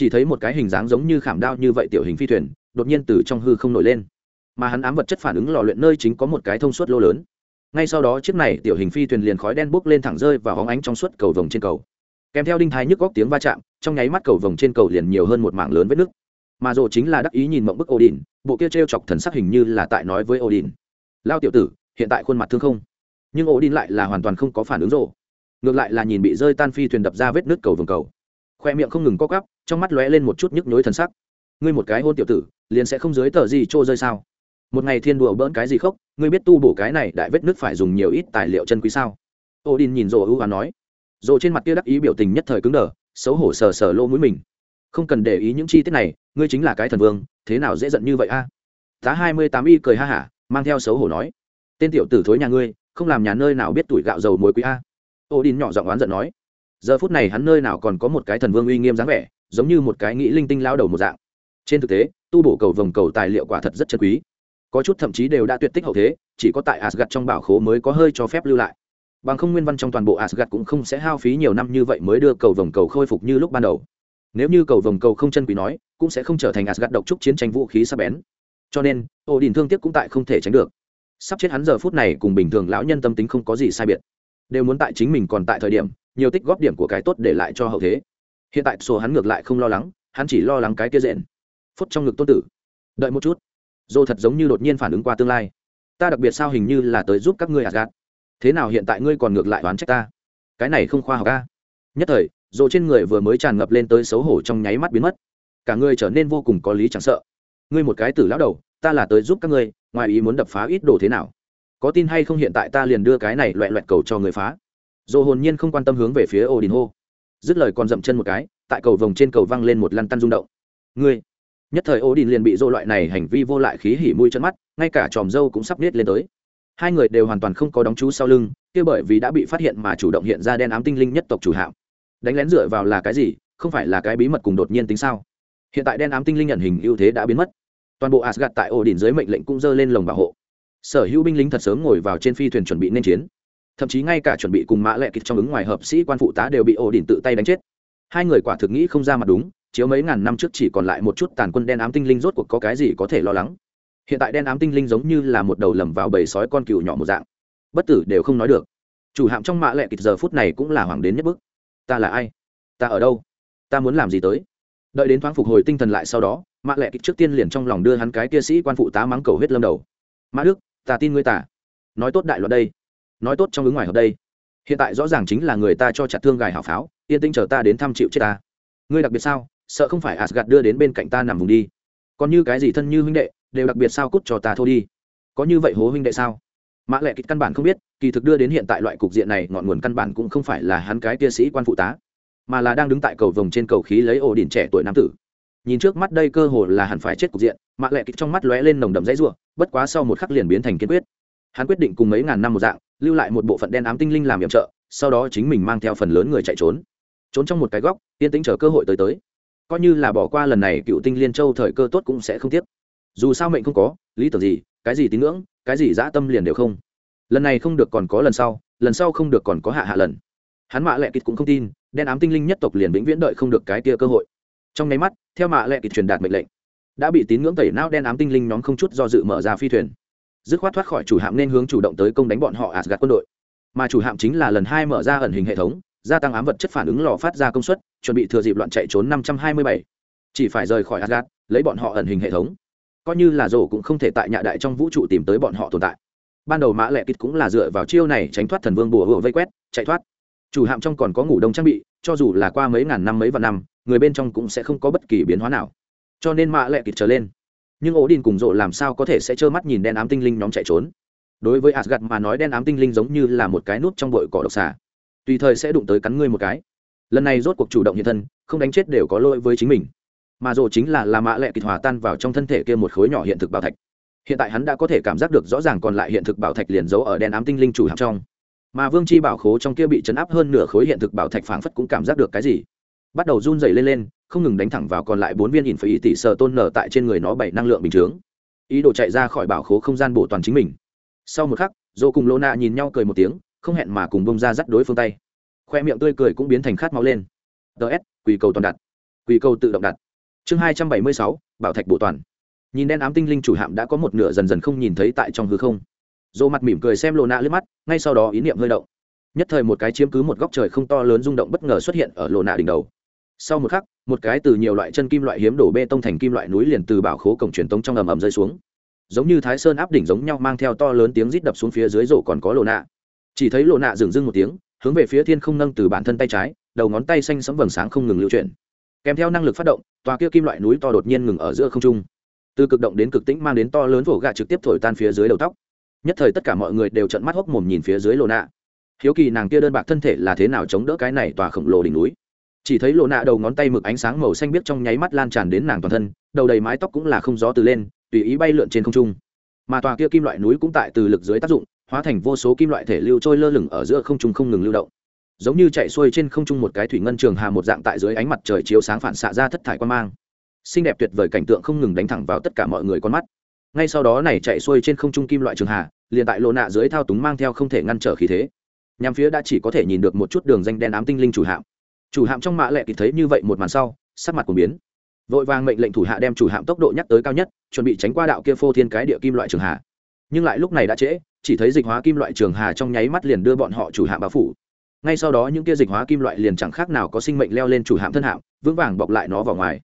chỉ thấy một cái hình dáng giống như khảm đao như vậy tiểu hình phi thuyền, đột nhiên từ trong hư không nổi lên. Mà hắn ám vật chất phản ứng lò luyện nơi chính có một cái thông suốt lô lớn. Ngay sau đó chiếc này tiểu hình phi thuyền liền khói đen bốc lên thẳng rơi và hóng ánh trong suốt cầu vồng trên cầu. Kèm theo đinh thái nhức góc tiếng va chạm, trong nháy mắt cầu vồng trên cầu liền nhiều hơn một mảng lớn vết nứt. Mà rồ chính là đắc ý nhìn mộng bức odin, bộ kia t r e o chọc thần sắc hình như là tại nói với odin. Lao tiểu tử, hiện tại khuôn mặt thương không? Nhưng odin lại là hoàn toàn không có phản ứng rồ. Ngược lại là nhìn bị rơi tan phi thuyền đập ra vết nước cầu vồng cầu khoe miệng không ngừng co cắp trong mắt lóe lên một chút nhức nhối thần sắc. Ngươi một cái hôn tiểu tử, liền sẽ không dưới tờ gì trô rơi sao? Một ngày thiên đùa bỡn cái gì khóc ngươi biết tu bổ cái này đại vết nước phải dùng nhiều ít tài liệu chân quý sao? Odin nhìn rồ ưu và nói. Rồ trên mặt kia đắc ý biểu tình nhất thời cứng đờ, xấu hổ sờ sờ lỗ mũi mình. Không cần để ý những chi tiết này, ngươi chính là cái thần vương, thế nào dễ giận như vậy a? Giá hai mươi tám y cười ha hả, mang theo xấu hổ nói. Tên tiểu tử thối nhà ngươi, không làm nhà nơi nào biết tuổi gạo dầu muối quý a. Ô đin nhỏ giọng oán giận nói giờ phút này hắn nơi nào còn có một cái thần vương uy nghiêm dáng vẻ, giống như một cái nghĩ linh tinh lao đầu một dạng. Trên thực tế, tu bổ cầu vồng cầu tài liệu quả thật rất chân quý. Có chút thậm chí đều đã tuyệt tích hậu thế, chỉ có tại asgad trong bảo khố mới có hơi cho phép lưu lại. Bằng không nguyên văn trong toàn bộ asgad cũng không sẽ hao phí nhiều năm như vậy mới đưa cầu vồng cầu khôi phục như lúc ban đầu. Nếu như cầu vồng cầu không chân quý nói, cũng sẽ không trở thành asgad độc trúc chiến tranh vũ khí sắp bén. Cho nên ổ đình thương tiếc cũng tại không thể tránh được. Sắp chết hắn giờ phút này cùng bình thường lão nhân tâm tính không có gì sai biệt đều muốn tại chính mình còn tại thời điểm, nhiều tích góp điểm của cái tốt để lại cho hậu thế. Hiện tại sổ hắn ngược lại không lo lắng, hắn chỉ lo lắng cái kia rện. Phút trong ngực tôn tử. Đợi một chút. Dô thật giống như đột nhiên phản ứng qua tương lai. Ta đặc biệt sao hình như là tới giúp các ngươi asgad thế nào hiện tại ngươi còn ngược lại đoán trách ta? Cái này không khoa học ca nhất thời dồ trên người vừa mới tràn ngập lên tới xấu hổ trong nháy mắt biến mất. Cả ngươi trở nên vô cùng có lý chẳng sợ. Ngươi một cái tử lão đầu, ta là tới giúp các ngươi, ngoài ý muốn đập phá ít đồ thế nào? Có tin hay không hiện tại ta liền đưa cái này loẹ loẹt cầu cho người phá. Dồ hồn nhiên không quan tâm hướng về phía ổ đình hô. Dứt lời còn dậm chân một cái, tại cầu vồng trên cầu văng lên một lăn tăn rung động. Ngươi! Nhất thời ổ đình liền bị dô loại này hành vi vô lại khí hỉ mũi chân mắt, ngay cả tròm dâu cũng sắp nết lên tới. Hai người đều hoàn toàn không có đóng chú sau lưng, kia bởi vì đã bị phát hiện mà chủ động hiện ra đen ám tinh linh nhất tộc chủ hạm. Đánh lén dựa vào là cái gì? Không phải là cái bí mật cùng đột nhiên tính sao? Hiện tại đen ám tinh linh nhận hình ưu thế đã biến mất. Toàn bộ asgad tại ổ đỉnh dưới mệnh lệnh cũng dơ lên lồng bảo hộ sở hữu binh lính thật sớm ngồi vào trên phi thuyền chuẩn bị nên chiến. Thậm chí ngay cả chuẩn bị cùng mã lệ kịch trong ứng ngoài hợp sĩ quan phụ tá đều bị ổ đỉnh tự tay đánh chết. Hai người quả thực nghĩ không ra mặt đúng, chiếu mấy ngàn năm trước chỉ còn lại một chút tàn quân đen ám tinh linh rốt cuộc có cái gì có thể lo lắng. Hiện tại đen ám tinh linh giống như là một đầu lầm vào bầy sói con cừu nhỏ một dạng. Bất tử đều không nói được. Chủ hạm trong mạ lệ kịch giờ phút này cũng là hoàng đến nhất bức. Ta là ai? Ta ở đâu? Ta muốn làm gì tới? Đợi đến thoáng phục hồi tinh thần lại sau đó mạ lệ kịch trước tiên liền trong lòng đưa hắn cái kia sĩ quan phụ tá mắng cầu huyết lâm đầu. Mã đức ta tin ngươi tả. Nói tốt đại loạn đây. Nói tốt trong ứng ngoài hợp đây. Hiện tại rõ ràng chính là người ta cho chặt thương gài hảo pháo, yên tĩnh chờ ta đến thăm chịu chết ta. Ngươi đặc biệt sao? Sợ không phải asgad đưa đến bên cạnh ta nằm vùng đi. Còn như cái gì thân như huynh đệ, đều đặc biệt sao cút cho ta thôi đi. Có như vậy hố huynh đệ sao? Mã lệ kịch căn bản không biết, kỳ thực đưa đến hiện tại loại cục diện này, ngọn nguồn căn bản cũng không phải là hắn cái kia sĩ quan phụ tá, mà là đang đứng tại cầu vồng trên cầu khí lấy ổ đỉnh trẻ tuổi nam tử nhìn trước mắt đây cơ hồ là hẳn phải chết cục diện mã lệ kịch trong mắt lóe lên nồng đậm dãy ruộng bất quá sau một khắc liền biến thành kiên quyết. Hắn quyết định cùng mấy ngàn năm một dạng, lưu lại một bộ phận đen ám tinh linh làm nhiệm trợ, sau đó chính mình mang theo phần lớn người chạy trốn. Trốn trong một cái góc, yên tĩnh chờ cơ hội tới tới. Coi như là bỏ qua lần này cựu tinh liên châu thời cơ tốt cũng sẽ không tiếc. Dù sao mệnh không có, lý tưởng gì, cái gì tín ngưỡng, cái gì dã tâm liền đều không. Lần này không được còn có lần sau lần sau không được còn có hạ hạ lần. Hắn mạ lệ kịch cũng không tin, đen ám tinh linh nhất tộc liền vĩnh viễn đợi không được cái kia cơ hội trong nháy mắt, theo mạ lệ kịch truyền đạt mệnh lệnh, đã bị tín ngưỡng tẩy não đen ám tinh linh nhóm không chút do dự mở ra phi thuyền. Dứt khoát thoát khỏi chủ hạm nên hướng chủ động tới công đánh bọn họ Asgard quân đội. Mà chủ hạm chính là lần hai mở ra ẩn hình hệ thống, gia tăng ám vật chất phản ứng lò phát ra công suất, chuẩn bị thừa dịp loạn chạy trốn năm trăm hai mươi bảy. Chỉ phải rời khỏi Asgard, lấy bọn họ ẩn hình hệ thống. Coi như là rổ cũng không thể tại nhạ đại trong vũ trụ tìm tới bọn họ tồn tại. Ban đầu mã lệ kịch cũng là dựa vào chiêu này tránh thoát thần vương bùa hùa vây quét, chạy thoát. Chủ hạm trong còn có ngủ đông trang bị, cho dù là qua mấy ngàn năm mấy vạn năm người bên trong cũng sẽ không có bất kỳ biến hóa nào. Cho nên mã lệ kịp trở lên. Nhưng ổ đình cùng rộ làm sao có thể sẽ trơ mắt nhìn đen ám tinh linh nhóm chạy trốn? Đối với asgad mà nói đen ám tinh linh giống như là một cái nút trong bội cỏ độc xà. Tùy thời sẽ đụng tới cắn ngươi một cái. Lần này rốt cuộc chủ động hiện thân, không đánh chết đều có lỗi với chính mình. Mà rộ chính là là mã lệ kịch hòa tan vào trong thân thể kia một khối nhỏ hiện thực bảo thạch. Hiện tại hắn đã có thể cảm giác được rõ ràng còn lại hiện thực bảo thạch liền giấu ở đen ám tinh linh chủ hạng trong. Mà vương chi bảo khố trong kia bị chấn áp hơn nửa khối hiện thực bảo thạch phảng phất cũng cảm giác được cái gì? Bắt đầu run dày lên lên, không ngừng đánh thẳng vào còn lại bốn viên ỉn phải ý tỷ sợ tôn nở tại trên người nó bảy năng lượng bình chướng. Ý đồ chạy ra khỏi bảo khố không gian bổ toàn chính mình. Sau một khắc, dô cùng lô nạ nhìn nhau cười một tiếng, không hẹn mà cùng bông ra dắt đối phương tay. Khoe miệng tươi cười cũng biến thành khát máu lên. Ts quỳ cầu toàn đặt. Quỳ cầu tự động đặt. Chương hai trăm bảy mươi sáu, bảo thạch bổ toàn. Nhìn đen ám tinh linh chủ hạm đã có một nửa dần dần không nhìn thấy tại trong hư không. Dô mặt mỉm cười xem lô nạ lướt mắt, ngay sau đó ý niệm hơi động. Nhất thời một cái chiếm cứ một góc trời không to lớn rung động bất ngờ xuất hiện ở lô nạ đỉnh đầu sau một khắc, một cái từ nhiều loại chân kim loại hiếm đổ bê tông thành kim loại núi liền từ bảo khố cổng truyền tống trong ầm ầm rơi xuống. Giống như thái sơn áp đỉnh giống nhau mang theo to lớn tiếng rít đập xuống phía dưới rổ còn có lộ nạ. Chỉ thấy lộ nạ dừng dưng một tiếng, hướng về phía thiên không nâng từ bản thân tay trái, đầu ngón tay xanh sẫm vầng sáng không ngừng lưu chuyển. Kèm theo năng lực phát động, tòa kia kim loại núi to đột nhiên ngừng ở giữa không trung. Từ cực động đến cực tĩnh mang đến to lớn vỗ gà trực tiếp thổi tan phía dưới đầu tóc. Nhất thời tất cả mọi người đều trận mắt hốc mồm nhìn phía dưới lộ nạ. Hiếu kỳ nàng kia đơn bạc thân thể là thế nào chống đỡ cái này tòa khổng lồ đỉnh núi? Chỉ thấy lộ nạ đầu ngón tay mực ánh sáng màu xanh biếc trong nháy mắt lan tràn đến nàng toàn thân, đầu đầy mái tóc cũng là không gió từ lên, tùy ý bay lượn trên không trung. Mà tòa kia kim loại núi cũng tại từ lực dưới tác dụng, hóa thành vô số kim loại thể lưu trôi lơ lửng ở giữa không trung không ngừng lưu động. Giống như chạy xuôi trên không trung một cái thủy ngân trường hà một dạng tại dưới ánh mặt trời chiếu sáng phản xạ ra thất thải quan mang. Xinh đẹp tuyệt vời cảnh tượng không ngừng đánh thẳng vào tất cả mọi người con mắt. Ngay sau đó này chạy xuôi trên không trung kim loại trường hà, liền tại lộ nạ dưới thao túng mang theo không thể ngăn trở khí thế. Nhằm phía đã chỉ có thể nhìn được một chút đường danh đen ám tinh linh chủ hạm chủ hạm trong mạ lệ kịp thấy như vậy một màn sau sắc mặt của biến. Vội vàng mệnh lệnh thủ hạ đem chủ hạm tốc độ nhắc tới cao nhất chuẩn bị tránh qua đạo kia phô thiên cái địa kim loại trường hà. Nhưng lại lúc này đã trễ chỉ thấy dịch hóa kim loại trường hà trong nháy mắt liền đưa bọn họ chủ hạm bao phủ. Ngay sau đó những kia dịch hóa kim loại liền chẳng khác nào có sinh mệnh leo lên chủ hạm thân hạm vững vàng bọc lại nó vào ngoài.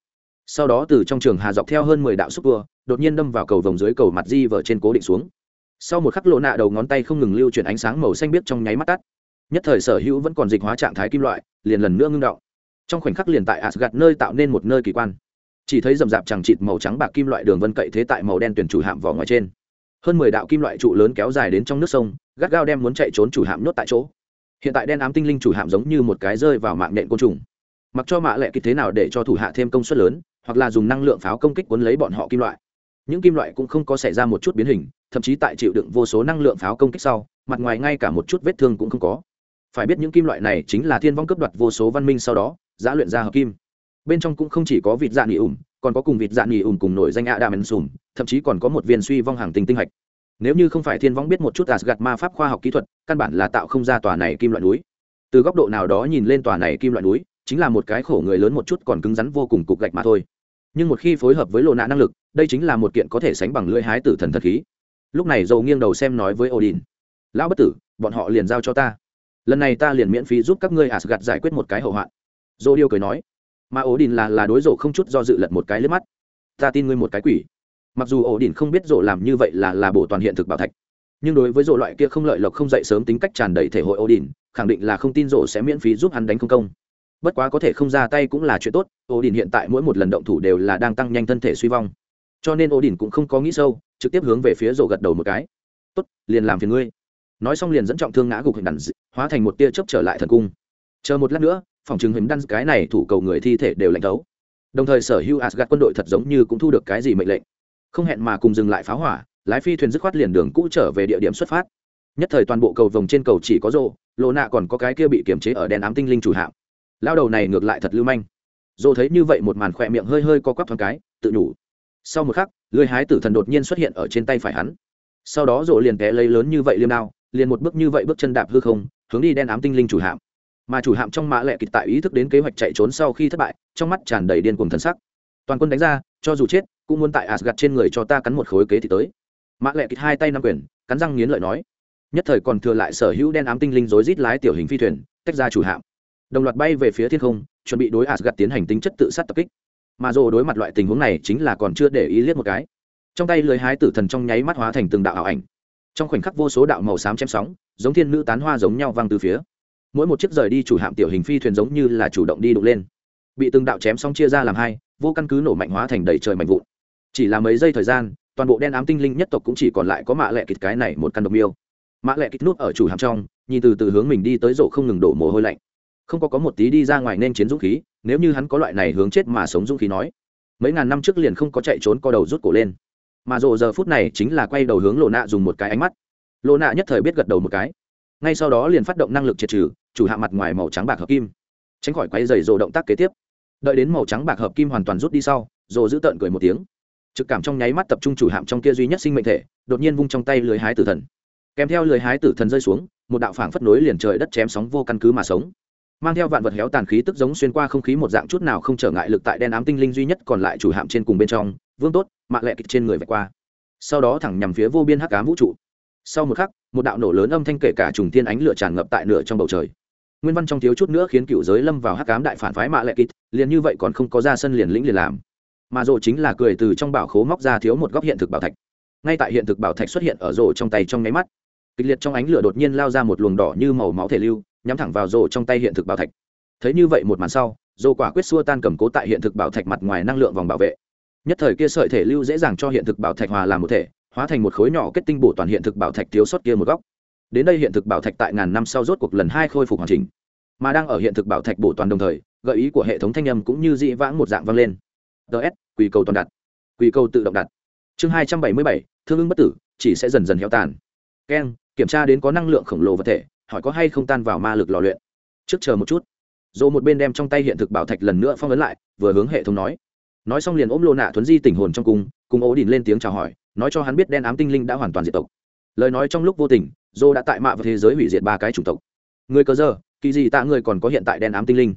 Sau đó từ trong trường hà dọc theo hơn mười đạo xúc cua, đột nhiên đâm vào cầu vòng dưới cầu mặt di vở trên cố định xuống. Sau một khắc lộ nạ đầu ngón tay không ngừng lưu chuyển ánh sáng màu xanh biếc trong nháy mắt tắt nhất thời sở hữu vẫn còn dịch hóa trạng thái kim loại, liền lần nữa ngưng động. Trong khoảnh khắc liền tại asgad nơi tạo nên một nơi kỳ quan. Chỉ thấy rầm rạp chẳng chịt màu trắng bạc kim loại đường vân cậy thế tại màu đen tuyển chủ hạm vỏ ngoài trên. Hơn mười đạo kim loại trụ lớn kéo dài đến trong nước sông, gắt gao đem muốn chạy trốn chủ hạm nhốt tại chỗ. Hiện tại đen ám tinh linh chủ hạm giống như một cái rơi vào mạng nện côn trùng. Mặc cho mạ lệ kịch thế nào để cho thủ hạ thêm công suất lớn, hoặc là dùng năng lượng pháo công kích cuốn lấy bọn họ kim loại. Những kim loại cũng không có xảy ra một chút biến hình, thậm chí tại chịu đựng vô số năng lượng pháo công kích sau, mặt ngoài ngay cả một chút vết thương cũng không có phải biết những kim loại này chính là thiên vong cấp đoạt vô số văn minh sau đó, giã luyện ra hợp kim. Bên trong cũng không chỉ có vịt dạ nghỉ ủng còn có cùng vịt dạ nghỉ ủng cùng nổi danh ạ đà sùm thậm chí còn có một viên suy vong hàng tinh tinh hạch. Nếu như không phải thiên vong biết một chút gạt ma pháp khoa học kỹ thuật, căn bản là tạo không ra tòa này kim loại núi. Từ góc độ nào đó nhìn lên tòa này kim loại núi, chính là một cái khổ người lớn một chút còn cứng rắn vô cùng cục gạch mà thôi. Nhưng một khi phối hợp với lộ nạ năng lực, đây chính là một kiện có thể sánh bằng lưỡi hái tử thần thật khí. Lúc này dầu nghiêng đầu xem nói với odin, lão bất tử, bọn họ liền giao cho ta lần này ta liền miễn phí giúp các ngươi asgad giải quyết một cái hậu hoạn. Dô điêu cười nói, mà ổ đình là là đối rộ không chút do dự lật một cái lướt mắt. Ta tin ngươi một cái quỷ. Mặc dù ổ đình không biết rộ làm như vậy là là bổ toàn hiện thực bảo thạch, nhưng đối với rộ loại kia không lợi lộc không dậy sớm tính cách tràn đầy thể hội ổ đình khẳng định là không tin rộ sẽ miễn phí giúp hắn đánh không công. Bất quá có thể không ra tay cũng là chuyện tốt ổ đình hiện tại mỗi một lần động thủ đều là đang tăng nhanh thân thể suy vong. Cho nên ổ đình cũng không có nghĩ sâu, trực tiếp hướng về phía rộ gật đầu một cái. Tốt, liền làm phiền ngươi nói xong liền dẫn trọng thương ngã gục hình đàn hóa thành một tia chớp trở lại thần cung. Chờ một lát nữa, phòng chứng hình đan cái này thủ cầu người thi thể đều lạnh thấu. Đồng thời sở hữu asgad quân đội thật giống như cũng thu được cái gì mệnh lệnh. Không hẹn mà cùng dừng lại pháo hỏa, lái phi thuyền dứt khoát liền đường cũ trở về địa điểm xuất phát. Nhất thời toàn bộ cầu vòng trên cầu chỉ có rô lộ nạ còn có cái kia bị kiềm chế ở đèn ám tinh linh chủ hạm. Lao đầu này ngược lại thật lưu manh. Rô thấy như vậy một màn khỏe miệng hơi hơi co quắp thoáng cái, tự nhủ. Sau một khắc, lưới hái tử thần đột nhiên xuất hiện ở trên tay phải hắn. Sau đó rộ liền té lấy lớn như vậy liêm đao liền một bước như vậy bước chân đạp hư không, hướng đi đen ám tinh linh chủ hạm. Mà chủ hạm trong mã lệ kịch tại ý thức đến kế hoạch chạy trốn sau khi thất bại, trong mắt tràn đầy điên cuồng thần sắc. Toàn quân đánh ra, cho dù chết, cũng muốn tại asgad trên người cho ta cắn một khối kế thì tới. Mã lệ kịch hai tay năm quyền, cắn răng nghiến lợi nói. Nhất thời còn thừa lại sở hữu đen ám tinh linh rối rít lái tiểu hình phi thuyền, tách ra chủ hạm. Đồng loạt bay về phía thiên không, chuẩn bị đối asgad tiến hành tính chất tự sát tập kích. Mà dù đối mặt loại tình huống này chính là còn chưa để ý liếc một cái. Trong tay lưới hái tử thần trong nháy mắt hóa thành từng đạo ảo ảnh trong khoảnh khắc vô số đạo màu xám chém sóng, giống thiên nữ tán hoa giống nhau văng từ phía. Mỗi một chiếc rời đi chủ hạm tiểu hình phi thuyền giống như là chủ động đi đụng lên. Bị từng đạo chém sóng chia ra làm hai, vô căn cứ nổ mạnh hóa thành đầy trời mạnh vụn. Chỉ là mấy giây thời gian, toàn bộ đen ám tinh linh nhất tộc cũng chỉ còn lại có mạ lệ kịch cái này một căn độc miêu. Mạ lệ kịch nút ở chủ hạm trong, nhìn từ từ hướng mình đi tới rổ không ngừng đổ mồ hôi lạnh. Không có có một tí đi ra ngoài nên chiến dũng khí, nếu như hắn có loại này hướng chết mà sống dũng khí nói, mấy ngàn năm trước liền không có chạy trốn co đầu rút cổ lên mà rộ giờ phút này chính là quay đầu hướng lộ nạ dùng một cái ánh mắt. Lộ nạ nhất thời biết gật đầu một cái. Ngay sau đó liền phát động năng lực triệt trừ, chủ hạ mặt ngoài màu trắng bạc hợp kim. Tránh khỏi quay dày rộ động tác kế tiếp. Đợi đến màu trắng bạc hợp kim hoàn toàn rút đi sau, rộ giữ tợn cười một tiếng. Trực cảm trong nháy mắt tập trung chủ hạm trong kia duy nhất sinh mệnh thể, đột nhiên vung trong tay lưới hái tử thần. Kèm theo lưới hái tử thần rơi xuống, một đạo phảng phất nối liền trời đất chém sóng vô căn cứ mà sống. Mang theo vạn vật héo tàn khí tức giống xuyên qua không khí một dạng chút nào không trở ngại lực tại đen ám tinh linh duy nhất còn lại chủ hạm trên cùng bên trong vương tốt, mạ lẹ kịch trên người vạch qua. Sau đó thẳng nhằm phía vô biên hắc cám vũ trụ. Sau một khắc, một đạo nổ lớn âm thanh kể cả trùng tiên ánh lửa tràn ngập tại nửa trong bầu trời. Nguyên văn trong thiếu chút nữa khiến cựu giới lâm vào hắc cám đại phản phái mạ lệ kít liền như vậy còn không có ra sân liền lĩnh liền làm. Mà rộ chính là cười từ trong bảo khố móc ra thiếu một góc hiện thực bảo thạch. Ngay tại hiện thực bảo thạch xuất hiện ở rộ trong tay trong nháy mắt, kịch liệt trong ánh lửa đột nhiên lao ra một luồng đỏ như màu máu thể lưu, nhắm thẳng vào rộ trong tay hiện thực bảo thạch. Thấy như vậy một màn sau rộ quả quyết xua tan cầm cố tại hiện thực bảo thạch mặt ngoài năng lượng vòng bảo vệ nhất thời kia sợi thể lưu dễ dàng cho hiện thực bảo thạch hòa làm một thể, hóa thành một khối nhỏ kết tinh bổ toàn hiện thực bảo thạch thiếu sót kia một góc. Đến đây hiện thực bảo thạch tại ngàn năm sau rốt cuộc lần hai khôi phục hoàn chỉnh. Mà đang ở hiện thực bảo thạch bổ toàn đồng thời, gợi ý của hệ thống thanh âm cũng như dị vãng một dạng vang lên. Ts quỳ cầu toàn đặt. Quỳ cầu tự động đặt. Chương hai trăm bảy mươi bảy, thương ưng bất tử, chỉ sẽ dần dần héo tàn. Keng kiểm tra đến có năng lượng khổng lồ vật thể, hỏi có hay không tan vào ma lực lò luyện. Trước chờ một chút. Dỗ một bên đem trong tay hiện thực bảo thạch lần nữa phong ấn lại, vừa hướng hệ thống nói nói xong liền ôm lô nạ thuấn di tình hồn trong cung, cùng ố đình lên tiếng chào hỏi, nói cho hắn biết đen ám tinh linh đã hoàn toàn diệt tộc. Lời nói trong lúc vô tình dô đã tại mạ và thế giới hủy diệt ba cái chủng tộc. Người cờ giờ, kỳ gì tạ người còn có hiện tại đen ám tinh linh.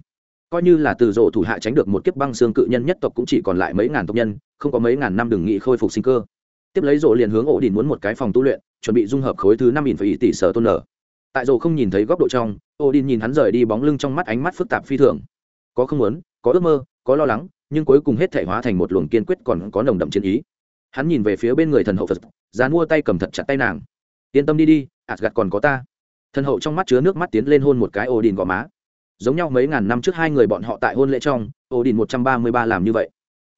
Coi như là từ rộ thủ hạ tránh được một kiếp băng xương cự nhân nhất tộc cũng chỉ còn lại mấy ngàn tộc nhân, không có mấy ngàn năm đừng nghị khôi phục sinh cơ. Tiếp lấy rộ liền hướng ổ đình muốn một cái phòng tu luyện, chuẩn bị dung hợp khối thứ năm nghìn phải tỷ sở tôn nở. Tại rộ không nhìn thấy góc độ trong, ổ đình nhìn hắn rời đi bóng lưng trong mắt ánh mắt phức tạp phi thường. Có không muốn, có ước mơ, có lo lắng nhưng cuối cùng hết thể hóa thành một luồng kiên quyết còn có nồng đậm chiến ý. Hắn nhìn về phía bên người thần hậu phật dán mua tay cầm thật chặt tay nàng. Yên tâm đi đi ạt gặt còn có ta. Thần hậu trong mắt chứa nước mắt tiến lên hôn một cái ổ đình gò má. Giống nhau mấy ngàn năm trước hai người bọn họ tại hôn lễ trong ổ đình một trăm ba mươi ba làm như vậy.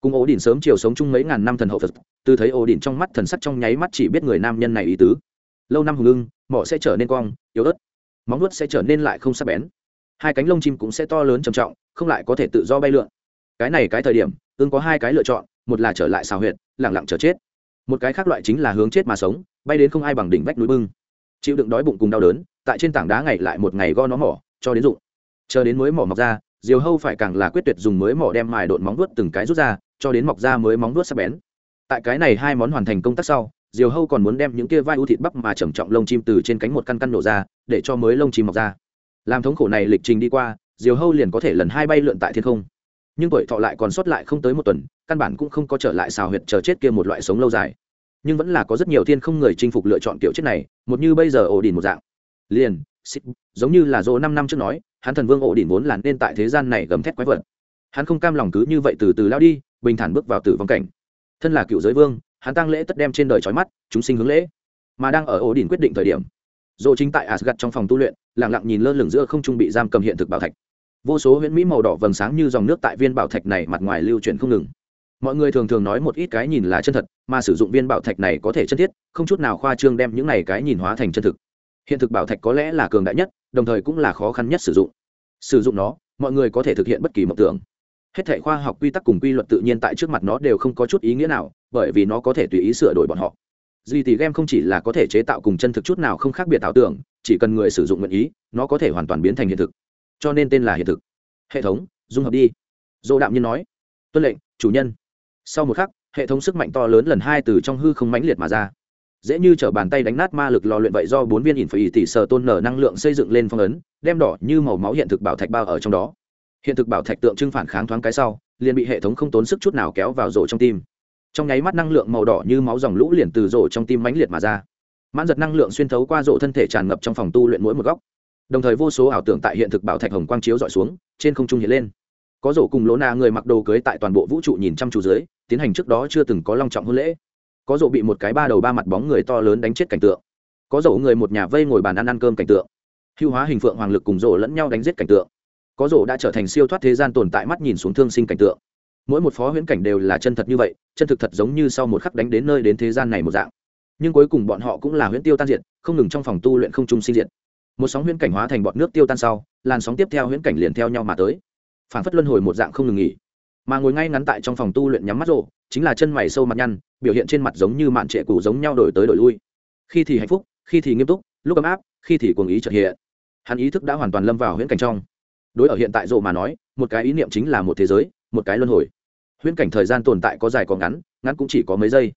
Cùng ổ đình sớm chiều sống chung mấy ngàn năm thần hậu phật từ thấy ổ đình trong mắt thần sắc trong nháy mắt chỉ biết người nam nhân này ý tứ. Lâu năm hùng ưng, mỏ sẽ trở nên cong, yếu ớt, móng nuốt sẽ trở nên lại không sắc bén. Hai cánh lông chim cũng sẽ to lớn trầm trọng, không lại có thể tự do bay lượn cái này cái thời điểm, ưng có hai cái lựa chọn, một là trở lại xào huyệt, lẳng lặng chờ chết. Một cái khác loại chính là hướng chết mà sống, bay đến không ai bằng đỉnh vách núi bưng. Chịu đựng đói bụng cùng đau đớn, tại trên tảng đá ngày lại một ngày go nó mỏ, cho đến rụng chờ đến mới mỏ mọc ra, diều hâu phải càng là quyết tuyệt dùng mới mỏ đem mài độn móng vuốt từng cái rút ra, cho đến mọc ra mới móng vuốt sắc bén. Tại cái này hai món hoàn thành công tác sau, diều hâu còn muốn đem những kia vai ưu thịt bắp mà trầm trọng lông chim từ trên cánh một căn căn nổ ra, để cho mới lông chim mọc ra. Làm thống khổ này lịch trình đi qua, diều hâu liền có thể lần hai bay lượn tại thiên không nhưng tuổi thọ lại còn sót lại không tới một tuần, căn bản cũng không có trở lại xào huyệt chờ chết kia một loại sống lâu dài. Nhưng vẫn là có rất nhiều thiên không người chinh phục lựa chọn kiểu chết này, một như bây giờ ổ đỉnh một dạng. Liền, xích, giống như là dỗ năm năm trước nói, hắn thần vương ổ đỉnh vốn là nên tại thế gian này gầm thét quái vật. Hắn không cam lòng cứ như vậy từ từ lao đi, bình thản bước vào tử vong cảnh. Thân là cựu giới vương, hắn tăng lễ tất đem trên đời trói mắt, chúng sinh hướng lễ. Mà đang ở ổ đỉnh quyết định thời điểm, dỗ chính tại asgad trong phòng tu luyện, lặng lặng nhìn lơ lửng giữa không trung bị giam cầm hiện thực bảo thạch vô số huyễn mỹ màu đỏ vầng sáng như dòng nước tại viên bảo thạch này mặt ngoài lưu chuyển không ngừng. Mọi người thường thường nói một ít cái nhìn là chân thật, mà sử dụng viên bảo thạch này có thể chân thiết, không chút nào khoa trương đem những này cái nhìn hóa thành chân thực. Hiện thực bảo thạch có lẽ là cường đại nhất, đồng thời cũng là khó khăn nhất sử dụng. Sử dụng nó, mọi người có thể thực hiện bất kỳ mộng tưởng. Hết thể khoa học quy tắc cùng quy luật tự nhiên tại trước mặt nó đều không có chút ý nghĩa nào, bởi vì nó có thể tùy ý sửa đổi bọn họ. Duy tỷ game không chỉ là có thể chế tạo cùng chân thực chút nào không khác biệt ảo tưởng, chỉ cần người sử dụng nguyện ý, nó có thể hoàn toàn biến thành hiện thực cho nên tên là hiện thực. Hệ thống, dung hợp đi. Dỗ đạm nhiên nói. Tuân lệnh, chủ nhân. Sau một khắc, hệ thống sức mạnh to lớn lần hai từ trong hư không mãnh liệt mà ra. Dễ như t bàn tay đánh nát ma lực lò luyện vậy do bốn viên ỉn phải tỷ sở tôn nở năng lượng xây dựng lên phong ấn, đem đỏ như màu máu hiện thực bảo thạch bao ở trong đó. Hiện thực bảo thạch tượng trưng phản kháng thoáng cái sau, liền bị hệ thống không tốn sức chút nào kéo vào rổ trong tim. Trong nháy mắt năng lượng màu đỏ như máu dòng lũ liền từ rổ trong tim mãnh liệt mà ra. Mãn giật năng lượng xuyên thấu qua rổ thân thể tràn ngập trong phòng tu luyện mỗi một góc đồng thời vô số ảo tưởng tại hiện thực bảo thạch hồng quang chiếu dọi xuống, trên không trung hiện lên. Có rổ cùng lỗ na người mặc đồ cưới tại toàn bộ vũ trụ nhìn chăm chú dưới, tiến hành trước đó chưa từng có long trọng hôn lễ. Có rổ bị một cái ba đầu ba mặt bóng người to lớn đánh chết cảnh tượng. Có rổ người một nhà vây ngồi bàn ăn ăn cơm cảnh tượng. Hưu hóa hình phượng hoàng lực cùng rổ lẫn nhau đánh giết cảnh tượng. Có rổ đã trở thành siêu thoát thế gian tồn tại mắt nhìn xuống thương sinh cảnh tượng. Mỗi một phó huyễn cảnh đều là chân thật như vậy, chân thực thật giống như sau một khắc đánh đến nơi đến thế gian này một dạng. Nhưng cuối cùng bọn họ cũng là huyễn tiêu tan diệt, không ngừng trong phòng tu luyện không trung sinh diệt một sóng huyễn cảnh hóa thành bọt nước tiêu tan sau, làn sóng tiếp theo huyễn cảnh liền theo nhau mà tới. Phản phất luân hồi một dạng không ngừng nghỉ. Mà ngồi ngay ngắn tại trong phòng tu luyện nhắm mắt rộ, chính là chân mày sâu mặt nhăn, biểu hiện trên mặt giống như mạn trệ cũ giống nhau đổi tới đổi lui. Khi thì hạnh phúc, khi thì nghiêm túc, lúc ấm áp, khi thì cuồng ý trợ hiện. Hắn ý thức đã hoàn toàn lâm vào huyễn cảnh trong. Đối ở hiện tại rộ mà nói, một cái ý niệm chính là một thế giới, một cái luân hồi. Huyễn cảnh thời gian tồn tại có dài có ngắn ngắn cũng chỉ có mấy giây.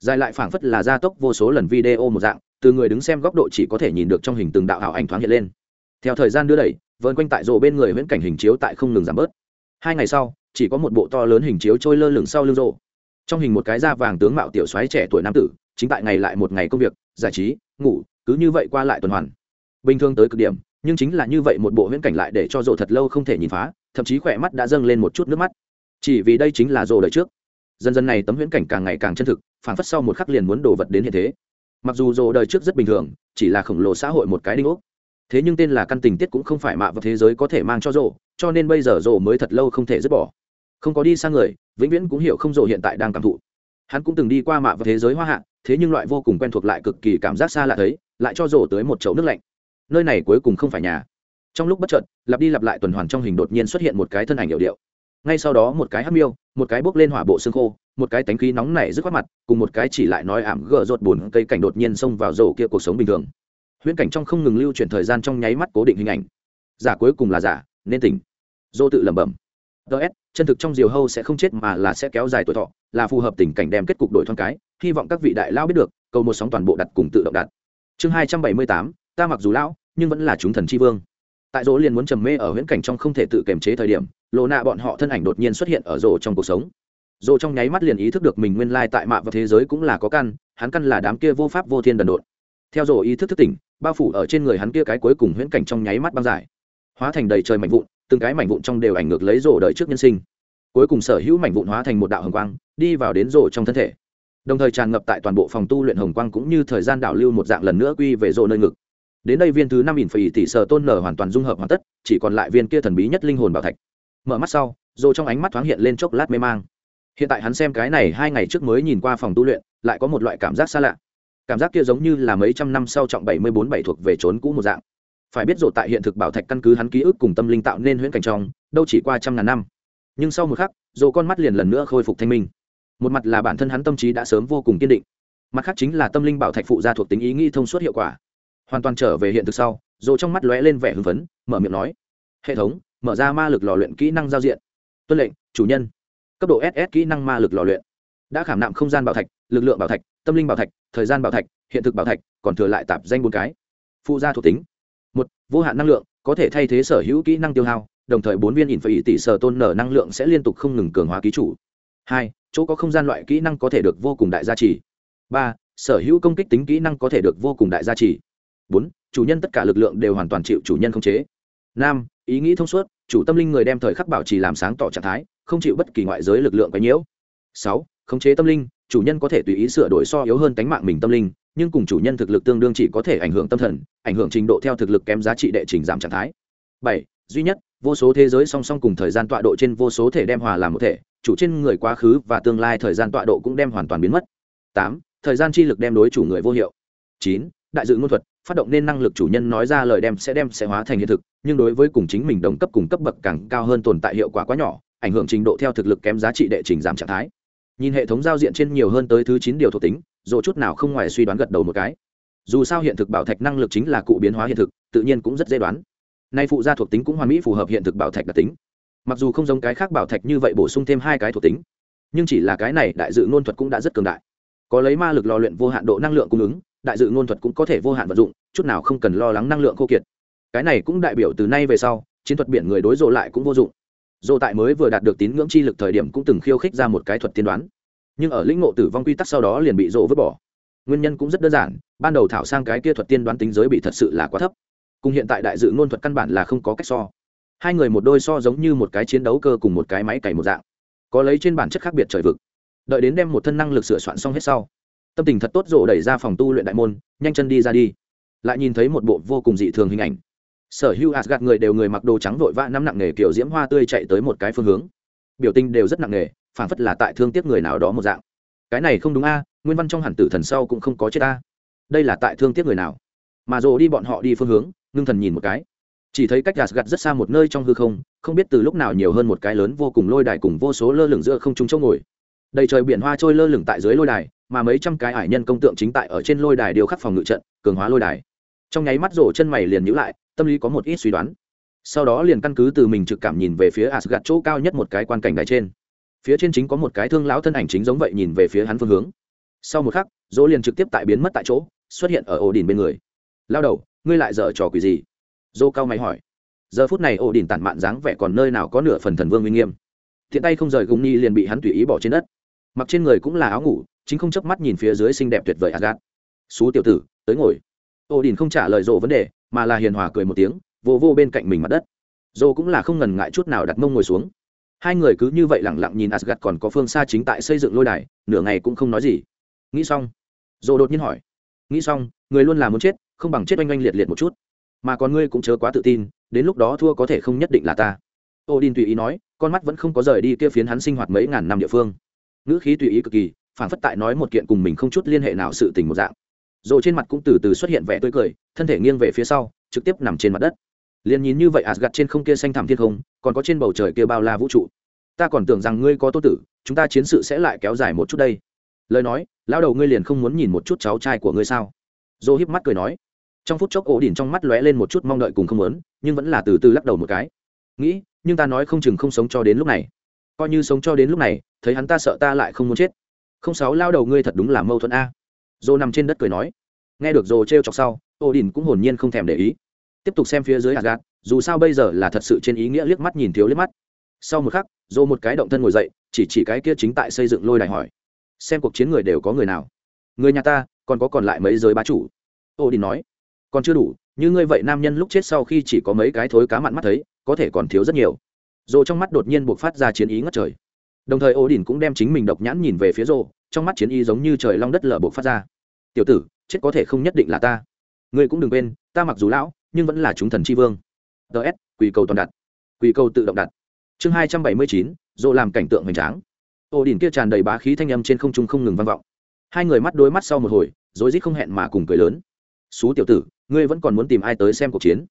Dài lại phảng phất là gia tốc vô số lần video một dạng từ người đứng xem góc độ chỉ có thể nhìn được trong hình từng đạo ảo ảnh thoáng hiện lên. Theo thời gian đưa đẩy vơn quanh tại rộ bên người huyễn cảnh hình chiếu tại không ngừng giảm bớt. Hai ngày sau, chỉ có một bộ to lớn hình chiếu trôi lơ lửng sau lưng rộ trong hình một cái da vàng tướng mạo tiểu soái trẻ tuổi nam tử, chính tại ngày lại một ngày công việc, giải trí, ngủ, cứ như vậy qua lại tuần hoàn. Bình thường tới cực điểm, nhưng chính là như vậy một bộ huyễn cảnh lại để cho rộ thật lâu không thể nhìn phá, thậm chí khỏe mắt đã dâng lên một chút nước mắt. Chỉ vì đây chính là rộ đời trước. Dần dần này tấm huyễn cảnh càng ngày càng chân thực phản phất sau một khắc liền muốn đổ vật đến hiện thế mặc dù rồ đời trước rất bình thường chỉ là khổng lồ xã hội một cái đinh ốc. Thế nhưng tên là căn tình tiết cũng không phải mạ vào thế giới có thể mang cho rồ, cho nên bây giờ rồ mới thật lâu không thể dứt bỏ. Không có đi sang người vĩnh viễn cũng hiểu không rồ hiện tại đang cảm thụ. Hắn cũng từng đi qua mạ vào thế giới hoa hạ thế nhưng loại vô cùng quen thuộc lại cực kỳ cảm giác xa lạ thấy lại cho rồ tới một chậu nước lạnh. Nơi này cuối cùng không phải nhà. Trong lúc bất chợt lặp đi lặp lại tuần hoàn trong hình đột nhiên xuất hiện một cái thân ảnh hiệu điệu. Ngay sau đó một cái hắc miêu một cái bốc lên hỏa bộ xương khô một cái tánh khí nóng nảy dứt khoát mặt, cùng một cái chỉ lại nói ảm gờ rột bùn cây cảnh đột nhiên xông vào rổ kia cuộc sống bình thường. Huyễn cảnh trong không ngừng lưu chuyển thời gian trong nháy mắt cố định hình ảnh. Giả cuối cùng là giả, nên tỉnh. Dô tự lẩm bẩm. Ts chân thực trong diều hâu sẽ không chết mà là sẽ kéo dài tuổi thọ, là phù hợp tình cảnh đem kết cục đổi thoáng cái, hy vọng các vị đại lao biết được, cầu một sóng toàn bộ đặt cùng tự động đặt. Chương hai trăm bảy mươi tám, ta mặc dù lão, nhưng vẫn là chúng thần tri vương. Tại dỗ liền muốn trầm mê ở huyễn cảnh trong không thể tự kiềm chế thời điểm lộ nạ bọn họ thân ảnh đột nhiên xuất hiện ở rổ trong cuộc sống dồ trong nháy mắt liền ý thức được mình nguyên lai tại mạ và thế giới cũng là có căn, hắn căn là đám kia vô pháp vô thiên đần độn. Theo dồ ý thức thức tỉnh, bao phủ ở trên người hắn kia cái cuối cùng huyễn cảnh trong nháy mắt băng giải. Hóa thành đầy trời mảnh vụn, từng cái mảnh vụn trong đều ảnh ngược lấy rổ đợi trước nhân sinh. Cuối cùng sở hữu mảnh vụn hóa thành một đạo hồng quang, đi vào đến rổ trong thân thể. Đồng thời tràn ngập tại toàn bộ phòng tu luyện hồng quang cũng như thời gian đảo lưu một dạng lần nữa quy về rổ nơi ngực. Đến đây viên thứ năm ỉn phỉ tỷ sở tôn nở hoàn toàn dung hợp hoàn tất, chỉ còn lại viên kia thần bí nhất linh hồn bảo thạch. Mở mắt sau rổ trong ánh mắt thoáng hiện lên chốc lát mê mang hiện tại hắn xem cái này hai ngày trước mới nhìn qua phòng tu luyện, lại có một loại cảm giác xa lạ. Cảm giác kia giống như là mấy trăm năm sau trọng bảy mươi bốn bảy thuộc về trốn cũ một dạng. Phải biết rồi tại hiện thực bảo thạch căn cứ hắn ký ức cùng tâm linh tạo nên huyễn cảnh trong, đâu chỉ qua trăm ngàn năm. Nhưng sau một khắc rồi con mắt liền lần nữa khôi phục thanh minh. Một mặt là bản thân hắn tâm trí đã sớm vô cùng kiên định. Mặt khác chính là tâm linh bảo thạch phụ gia thuộc tính ý nghĩ thông suốt hiệu quả. Hoàn toàn trở về hiện thực sau rồi trong mắt lóe lên vẻ hưng phấn, mở miệng nói, hệ thống, mở ra ma lực lò luyện kỹ năng giao diện. Tuân lệnh, chủ nhân cấp độ ss kỹ năng ma lực lò luyện. Đã khảm nạm không gian bảo thạch, lực lượng bảo thạch, tâm linh bảo thạch, thời gian bảo thạch, hiện thực bảo thạch, còn thừa lại tạp danh bốn cái. Phụ gia thuộc tính. Một, vô hạn năng lượng, có thể thay thế sở hữu kỹ năng tiêu hao, đồng thời bốn viên ỉn phải tỷ sở tôn nở năng lượng sẽ liên tục không ngừng cường hóa ký chủ. Hai, chỗ có không gian loại kỹ năng có thể được vô cùng đại gia trì. Ba, sở hữu công kích tính kỹ năng có thể được vô cùng đại gia trì. Bốn, chủ nhân tất cả lực lượng đều hoàn toàn chịu chủ nhân khống chế. Năm, ý nghĩ thông suốt, chủ tâm linh người đem thời khắc bảo trì làm sáng tỏ trạng thái không chịu bất kỳ ngoại giới lực lượng quấy nhiễu. Sáu, khống chế tâm linh, chủ nhân có thể tùy ý sửa đổi so yếu hơn tánh mạng mình tâm linh, nhưng cùng chủ nhân thực lực tương đương chỉ có thể ảnh hưởng tâm thần, ảnh hưởng trình độ theo thực lực kém giá trị đệ trình giảm trạng thái. Bảy, duy nhất, vô số thế giới song song cùng thời gian tọa độ trên vô số thể đem hòa làm một thể, chủ trên người quá khứ và tương lai thời gian tọa độ cũng đem hoàn toàn biến mất. Tám, thời gian chi lực đem đối chủ người vô hiệu. Chín, đại dự ngôn thuật, phát động nên năng lực chủ nhân nói ra lời đem sẽ đem sẽ hóa thành hiện thực, nhưng đối với cùng chính mình đồng cấp cùng cấp bậc càng cao hơn tồn tại hiệu quả quá nhỏ ảnh hưởng trình độ theo thực lực kém giá trị đệ trình giảm trạng thái. Nhìn hệ thống giao diện trên nhiều hơn tới thứ chín điều thuộc tính dỗ chút nào không ngoài suy đoán gật đầu một cái. Dù sao hiện thực bảo thạch năng lực chính là cụ biến hóa hiện thực, tự nhiên cũng rất dễ đoán. Nay phụ gia thuộc tính cũng hoàn mỹ phù hợp hiện thực bảo thạch đặc tính. Mặc dù không giống cái khác bảo thạch như vậy bổ sung thêm hai cái thuộc tính, nhưng chỉ là cái này đại dự ngôn thuật cũng đã rất cường đại. Có lấy ma lực lò luyện vô hạn độ năng lượng cung ứng, đại dự ngôn thuật cũng có thể vô hạn vận dụng, chút nào không cần lo lắng năng lượng khô kiệt. Cái này cũng đại biểu từ nay về sau, chiến thuật biển người đối rộ lại cũng vô dụng. Dù tại mới vừa đạt được tín ngưỡng chi lực thời điểm cũng từng khiêu khích ra một cái thuật tiên đoán. Nhưng ở lĩnh ngộ tử vong quy tắc sau đó liền bị rộ vứt bỏ. Nguyên nhân cũng rất đơn giản, ban đầu thảo sang cái kia thuật tiên đoán tính giới bị thật sự là quá thấp. Cùng hiện tại đại dự ngôn thuật căn bản là không có cách so. Hai người một đôi so giống như một cái chiến đấu cơ cùng một cái máy cày một dạng. Có lấy trên bản chất khác biệt trời vực. Đợi đến đem một thân năng lực sửa soạn xong hết sau, tâm tình thật tốt rộ đẩy ra phòng tu luyện đại môn, nhanh chân đi ra đi. Lại nhìn thấy một bộ vô cùng dị thường hình ảnh sở hữu asgad người đều người mặc đồ trắng vội vã năm nặng nghề kiểu diễm hoa tươi chạy tới một cái phương hướng. Biểu tình đều rất nặng nghề phản phất là tại thương tiếc người nào đó một dạng. Cái này không đúng a, nguyên văn trong hẳn tử thần sau cũng không có chết a. Đây là tại thương tiếc người nào? Mà dồ đi bọn họ đi phương hướng, ngưng thần nhìn một cái. Chỉ thấy cách gạt gạt rất xa một nơi trong hư không không biết từ lúc nào nhiều hơn một cái lớn vô cùng lôi đài cùng vô số lơ lửng giữa không trung chỗ ngồi. Đầy trời biển hoa trôi lơ lửng tại dưới lôi đài, mà mấy trăm cái ải nhân công tượng chính tại ở trên lôi đài điều khắc phòng ngự trận, cường hóa lôi đài. Trong nháy mắt rổ chân mày liền nhữ lại tâm lý có một ít suy đoán. Sau đó liền căn cứ từ mình trực cảm nhìn về phía asgad chỗ cao nhất một cái quan cảnh đài trên. Phía trên chính có một cái thương lão thân ảnh chính giống vậy nhìn về phía hắn phương hướng. Sau một khắc dỗ liền trực tiếp tại biến mất tại chỗ xuất hiện ở ổ đỉnh bên người. Lao đầu ngươi lại dở trò quỷ gì? Dô cao mày hỏi. Giờ phút này ổ đỉnh tản mạn dáng vẻ còn nơi nào có nửa phần thần vương uy nghiêm. Thiện tay không rời gùng ni liền bị hắn tùy ý bỏ trên đất. Mặc trên người cũng là áo ngủ chính không chớp mắt nhìn phía dưới xinh đẹp tuyệt vời Asgard. Xú tiểu tử, tới ngồi." Odin không trả lời dỗ vấn đề, mà là hiền hòa cười một tiếng, vô vô bên cạnh mình mặt đất. Dô cũng là không ngần ngại chút nào đặt mông ngồi xuống. Hai người cứ như vậy lẳng lặng nhìn asgad còn có phương xa chính tại xây dựng lôi đài nửa ngày cũng không nói gì. Nghĩ xong dô đột nhiên hỏi. Nghĩ xong người luôn là muốn chết không bằng chết oanh oanh liệt liệt một chút. Mà còn ngươi cũng chớ quá tự tin đến lúc đó thua có thể không nhất định là ta. Odin tùy ý nói con mắt vẫn không có rời đi kia phiến hắn sinh hoạt mấy ngàn năm địa phương. Ngữ khí tùy ý cực kỳ phản phất tại nói một kiện cùng mình không chút liên hệ nào sự tình một dạng rồi trên mặt cũng từ từ xuất hiện vẻ tươi cười, thân thể nghiêng về phía sau, trực tiếp nằm trên mặt đất. Liền nhìn như vậy asgad trên không kia xanh thẳm thiên không, còn có trên bầu trời kia bao la vũ trụ. Ta còn tưởng rằng ngươi có tô tử, chúng ta chiến sự sẽ lại kéo dài một chút đây. Lời nói lao đầu ngươi liền không muốn nhìn một chút cháu trai của ngươi sao? Dô híp mắt cười nói. Trong phút chốc ổ đỉnh trong mắt lóe lên một chút mong đợi cùng không muốn, nhưng vẫn là từ từ lắc đầu một cái. Nghĩ, nhưng ta nói không chừng không sống cho đến lúc này. Coi như sống cho đến lúc này, thấy hắn ta sợ ta lại không muốn chết. Không sáu lao đầu ngươi thật đúng là mâu thuẫn a dô nằm trên đất cười nói. Nghe được dô t r e o chọc sau ổ đỉnh cũng hồn nhiên không thèm để ý. Tiếp tục xem phía dưới hạt gạt dù sao bây giờ là thật sự trên ý nghĩa liếc mắt nhìn thiếu liếc mắt. Sau một khắc, dô một cái động thân ngồi dậy, chỉ chỉ cái kia chính tại xây dựng lôi đài hỏi. Xem cuộc chiến người đều có người nào? Người nhà ta, còn có còn lại mấy giới bá chủ? Ô đình nói. Còn chưa đủ, như ngươi vậy nam nhân lúc chết sau khi chỉ có mấy cái thối cá mặn mắt thấy, có thể còn thiếu rất nhiều. Rồ trong mắt đột nhiên buộc phát ra chiến ý ngất trời. Đồng thời ô đình cũng đem chính mình độc nhãn nhìn về phía Rô trong mắt chiến y giống như trời long đất lở buộc phát ra. Tiểu tử, chết có thể không nhất định là ta. Ngươi cũng đừng quên, ta mặc dù lão, nhưng vẫn là chúng thần tri vương. Ts quỳ cầu toàn đặt. Quỳ cầu tự động đặt. Chương hai trăm bảy mươi chín, dỗ làm cảnh tượng hoành tráng. Ô đỉnh kia tràn đầy bá khí thanh âm trên không trung không ngừng vang vọng. Hai người mắt đôi mắt sau một hồi, rối rít không hẹn mà cùng cười lớn. Xú tiểu tử, ngươi vẫn còn muốn tìm ai tới xem cuộc chiến?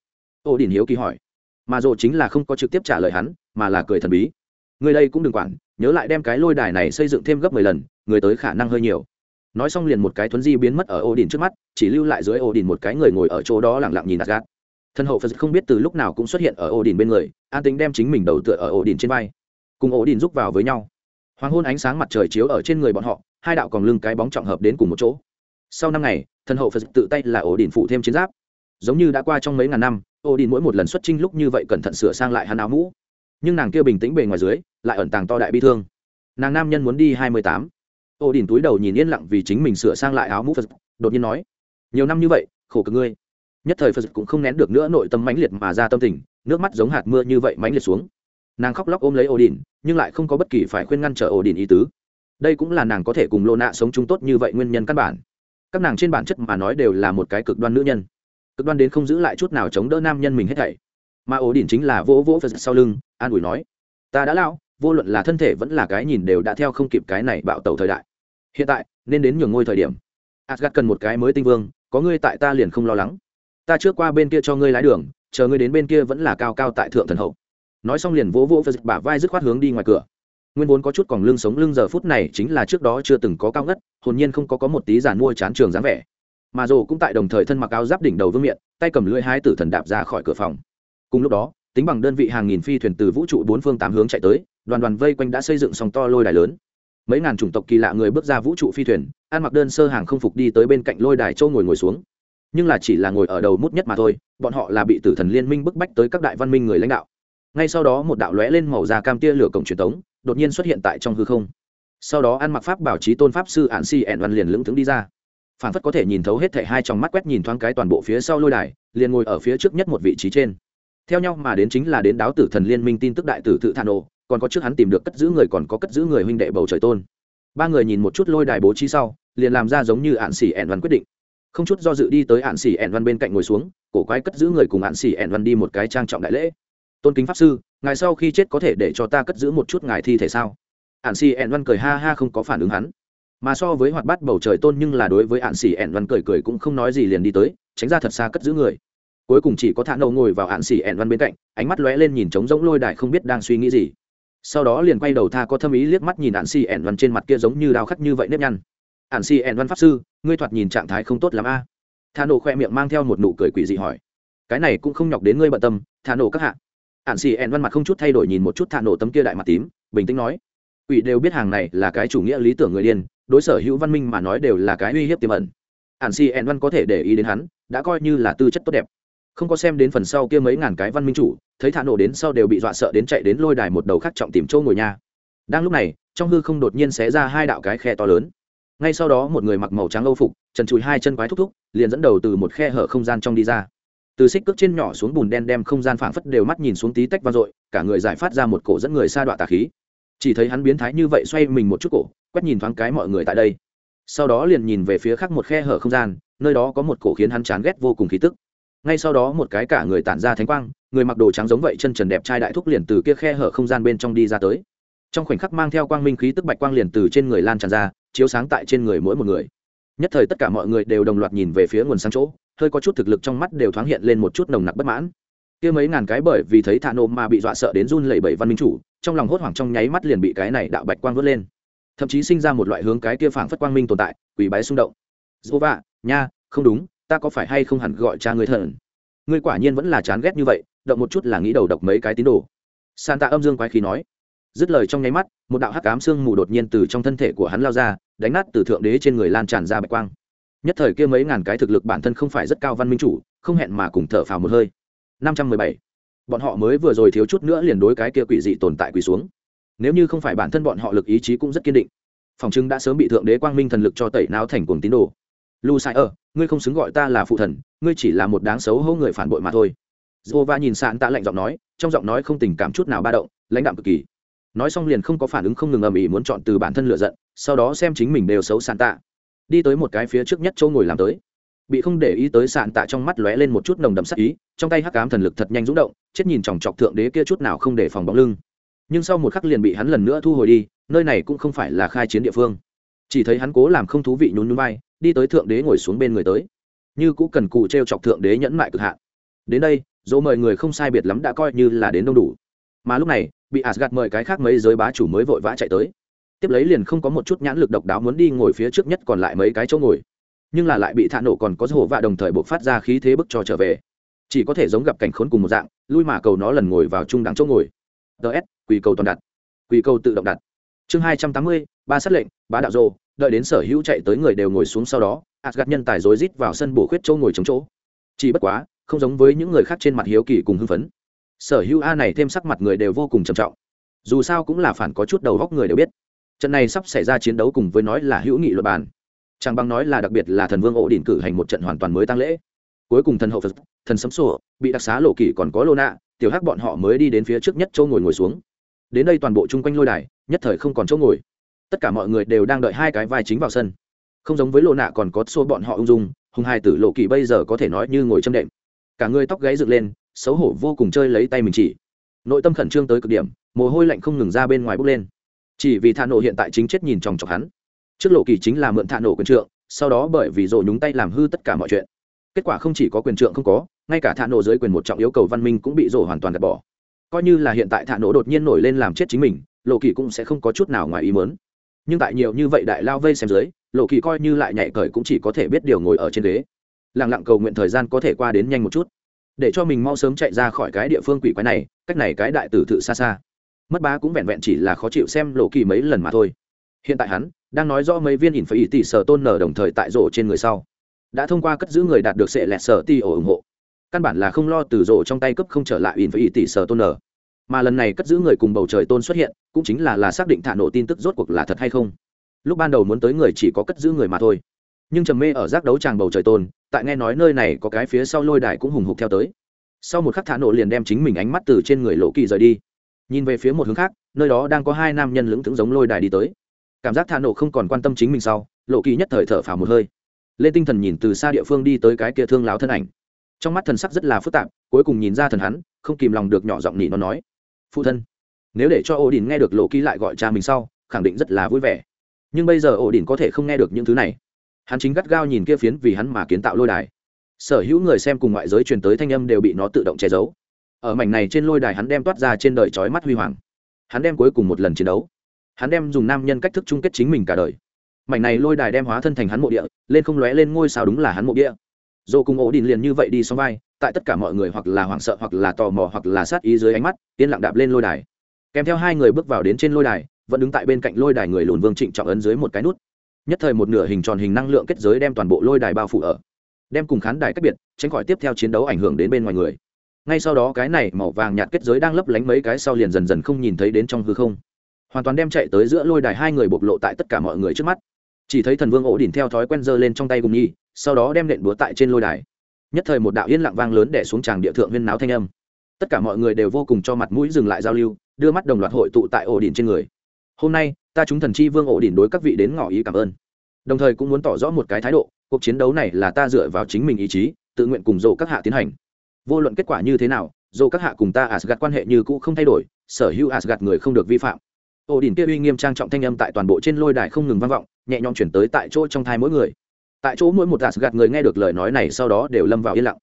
Ô đỉnh hiếu kỳ hỏi. Mà rồ chính là không có trực tiếp trả lời hắn, mà là cười thần bí. Người đây cũng đừng quản nhớ lại đem cái lôi đài này xây dựng thêm gấp mười lần, người tới khả năng hơi nhiều. Nói xong liền một cái thuấn di biến mất ở ô đình trước mắt, chỉ lưu lại dưới ô đình một cái người ngồi ở chỗ đó lẳng lặng nhìn gạt thân hậu phật không biết từ lúc nào cũng xuất hiện ở ô đình bên người, an tính đem chính mình đầu tựa ở ô đình trên vai. Cùng ô đình rúc vào với nhau. Hoàng hôn ánh sáng mặt trời chiếu ở trên người bọn họ, hai đạo còn lưng cái bóng trọng hợp đến cùng một chỗ. Sau năm ngày, thân hậu phật tự tay là ổ đình phụ thêm chiến giáp. Giống như đã qua trong mấy ngàn năm ổ đình mỗi một lần xuất trinh lúc như vậy cẩn thận sửa sang lại hắn áo mũ nhưng nàng kia bình tĩnh bề ngoài dưới, lại ẩn tàng to đại bi thương. Nàng nam nhân muốn đi hai mươi tám. Ô đình túi đầu nhìn yên lặng vì chính mình sửa sang lại áo mũ phật, đột nhiên nói, nhiều năm như vậy, khổ cực ngươi. Nhất thời phật cũng không nén được nữa, nội tâm mãnh liệt mà ra tâm tình, nước mắt giống hạt mưa như vậy mãnh liệt xuống. Nàng khóc lóc ôm lấy ô đình, nhưng lại không có bất kỳ phải khuyên ngăn trở ô đình ý tứ. Đây cũng là nàng có thể cùng lô nạ sống chung tốt như vậy nguyên nhân căn bản. Các nàng trên bản chất mà nói đều là một cái cực đoan nữ nhân. Cực đoan đến không giữ lại chút nào chống đỡ nam nhân mình hết thảy mà ổ đỉnh chính là vỗ vỗ phật sau lưng an ủi nói ta đã lao, vô luận là thân thể vẫn là cái nhìn đều đã theo không kịp cái này bạo tàu thời đại. Hiện tại nên đến nhường ngôi thời điểm. Asgard cần một cái mới tinh vương có ngươi tại ta liền không lo lắng. Ta trước qua bên kia cho ngươi lái đường chờ ngươi đến bên kia vẫn là cao cao tại thượng thần hậu. Nói xong liền vỗ vỗ phật bả vai dứt khoát hướng đi ngoài cửa. Nguyên vốn có chút còn lưng sống lưng giờ phút này chính là trước đó chưa từng có cao ngất hồn nhiên không có có một tí giàn mua chán trường dáng vẻ. Mà rồ cũng tại đồng thời thân mặc áo giáp đỉnh đầu vương miệng tay cầm lưỡi hai tử thần đạp ra khỏi cửa phòng cùng lúc đó, tính bằng đơn vị hàng nghìn phi thuyền từ vũ trụ bốn phương tám hướng chạy tới, đoàn đoàn vây quanh đã xây dựng sòng to lôi đài lớn. Mấy ngàn chủng tộc kỳ lạ người bước ra vũ trụ phi thuyền, ăn mặc đơn sơ hàng không phục đi tới bên cạnh lôi đài châu ngồi ngồi xuống. Nhưng là chỉ là ngồi ở đầu mút nhất mà thôi, bọn họ là bị tử thần liên minh bức bách tới các đại văn minh người lãnh đạo. Ngay sau đó một đạo lóe lên màu da cam tia lửa cổng truyền thống đột nhiên xuất hiện tại trong hư không. Sau đó ăn mặc pháp bảo trí tôn pháp sư ạn si ẹn văn liền lững thững đi ra. Phản phất có thể nhìn thấu hết thảy hai trong mắt quét nhìn thoáng cái toàn bộ phía sau lôi đài, liền ngồi ở phía trước nhất một vị trí trên theo nhau mà đến chính là đến đáo tử thần liên minh tin tức đại tử tự thản nộ còn có trước hắn tìm được cất giữ người còn có cất giữ người huynh đệ bầu trời tôn. Ba người nhìn một chút lôi đài bố trí sau, liền làm ra giống như ạn xỉ ẹn văn quyết định. Không chút do dự đi tới ạn xỉ ẹn văn bên cạnh ngồi xuống, cổ quái cất giữ người cùng ạn xỉ ẹn văn đi một cái trang trọng đại lễ. Tôn kính pháp sư, ngài sau khi chết có thể để cho ta cất giữ một chút ngài thi thể sao? Ạn xỉ ẹn văn cười ha ha không có phản ứng hắn. Mà so với hoạt bát bầu trời tôn nhưng là đối với ạn xỉ ẹn văn cười cười cũng không nói gì liền đi tới, tránh ra thật xa cất giữ người cuối cùng chỉ có thả nâu ngồi vào hạn xỉ ẹn văn bên cạnh, ánh mắt lóe lên nhìn trống rỗng lôi đại không biết đang suy nghĩ gì. Sau đó liền quay đầu tha có thâm ý liếc mắt nhìn hạn xỉ ẹn văn trên mặt kia giống như đao khắc như vậy nếp nhăn. Hạn xỉ ẹn văn pháp sư, ngươi thoạt nhìn trạng thái không tốt l ắ m a. Thà nổ khoe miệng mang theo một nụ cười quỷ dị hỏi. Cái này cũng không nhọc đến ngươi bận tâm thà nổ các hạ. Hạn xỉ ẹn văn mặt không chút thay đổi nhìn một chút thà nổ tấm kia đại mặt tím, bình tĩnh nói. Quỷ đều biết hàng này là cái chủ nghĩa lý tưởng người điên, đối sở hữu văn minh mà nói đều là cái uy hiếp tiềm ẩn. Hạn xỉ ẹn văn có thể để ý đến hắn, đã coi như là tư chất tốt đẹp không có xem đến phần sau kia mấy ngàn cái văn minh chủ, thấy thả nổ đến sau đều bị dọa sợ đến chạy đến lôi đài một đầu khác trọng tìm châu ngồi nhà. đang lúc này, trong hư không đột nhiên xé ra hai đạo cái khe to lớn. Ngay sau đó một người mặc màu trắng âu phục, trần chùi hai chân quái thúc thúc, liền dẫn đầu từ một khe hở không gian trong đi ra. Từ xích cước trên nhỏ xuống bùn đen đem không gian phảng phất đều mắt nhìn xuống tí tách vang dội, cả người giải phát ra một cổ dẫn người xa đoạn tà khí. Chỉ thấy hắn biến thái như vậy xoay mình một chút cổ, quét nhìn thoáng cái mọi người tại đây. Sau đó liền nhìn về phía khác một khe hở không gian, nơi đó có một cổ khiến hắn chán ghét vô cùng khí tức ngay sau đó một cái cả người tản ra thánh quang, người mặc đồ trắng giống vậy chân trần đẹp trai đại thúc liền từ kia khe hở không gian bên trong đi ra tới. Trong khoảnh khắc mang theo quang minh khí tức bạch quang liền từ trên người lan tràn ra, chiếu sáng tại trên người mỗi một người. Nhất thời tất cả mọi người đều đồng loạt nhìn về phía nguồn sáng chỗ, hơi có chút thực lực trong mắt đều thoáng hiện lên một chút nồng nặc bất mãn. Kia mấy ngàn cái bởi vì thấy thả nôm mà bị dọa sợ đến run lẩy bẩy văn minh chủ, trong lòng hốt hoảng trong nháy mắt liền bị cái này đạo bạch quang vớt lên. Thậm chí sinh ra một loại hướng cái kia phảng phất quang minh tồn tại, quỷ bái xung động. Dô vạ, nha, không đúng ta có phải hay không hẳn gọi cha ngươi thần? Ngươi quả nhiên vẫn là chán ghét như vậy, động một chút là nghĩ đầu độc mấy cái tín đồ. San tạ âm dương quái khí nói. Dứt lời trong nháy mắt, một đạo hắc cám sương mù đột nhiên từ trong thân thể của hắn lao ra, đánh nát từ thượng đế trên người lan tràn ra bạch quang. Nhất thời kia mấy ngàn cái thực lực bản thân không phải rất cao văn minh chủ, không hẹn mà cùng thở phào một hơi. Năm trăm mười bảy. Bọn họ mới vừa rồi thiếu chút nữa liền đối cái kia quỷ dị tồn tại quỷ xuống. Nếu như không phải bản thân bọn họ lực ý chí cũng rất kiên định. Phòng chứng đã sớm bị thượng đế quang minh thần lực cho tẩy não thành cuồng tín đồ lu sai ơ ngươi không xứng gọi ta là phụ thần, ngươi chỉ là một đáng xấu hô người phản bội mà thôi. Dô va nhìn sạn tạ lạnh giọng nói, trong giọng nói không tình cảm chút nào ba động, lãnh đạm cực kỳ. Nói xong liền không có phản ứng, không ngừng ầm ĩ muốn chọn từ bản thân lựa giận, sau đó xem chính mình đều xấu sạn tạ. Đi tới một cái phía trước nhất chỗ ngồi làm tới. Bị không để ý tới sạn tạ trong mắt lóe lên một chút nồng đậm sắc ý, trong tay hắc cám thần lực thật nhanh rúng động, chết nhìn chòng chọc thượng đế kia chút nào không để phòng bóng lưng. Nhưng sau một khắc liền bị hắn lần nữa thu hồi đi, nơi này cũng không phải là khai chiến địa phương. Chỉ thấy hắn cố làm không thú vị nhún nhún vai đi tới thượng đế ngồi xuống bên người tới. Như cũ cần cụ t r e o chọc thượng đế nhẫn mại cực hạn. Đến đây, dỗ mời người không sai biệt lắm đã coi như là đến đông đủ. Mà lúc này, bị asgad mời cái khác mấy giới bá chủ mới vội vã chạy tới. Tiếp lấy liền không có một chút nhãn lực độc đáo muốn đi ngồi phía trước nhất còn lại mấy cái chỗ ngồi. Nhưng là lại bị thạ nổ còn có hổ vạ đồng thời buộc phát ra khí thế bức cho trở về. Chỉ có thể giống gặp cảnh khốn cùng một dạng, lui mà cầu nó lần ngồi vào trung đẳng chỗ ngồi. Ts quỳ cầu toàn đặt. Quỳ cầu tự động đặt. Chương hai trăm tám mươi, ba sát lệnh, bá đạo rô đợi đến sở hữu chạy tới người đều ngồi xuống sau đó asgad nhân tài rối rít vào sân bổ khuyết chỗ ngồi chống chỗ. Chỉ bất quá, không giống với những người khác trên mặt hiếu kỳ cùng hưng phấn. Sở hữu a này thêm sắc mặt người đều vô cùng trầm trọng. Dù sao cũng là phản có chút đầu góc người đều biết. Trận này sắp xảy ra chiến đấu cùng với nói là hữu nghị luật bàn. Chẳng bằng nói là đặc biệt là thần vương ổ đỉnh cử hành một trận hoàn toàn mới tăng lễ. Cuối cùng thần hậu phật, thần sấm sổ bị đặc xá lộ kỷ còn có lô nạ, tiểu hắc bọn họ mới đi đến phía trước nhất châu ngồi ngồi xuống. Đến đây toàn bộ chung quanh lôi đài, nhất thời không còn chỗ ngồi tất cả mọi người đều đang đợi hai cái vai chính vào sân. Không giống với lộ nạ còn có xô bọn họ ung dung hùng hai tử lộ kỳ bây giờ có thể nói như ngồi châm đệm. Cả người tóc gáy dựng lên, xấu hổ vô cùng chơi lấy tay mình chỉ. Nội tâm khẩn trương tới cực điểm, mồ hôi lạnh không ngừng ra bên ngoài bốc lên. Chỉ vì thạ nổ hiện tại chính chết nhìn chòng chọc hắn. Trước lộ kỳ chính là mượn thạ nổ quyền trượng, sau đó bởi vì rồi nhúng tay làm hư tất cả mọi chuyện. Kết quả không chỉ có quyền trượng không có, ngay cả thạ nổ dưới quyền một trọng yêu cầu văn minh cũng bị rổ hoàn toàn gạt bỏ. Coi như là hiện tại thạ nổ đột nhiên nổi lên làm chết chính mình, lộ kỳ cũng sẽ không có chút nào ngoài ý mớn nhưng tại nhiều như vậy đại lao vây xem dưới, lộ kỳ coi như lại nhảy cởi cũng chỉ có thể biết điều ngồi ở trên ghế. Lẳng lặng cầu nguyện thời gian có thể qua đến nhanh một chút. Để cho mình mau sớm chạy ra khỏi cái địa phương quỷ quái này, cách này cái đại tử thự xa xa. Mất bá cũng vẹn vẹn chỉ là khó chịu xem lộ kỳ mấy lần mà thôi. Hiện tại hắn đang nói rõ mấy viên ỉn phải ỉ tỷ sở tôn nở đồng thời tại rổ trên người sau. Đã thông qua cất giữ người đạt được sệ lẹt sở ti ổ ủng hộ. Căn bản là không lo từ rổ trong tay cấp không trở lại ỉn phải ỉ tỷ sở tôn nở mà lần này cất giữ người cùng bầu trời tôn xuất hiện, cũng chính là là xác định thả nổ tin tức rốt cuộc là thật hay không. Lúc ban đầu muốn tới người chỉ có cất giữ người mà thôi. Nhưng trầm mê ở giác đấu tràng bầu trời tôn, tại nghe nói nơi này có cái phía sau lôi đài cũng hùng hục theo tới. Sau một khắc thả nổ liền đem chính mình ánh mắt từ trên người lộ kỳ rời đi. Nhìn về phía một hướng khác, nơi đó đang có hai nam nhân lững thững giống lôi đài đi tới. Cảm giác thả nổ không còn quan tâm chính mình sau, lộ kỳ nhất thời thở phào một hơi. Lên tinh thần nhìn từ xa địa phương đi tới cái kia thương láo thân ảnh. Trong mắt thần sắc rất là phức tạp, cuối cùng nhìn ra thần hắn, không kìm lòng được nhỏ giọng nỉ nó nói phụ thân. Nếu để cho ổ đình nghe được lộ kỳ lại gọi cha mình sau, khẳng định rất là vui vẻ. Nhưng bây giờ ổ đình có thể không nghe được những thứ này. Hắn chính gắt gao nhìn kia phiến vì hắn mà kiến tạo lôi đài. Sở hữu người xem cùng ngoại giới truyền tới thanh âm đều bị nó tự động che giấu. Ở mảnh này trên lôi đài hắn đem toát ra trên đời trói mắt huy hoàng. Hắn đem cuối cùng một lần chiến đấu. Hắn đem dùng nam nhân cách thức chung kết chính mình cả đời. Mảnh này lôi đài đem hóa thân thành hắn mộ địa, lên không lóe lên ngôi sao đúng là hắn mộ địa. Dồ cùng ổ đình liền như vậy đi xong vai tại tất cả mọi người hoặc là hoảng sợ hoặc là tò mò hoặc là sát ý dưới ánh mắt, yên lặng đạp lên lôi đài. Kèm theo hai người bước vào đến trên lôi đài, vẫn đứng tại bên cạnh lôi đài người lùn vương trịnh trọng ấn dưới một cái nút. Nhất thời một nửa hình tròn hình năng lượng kết giới đem toàn bộ lôi đài bao phủ ở, đem cùng khán đài cách biệt, tránh khỏi tiếp theo chiến đấu ảnh hưởng đến bên ngoài người. Ngay sau đó cái này màu vàng nhạt kết giới đang lấp lánh mấy cái sau liền dần dần không nhìn thấy đến trong hư không. Hoàn toàn đem chạy tới giữa lôi đài hai người bộc lộ tại tất cả mọi người trước mắt. Chỉ thấy thần vương ổ đỉnh theo thói quen giơ lên trong tay cùng nhi, sau đó đem nện búa tại trên lôi đài nhất thời một đạo yên lặng vang lớn đẻ xuống tràng địa thượng viên náo thanh âm. Tất cả mọi người đều vô cùng cho mặt mũi dừng lại giao lưu, đưa mắt đồng loạt hội tụ tại ổ đỉnh trên người. Hôm nay, ta chúng thần chi vương ổ đỉnh đối các vị đến ngỏ ý cảm ơn. Đồng thời cũng muốn tỏ rõ một cái thái độ, cuộc chiến đấu này là ta dựa vào chính mình ý chí, tự nguyện cùng dồ các hạ tiến hành. Vô luận kết quả như thế nào dồ các hạ cùng ta asgad quan hệ như cũ không thay đổi, sở hữu asgad người không được vi phạm. Ổ đỉnh kia uy nghiêm trang trọng thanh âm tại toàn bộ trên lôi đài không ngừng vang vọng, nhẹ nhõm chuyển tới tại chỗ trong thai mỗi người tại chỗ mỗi một gạt người nghe được lời nói này sau đó đều lâm vào yên lặng.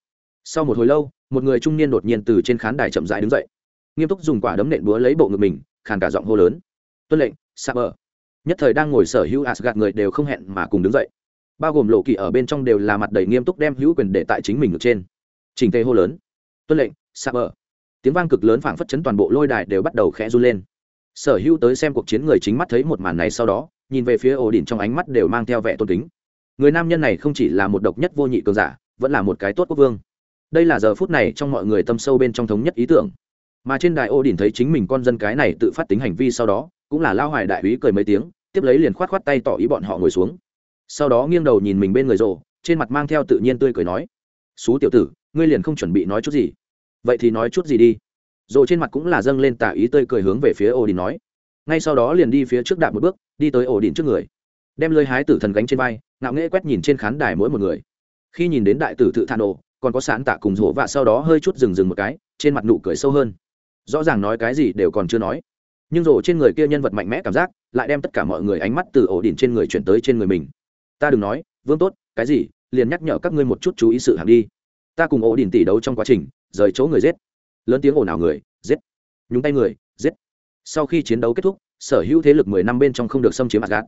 Sau một hồi lâu, một người trung niên đột nhiên từ trên khán đài chậm rãi đứng dậy. Nghiêm túc dùng quả đấm nện búa lấy bộ ngực mình, khàn cả giọng hô lớn. Tuân lệnh sa bờ. Nhất thời đang ngồi sở hữu asgad người đều không hẹn mà cùng đứng dậy. Bao gồm lộ kỳ ở bên trong đều là mặt đầy nghiêm túc đem hữu quyền để tại chính mình ngực trên. Trình tề hô lớn. Tuân lệnh sa bờ. Tiếng vang cực lớn phảng phất chấn toàn bộ lôi đài đều bắt đầu khẽ run lên. Sở hữu tới xem cuộc chiến người chính mắt thấy một màn này sau đó, nhìn về phía ổ đỉnh trong ánh mắt đều mang theo vẻ tôn kính người nam nhân này không chỉ là một độc nhất vô nhị cường giả, vẫn là một cái tốt quốc vương. Đây là giờ phút này trong mọi người tâm sâu bên trong thống nhất ý tưởng. Mà trên đài ô đỉnh thấy chính mình con dân cái này tự phát tính hành vi sau đó, cũng là lao hoài đại úy cười mấy tiếng, tiếp lấy liền khoát khoát tay tỏ ý bọn họ ngồi xuống. Sau đó nghiêng đầu nhìn mình bên người rồ, trên mặt mang theo tự nhiên tươi cười nói, xú tiểu tử, ngươi liền không chuẩn bị nói chút gì. Vậy thì nói chút gì đi. Rồ trên mặt cũng là dâng lên tả ý tươi cười hướng về phía ô đình nói. Ngay sau đó liền đi phía trước đạp một bước, đi tới ổ đình trước người đem lơi hái tử thần gánh trên vai, ngạo nghễ quét nhìn trên khán đài mỗi một người. Khi nhìn đến đại tử tự thản ổ còn có sán tạ cùng rổ và sau đó hơi chút dừng dừng một cái, trên mặt nụ cười sâu hơn. Rõ ràng nói cái gì đều còn chưa nói. Nhưng rổ trên người kia nhân vật mạnh mẽ cảm giác, lại đem tất cả mọi người ánh mắt từ ổ đỉnh trên người chuyển tới trên người mình. Ta đừng nói, vương tốt, cái gì, liền nhắc nhở các ngươi một chút chú ý sự hàng đi. Ta cùng ổ đỉnh tỷ đấu trong quá trình, rời chỗ người giết. Lớn tiếng ồn ào người, giết. Nhúng tay người, giết. Sau khi chiến đấu kết thúc, sở hữu thế lực mười năm bên trong không được xâm chiếm mặt gạt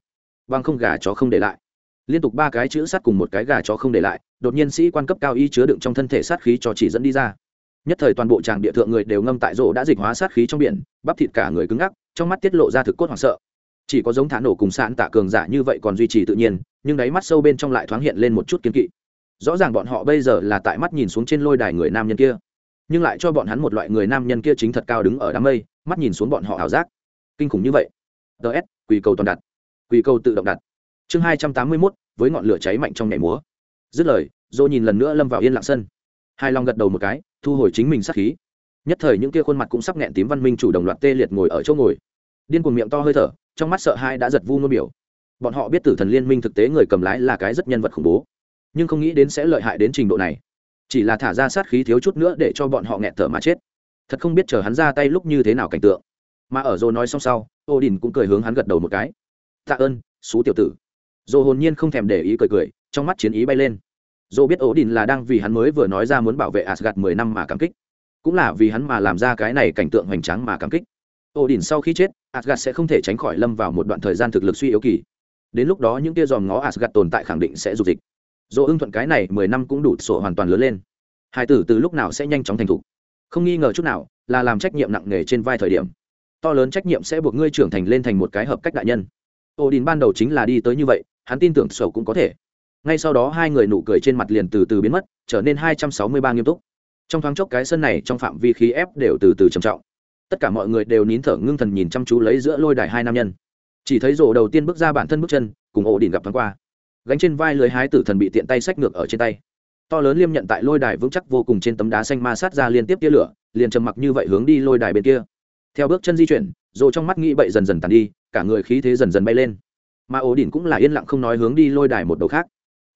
bằng không gà chó không để lại. Liên tục ba cái chữ sát cùng một cái gà chó không để lại, đột nhiên sĩ quan cấp cao y chứa đựng trong thân thể sát khí cho chỉ dẫn đi ra. Nhất thời toàn bộ tràng địa thượng người đều ngâm tại rổ đã dịch hóa sát khí trong biển, bắp thịt cả người cứng ngắc, trong mắt tiết lộ ra thực cốt hoảng sợ. Chỉ có giống thả nổ cùng sạn tạ cường giả như vậy còn duy trì tự nhiên, nhưng đáy mắt sâu bên trong lại thoáng hiện lên một chút kiên kỵ. Rõ ràng bọn họ bây giờ là tại mắt nhìn xuống trên lôi đài người nam nhân kia, nhưng lại cho bọn hắn một loại người nam nhân kia chính thật cao đứng ở đám mây, mắt nhìn xuống bọn họ ảo giác. Kinh khủng như vậy. Ts quỳ cầu toàn đặt quy cầu tự động đặt. Chương hai trăm tám mươi mốt, với ngọn lửa cháy mạnh trong nhảy múa. Dứt lời dô nhìn lần nữa lâm vào yên lặng sân. Hai long gật đầu một cái, thu hồi chính mình sát khí. Nhất thời những kia khuôn mặt cũng sắp nghẹn tím văn minh chủ đồng loạt tê liệt ngồi ở chỗ ngồi. Điên cuồng miệng to hơi thở, trong mắt sợ hai đã giật vu ngôn biểu. Bọn họ biết tử thần liên minh thực tế người cầm lái là cái rất nhân vật khủng bố, nhưng không nghĩ đến sẽ lợi hại đến trình độ này. Chỉ là thả ra sát khí thiếu chút nữa để cho bọn họ nghẹn thở mà chết. Thật không biết chờ hắn ra tay lúc như thế nào cảnh tượng. Mà ở dô nói xong sau ô đình cũng cười hướng hắn gật đầu một cái tạ ơn, xú tiểu tử. Dồ hồn nhiên không thèm để ý cười cười, trong mắt chiến ý bay lên. Dồ biết ổ đình là đang vì hắn mới vừa nói ra muốn bảo vệ asgad mười năm mà cảm kích. Cũng là vì hắn mà làm ra cái này cảnh tượng hoành tráng mà cảm kích. Ổ đình sau khi chết asgad sẽ không thể tránh khỏi lâm vào một đoạn thời gian thực lực suy yếu kỳ. Đến lúc đó những tia dòm ngó asgad tồn tại khẳng định sẽ dục dịch. Dồ ưng thuận cái này mười năm cũng đủ sổ hoàn toàn lớn lên. Hai tử từ lúc nào sẽ nhanh chóng thành thục? Không nghi ngờ chút nào, là làm trách nhiệm nặng nề trên vai thời điểm. To lớn trách nhiệm sẽ buộc ngươi trưởng thành lên thành một cái hợp cách đại nhân ổ đình ban đầu chính là đi tới như vậy, hắn tin tưởng sầu cũng có thể. Ngay sau đó hai người nụ cười trên mặt liền từ từ biến mất, trở nên hai trăm sáu mươi ba nghiêm túc. Trong thoáng chốc cái sân này trong phạm vi khí ép đều từ từ trầm trọng. Tất cả mọi người đều nín thở ngưng thần nhìn chăm chú lấy giữa lôi đài hai nam nhân. Chỉ thấy rổ đầu tiên bước ra bản thân bước chân, cùng ổ đỉnh gặp thoáng qua. Gánh trên vai lưới hái tử thần bị tiện tay sách ngược ở trên tay. To lớn liêm nhận tại lôi đài vững chắc vô cùng trên tấm đá xanh ma sát ra liên tiếp tia lửa, liền trầm mặc như vậy hướng đi lôi đài bên kia. Theo bước chân di chuyển rồi trong mắt nghĩ bậy dần dần tàn đi, cả người khí thế dần dần bay lên. Mà ổ đỉnh cũng là yên lặng không nói hướng đi lôi đài một đầu khác.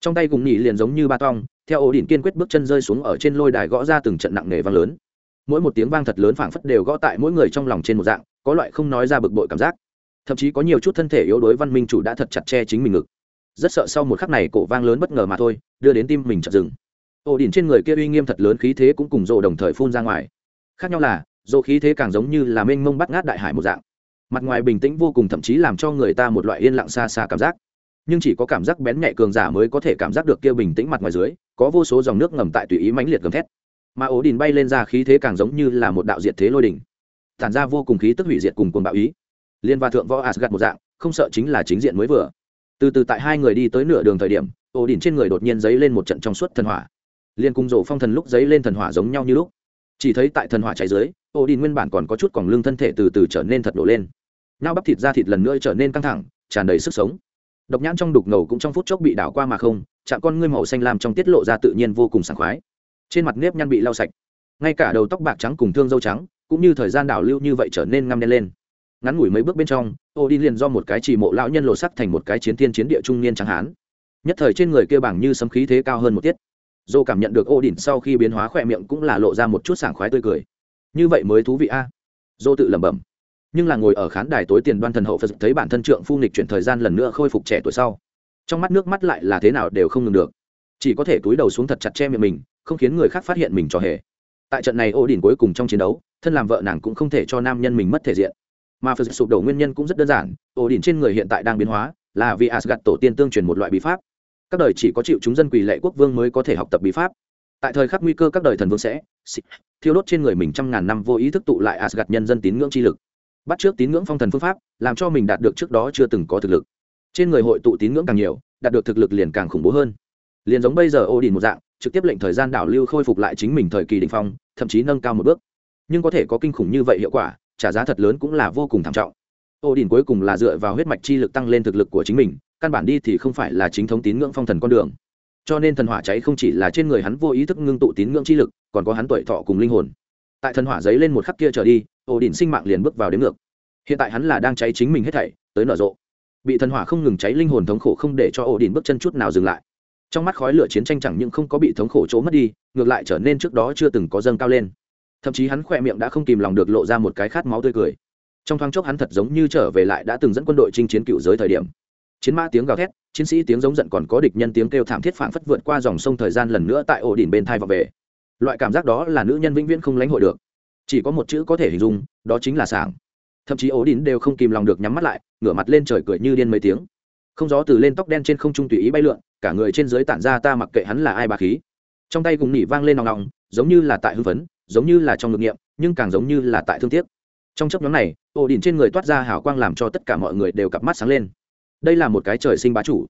Trong tay cùng nhị liền giống như ba tong, theo ổ đỉnh kiên quyết bước chân rơi xuống ở trên lôi đài gõ ra từng trận nặng nề vang lớn. Mỗi một tiếng vang thật lớn phảng phất đều gõ tại mỗi người trong lòng trên một dạng, có loại không nói ra bực bội cảm giác. Thậm chí có nhiều chút thân thể yếu đuối văn minh chủ đã thật chặt che chính mình ngực. Rất sợ sau một khắc này cổ vang lớn bất ngờ mà thôi, đưa đến tim mình chợt dừng. Ổ đỉnh trên người kia uy nghiêm thật lớn khí thế cũng cùng rộ đồng thời phun ra ngoài. Khác nhau là dỗ khí thế càng giống như là mênh mông bắt ngát đại hải một dạng. Mặt ngoài bình tĩnh vô cùng thậm chí làm cho người ta một loại yên lặng xa xa cảm giác. Nhưng chỉ có cảm giác bén nhạy cường giả mới có thể cảm giác được kia bình tĩnh mặt ngoài dưới, có vô số dòng nước ngầm tại tùy ý mãnh liệt gầm thét. Mà ố đình bay lên ra khí thế càng giống như là một đạo diệt thế lôi đình tản ra vô cùng khí tức hủy diệt cùng cuồng bạo ý. Liên và thượng võ asgad một dạng, không sợ chính là chính diện mới vừa. Từ từ tại hai người đi tới nửa đường thời điểm ố đình trên người đột nhiên dấy lên một trận trong suốt thần hỏa. Liên cung rổ phong thần lúc dấy lên thần hỏa giống nhau như lúc chỉ thấy tại thần hỏa cháy dưới ô đỉnh nguyên bản còn có chút còn lưng thân thể từ từ trở nên thật đổ lên. Nao bắp thịt ra thịt lần nữa trở nên căng thẳng, tràn đầy sức sống. Độc nhãn trong đục ngầu cũng trong phút chốc bị đảo qua mà không, chạm con ngươi màu xanh lam trong tiết lộ ra tự nhiên vô cùng sảng khoái. Trên mặt nếp nhăn bị lau sạch. Ngay cả đầu tóc bạc trắng cùng thương dâu trắng, cũng như thời gian đảo lưu như vậy trở nên ngăm đen lên. Ngắn ngủi mấy bước bên trong ô đi liền do một cái chỉ mộ lão nhân lộ sắc thành một cái chiến thiên chiến địa trung niên trắng hán. Nhất thời trên người kia bảng như sấm khí thế cao hơn một tiết dô cảm nhận được ô đỉnh sau khi biến hóa khỏe miệng cũng là lộ ra một chút sảng khoái tươi cười. Như vậy mới thú vị a. Dô tự lẩm bẩm. Nhưng là ngồi ở khán đài tối tiền đoan thần hậu phật thấy bản thân trượng phu nghịch chuyển thời gian lần nữa khôi phục trẻ tuổi sau, trong mắt nước mắt lại là thế nào đều không ngừng được. Chỉ có thể túi đầu xuống thật chặt che miệng mình, không khiến người khác phát hiện mình cho hề. Tại trận này ô đỉnh cuối cùng trong chiến đấu, thân làm vợ nàng cũng không thể cho nam nhân mình mất thể diện. Mà phật sụp đổ nguyên nhân cũng rất đơn giản ô đỉnh trên người hiện tại đang biến hóa, là vì asgad tổ tiên tương truyền một loại bí pháp các đời chỉ có chịu chúng dân quỳ lệ quốc vương mới có thể học tập bí pháp. Tại thời khắc nguy cơ các đời thần vương sẽ thiêu đốt trên người mình trăm ngàn năm vô ý thức tụ lại asgad nhân dân tín ngưỡng chi lực. Bắt trước tín ngưỡng phong thần phương pháp, làm cho mình đạt được trước đó chưa từng có thực lực. Trên người hội tụ tín ngưỡng càng nhiều, đạt được thực lực liền càng khủng bố hơn. Liền giống bây giờ ô đình một dạng, trực tiếp lệnh thời gian đảo lưu khôi phục lại chính mình thời kỳ đình phong, thậm chí nâng cao một bước. Nhưng có thể có kinh khủng như vậy hiệu quả, trả giá thật lớn cũng là vô cùng thảm trọng. Ô đình cuối cùng là dựa vào huyết mạch chi lực tăng lên thực lực của chính mình căn bản đi thì không phải là chính thống tín ngưỡng phong thần con đường. Cho nên thần hỏa cháy không chỉ là trên người hắn vô ý thức ngưng tụ tín ngưỡng chi lực, còn có hắn tuổi thọ cùng linh hồn. Tại thần hỏa giấy lên một khắc kia trở đi ổ đỉnh sinh mạng liền bước vào đến ngược. Hiện tại hắn là đang cháy chính mình hết thảy, tới nở rộ. Bị thần hỏa không ngừng cháy linh hồn thống khổ không để cho ổ đỉnh bước chân chút nào dừng lại. Trong mắt khói lửa chiến tranh chẳng những không có bị thống khổ chỗ mất đi, ngược lại trở nên trước đó chưa từng có dâng cao lên. Thậm chí hắn khỏe miệng đã không kìm lòng được lộ ra một cái khát máu tươi cười. Trong thoáng chốc hắn thật giống như trở về lại đã từng dẫn quân đội chinh chiến cựu giới thời điểm chiến mã tiếng gào thét, chiến sĩ tiếng giống giận còn có địch nhân tiếng kêu thảm thiết phảng phất vượt qua dòng sông thời gian lần nữa tại ổ đỉnh bên thai và về. Loại cảm giác đó là nữ nhân vĩnh viễn không lãnh hội được. Chỉ có một chữ có thể hình dung, đó chính là sảng. Thậm chí ổ đỉnh đều không kìm lòng được nhắm mắt lại, ngửa mặt lên trời cười như điên mấy tiếng. Không gió từ lên tóc đen trên không trung tùy ý bay lượn, cả người trên dưới tản ra ta mặc kệ hắn là ai bà khí. Trong tay cùng nỉ vang lên nòng nòng, giống như là tại hưng phấn, giống như là trong ngực nghiệm, nhưng càng giống như là tại thương tiếc. Trong chấp nhóm này, ổ đỉnh trên người toát ra hào quang làm cho tất cả mọi người đều cặp mắt sáng lên đây là một cái trời sinh bá chủ.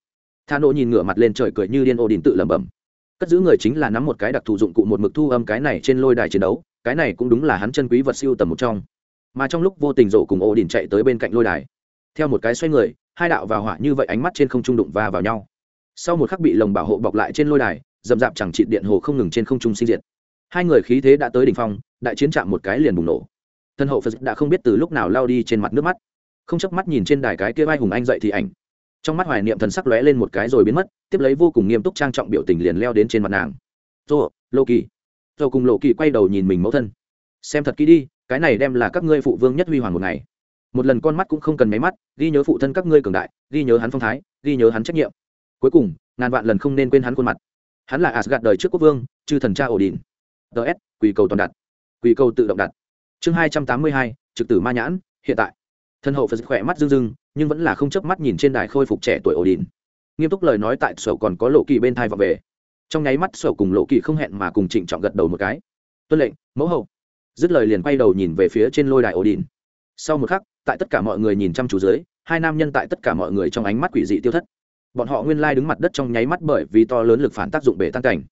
Tha Nỗ nhìn ngửa mặt lên trời cười như điên ô đình tự lẩm bẩm. Cất giữ người chính là nắm một cái đặc thù dụng cụ một mực thu âm cái này trên lôi đài chiến đấu, cái này cũng đúng là hắn chân quý vật siêu tầm một trong. Mà trong lúc vô tình rộ cùng ô đình chạy tới bên cạnh lôi đài, theo một cái xoay người, hai đạo vào hỏa như vậy ánh mắt trên không trung đụng va vào nhau. Sau một khắc bị lồng bảo hộ bọc lại trên lôi đài dầm dạp chẳng trị điện hồ không ngừng trên không trung sinh diệt. Hai người khí thế đã tới đỉnh phong, đại chiến chạm một cái liền bùng nổ. Thân hậu phật đã không biết từ lúc nào lao đi trên mặt nước mắt. Không chớp mắt nhìn trên đài cái kia vai hùng anh dậy thì ảnh trong mắt hoài niệm thần sắc lóe lên một cái rồi biến mất, tiếp lấy vô cùng nghiêm túc trang trọng biểu tình liền leo đến trên mặt nàng. Dô lô kỳ. Dô cùng lộ kỳ quay đầu nhìn mình mẫu thân. Xem thật kỹ đi, cái này đem là các ngươi phụ vương nhất huy hoàng một ngày. Một lần con mắt cũng không cần máy mắt, ghi nhớ phụ thân các ngươi cường đại, ghi nhớ hắn phong thái, ghi nhớ hắn trách nhiệm. Cuối cùng, ngàn vạn lần không nên quên hắn khuôn mặt. Hắn là asgad đời trước quốc vương, chư thần cha ổ đình ts quỳ cầu toàn đặt. Quỳ cầu tự động đặt. Chương hai trăm tám mươi hai, trực tử ma nhãn, hiện tại. Thân hậu phật khỏe mắt rưng rưng nhưng vẫn là không chớp mắt nhìn trên đài khôi phục trẻ tuổi ổ đình nghiêm túc lời nói tại sổ còn có lộ kỳ bên thai vào về. Trong nháy mắt sổ cùng lộ kỳ không hẹn mà cùng trịnh trọng gật đầu một cái. Tuân lệnh, mẫu hậu. Dứt lời liền quay đầu nhìn về phía trên lôi đài ổ đình sau một khắc, tại tất cả mọi người nhìn chăm chú dưới, hai nam nhân tại tất cả mọi người trong ánh mắt quỷ dị tiêu thất. Bọn họ nguyên lai đứng mặt đất trong nháy mắt bởi vì to lớn lực phản tác dụng bể tan cảnh.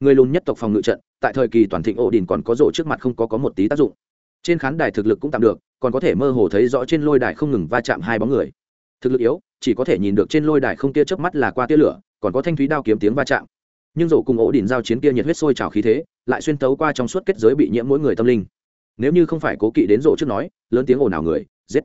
Người lùn nhất tộc phòng ngự trận, tại thời kỳ toàn thịnh ổ đình còn có rổ trước mặt không có có một tí tác dụng trên khán đài thực lực cũng tạm được, còn có thể mơ hồ thấy rõ trên lôi đài không ngừng va chạm hai bóng người. Thực lực yếu, chỉ có thể nhìn được trên lôi đài không tia chớp mắt là qua tia lửa, còn có thanh thúy đao kiếm tiếng va chạm. Nhưng rổ cùng ổ đỉnh giao chiến kia nhiệt huyết sôi trào khí thế, lại xuyên tấu qua trong suốt kết giới bị nhiễm mỗi người tâm linh. Nếu như không phải cố kỵ đến rổ trước nói, lớn tiếng ồn nào người, giết.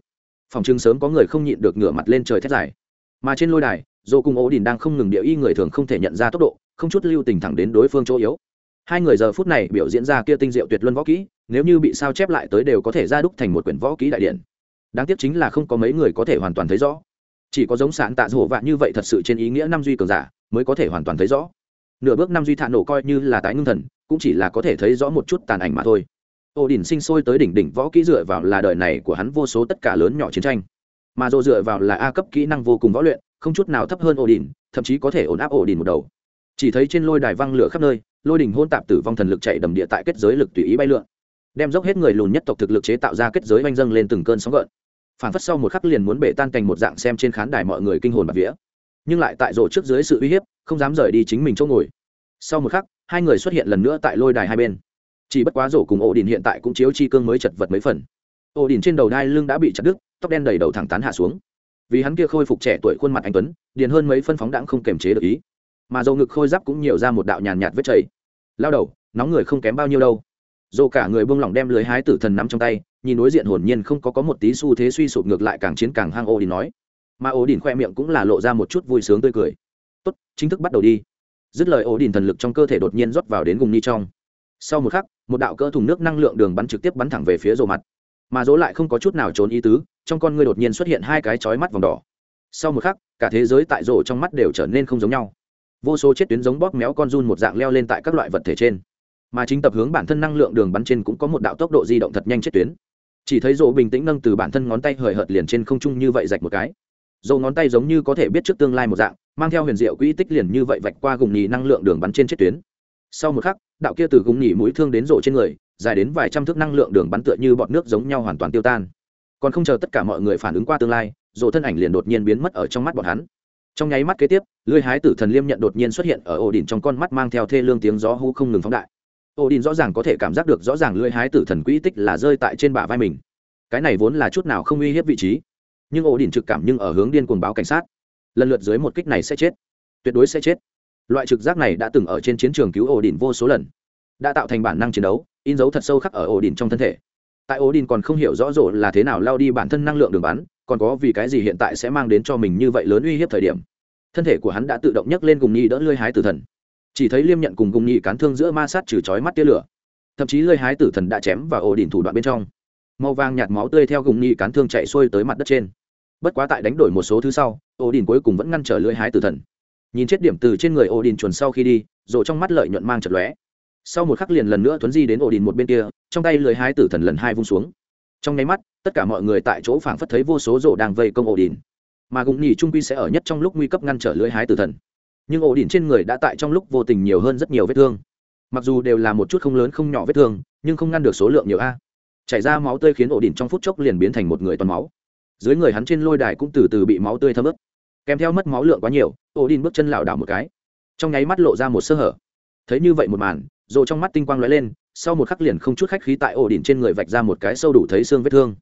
Phòng trưng sớm có người không nhịn được ngửa mặt lên trời thét dài. Mà trên lôi đài, rổ cùng ổ đỉnh đang không ngừng địa y người thường không thể nhận ra tốc độ, không chút lưu tình thẳng đến đối phương chỗ yếu. Hai người giờ phút này biểu diễn ra kia tinh diệu tuyệt luân võ kỹ nếu như bị sao chép lại tới đều có thể ra đúc thành một quyển võ kỹ đại điển đáng tiếc chính là không có mấy người có thể hoàn toàn thấy rõ. Chỉ có giống sản tạ rổ vạn như vậy thật sự trên ý nghĩa năm duy cường giả mới có thể hoàn toàn thấy rõ. Nửa bước năm duy thạ nổ coi như là tái ngưng thần cũng chỉ là có thể thấy rõ một chút tàn ảnh mà thôi. Ô đình sinh sôi tới đỉnh đỉnh võ kỹ dựa vào là đời này của hắn vô số tất cả lớn nhỏ chiến tranh. Mà dồ dựa vào là a cấp kỹ năng vô cùng võ luyện không chút nào thấp hơn ô đình, thậm chí có thể ổn áp ô đình một đầu. Chỉ thấy trên lôi đài văng lửa khắp nơi lôi đỉnh hôn tạp tử vong thần lực chạy đầm địa tại kết giới lực tùy ý bay lượn đem dốc hết người lùn nhất tộc thực lực chế tạo ra kết giới oanh dâng lên từng cơn sóng gợn. Phản phất sau một khắc liền muốn bể tan cành một dạng xem trên khán đài mọi người kinh hồn bạc vía. Nhưng lại tại rổ trước dưới sự uy hiếp, không dám rời đi chính mình chỗ ngồi. Sau một khắc, hai người xuất hiện lần nữa tại lôi đài hai bên. Chỉ bất quá rổ cùng ổ đình hiện tại cũng chiếu chi cương mới chật vật mấy phần. Ổ đình trên đầu đai lưng đã bị chặt đứt, tóc đen đầy đầu thẳng tán hạ xuống. Vì hắn kia khôi phục trẻ tuổi khuôn mặt anh tuấn, điền hơn mấy phân phóng đãng không kềm chế được ý. Mà dầu ngực khôi giáp cũng nhiều ra một đạo nhàn nhạt vết chảy. Lao đầu, nóng người không kém bao nhiêu đâu dồ cả người buông lỏng đem lưới hái tử thần nắm trong tay, nhìn đối diện hồn nhiên không có có một tí xu thế suy sụp ngược lại càng chiến càng hang ô đi nói. Mà ổ đình khoe miệng cũng là lộ ra một chút vui sướng tươi cười. Tốt, chính thức bắt đầu đi. Dứt lời ổ đình thần lực trong cơ thể đột nhiên rót vào đến gùng ni trong. Sau một khắc, một đạo cỡ thùng nước năng lượng đường bắn trực tiếp bắn thẳng về phía rồ mặt. Mà dỗ lại không có chút nào trốn ý tứ, trong con ngươi đột nhiên xuất hiện hai cái chói mắt vòng đỏ. Sau một khắc, cả thế giới tại rổ trong mắt đều trở nên không giống nhau. Vô số chết tuyến giống bóp méo con run một dạng leo lên tại các loại vật thể trên mà chính tập hướng bản thân năng lượng đường bắn trên cũng có một đạo tốc độ di động thật nhanh chết tuyến. Chỉ thấy rỗ bình tĩnh nâng từ bản thân ngón tay hời hợt liền trên không trung như vậy rạch một cái. Dầu ngón tay giống như có thể biết trước tương lai một dạng, mang theo huyền diệu quỹ tích liền như vậy vạch qua gùng nhì năng lượng đường bắn trên chết tuyến. Sau một khắc, đạo kia từ gùng nhì mũi thương đến rổ trên người, dài đến vài trăm thước năng lượng đường bắn tựa như bọt nước giống nhau hoàn toàn tiêu tan. Còn không chờ tất cả mọi người phản ứng qua tương lai rổ thân ảnh liền đột nhiên biến mất ở trong mắt bọn hắn. Trong nháy mắt kế tiếp lưới hái tử thần liêm nhận đột nhiên xuất hiện ở ổ đỉnh trong con mắt mang theo thê lương tiếng gió hú không ngừng phóng đại. Ô đỉnh rõ ràng có thể cảm giác được rõ ràng lưỡi hái tử thần quỹ tích là rơi tại trên bả vai mình. Cái này vốn là chút nào không uy hiếp vị trí. Nhưng Ô đỉnh trực cảm nhưng ở hướng điên cuồng báo cảnh sát. Lần lượt dưới một kích này sẽ chết. Tuyệt đối sẽ chết. Loại trực giác này đã từng ở trên chiến trường cứu Ô đỉnh vô số lần. Đã tạo thành bản năng chiến đấu, in dấu thật sâu khắc ở Ô đỉnh trong thân thể. Tại Ô đỉnh còn không hiểu rõ rộ là thế nào lao đi bản thân năng lượng đường bắn, còn có vì cái gì hiện tại sẽ mang đến cho mình như vậy lớn uy hiếp thời điểm. Thân thể của hắn đã tự động nhấc lên cùng nhi đỡ lưỡi hái tử thần chỉ thấy liêm nhận cùng cùng nhị cán thương giữa ma sát trừ chói mắt tia lửa. Thậm chí lơi hái tử thần đã chém và ổ đỉnh thủ đoạn bên trong. Màu vàng nhạt máu tươi theo cùng nhị cán thương chạy xuôi tới mặt đất trên. Bất quá tại đánh đổi một số thứ sau, ổ đỉnh cuối cùng vẫn ngăn trở lưỡi hái tử thần. Nhìn chết điểm từ trên người ổ đỉnh chuẩn sau khi đi, rộ trong mắt lợi nhuận mang chật lóe. Sau một khắc liền lần nữa thuấn di đến ổ đỉnh một bên kia, trong tay lưỡi hái tử thần lần hai vung xuống. Trong nháy mắt, tất cả mọi người tại chỗ phảng phất thấy vô số rộ đang vây công ổ đỉnh. Mà gụng nhị trung quy sẽ ở nhất trong lúc nguy cấp ngăn trở lưỡi hái tử thần nhưng ổ đỉnh trên người đã tại trong lúc vô tình nhiều hơn rất nhiều vết thương. Mặc dù đều là một chút không lớn không nhỏ vết thương, nhưng không ngăn được số lượng nhiều a. Chảy ra máu tươi khiến ổ đỉnh trong phút chốc liền biến thành một người toàn máu. Dưới người hắn trên lôi đài cũng từ từ bị máu tươi thấm ướt. Kèm theo mất máu lượng quá nhiều, ổ đỉnh bước chân lảo đảo một cái. Trong nháy mắt lộ ra một sơ hở. Thấy như vậy một màn rồi trong mắt tinh quang lóe lên, sau một khắc liền không chút khách khí tại ổ đỉnh trên người vạch ra một cái sâu đủ thấy xương vết thương.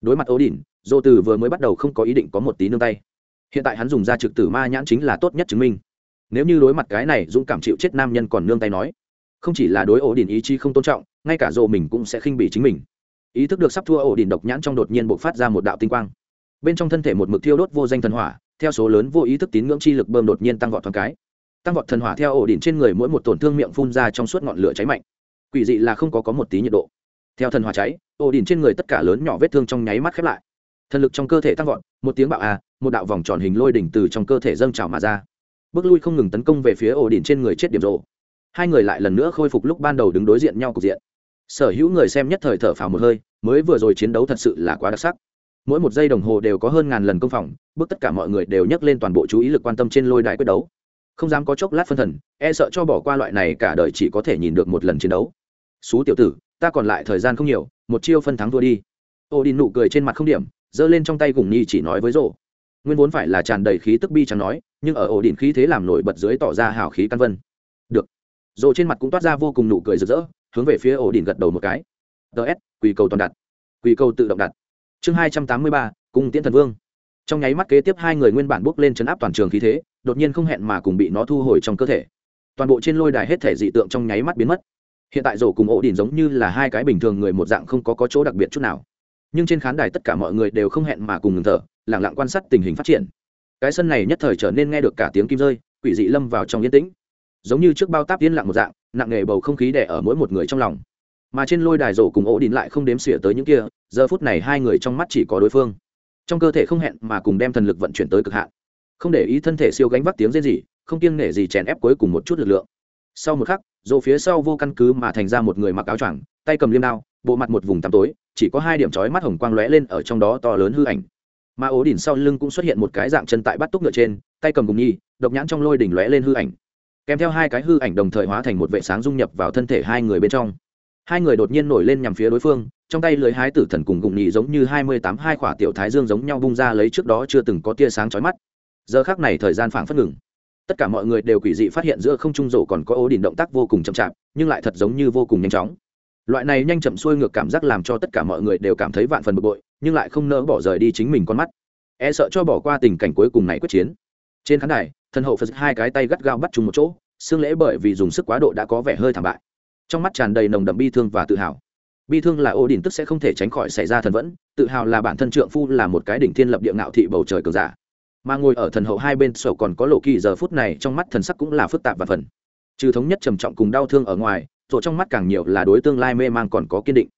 Đối mặt ổ đỉnh dô từ vừa mới bắt đầu không có ý định có một tí nương tay. Hiện tại hắn dùng ra trực tử ma nhãn chính là tốt nhất chứng minh nếu như đối mặt cái này, dũng cảm chịu chết nam nhân còn nương tay nói, không chỉ là đối ổ đình ý chí không tôn trọng, ngay cả rộ mình cũng sẽ khinh bỉ chính mình. Ý thức được sắp thua ổ đình độc nhãn trong đột nhiên bộc phát ra một đạo tinh quang. Bên trong thân thể một mực thiêu đốt vô danh thần hỏa, theo số lớn vô ý thức tín ngưỡng chi lực bơm đột nhiên tăng vọt thoáng cái. Tăng vọt thần hỏa theo ổ đỉnh trên người mỗi một tổn thương miệng phun ra trong suốt ngọn lửa cháy mạnh. Quỷ dị là không có có một tí nhiệt độ. Theo thần hỏa cháy, ổ đỉnh trên người tất cả lớn nhỏ vết thương trong nháy mắt khép lại. Thần lực trong cơ thể tăng vọt, một tiếng bạo a một đạo vòng tròn hình lôi đỉnh từ trong cơ thể dâng trào mà ra bước lui không ngừng tấn công về phía ổ đỉnh trên người chết điểm rộ. Hai người lại lần nữa khôi phục lúc ban đầu đứng đối diện nhau cục diện. Sở hữu người xem nhất thời thở phào một hơi, mới vừa rồi chiến đấu thật sự là quá đặc sắc. Mỗi một giây đồng hồ đều có hơn ngàn lần công phòng bước tất cả mọi người đều nhắc lên toàn bộ chú ý lực quan tâm trên lôi đài quyết đấu. Không dám có chốc lát phân thần e sợ cho bỏ qua loại này cả đời chỉ có thể nhìn được một lần chiến đấu. Xú tiểu tử, ta còn lại thời gian không nhiều, một chiêu phân thắng thua đi. Ô đi nụ cười trên mặt không điểm, giơ lên trong tay gùng nhi chỉ nói với rộ. Nguyên vốn phải là tràn đầy khí tức bi chẳng nói nhưng ở ổ đỉnh khí thế làm nổi bật dưới tỏ ra hào khí căn vân. Được. Rồi trên mặt cũng toát ra vô cùng nụ cười rực rỡ hướng về phía ổ đỉnh gật đầu một cái. Ts quỳ cầu toàn đặt. Quỳ cầu tự động đặt. Chương hai trăm tám mươi ba cung tiễn thần vương. Trong nháy mắt kế tiếp hai người nguyên bản bước lên chấn áp toàn trường khí thế đột nhiên không hẹn mà cùng bị nó thu hồi trong cơ thể. Toàn bộ trên lôi đài hết thể dị tượng trong nháy mắt biến mất. Hiện tại rổ cùng ổ đỉnh giống như là hai cái bình thường người một dạng không có, có chỗ đặc biệt chút nào. Nhưng trên khán đài tất cả mọi người đều không hẹn mà cùng ngừng thở lẳng lặng quan sát tình hình phát triển cái sân này nhất thời trở nên nghe được cả tiếng kim rơi, quỷ dị lâm vào trong yên tĩnh. Giống như trước bao táp yên lặng một dạng, nặng nề bầu không khí đẻ ở mỗi một người trong lòng. Mà trên lôi đài rổ cùng ổ đỉnh lại không đếm xỉa tới những kia, giờ phút này hai người trong mắt chỉ có đối phương. Trong cơ thể không hẹn mà cùng đem thần lực vận chuyển tới cực hạn. Không để ý thân thể siêu gánh vác tiếng rên gì không kiêng nể gì chèn ép cuối cùng một chút lực lượng. Sau một khắc, rổ phía sau vô căn cứ mà thành ra một người mặc áo choàng, tay cầm liêm đao, bộ mặt một vùng tăm tối, chỉ có hai điểm chói mắt hồng quang lóe lên ở trong đó to lớn hư ảnh mà ố đỉnh sau lưng cũng xuất hiện một cái dạng chân tại bắt túc ngựa trên, tay cầm cùng nhi độc nhãn trong lôi đỉnh lóe lên hư ảnh. Kèm theo hai cái hư ảnh đồng thời hóa thành một vệ sáng dung nhập vào thân thể hai người bên trong. Hai người đột nhiên nổi lên nhằm phía đối phương, trong tay lưới hái tử thần cùng gụng nhị giống như hai mươi tám hai khỏa tiểu thái dương giống nhau bung ra lấy trước đó chưa từng có tia sáng chói mắt. Giờ khác này thời gian phảng phất ngừng. Tất cả mọi người đều quỷ dị phát hiện giữa không trung rổ còn có ố đỉnh động tác vô cùng chậm chạp, nhưng lại thật giống như vô cùng nhanh chóng. Loại này nhanh chậm xuôi ngược cảm giác làm cho tất cả mọi người đều cảm thấy vạn phần bực bội nhưng lại không nỡ bỏ rời đi chính mình con mắt. E sợ cho bỏ qua tình cảnh cuối cùng này quyết chiến. Trên khán đài thân hậu phật hai cái tay gắt gao bắt chung một chỗ, xương lễ bởi vì dùng sức quá độ đã có vẻ hơi thảm bại. Trong mắt tràn đầy nồng đậm bi thương và tự hào. Bi thương là ô đình tức sẽ không thể tránh khỏi xảy ra thần vẫn, tự hào là bản thân trượng phu là một cái đỉnh thiên lập địa ngạo thị bầu trời cường giả. Mà ngồi ở thần hậu hai bên sổ còn có lộ kỳ giờ phút này trong mắt thần sắc cũng là phức tạp và phần. Trừ thống nhất trầm trọng cùng đau thương ở ngoài rồi trong mắt càng nhiều là đối tương lai mê mang còn có kiên định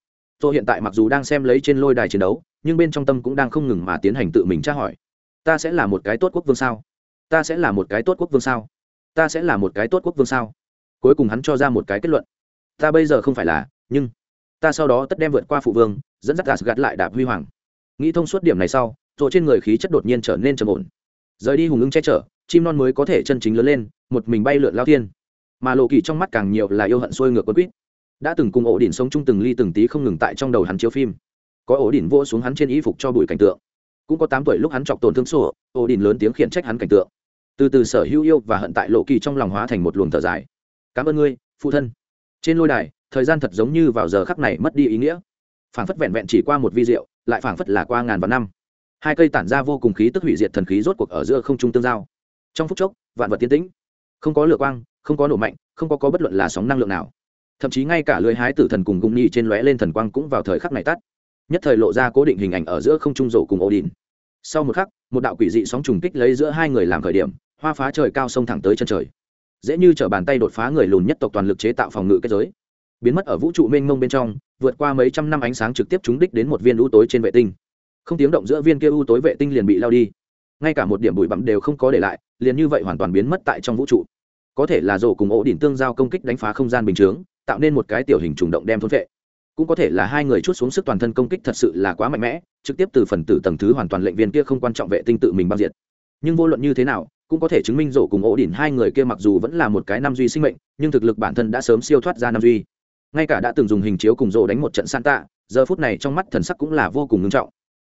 tôi hiện tại mặc dù đang xem lấy trên lôi đài chiến đấu, nhưng bên trong tâm cũng đang không ngừng mà tiến hành tự mình tra hỏi. Ta sẽ là một cái tốt quốc vương sao? Ta sẽ là một cái tốt quốc vương sao? Ta sẽ là một cái tốt quốc vương sao? Cuối cùng hắn cho ra một cái kết luận. Ta bây giờ không phải là, nhưng ta sau đó tất đem vượt qua phụ vương, dẫn dắt gạt lại đạp huy hoàng. Nghĩ thông suốt điểm này sau rồi trên người khí chất đột nhiên trở nên trầm ổn. Rời đi hùng ưng che chở, chim non mới có thể chân chính lớn lên, một mình bay lượn lao thiên. Mà lộ kỳ trong mắt càng nhiều là yêu hận xuôi ngược quân quýt đã từng cùng ổ đỉnh sống chung từng ly từng tí không ngừng tại trong đầu hắn chiếu phim. Có ổ đỉnh vỗ xuống hắn trên y phục cho bụi cảnh tượng. Cũng có tám tuổi lúc hắn chọc tổn thương sổ ổ đỉnh lớn tiếng khiển trách hắn cảnh tượng. Từ từ sở hữu yêu và hận tại lộ kỳ trong lòng hóa thành một luồng thở dài. Cảm ơn ngươi phụ thân. Trên lôi đài thời gian thật giống như vào giờ khắc này mất đi ý nghĩa. Phảng phất vẹn vẹn chỉ qua một vi rượu, lại phảng phất là qua ngàn vạn năm. Hai cây tản ra vô cùng khí tức hủy diệt thần khí rốt cuộc ở giữa không trung tương giao. Trong phút chốc vạn vật tiến tĩnh. Không có lửa quang không có nổ mạnh không có có bất luận là sóng năng lượng nào thậm chí ngay cả lưới hái tử thần cùng cung nhi trên lóe lên thần quang cũng vào thời khắc này tắt. Nhất thời lộ ra cố định hình ảnh ở giữa không trung rổ cùng odin. Sau một khắc, một đạo quỷ dị sóng trùng kích lấy giữa hai người làm khởi điểm, hoa phá trời cao sông thẳng tới chân trời. Dễ như t bàn tay đột phá người lùn nhất tộc toàn lực chế tạo phòng ngự kết giới. Biến mất ở vũ trụ mênh mông bên trong, vượt qua mấy trăm năm ánh sáng trực tiếp trúng đích đến một viên u tối trên vệ tinh. Không tiếng động giữa viên kia u tối vệ tinh liền bị lao đi. Ngay cả một điểm bụi bặm đều không có để lại, liền như vậy hoàn toàn biến mất tại trong vũ trụ có thể là rổ cùng ổ đỉnh tương giao công kích đánh phá không gian bình chướng, tạo nên một cái tiểu hình trùng động đem thôn vệ. Cũng có thể là hai người chút xuống sức toàn thân công kích thật sự là quá mạnh mẽ, trực tiếp từ phần tử tầng thứ hoàn toàn lệnh viên kia không quan trọng vệ tinh tự mình băng diệt. Nhưng vô luận như thế nào, cũng có thể chứng minh rổ cùng ổ đỉnh hai người kia mặc dù vẫn là một cái nam duy sinh mệnh, nhưng thực lực bản thân đã sớm siêu thoát ra nam duy. Ngay cả đã từng dùng hình chiếu cùng rổ đánh một trận san tạ giờ phút này trong mắt thần sắc cũng là vô cùng ngưng trọng.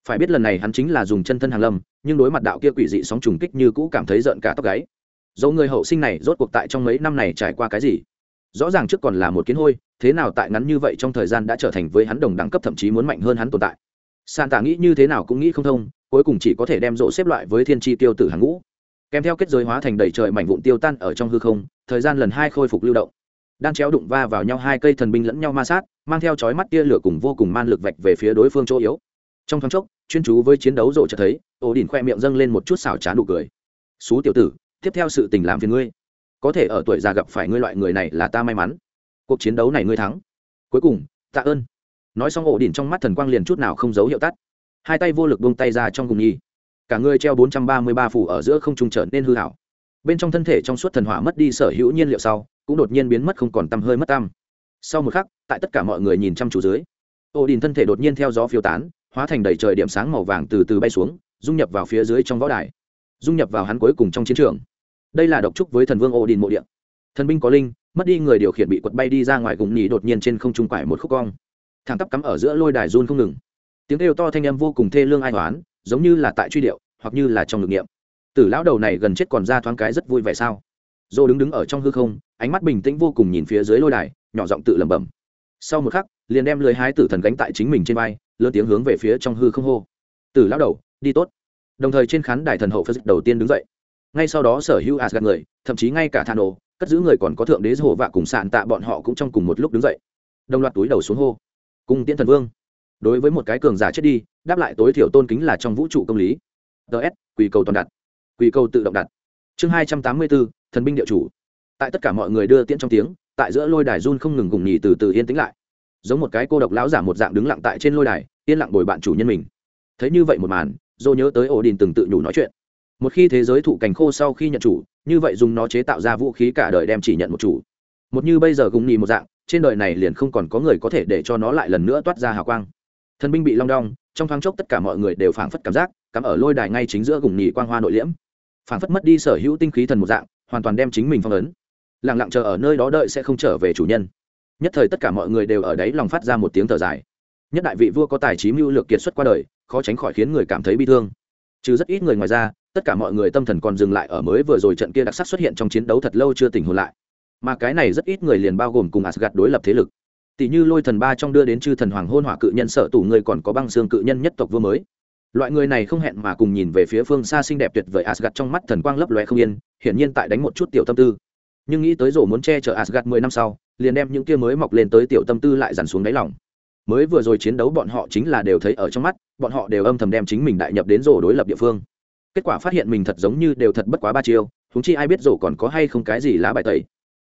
Phải biết lần này hắn chính là dùng chân thân hàng lâm, nhưng đối mặt đạo kia quỷ dị sóng trùng kích như cũ cảm thấy giận cả tóc gáy dẫu người hậu sinh này rốt cuộc tại trong mấy năm này trải qua cái gì? Rõ ràng trước còn là một kiến hôi, thế nào tại ngắn như vậy trong thời gian đã trở thành với hắn đồng đẳng cấp thậm chí muốn mạnh hơn hắn tồn tại. San tạ nghĩ như thế nào cũng nghĩ không thông, cuối cùng chỉ có thể đem rộ xếp loại với thiên tri tiêu tử hàng ngũ. Kèm theo kết giới hóa thành đầy trời mảnh vụn tiêu tan ở trong hư không, thời gian lần hai khôi phục lưu động. Đang chéo đụng va vào nhau hai cây thần binh lẫn nhau ma sát, mang theo chói mắt tia lửa cùng vô cùng man lực vạch về phía đối phương chỗ yếu. Trong thoáng chốc, chuyên chú với chiến đấu rộ cho thấy ổ đỉnh khoe miệng dâng lên một chút xảo trá nụ cười. Xú tiểu tử tiếp theo sự tình làm phiền ngươi. Có thể ở tuổi già gặp phải ngươi loại người này là ta may mắn. Cuộc chiến đấu này ngươi thắng. Cuối cùng, tạ ơn. Nói xong ổ đỉnh trong mắt thần quang liền chút nào không giấu hiệu tắt. Hai tay vô lực buông tay ra trong cùng nhi cả người treo bốn trăm ba mươi ba phủ ở giữa không trung trở nên hư hảo bên trong thân thể trong suốt thần hỏa mất đi sở hữu nhiên liệu sau, cũng đột nhiên biến mất không còn tăm hơi mất tăm. Sau một khắc, tại tất cả mọi người nhìn chăm chú dưới, ổ đỉnh thân thể đột nhiên theo gió phiêu tán, hóa thành đầy trời điểm sáng màu vàng từ từ bay xuống, dung nhập vào phía dưới trong võ đài dung nhập vào hắn cuối cùng trong chiến trường. Đây là độc trúc với thần vương ô đình mộ điện thần binh có linh, mất đi người điều khiển bị quật bay đi ra ngoài gùng nhì đột nhiên trên không trung quải một khúc cong. Thẳng tắp cắm ở giữa lôi đài run không ngừng. Tiếng kêu to thanh âm vô cùng thê lương ai toán giống như là tại truy điệu, hoặc như là trong ngực nghiệm tử lão đầu này gần chết còn ra thoáng cái rất vui vẻ sao? Dô đứng đứng ở trong hư không, ánh mắt bình tĩnh vô cùng nhìn phía dưới lôi đài, nhỏ giọng tự lẩm bẩm. Sau một khắc, liền đem lưới hái tử thần gánh tại chính mình trên vai, lớn tiếng hướng về phía trong hư không hô. Tử lão đầu, đi tốt đồng thời trên khán đài thần hậu phật đầu tiên đứng dậy. Ngay sau đó sở hữu asgad người, thậm chí ngay cả thano, cất giữ người còn có thượng đế hồ vạ cùng sạn tạ bọn họ cũng trong cùng một lúc đứng dậy. Đồng loạt túi đầu xuống hô. Cùng tiễn thần vương. Đối với một cái cường giả chết đi, đáp lại tối thiểu tôn kính là trong vũ trụ công lý. Ts quỳ cầu toàn đặt. Quỳ cầu tự động đặt. Chương hai trăm tám mươi bốn, thần binh địa chủ. Tại tất cả mọi người đưa tiễn trong tiếng, tại giữa lôi đài run không ngừng gùng nhì từ từ yên tĩnh lại. Giống một cái cô độc lão giả một dạng đứng lặng tại trên lôi đài, yên lặng bồi bạn chủ nhân mình. Thấy như vậy một màn dô nhớ tới ổ đình từng tự nhủ nói chuyện. Một khi thế giới thụ cành khô sau khi nhận chủ, như vậy dùng nó chế tạo ra vũ khí cả đời đem chỉ nhận một chủ. Một như bây giờ gùng nhì một dạng, trên đời này liền không còn có người có thể để cho nó lại lần nữa toát ra hào quang. Thần binh bị long đong, trong thoáng chốc tất cả mọi người đều phảng phất cảm giác, cắm ở lôi đài ngay chính giữa gùng nhì quang hoa nội liễm. Phảng phất mất đi sở hữu tinh khí thần một dạng, hoàn toàn đem chính mình phong ấn. Lẳng lặng chờ ở nơi đó đợi sẽ không trở về chủ nhân. Nhất thời tất cả mọi người đều ở đấy lòng phát ra một tiếng thở dài. Nhất đại vị vua có tài trí mưu lược kiệt xuất qua đời khó tránh khỏi khiến người cảm thấy bi thương. Trừ rất ít người ngoài ra, tất cả mọi người tâm thần còn dừng lại ở mới vừa rồi trận kia đặc sắc xuất hiện trong chiến đấu thật lâu chưa tỉnh hồn lại. Mà cái này rất ít người liền bao gồm cùng asgad đối lập thế lực. Tỷ như lôi thần ba trong đưa đến chư thần hoàng hôn hỏa cự nhân sở tủ người còn có băng xương cự nhân nhất tộc vua mới. Loại người này không hẹn mà cùng nhìn về phía phương xa xinh đẹp tuyệt vời asgad trong mắt thần quang lấp lóe không yên, hiển nhiên tại đánh một chút tiểu tâm tư. Nhưng nghĩ tới rổ muốn che chở asgad mười năm sau, liền đem những kia mới mọc lên tới tiểu tâm tư lại dằn xuống đáy lòng. Mới vừa rồi chiến đấu bọn họ chính là đều thấy ở trong mắt bọn họ đều âm thầm đem chính mình đại nhập đến rổ đối lập địa phương. Kết quả phát hiện mình thật giống như đều thật bất quá ba chiêu thúng chi ai biết rổ còn có hay không cái gì lá bài tẩy.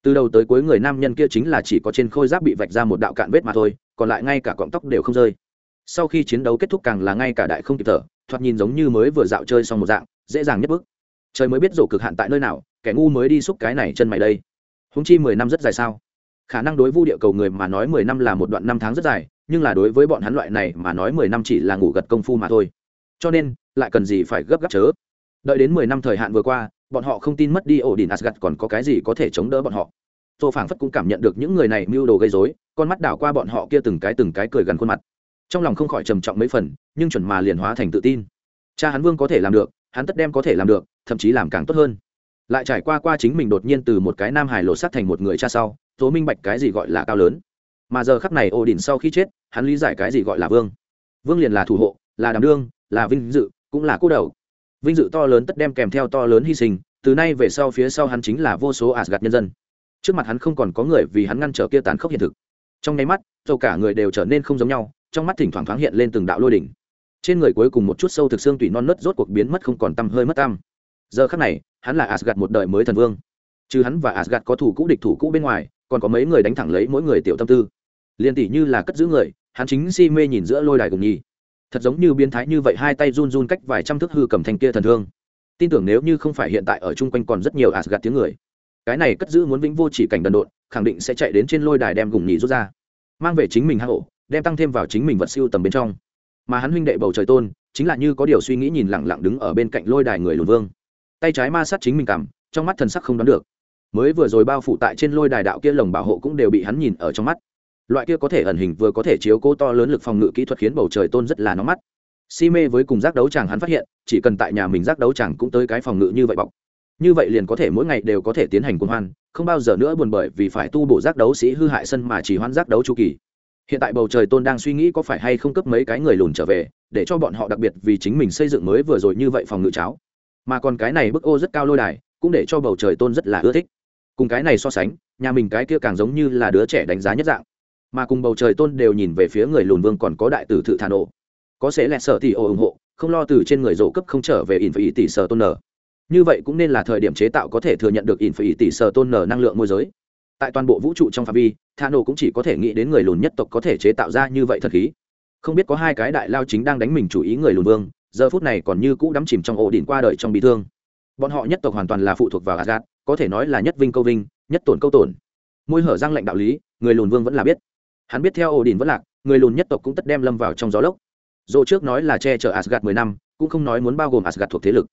Từ đầu tới cuối người nam nhân kia chính là chỉ có trên khôi giáp bị vạch ra một đạo cạn vết mà thôi, còn lại ngay cả cọng tóc đều không rơi. Sau khi chiến đấu kết thúc càng là ngay cả đại không kịp thở, thoạt nhìn giống như mới vừa dạo chơi xong một dạng, dễ dàng nhất bước. trời mới biết rổ cực hạn tại nơi nào, kẻ ngu mới đi xúc cái này chân mày đây. Húng chi mười năm rất dài sao? Khả năng đối vu địa cầu người mà nói mười năm là một đoạn năm tháng rất dài, nhưng là đối với bọn hắn loại này mà nói mười năm chỉ là ngủ gật công phu mà thôi. Cho nên, lại cần gì phải gấp gáp chớ? Đợi đến mười năm thời hạn vừa qua, bọn họ không tin mất đi ổ đỉnh asgad còn có cái gì có thể chống đỡ bọn họ. Tô phảng phất cũng cảm nhận được những người này mưu đồ gây dối con mắt đảo qua bọn họ kia từng cái từng cái cười gần khuôn mặt. Trong lòng không khỏi trầm trọng mấy phần, nhưng chuẩn mà liền hóa thành tự tin. Cha hắn vương có thể làm được, hắn tất đem có thể làm được, thậm chí làm càng tốt hơn. Lại trải qua qua chính mình đột nhiên từ một cái nam hải lộ sát thành một người cha sau tố minh bạch cái gì gọi là cao lớn? Mà giờ khắc này ô đỉnh sau khi chết, hắn lý giải cái gì gọi là vương. Vương liền là thủ hộ, là đảm đương, là vinh dự, cũng là cô đầu. Vinh dự to lớn tất đem kèm theo to lớn hy sinh, từ nay về sau phía sau hắn chính là vô số asgad nhân dân. Trước mặt hắn không còn có người vì hắn ngăn trở kia tàn khốc hiện thực. Trong nháy mắt dầu cả người đều trở nên không giống nhau, trong mắt thỉnh thoảng thoáng hiện lên từng đạo lôi đỉnh. Trên người cuối cùng một chút sâu thực xương tủy non nớt rốt cuộc biến mất không còn tăm, hơi mất tăm. Giờ khắc này, hắn là asgad một đời mới thần vương. Chứ hắn và asgad có thủ cũ địch thủ cũ bên ngoài còn có mấy người đánh thẳng lấy mỗi người tiểu tâm tư. Liền tỷ như là cất giữ người, hắn chính si mê nhìn giữa lôi đài cùng nhi thật giống như biến thái như vậy, hai tay run run cách vài trăm thước hư cầm thành kia thần thương. Tin tưởng nếu như không phải hiện tại ở chung quanh còn rất nhiều asgad tiếng người. Cái này cất giữ muốn vĩnh vô chỉ cảnh đần độn, khẳng định sẽ chạy đến trên lôi đài đem gùng nhì rút ra. Mang về chính mình hạ hộ đem tăng thêm vào chính mình vật siêu tầm bên trong. Mà hắn huynh đệ bầu trời tôn, chính là như có điều suy nghĩ nhìn lẳng lặng đứng ở bên cạnh lôi đài người lùn vương. Tay trái ma sát chính mình cầm trong mắt thần sắc không đoán được mới vừa rồi bao phủ tại trên lôi đài đạo kia lồng bảo hộ cũng đều bị hắn nhìn ở trong mắt. Loại kia có thể ẩn hình vừa có thể chiếu cố to lớn lực phòng ngự kỹ thuật khiến bầu trời tôn rất là nóng mắt. Si mê với cùng giác đấu chàng hắn phát hiện, chỉ cần tại nhà mình giác đấu chàng cũng tới cái phòng ngự như vậy bọc. Như vậy liền có thể mỗi ngày đều có thể tiến hành quân hoan, không bao giờ nữa buồn bởi vì phải tu bổ giác đấu sĩ hư hại sân mà chỉ hoan giác đấu chu kỳ. Hiện tại bầu trời tôn đang suy nghĩ có phải hay không cấp mấy cái người lùn trở về, để cho bọn họ đặc biệt vì chính mình xây dựng mới vừa rồi như vậy phòng ngự cháo. Mà còn cái này bức ô rất cao lôi đài, cũng để cho bầu trời tôn rất là ưa thích cùng cái này so sánh nhà mình cái kia càng giống như là đứa trẻ đánh giá nhất dạng. Mà cùng bầu trời tôn đều nhìn về phía người lùn vương còn có đại tử thự thà nổ. Có sẽ lẹ sợ tỷ ô ủng hộ không lo từ trên người rổ cấp không trở về in phải tỷ sở tôn nở. Như vậy cũng nên là thời điểm chế tạo có thể thừa nhận được in phải tỷ sở tôn nở năng lượng môi giới. Tại toàn bộ vũ trụ trong phạm vi thà nổ cũng chỉ có thể nghĩ đến người lùn nhất tộc có thể chế tạo ra như vậy thật khí. Không biết có hai cái đại lao chính đang đánh mình chủ ý người lùn vương giờ phút này còn như cũ đắm chìm trong ổ đỉnh qua đời trong bị thương. Bọn họ nhất tộc hoàn toàn là phụ thuộc vào Asgard, có thể nói là nhất vinh câu vinh, nhất tổn câu tổn. Môi hở răng lệnh đạo lý, người lùn vương vẫn là biết. Hắn biết theo ổ đình vẫn lạc, người lùn nhất tộc cũng tất đem lâm vào trong gió lốc. Dồ trước nói là che chở asgad mười năm, cũng không nói muốn bao gồm asgad thuộc thế lực.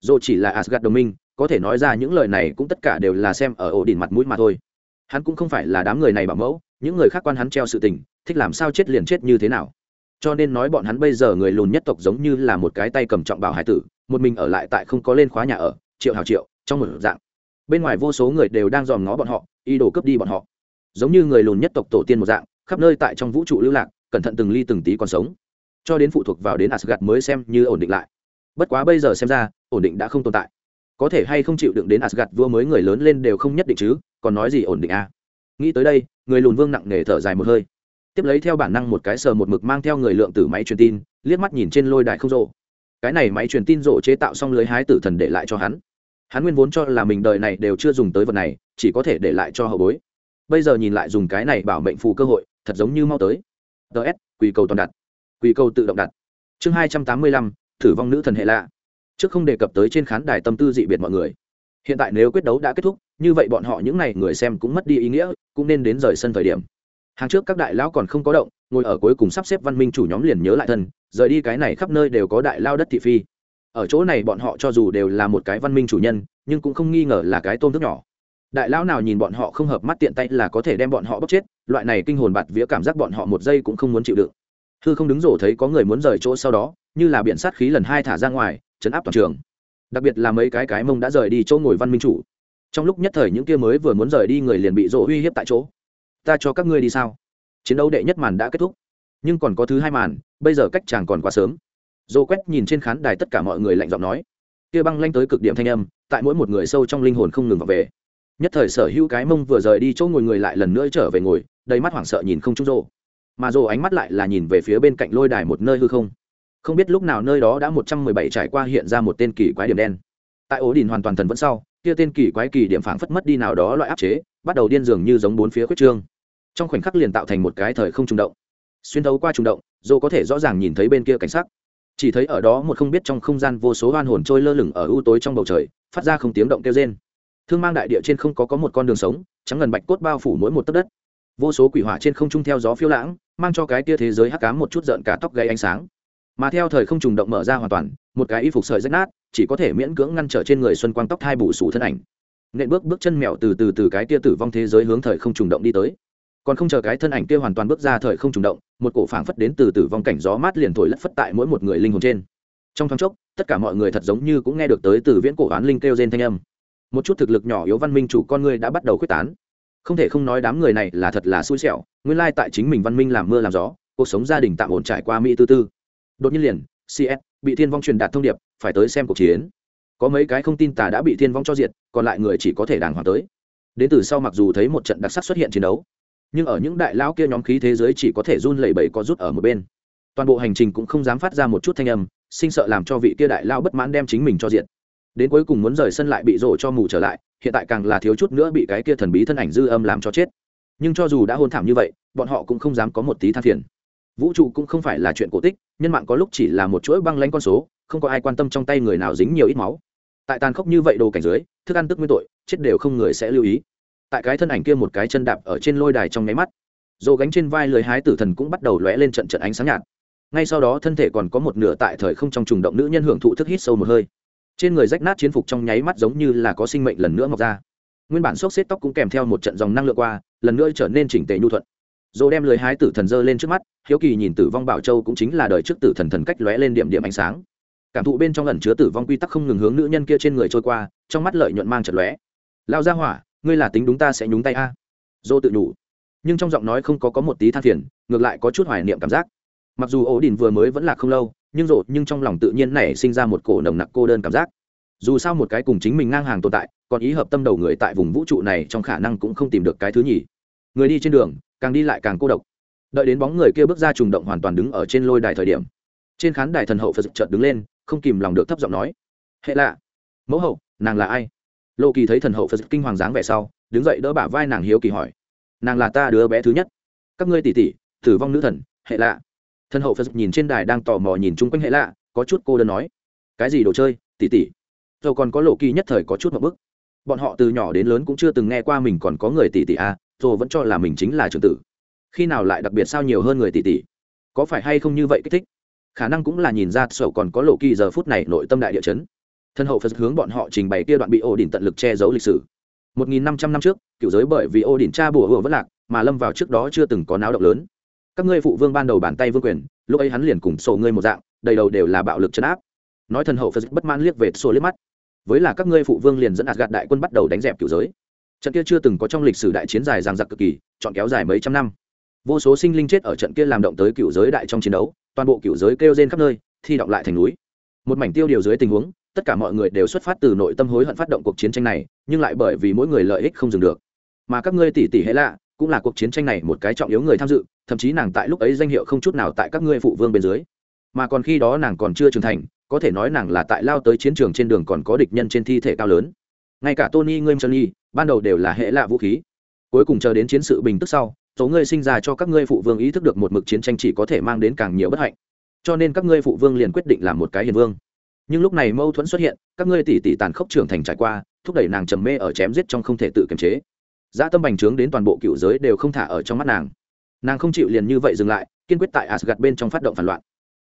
Dồ chỉ là asgad đồng minh, có thể nói ra những lời này cũng tất cả đều là xem ở ổ đình mặt mũi mà thôi. Hắn cũng không phải là đám người này bảo mẫu, những người khác quan hắn treo sự tình, thích làm sao chết liền chết như thế nào. Cho nên nói bọn hắn bây giờ người lùn nhất tộc giống như là một cái tay cầm trọng bảo hải tử, một mình ở lại tại không có lên khóa nhà ở, triệu hào triệu, trong một dạng bên ngoài vô số người đều đang dòm ngó bọn họ, ý đồ cướp đi bọn họ. Giống như người lùn nhất tộc tổ tiên một dạng, khắp nơi tại trong vũ trụ lưu lạc, cẩn thận từng ly từng tí còn sống. Cho đến phụ thuộc vào đến Asgard mới xem như ổn định lại. Bất quá bây giờ xem ra, ổn định đã không tồn tại. Có thể hay không chịu đựng đến Asgard vua mới người lớn lên đều không nhất định chứ, còn nói gì ổn định à. nghĩ tới đây, người lùn vương nặng nề thở dài một hơi. Tiếp lấy theo bản năng một cái sờ một mực mang theo người lượng tử máy truyền tin, liếc mắt nhìn trên lôi đài không rộ. Cái này máy truyền tin rộ chế tạo xong lưới hái tử thần để lại cho hắn hắn nguyên vốn cho là mình đời này đều chưa dùng tới vật này, chỉ có thể để lại cho hậu bối. Bây giờ nhìn lại dùng cái này bảo mệnh phù cơ hội, thật giống như mau tới. Ts quỳ cầu toàn đặt. Quỳ cầu tự động đặt. Chương hai trăm tám mươi lăm, thử vong nữ thần hệ lạ. Trước không đề cập tới trên khán đài tâm tư dị biệt mọi người. Hiện tại nếu quyết đấu đã kết thúc, như vậy bọn họ những n à y người xem cũng mất đi ý nghĩa, cũng nên đến rời sân thời điểm. Hàng trước các đại lão còn không có động, ngồi ở cuối cùng sắp xếp văn minh chủ nhóm liền nhớ lại thân, rời đi cái này khắp nơi đều có đại lao đất thị phi ở chỗ này bọn họ cho dù đều là một cái văn minh chủ nhân, nhưng cũng không nghi ngờ là cái tôm thức nhỏ. Đại lão nào nhìn bọn họ không hợp mắt tiện tay là có thể đem bọn họ bóc chết, loại này kinh hồn bạt vía cảm giác bọn họ một giây cũng không muốn chịu đựng. Hư không đứng rổ thấy có người muốn rời chỗ sau đó, như là biển sát khí lần hai thả ra ngoài, chấn áp toàn trường. Đặc biệt là mấy cái cái mông đã rời đi chỗ ngồi văn minh chủ. Trong lúc nhất thời những kia mới vừa muốn rời đi người liền bị rổ uy hiếp tại chỗ. Ta cho các ngươi đi sao? Chiến đấu đệ nhất màn đã kết thúc. Nhưng còn có thứ hai màn, bây giờ cách chàng còn quá sớm dô quét nhìn trên khán đài tất cả mọi người lạnh giọng nói. Kia băng lanh tới cực điểm thanh âm, tại mỗi một người sâu trong linh hồn không ngừng vào về. Nhất thời sở hữu cái mông vừa rời đi chỗ ngồi người lại lần nữa trở về ngồi, đầy mắt hoảng sợ nhìn không trung rô mà rô ánh mắt lại là nhìn về phía bên cạnh lôi đài một nơi hư không. Không biết lúc nào nơi đó đã một trăm mười bảy trải qua hiện ra một tên kỳ quái điểm đen. Tại ố đình hoàn toàn thần vẫn sau, kia tên kỳ quái kỳ điểm phảng phất mất đi nào đó loại áp chế, bắt đầu điên dường như giống bốn phía khuyết trương. Trong khoảnh khắc liền tạo thành một cái thời không trùng động. Xuyên thấu qua trùng động, dô có thể rõ ràng nhìn thấy bên kia cảnh sắc chỉ thấy ở đó một không biết trong không gian vô số oan hồn trôi lơ lửng ở ưu tối trong bầu trời, phát ra không tiếng động kêu rên. Thương mang đại địa trên không có có một con đường sống, trắng ngần bạch cốt bao phủ mỗi một tấc đất. Vô số quỷ hỏa trên không trung theo gió phiêu lãng, mang cho cái tia thế giới hắc cám một chút rợn cả tóc gây ánh sáng. Mà theo thời không trùng động mở ra hoàn toàn, một cái y phục sợi rách nát, chỉ có thể miễn cưỡng ngăn trở trên người xuân quang tóc thai bù sủ thân ảnh. Nện bước bước chân mèo từ từ từ cái tia tử vong thế giới hướng thời không trùng động đi tới còn không chờ cái thân ảnh kia hoàn toàn bước ra thời không trùng động, một cổ phảng phất đến từ tử vong cảnh gió mát liền thổi lất phất tại mỗi một người linh hồn trên. Trong thoáng chốc, tất cả mọi người thật giống như cũng nghe được tới từ viễn cổ oán linh kêu trên thanh âm. Một chút thực lực nhỏ yếu văn minh chủ con người đã bắt đầu quyết tán. Không thể không nói đám người này là thật là xui xẻo, nguyên lai tại chính mình văn minh làm mưa làm gió, cuộc sống gia đình tạm ổn trải qua mỹ tư tư. Đột nhiên liền cs bị thiên vong truyền đạt thông điệp, phải tới xem cuộc chiến. Có mấy cái không tin tà đã bị thiên vong cho diệt, còn lại người chỉ có thể đàng hoàng tới. Đến từ sau mặc dù thấy một trận đặc sắc xuất hiện chiến đấu nhưng ở những đại lão kia nhóm khí thế giới chỉ có thể run lẩy bẩy có rút ở một bên. Toàn bộ hành trình cũng không dám phát ra một chút thanh âm, sinh sợ làm cho vị kia đại lao bất mãn đem chính mình cho diện đến cuối cùng muốn rời sân lại bị rổ cho mù trở lại, hiện tại càng là thiếu chút nữa bị cái kia thần bí thân ảnh dư âm làm cho chết. Nhưng cho dù đã hôn thảm như vậy, bọn họ cũng không dám có một tí than phiền. Vũ trụ cũng không phải là chuyện cổ tích, nhân mạng có lúc chỉ là một chuỗi băng lanh con số, không có ai quan tâm trong tay người nào dính nhiều ít máu. Tại tàn khốc như vậy đồ cảnh dưới thức ăn tức nguyên tội, chết đều không người sẽ lưu ý tại cái thân ảnh kia một cái chân đạp ở trên lôi đài trong nháy mắt. Dồ gánh trên vai lưới hái tử thần cũng bắt đầu lóe lên trận trận ánh sáng nhạt. Ngay sau đó thân thể còn có một nửa tại thời không trong trùng động nữ nhân hưởng thụ thức hít sâu một hơi. Trên người rách nát chiến phục trong nháy mắt giống như là có sinh mệnh lần nữa mọc ra. Nguyên bản xốc xếp tóc cũng kèm theo một trận dòng năng lượng qua, lần nữa trở nên chỉnh tề nhu thuận. Dồ đem lưới hái tử thần dơ lên trước mắt, hiếu kỳ nhìn tử vong bảo châu cũng chính là đời trước tử thần thần cách lóe lên điểm điểm ánh sáng. Cảm thụ bên trong ẩn chứa tử vong quy tắc không ngừng hướng nữ nhân kia trên người trôi qua, trong mắt lợi nhuận mang trận lóe. Lao ra hỏa ngươi là tính đúng ta sẽ nhúng tay a. Dô tự nhủ. Nhưng trong giọng nói không có có một tí than phiền, ngược lại có chút hoài niệm cảm giác. Mặc dù ổ đình vừa mới vẫn là không lâu, nhưng rộ, nhưng trong lòng tự nhiên nảy sinh ra một cổ nồng nặc cô đơn cảm giác. Dù sao một cái cùng chính mình ngang hàng tồn tại, còn ý hợp tâm đầu người tại vùng vũ trụ này trong khả năng cũng không tìm được cái thứ nhì. Người đi trên đường, càng đi lại càng cô độc. Đợi đến bóng người kia bước ra trùng động hoàn toàn đứng ở trên lôi đài thời điểm, trên khán đài thần hậu phật chợt đứng lên, không kìm lòng được thấp giọng nói, hệ lạ, mẫu hậu, nàng là ai? Lộ kỳ thấy thần hậu phật kinh hoàng dáng vẻ sau, đứng dậy đỡ bả vai nàng hiếu kỳ hỏi. Nàng là ta đứa bé thứ nhất? Các ngươi tỷ tỷ, tử vong nữ thần, hệ lạ. Thần hậu phật nhìn trên đài đang tò mò nhìn chung quanh hệ lạ, có chút cô đơn nói. Cái gì đồ chơi, tỷ tỷ? Rồi còn có lộ kỳ nhất thời có chút một bức. Bọn họ từ nhỏ đến lớn cũng chưa từng nghe qua mình còn có người tỷ tỷ a rồi vẫn cho là mình chính là trưởng tử. Khi nào lại đặc biệt sao nhiều hơn người tỷ tỷ? Có phải hay không như vậy kích thích? Khả năng cũng là nhìn ra sổ còn có lộ kỳ giờ phút này nội tâm đại địa chấn thân hậu phật hướng bọn họ trình bày kia đoạn bị ô đình tận lực che giấu lịch sử. Một nghìn năm trăm năm trước, cựu giới bởi vì ô đình cha bùa hùa vất lạc, mà lâm vào trước đó chưa từng có náo động lớn. Các ngươi phụ vương ban đầu bàn tay vương quyền, lúc ấy hắn liền cùng sổ ngươi một dạng, đầy đầu đều là bạo lực chấn áp. Nói thần hậu phật bất mãn liếc về sổ liếc mắt. Với là các ngươi phụ vương liền dẫn ạt gạt đại quân bắt đầu đánh dẹp cựu giới. Trận kia chưa từng có trong lịch sử đại chiến dài giằng giặc cực kỳ, chọn kéo dài mấy trăm năm. Vô số sinh linh chết ở trận kia làm động tới cựu giới đại trong chiến đấu, toàn bộ cựu giới kêu rên khắp nơi, thi động lại thành núi. Một mảnh tiêu điều dưới tình huống tất cả mọi người đều xuất phát từ nội tâm hối hận phát động cuộc chiến tranh này, nhưng lại bởi vì mỗi người lợi ích không dừng được. Mà các ngươi tỷ tỷ hệ lạ, cũng là cuộc chiến tranh này một cái trọng yếu người tham dự, thậm chí nàng tại lúc ấy danh hiệu không chút nào tại các ngươi phụ vương bên dưới. Mà còn khi đó nàng còn chưa trưởng thành, có thể nói nàng là tại lao tới chiến trường trên đường còn có địch nhân trên thi thể cao lớn. Ngay cả tony ngươi chân y ban đầu đều là hệ lạ vũ khí. Cuối cùng chờ đến chiến sự bình tức sau số ngươi sinh ra cho các ngươi phụ vương ý thức được một mực chiến tranh chỉ có thể mang đến càng nhiều bất hạnh. Cho nên các ngươi phụ vương liền quyết định làm một cái hiền vương nhưng lúc này mâu thuẫn xuất hiện, các ngươi tỷ tỷ tàn khốc trưởng thành trải qua, thúc đẩy nàng trầm mê ở chém giết trong không thể tự kiềm chế. Dã tâm bành trướng đến toàn bộ cựu giới đều không thả ở trong mắt nàng. Nàng không chịu liền như vậy dừng lại, kiên quyết tại asgad bên trong phát động phản loạn.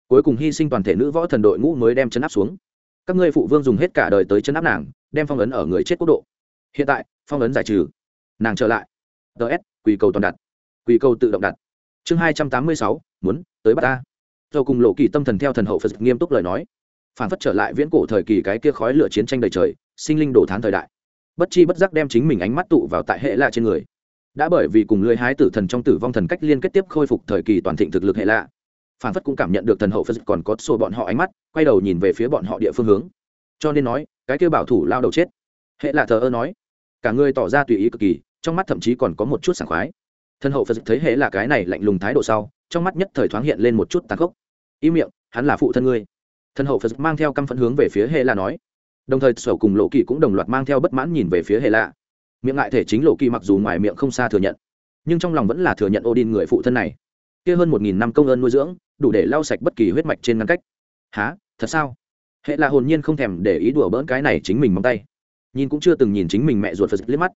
Cuối cùng hy sinh toàn thể nữ võ thần đội ngũ mới đem chấn áp xuống. Các ngươi phụ vương dùng hết cả đời tới chấn áp nàng, đem phong ấn ở người chết quốc độ. Hiện tại, phong ấn giải trừ. Nàng trở lại. Ts quỳ cầu toàn đặt. Quỳ cầu tự động đặt. Chương hai trăm tám mươi sáu, muốn tới bắt ta. Do cùng lộ kỳ tâm thần theo thần hậu phật nghiêm túc lời nói phản phất trở lại viễn cổ thời kỳ cái kia khói lửa chiến tranh đầy trời, sinh linh đổ thán thời đại. Bất chi bất giác đem chính mình ánh mắt tụ vào tại hệ lạ trên người. Đã bởi vì cùng lưới hái tử thần trong tử vong thần cách liên kết tiếp khôi phục thời kỳ toàn thịnh thực lực hệ lạ, phản phất cũng cảm nhận được thần hậu phật còn có xô bọn họ ánh mắt, quay đầu nhìn về phía bọn họ địa phương hướng. Cho nên nói, cái kia bảo thủ lao đầu chết. Hệ lạ thờ ơ nói, cả người tỏ ra tùy ý cực kỳ, trong mắt thậm chí còn có một chút sảng khoái. Thân hậu phật thấy hệ là cái này lạnh lùng thái độ sau, trong mắt nhất thời thoáng hiện lên một chút tàn khốc. Ý miệng, hắn là phụ thân ngươi thân hậu phật mang theo căm phẫn hướng về phía hệ là nói. Đồng thời, sở cùng lộ kỳ cũng đồng loạt mang theo bất mãn nhìn về phía hệ lạ. Miệng ngại thể chính lộ kỳ mặc dù ngoài miệng không xa thừa nhận, nhưng trong lòng vẫn là thừa nhận odin người phụ thân này. Kia hơn một nghìn năm công ơn nuôi dưỡng, đủ để lau sạch bất kỳ huyết mạch trên ngăn cách. Há thật sao? Hệ là hồn nhiên không thèm để ý đùa bỡn cái này chính mình móng tay. Nhìn cũng chưa từng nhìn chính mình mẹ ruột phật liếc mắt.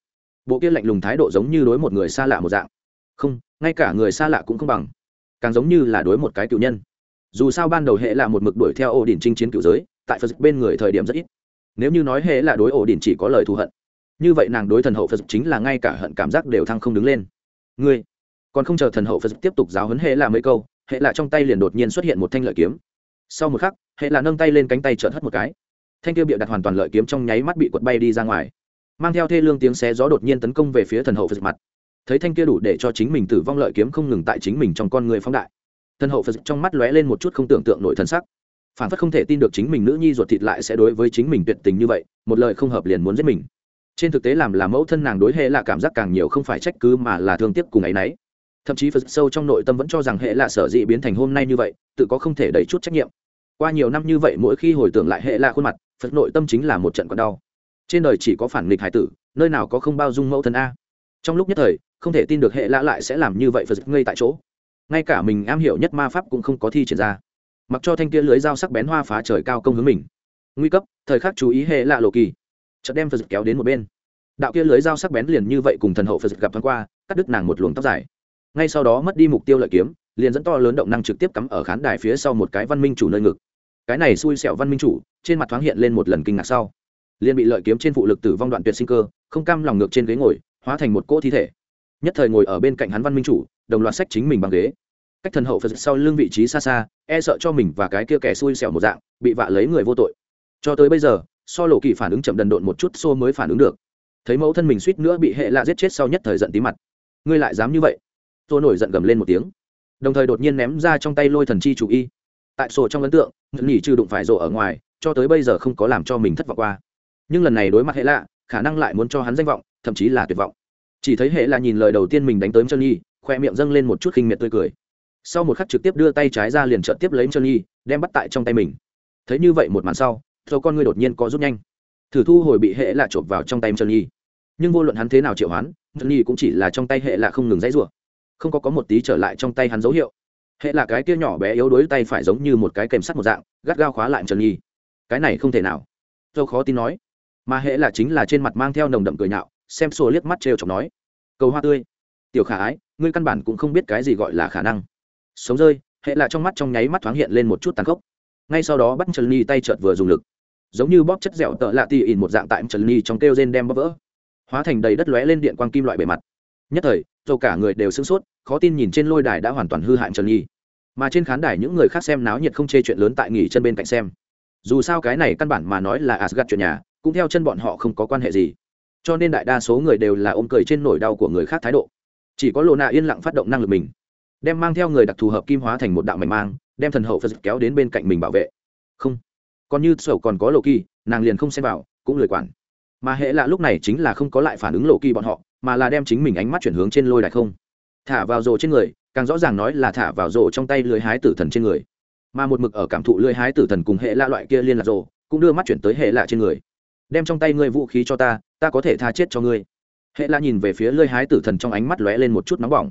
Bộ kia lạnh lùng thái độ giống như đối một người xa lạ một dạng. Không, ngay cả người xa lạ cũng không bằng. Càng giống như là đối một cái cựu nhân dù sao ban đầu hệ là một mực đuổi theo ổ đỉnh chinh chiến cựu giới, tại phật bên người thời điểm rất ít. Nếu như nói hệ là đối ổ đỉnh chỉ có lời thù hận, như vậy nàng đối thần hậu phật chính là ngay cả hận cảm giác đều thăng không đứng lên. Ngươi còn không chờ thần hậu phật tiếp tục giáo huấn hệ là mấy câu, hệ là trong tay liền đột nhiên xuất hiện một thanh lợi kiếm. Sau một khắc, hệ là nâng tay lên cánh tay trợn hất một cái. Thanh tiêu bịa đặt hoàn toàn lợi kiếm trong nháy mắt bị quật bay đi ra ngoài. Mang theo thê lương tiếng xé gió đột nhiên tấn công về phía thần hậu phật mặt. Thấy thanh kia đủ để cho chính mình tử vong lợi kiếm không ngừng tại chính mình trong con người phóng đại thần hậu phật trong mắt lóe lên một chút không tưởng tượng nổi thần sắc. Phản phất không thể tin được chính mình nữ nhi ruột thịt lại sẽ đối với chính mình tuyệt tình như vậy, một lời không hợp liền muốn giết mình. Trên thực tế làm là mẫu thân nàng đối hệ là cảm giác càng nhiều không phải trách cứ mà là thương tiếc cùng ấy nấy thậm chí phật sâu trong nội tâm vẫn cho rằng hệ là sở dĩ biến thành hôm nay như vậy, tự có không thể đẩy chút trách nhiệm. Qua nhiều năm như vậy mỗi khi hồi tưởng lại hệ là khuôn mặt, phật nội tâm chính là một trận còn đau. Trên đời chỉ có phản nghịch hải tử, nơi nào có không bao dung mẫu thân a. Trong lúc nhất thời, không thể tin được hệ lạ lại sẽ làm như vậy phật ngây tại chỗ ngay cả mình am hiểu nhất ma pháp cũng không có thi triển ra. Mặc cho thanh kia lưới dao sắc bén hoa phá trời cao công hướng mình. Nguy cấp, thời khắc chú ý hệ lạ lộ kỳ. Chợt đem phật kéo đến một bên. Đạo kia lưới dao sắc bén liền như vậy cùng thần hậu phật gặp thoáng qua, cắt đứt nàng một luồng tóc dài. Ngay sau đó mất đi mục tiêu lợi kiếm, liền dẫn to lớn động năng trực tiếp cắm ở khán đài phía sau một cái văn minh chủ nơi ngực. Cái này xui xẻo văn minh chủ, trên mặt thoáng hiện lên một lần kinh ngạc sau. Liền bị lợi kiếm trên phụ lực tử vong đoạn tuyệt sinh cơ, không cam lòng ngược trên ghế ngồi, hóa thành một cỗ thi thể. Nhất thời ngồi ở bên cạnh hắn văn minh chủ đồng loạt sách chính mình bằng ghế. Cách thần hậu phật sau lưng vị trí xa xa e sợ cho mình và cái kia kẻ xui xẻo một dạng, bị vạ lấy người vô tội. Cho tới bây giờ, so lộ kỳ phản ứng chậm đần độn một chút xô mới phản ứng được. Thấy mẫu thân mình suýt nữa bị hệ lạ giết chết sau nhất thời giận tí mặt. Ngươi lại dám như vậy? Tôi nổi giận gầm lên một tiếng. Đồng thời đột nhiên ném ra trong tay lôi thần chi chủ y. Tại sổ trong ấn tượng nghỉ trừ đụng phải rổ ở ngoài, cho tới bây giờ không có làm cho mình thất vọng qua. Nhưng lần này đối mặt hệ lạ, khả năng lại muốn cho hắn danh vọng, thậm chí là tuyệt vọng. Chỉ thấy hệ là nhìn lời đầu tiên mình đánh tới chân nhi khoe miệng dâng lên một chút khinh miệt tươi cười. Sau một khắc trực tiếp đưa tay trái ra liền trợ tiếp lấy chân nhi, đem bắt tại trong tay mình. Thấy như vậy một màn sau thâu con ngươi đột nhiên có rút nhanh. Thử thu hồi bị hệ là chộp vào trong tay chân nhi. Nhưng vô luận hắn thế nào triệu hoán chân nhi cũng chỉ là trong tay hệ là không ngừng dãy rủa. Không có có một tí trở lại trong tay hắn dấu hiệu. Hệ là cái kia nhỏ bé yếu đuối tay phải giống như một cái kèm sắt một dạng, gắt gao khóa lại chân nhi. Cái này không thể nào. Dâu khó tin nói. Mà hệ là chính là trên mặt mang theo nồng đậm cười nhạo, xem xô liếc mắt trêu chọc nói. Cầu hoa tươi tiểu khả ái, ngươi căn bản cũng không biết cái gì gọi là khả năng. Sống rơi, hệ là trong mắt trong nháy mắt thoáng hiện lên một chút tàn khốc. Ngay sau đó bắt trần ni tay chợt vừa dùng lực. Giống như bóp chất dẻo tợ lạ tì ỉn một dạng tại trần ni trong kêu rên đem bóp vỡ. Hóa thành đầy đất lóe lên điện quang kim loại bề mặt. Nhất thời, dầu cả người đều sửng sốt, khó tin nhìn trên lôi đài đã hoàn toàn hư hại trần ni mà trên khán đài những người khác xem náo nhiệt không chê chuyện lớn tại nghỉ chân bên cạnh xem. Dù sao cái này căn bản mà nói là asgad chuyện nhà, cũng theo chân bọn họ không có quan hệ gì. Cho nên đại đa số người đều là ôm cười trên nỗi đau của người khác thái độ chỉ có lộ nạ yên lặng phát động năng lực mình, đem mang theo người đặc thù hợp kim hóa thành một đạo mảnh mang, đem thần hậu phật kéo đến bên cạnh mình bảo vệ. Không, còn như sầu còn có lộ kỳ, nàng liền không xem vào, cũng lười quản. Mà hệ lạ lúc này chính là không có lại phản ứng lộ kỳ bọn họ, mà là đem chính mình ánh mắt chuyển hướng trên lôi đài không. Thả vào rổ trên người, càng rõ ràng nói là thả vào rổ trong tay lưới hái tử thần trên người. Mà một mực ở cảm thụ lưới hái tử thần cùng hệ lạ loại kia liên lạc rổ, cũng đưa mắt chuyển tới hệ lạ trên người. Đem trong tay ngươi vũ khí cho ta ta có thể tha chết cho ngươi hệ la nhìn về phía lơi hái tử thần trong ánh mắt lóe lên một chút nóng bỏng.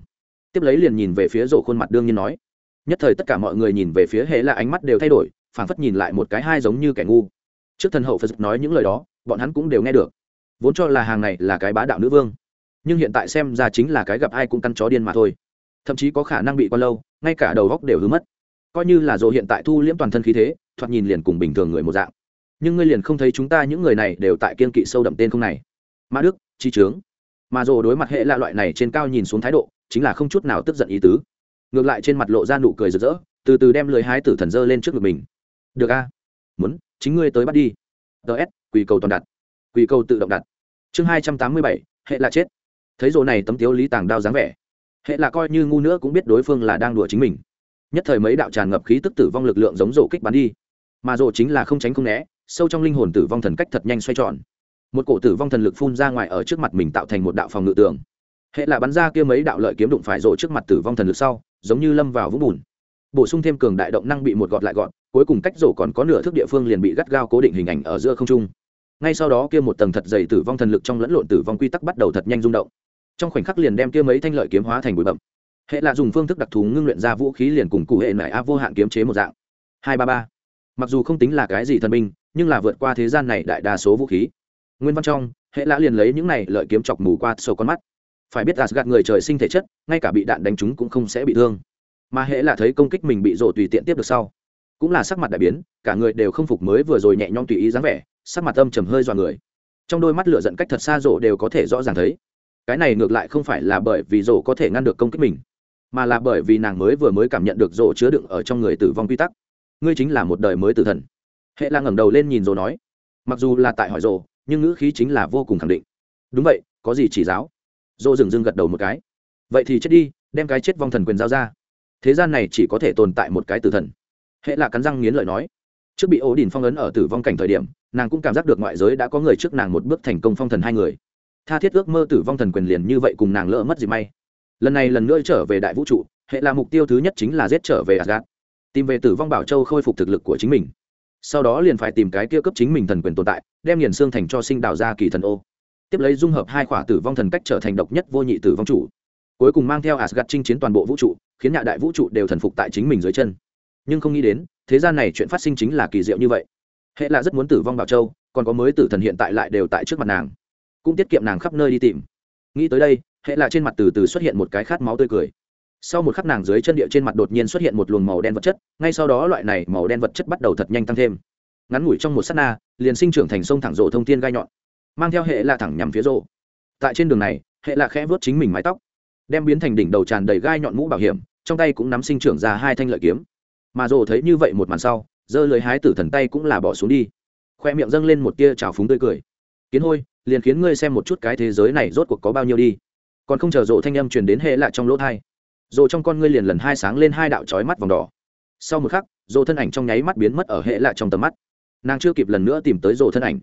Tiếp lấy liền nhìn về phía rổ khuôn mặt đương nhiên nói. Nhất thời tất cả mọi người nhìn về phía hệ la ánh mắt đều thay đổi, phảng phất nhìn lại một cái hai giống như kẻ ngu. Trước thần hậu phật nói những lời đó, bọn hắn cũng đều nghe được. Vốn cho là hàng này là cái bá đạo nữ vương, nhưng hiện tại xem ra chính là cái gặp ai cũng căn chó điên mà thôi. Thậm chí có khả năng bị qua lâu, ngay cả đầu góc đều hứa mất. Coi như là dồ hiện tại thu liễm toàn thân khí thế, thoạt nhìn liền cùng bình thường người một dạng. Nhưng ngươi liền không thấy chúng ta những người này đều tại kiên kỵ sâu đậm tên không này. Mã đức trí trướng mà rồ đối mặt hệ lạ loại này trên cao nhìn xuống thái độ, chính là không chút nào tức giận ý tứ. Ngược lại trên mặt lộ ra nụ cười rực rỡ, từ từ đem lưới hái tử thần dơ lên trước ngực mình. Được a, muốn, chính ngươi tới bắt đi. Ts quỳ cầu toàn đặt. Quỳ cầu tự động đặt. Chương hai trăm tám mươi bảy, hệ là chết. Thấy rồ này tấm tiếu lý tàng đao dáng vẻ, hệ là coi như ngu nữa cũng biết đối phương là đang đùa chính mình. Nhất thời mấy đạo tràn ngập khí tức tử vong lực lượng giống rổ kích bắn đi. Mà rổ chính là không tránh không né, sâu trong linh hồn tử vong thần cách thật nhanh xoay tròn một cổ tử vong thần lực phun ra ngoài ở trước mặt mình tạo thành một đạo phòng ngự tường. Hệ là bắn ra kia mấy đạo lợi kiếm đụng phải rộ trước mặt tử vong thần lực sau giống như lâm vào vũng bùn. Bổ sung thêm cường đại động năng bị một gọt lại gọn cuối cùng cách rổ còn có nửa thước địa phương liền bị gắt gao cố định hình ảnh ở giữa không trung. Ngay sau đó kia một tầng thật dày tử vong thần lực trong lẫn lộn tử vong quy tắc bắt đầu thật nhanh rung động. Trong khoảnh khắc liền đem kia mấy thanh lợi kiếm hóa thành bụi bậm hệ là dùng phương thức đặc thù ngưng luyện ra vũ khí liền cùng cụ hệ nải a vô hạn kiếm chế một dạng. Hai ba ba. Mặc dù không tính là cái gì thần minh, nhưng là vượt qua thế gian này đại đa số vũ khí nguyên văn trong, hệ lã liền lấy những này lợi kiếm chọc mù qua sổ con mắt. Phải biết gạt người trời sinh thể chất, ngay cả bị đạn đánh trúng cũng không sẽ bị thương. Mà hệ là thấy công kích mình bị rộ tùy tiện tiếp được sau, cũng là sắc mặt đại biến, cả người đều không phục mới vừa rồi nhẹ nhõm tùy ý dáng vẻ, sắc mặt âm trầm hơi dọa người. Trong đôi mắt lửa giận cách thật xa rộ đều có thể rõ ràng thấy. Cái này ngược lại không phải là bởi vì rộ có thể ngăn được công kích mình, mà là bởi vì nàng mới vừa mới cảm nhận được rộ chứa đựng ở trong người tử vong quy tắc. Ngươi chính là một đời mới tử thần. Hệ là ngẩng đầu lên nhìn rộ nói, mặc dù là tại hỏi rộ nhưng ngữ khí chính là vô cùng khẳng định. Đúng vậy, có gì chỉ giáo? Dô dừng dưng gật đầu một cái. Vậy thì chết đi, đem cái chết vong thần quyền giao ra. Thế gian này chỉ có thể tồn tại một cái tử thần. Hệ là cắn răng nghiến lợi nói. Trước bị ổ đình phong ấn ở tử vong cảnh thời điểm, nàng cũng cảm giác được ngoại giới đã có người trước nàng một bước thành công phong thần hai người. Tha thiết ước mơ tử vong thần quyền liền như vậy cùng nàng lỡ mất gì may. Lần này lần nữa trở về đại vũ trụ, hệ là mục tiêu thứ nhất chính là giết trở về asgad tìm về tử vong bảo châu khôi phục thực lực của chính mình sau đó liền phải tìm cái kia cấp chính mình thần quyền tồn tại, đem nghiền xương thành cho sinh đào ra kỳ thần ô. Tiếp lấy dung hợp hai khỏa tử vong thần cách trở thành độc nhất vô nhị tử vong chủ. Cuối cùng mang theo asgad chinh chiến toàn bộ vũ trụ, khiến nhà đại vũ trụ đều thần phục tại chính mình dưới chân. Nhưng không nghĩ đến, thế gian này chuyện phát sinh chính là kỳ diệu như vậy. Hệ là rất muốn tử vong bảo châu, còn có mới tử thần hiện tại lại đều tại trước mặt nàng. Cũng tiết kiệm nàng khắp nơi đi tìm. Nghĩ tới đây, hệ là trên mặt từ từ xuất hiện một cái khát máu tươi cười sau một khắc nàng dưới chân địa trên mặt đột nhiên xuất hiện một luồng màu đen vật chất, ngay sau đó loại này màu đen vật chất bắt đầu thật nhanh tăng thêm. Ngắn ngủi trong một s á t na, liền sinh trưởng thành sông thẳng rộ thông tin gai nhọn, mang theo hệ là thẳng nhằm phía rộ. Tại trên đường này, hệ là khẽ vớt chính mình mái tóc, đem biến thành đỉnh đầu tràn đầy gai nhọn mũ bảo hiểm, trong tay cũng nắm sinh trưởng ra hai thanh lợi kiếm. Mà rộ thấy như vậy một màn sau, giơ lưới hái tử thần tay cũng là bỏ xuống đi. Khoe miệng dâng lên một tia trào phúng tươi cười. Kiến hôi, liền khiến ngươi xem một chút cái thế giới này rốt cuộc có bao nhiêu đi. Còn không chờ rộ thanh âm truyền đến hệ lại trong lỗ thai rồ trong con ngươi liền lần hai sáng lên hai đạo trói mắt vòng đỏ. Sau một khắc rồ thân ảnh trong nháy mắt biến mất ở hệ lại trong tầm mắt. Nàng chưa kịp lần nữa tìm tới rồ thân ảnh.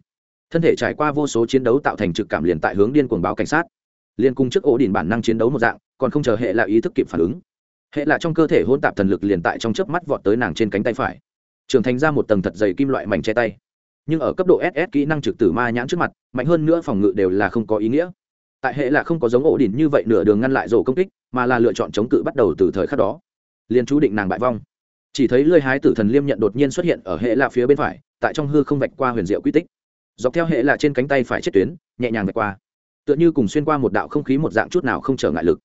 Thân thể trải qua vô số chiến đấu tạo thành trực cảm liền tại hướng điên cuồng báo cảnh sát. Liên cung trước ổ đỉnh bản năng chiến đấu một dạng, còn không chờ hệ lạ ý thức kịp phản ứng. Hệ lạ trong cơ thể hôn tạp thần lực liền tại trong chớp mắt vọt tới nàng trên cánh tay phải. Trưởng thành ra một tầng thật dày kim loại mảnh che tay. Nhưng ở cấp độ ss kỹ năng trực tử ma nhãn trước mặt, mạnh hơn nữa phòng ngự đều là không có ý nghĩa tại hệ là không có giống ổ đỉnh như vậy nửa đường ngăn lại rổ công kích, mà là lựa chọn chống cự bắt đầu từ thời khắc đó. Liền chú định nàng bại vong. Chỉ thấy lơi hái tử thần liêm nhận đột nhiên xuất hiện ở hệ là phía bên phải, tại trong hư không vạch qua huyền diệu quy tích. Dọc theo hệ là trên cánh tay phải chết tuyến, nhẹ nhàng vạch qua. Tựa như cùng xuyên qua một đạo không khí một dạng chút nào không trở ngại lực.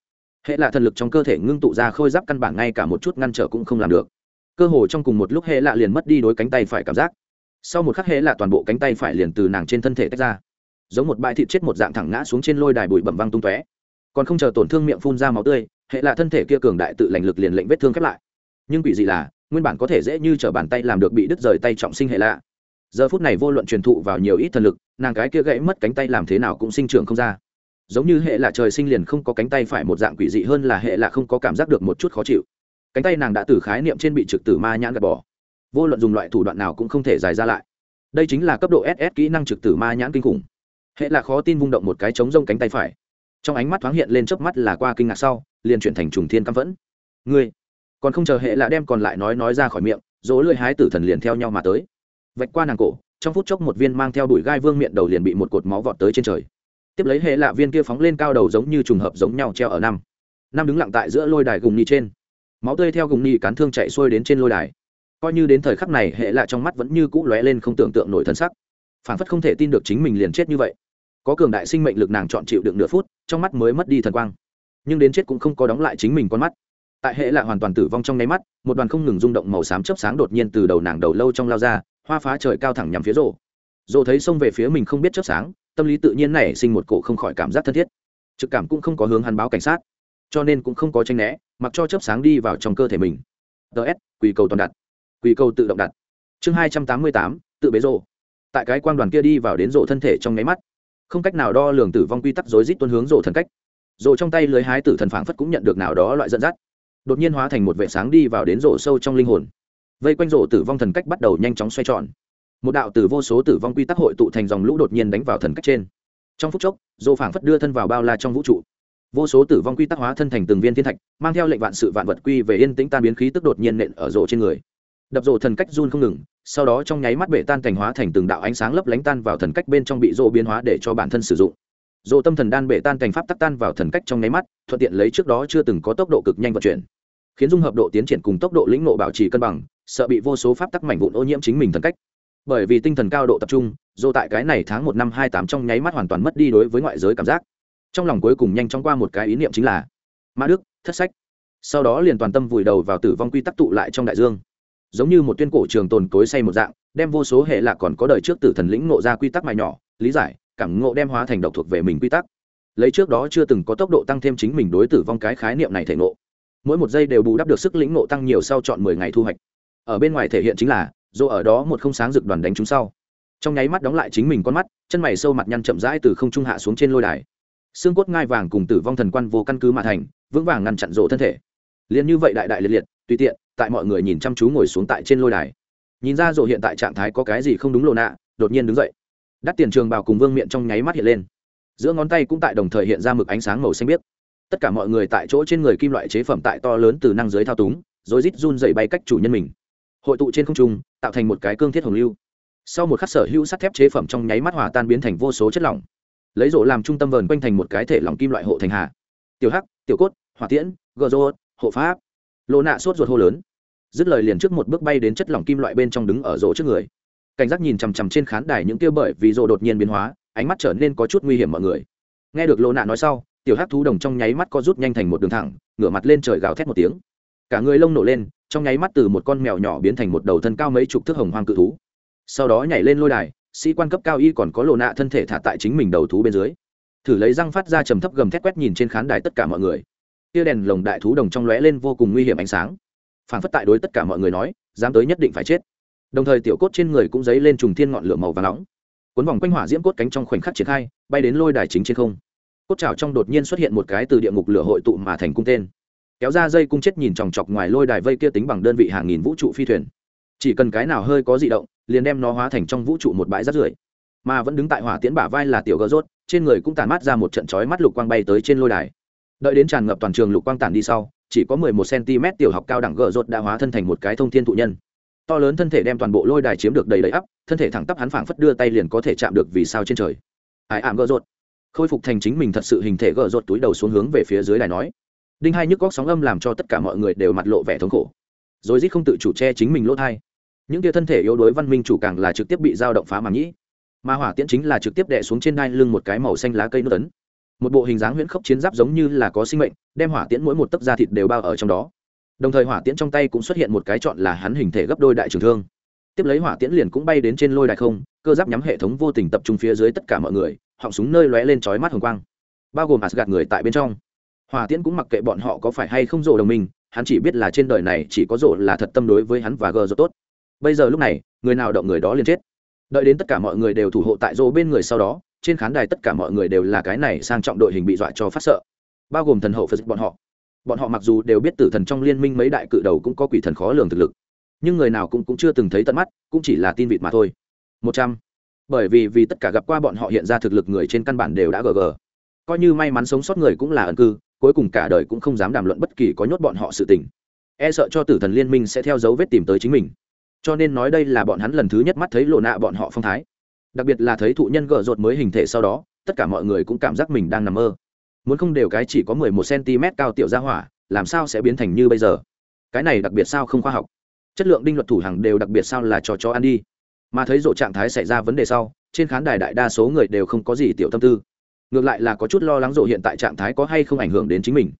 Hệ là thần lực trong cơ thể ngưng tụ ra khôi giáp căn bản ngay cả một chút ngăn trở cũng không làm được. Cơ hồ trong cùng một lúc hệ lạ liền mất đi đối cánh tay phải cảm giác. Sau một khắc hệ lạ toàn bộ cánh tay phải liền từ nàng trên thân thể tách ra giống một bãi thịt chết một dạng thẳng ngã xuống trên lôi đài bụi bẩm văng tung tóe. Còn không chờ tổn thương miệng phun ra máu tươi, hệ lạ thân thể kia cường đại tự lành lực liền lệnh vết thương khép lại. Nhưng quỷ dị là, nguyên bản có thể dễ như t bàn tay làm được bị đứt rời tay trọng sinh hệ lạ. Giờ phút này vô luận truyền thụ vào nhiều ít thần lực, nàng cái kia gãy mất cánh tay làm thế nào cũng sinh trưởng không ra. Giống như hệ là trời sinh liền không có cánh tay phải một dạng quỷ dị hơn là hệ là không có cảm giác được một chút khó chịu. Cánh tay nàng đã từ khái niệm trên bị trực tử ma nhãn gạt bỏ. Vô luận dùng loại thủ đoạn nào cũng không thể dài ra lại. Đây chính là cấp độ ss kỹ năng trực tử ma nhãn kinh khủng hệ là khó tin vung động một cái trống rông cánh tay phải. Trong ánh mắt thoáng hiện lên chớp mắt là qua kinh ngạc sau, liền chuyển thành trùng thiên căm phẫn. Ngươi, còn không chờ hệ là đem còn lại nói nói ra khỏi miệng, dỗ lưỡi hái tử thần liền theo nhau mà tới. Vạch qua nàng cổ, trong phút chốc một viên mang theo đuổi gai vương miệng đầu liền bị một cột máu vọt tới trên trời. Tiếp lấy hệ lạ viên kia phóng lên cao đầu giống như trùng hợp giống nhau treo ở năm. Năm đứng lặng tại giữa lôi đài gùng nhì trên. Máu tươi theo gùng nhì cán thương chạy xuôi đến trên lôi đài. Coi như đến thời khắc này, hệ lạ trong mắt vẫn như cũ lóe lên không tưởng tượng nổi thân sắc. Phản phất không thể tin được chính mình liền chết như vậy có cường đại sinh mệnh lực nàng chọn chịu được nửa phút, trong mắt mới mất đi thần quang. Nhưng đến chết cũng không có đóng lại chính mình con mắt. Tại hệ lạ hoàn toàn tử vong trong nháy mắt, một đoàn không ngừng rung động màu xám chớp sáng đột nhiên từ đầu nàng đầu lâu trong lao ra, hoa phá trời cao thẳng nhằm phía rộ rộ thấy xông về phía mình không biết chớp sáng, tâm lý tự nhiên nảy sinh một cổ không khỏi cảm giác thân thiết. Trực cảm cũng không có hướng hắn báo cảnh sát, cho nên cũng không có tranh né, mặc cho chớp sáng đi vào trong cơ thể mình. Ts quỳ cầu toàn đặt. Quỳ cầu tự động đặt. Chương hai trăm tám mươi tám, tự bế rộ tại cái quan đoàn kia đi vào đến rộ thân thể trong nháy mắt không cách nào đo lường tử vong quy tắc rối rít tuân hướng rộ thần cách. Rộ trong tay lưới hái tử thần phảng phất cũng nhận được nào đó loại dẫn dắt. Đột nhiên hóa thành một vệ sáng đi vào đến rộ sâu trong linh hồn. Vây quanh rộ tử vong thần cách bắt đầu nhanh chóng xoay tròn. Một đạo từ vô số tử vong quy tắc hội tụ thành dòng lũ đột nhiên đánh vào thần cách trên. Trong phút chốc, rộ phảng phất đưa thân vào bao la trong vũ trụ. Vô số tử vong quy tắc hóa thân thành từng viên thiên thạch, mang theo lệnh vạn sự vạn vật quy về yên tĩnh tan biến khí tức đột nhiên nện ở rộ trên người đập rộ thần cách run không ngừng, sau đó trong nháy mắt bể tan thành hóa thành từng đạo ánh sáng lấp lánh tan vào thần cách bên trong bị rộ biến hóa để cho bản thân sử dụng. Rộ tâm thần đan bể tan thành pháp tắc tan vào thần cách trong nháy mắt, thuận tiện lấy trước đó chưa từng có tốc độ cực nhanh vận chuyển. Khiến dung hợp độ tiến triển cùng tốc độ lĩnh nộ bảo trì cân bằng, sợ bị vô số pháp tắc mảnh vụn ô nhiễm chính mình thần cách. Bởi vì tinh thần cao độ tập trung dù tại cái này tháng một năm hai tám trong nháy mắt hoàn toàn mất đi đối với ngoại giới cảm giác. Trong lòng cuối cùng nhanh chóng qua một cái ý niệm chính là, ma đức, thất sách. Sau đó liền toàn tâm vùi đầu vào tử vong quy tắc tụ lại trong đại dương giống như một tuyên cổ trường tồn cối say một dạng, đem vô số hệ lạc còn có đời trước tử thần lĩnh ngộ ra quy tắc mài nhỏ, lý giải, cảm ngộ đem hóa thành độc thuộc về mình quy tắc. Lấy trước đó chưa từng có tốc độ tăng thêm chính mình đối tử vong cái khái niệm này thể ngộ. Mỗi một giây đều bù đắp được sức lĩnh ngộ tăng nhiều sau chọn mười ngày thu hoạch. Ở bên ngoài thể hiện chính là, dù ở đó một không sáng rực đoàn đánh chúng sau. Trong nháy mắt đóng lại chính mình con mắt, chân mày sâu mặt nhăn chậm rãi từ không trung hạ xuống trên lôi đài. Xương cốt ngai vàng cùng tử vong thần quan vô căn cứ mà thành, vững vàng ngăn chặn rộ thân thể. Liền như vậy đại đại liệt liệt, tùy tiện tại mọi người nhìn chăm chú ngồi xuống tại trên lôi đài. Nhìn ra rộ hiện tại trạng thái có cái gì không đúng lộ nạ, đột nhiên đứng dậy. Đắt tiền trường bào cùng vương miệng trong nháy mắt hiện lên. Giữa ngón tay cũng tại đồng thời hiện ra mực ánh sáng màu xanh biếc. Tất cả mọi người tại chỗ trên người kim loại chế phẩm tại to lớn từ năng giới thao túng, rồi rít run dày bay cách chủ nhân mình. Hội tụ trên không trung, tạo thành một cái cương thiết hồng lưu. Sau một khắc sở hữu sắt thép chế phẩm trong nháy mắt hòa tan biến thành vô số chất lỏng. Lấy rổ làm trung tâm vờn quanh thành một cái thể lỏng kim loại hộ thành hạ. tiểu hắc, tiểu cốt, hỏa tiễn, gờ rô, hộ pháp lộ nạ sốt ruột hô lớn. Dứt lời liền trước một bước bay đến chất lỏng kim loại bên trong đứng ở rổ trước người. Cảnh giác nhìn chằm chằm trên khán đài những tiêu bởi vì rổ đột nhiên biến hóa, ánh mắt trở nên có chút nguy hiểm mọi người. Nghe được lộ nạ nói sau, tiểu hắc thú đồng trong nháy mắt có rút nhanh thành một đường thẳng, ngửa mặt lên trời gào thét một tiếng. Cả người lông nổ lên, trong nháy mắt từ một con mèo nhỏ biến thành một đầu thân cao mấy chục thước hồng hoang cự thú. Sau đó nhảy lên lôi đài, sĩ quan cấp cao y còn có lộ nạ thân thể thả tại chính mình đầu thú bên dưới. Thử lấy răng phát ra trầm thấp gầm thét quét nhìn trên khán đài tất cả mọi người tia đèn lồng đại thú đồng trong lóe lên vô cùng nguy hiểm ánh sáng. Phản phất tại đối tất cả mọi người nói, dám tới nhất định phải chết. Đồng thời tiểu cốt trên người cũng dấy lên trùng thiên ngọn lửa màu và nóng. Cuốn vòng quanh hỏa diễm cốt cánh trong khoảnh khắc triển khai, bay đến lôi đài chính trên không. Cốt trào trong đột nhiên xuất hiện một cái từ địa ngục lửa hội tụ mà thành cung tên. Kéo ra dây cung chết nhìn chòng chọc ngoài lôi đài vây kia tính bằng đơn vị hàng nghìn vũ trụ phi thuyền. Chỉ cần cái nào hơi có di động, liền đem nó hóa thành trong vũ trụ một bãi rác rưởi. Mà vẫn đứng tại hỏa tiễn bả vai là tiểu gỡ rốt, trên người cũng tàn mát ra một trận chói mắt lục quang bay tới trên lôi đài đợi đến tràn ngập toàn trường lục quang tản đi sau, chỉ có mười một cm tiểu học cao đẳng gỡ rốt đã hóa thân thành một cái thông thiên thụ nhân. To lớn thân thể đem toàn bộ lôi đài chiếm được đầy đầy ắp, thân thể thẳng tắp hắn phảng phất đưa tay liền có thể chạm được vì sao trên trời. Ải ảm gỡ rột khôi phục thành chính mình thật sự hình thể gỡ rột túi đầu xuống hướng về phía dưới đài nói. Đinh hai nhức góc sóng âm làm cho tất cả mọi người đều mặt lộ vẻ thống khổ. Rồi rít không tự chủ che chính mình lỗ thai. Những kia thân thể yếu đuối văn minh chủ càng là trực tiếp bị dao động phá màng nhĩ. Mà hỏa tiễn chính là trực tiếp đè xuống trên đai lưng một cái màu xanh lá cây nước tấn một bộ hình dáng huyễn khốc chiến giáp giống như là có sinh mệnh, đem hỏa tiễn mỗi một tấc da thịt đều bao ở trong đó. Đồng thời hỏa tiễn trong tay cũng xuất hiện một cái chọn là hắn hình thể gấp đôi đại trường thương. Tiếp lấy hỏa tiễn liền cũng bay đến trên lôi đài không, cơ giáp nhắm hệ thống vô tình tập trung phía dưới tất cả mọi người, họng súng nơi lóe lên chói mắt hồng quang. Bao gồm gạt người tại bên trong. Hỏa tiễn cũng mặc kệ bọn họ có phải hay không rộ đồng minh, hắn chỉ biết là trên đời này chỉ có rộ là thật tâm đối với hắn và gờ rộ tốt. Bây giờ lúc này, người nào động người đó liền chết. Đợi đến tất cả mọi người đều thủ hộ tại rộ bên người sau đó trên khán đài tất cả mọi người đều là cái này sang trọng đội hình bị dọa cho phát sợ. Bao gồm thần hậu phật bọn họ. Bọn họ mặc dù đều biết tử thần trong liên minh mấy đại cự đầu cũng có quỷ thần khó lường thực lực nhưng người nào cũng, cũng chưa từng thấy tận mắt cũng chỉ là tin vịt mà thôi. Một trăm. Bởi vì vì tất cả gặp qua bọn họ hiện ra thực lực người trên căn bản đều đã gg coi như may mắn sống sót người cũng là ẩn cư cuối cùng cả đời cũng không dám đàm luận bất kỳ có nhốt bọn họ sự tình. E sợ cho tử thần liên minh sẽ theo dấu vết tìm tới chính mình. Cho nên nói đây là bọn hắn lần thứ nhất mắt thấy lộ nạ bọn họ phong thái đặc biệt là thấy thụ nhân gợ rột mới hình thể sau đó, tất cả mọi người cũng cảm giác mình đang nằm mơ. Muốn không đều cái chỉ có mười một cm cao tiểu gia hỏa, làm sao sẽ biến thành như bây giờ? Cái này đặc biệt sao không khoa học? Chất lượng đinh luật thủ hàng đều đặc biệt sao là cho chó ăn đi. Mà thấy rộ trạng thái xảy ra vấn đề sau, trên khán đài đại đa số người đều không có gì tiểu tâm tư. Ngược lại là có chút lo lắng rộ hiện tại trạng thái có hay không ảnh hưởng đến chính mình.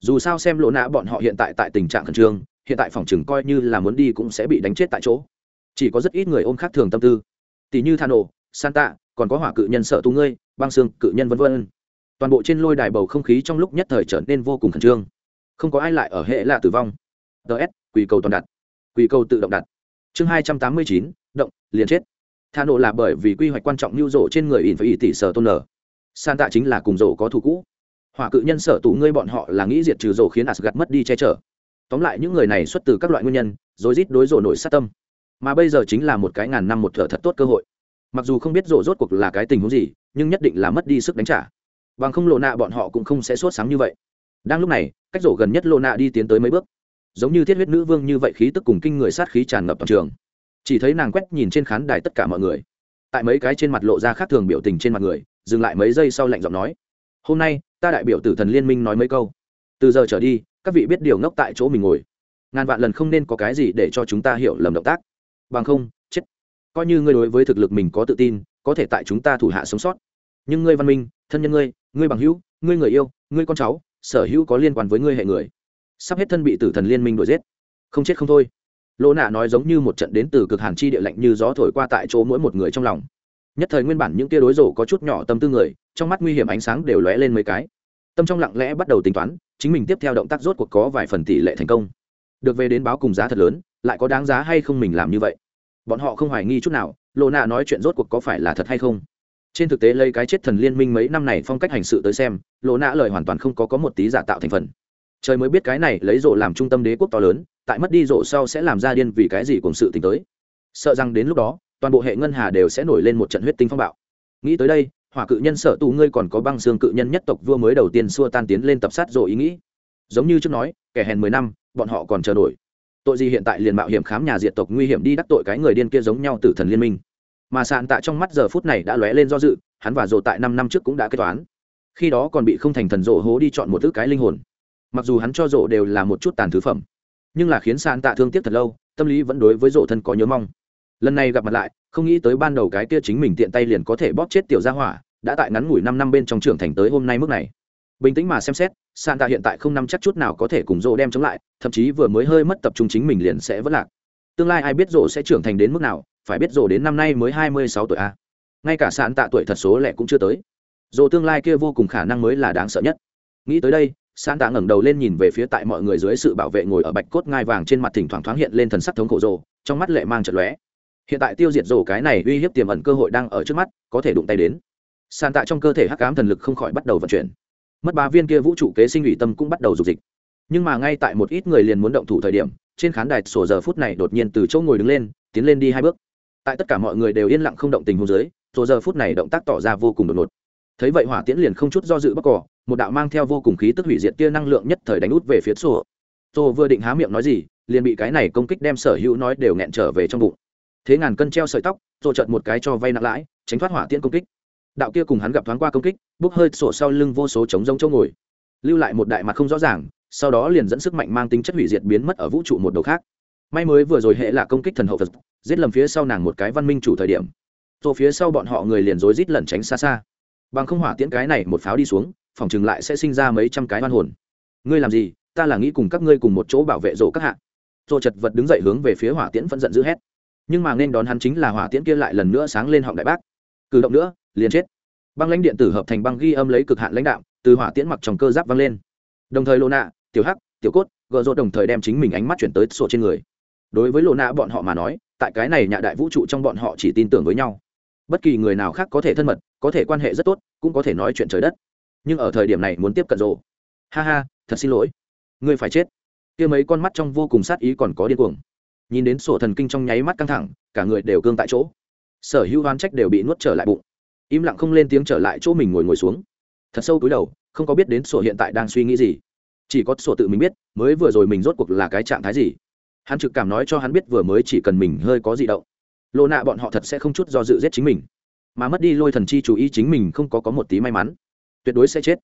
Dù sao xem lộ nạ bọn họ hiện tại tại tình trạng khẩn trương, hiện tại phòng chừng coi như là muốn đi cũng sẽ bị đánh chết tại chỗ. Chỉ có rất ít người ôm khác thường tâm tư. Tỷ như San santa, còn có hỏa cự nhân sợ tu ngươi, băng xương cự nhân vân vân. Toàn bộ trên lôi đài bầu không khí trong lúc nhất thời trở nên vô cùng khẩn trương. Không có ai lại ở hệ là tử vong. Ts quỳ cầu toàn đặt. Quỳ cầu tự động đặt. Chương hai trăm tám mươi chín, động, liền chết. Tha nộ là bởi vì quy hoạch quan trọng lưu rộ trên người ỉn phải tỷ sở tôn nở. San tạ chính là cùng rổ có thù cũ. Hỏa cự nhân sở tụ ngươi bọn họ là nghĩ diệt trừ rổ khiến asgad mất đi che chở. Tóm lại những người này xuất từ các loại nguyên nhân rồi rít đối rổ nổi sát tâm. Mà bây giờ chính là một cái ngàn năm một thợ thật tốt cơ hội mặc dù không biết rộ rốt cuộc là cái tình huống gì, nhưng nhất định là mất đi sức đánh trả. Bằng không lộ nạ bọn họ cũng không sẽ sốt sáng như vậy. Đang lúc này, cách rổ gần nhất lộ nạ đi tiến tới mấy bước. Giống như thiết huyết nữ vương như vậy khí tức cùng kinh người sát khí tràn ngập toàn trường. Chỉ thấy nàng quét nhìn trên khán đài tất cả mọi người. Tại mấy cái trên mặt lộ ra khác thường biểu tình trên mặt người, dừng lại mấy giây sau lạnh giọng nói, hôm nay, ta đại biểu tử thần liên minh nói mấy câu. Từ giờ trở đi, các vị biết điều ngốc tại chỗ mình ngồi. Ngàn vạn lần không nên có cái gì để cho chúng ta hiểu lầm động tác. Bằng không coi như ngươi đối với thực lực mình có tự tin, có thể tại chúng ta thủ hạ sống sót. Nhưng ngươi, văn minh, thân nhân ngươi ngươi bằng hữu, ngươi người yêu, ngươi con cháu, sở hữu có liên quan với ngươi hệ người. Sắp hết thân bị tử thần liên minh đuổi giết. Không chết không thôi. Lỗ nạ nói giống như một trận đến từ cực hàn chi địa lạnh như gió thổi qua tại chỗ mỗi một người trong lòng. Nhất thời nguyên bản những tia đối rổ có chút nhỏ tâm tư người, trong mắt nguy hiểm ánh sáng đều lóe lên mấy cái. Tâm trong lặng lẽ bắt đầu tính toán, chính mình tiếp theo động tác rốt cuộc có vài phần tỷ lệ thành công. Được về đến báo cùng giá thật lớn, lại có đáng giá hay không mình làm như vậy? Bọn họ không hoài nghi chút nào lộ nạ nói chuyện rốt cuộc có phải là thật hay không? Trên thực tế lấy cái chết thần liên minh mấy năm này phong cách hành sự tới xem lộ nạ lời hoàn toàn không có có một tí giả tạo thành phần. Trời mới biết cái này lấy rộ làm trung tâm đế quốc to lớn, tại mất đi rộ sau sẽ làm ra điên vì cái gì cùng sự t tới. Sợ rằng đến lúc đó, toàn bộ hệ ngân hà đều sẽ nổi lên một trận huyết tinh phong bạo. Nghĩ tới đây, hỏa cự nhân sở tù ngươi còn có băng xương cự nhân nhất tộc vua mới đầu tiên xua tan tiến lên tập sát rồi ý nghĩ. Giống như trước nói, kẻ hèn mười năm, bọn họ còn chờ nổi tội gì hiện tại liền mạo hiểm khám nhà diệt tộc nguy hiểm đi đắc tội cái người điên kia giống nhau tử thần liên minh. Mà sạn tạ trong mắt giờ phút này đã lóe lên do dự, hắn và rồ tại năm năm trước cũng đã kết toán. Khi đó còn bị không thành thần rộ hố đi chọn một thứ cái linh hồn. Mặc dù hắn cho rộ đều là một chút tàn thứ phẩm, nhưng là khiến sạn tạ thương tiếc thật lâu, tâm lý vẫn đối với rộ thân có nhớ mong. Lần này gặp mặt lại, không nghĩ tới ban đầu cái kia chính mình tiện tay liền có thể bóp chết tiểu gia hỏa, đã tại ngắn ngủi năm năm bên trong trưởng thành tới hôm nay mức này bình tĩnh mà xem xét, santa hiện tại không nắm chắc chút nào có thể cùng rô đem chống lại, thậm chí vừa mới hơi mất tập trung chính mình liền sẽ vất lạc. Tương lai ai biết rô sẽ trưởng thành đến mức nào, phải biết rô đến năm nay mới hai mươi sáu tuổi a. Ngay cả sạn tạ tuổi thật số lẻ cũng chưa tới. Rô tương lai kia vô cùng khả năng mới là đáng sợ nhất. Nghĩ tới đây sạn tạ ngẩng đầu lên nhìn về phía tại mọi người dưới sự bảo vệ ngồi ở bạch cốt ngai vàng trên mặt thỉnh thoảng thoáng hiện lên thần sắc thống khổ rô, trong mắt lệ mang trận lóe. Hiện tại tiêu diệt rổ cái này uy hiếp tiềm ẩn cơ hội đang ở trước mắt, có thể đụng tay đến. Sàn tạ trong cơ thể hắc ám thần lực không khỏi bắt đầu vận chuyển mất ba viên kia vũ trụ kế sinh ủy tâm cũng bắt đầu dục dịch. Nhưng mà ngay tại một ít người liền muốn động thủ thời điểm, trên khán đài sổ giờ phút này đột nhiên từ chỗ ngồi đứng lên, tiến lên đi hai bước. Tại tất cả mọi người đều yên lặng không động tình hôn dưới, sổ giờ phút này động tác tỏ ra vô cùng đột ngột. Thấy vậy hỏa tiễn liền không chút do dự bắc cỏ, một đạo mang theo vô cùng khí tức hủy diệt tia năng lượng nhất thời đánh út về phía sổ. Sổ vừa định há miệng nói gì, liền bị cái này công kích đem sở hữu nói đều nghẹn trở về trong bụng. Thế ngàn cân treo sợi tóc rồi chợt một cái cho vay nặng lãi, tránh thoát hỏa tiễn công kích đạo kia cùng hắn gặp thoáng qua công kích, bốc hơi sổ sau lưng vô số trống rông chỗ ngồi. Lưu lại một đại mặt không rõ ràng, sau đó liền dẫn sức mạnh mang tính chất hủy diệt biến mất ở vũ trụ một đầu khác. May mới vừa rồi hệ là công kích thần hậu vật giết lầm phía sau nàng một cái văn minh chủ thời điểm. Rồi phía sau bọn họ người liền rối rít lẩn tránh xa xa. Bằng không hỏa tiễn cái này một pháo đi xuống, phòng chừng lại sẽ sinh ra mấy trăm cái oan hồn. Ngươi làm gì? Ta là nghĩ cùng các ngươi cùng một chỗ bảo vệ rổ các hạ. Rồi chật vật đứng dậy hướng về phía hỏa tiễn vẫn giận dữ hét. Nhưng mà nên đón hắn chính là hỏa tiễn kia lại lần nữa sáng lên họng đại bác. Cử động nữa liền chết. Băng lãnh điện tử hợp thành băng ghi âm lấy cực hạn lãnh đạo, từ hỏa tiễn mặc trong cơ giáp văng lên. Đồng thời lô nạ tiểu hắc, tiểu cốt gợ rộ đồng thời đem chính mình ánh mắt chuyển tới sổ trên người. Đối với lô nạ bọn họ mà nói, tại cái này nhà đại vũ trụ trong bọn họ chỉ tin tưởng với nhau. Bất kỳ người nào khác có thể thân mật, có thể quan hệ rất tốt, cũng có thể nói chuyện trời đất. Nhưng ở thời điểm này muốn tiếp cận rộ ha ha, thật xin lỗi. Ngươi phải chết. Kia mấy con mắt trong vô cùng sát ý còn có điên cuồng. Nhìn đến sổ thần kinh trong nháy mắt căng thẳng, cả người đều cương tại chỗ. Sở hữu oan trách đều bị nuốt trở lại bụng im lặng không lên tiếng trở lại chỗ mình ngồi ngồi xuống. Thật sâu túi đầu, không có biết đến sổ hiện tại đang suy nghĩ gì. Chỉ có sổ tự mình biết, mới vừa rồi mình rốt cuộc là cái trạng thái gì. Hắn trực cảm nói cho hắn biết vừa mới chỉ cần mình hơi có gì động. Lộ nạ bọn họ thật sẽ không chút do dự giết chính mình. Mà mất đi lôi thần chi chú ý chính mình không có có một tí may mắn. Tuyệt đối sẽ chết.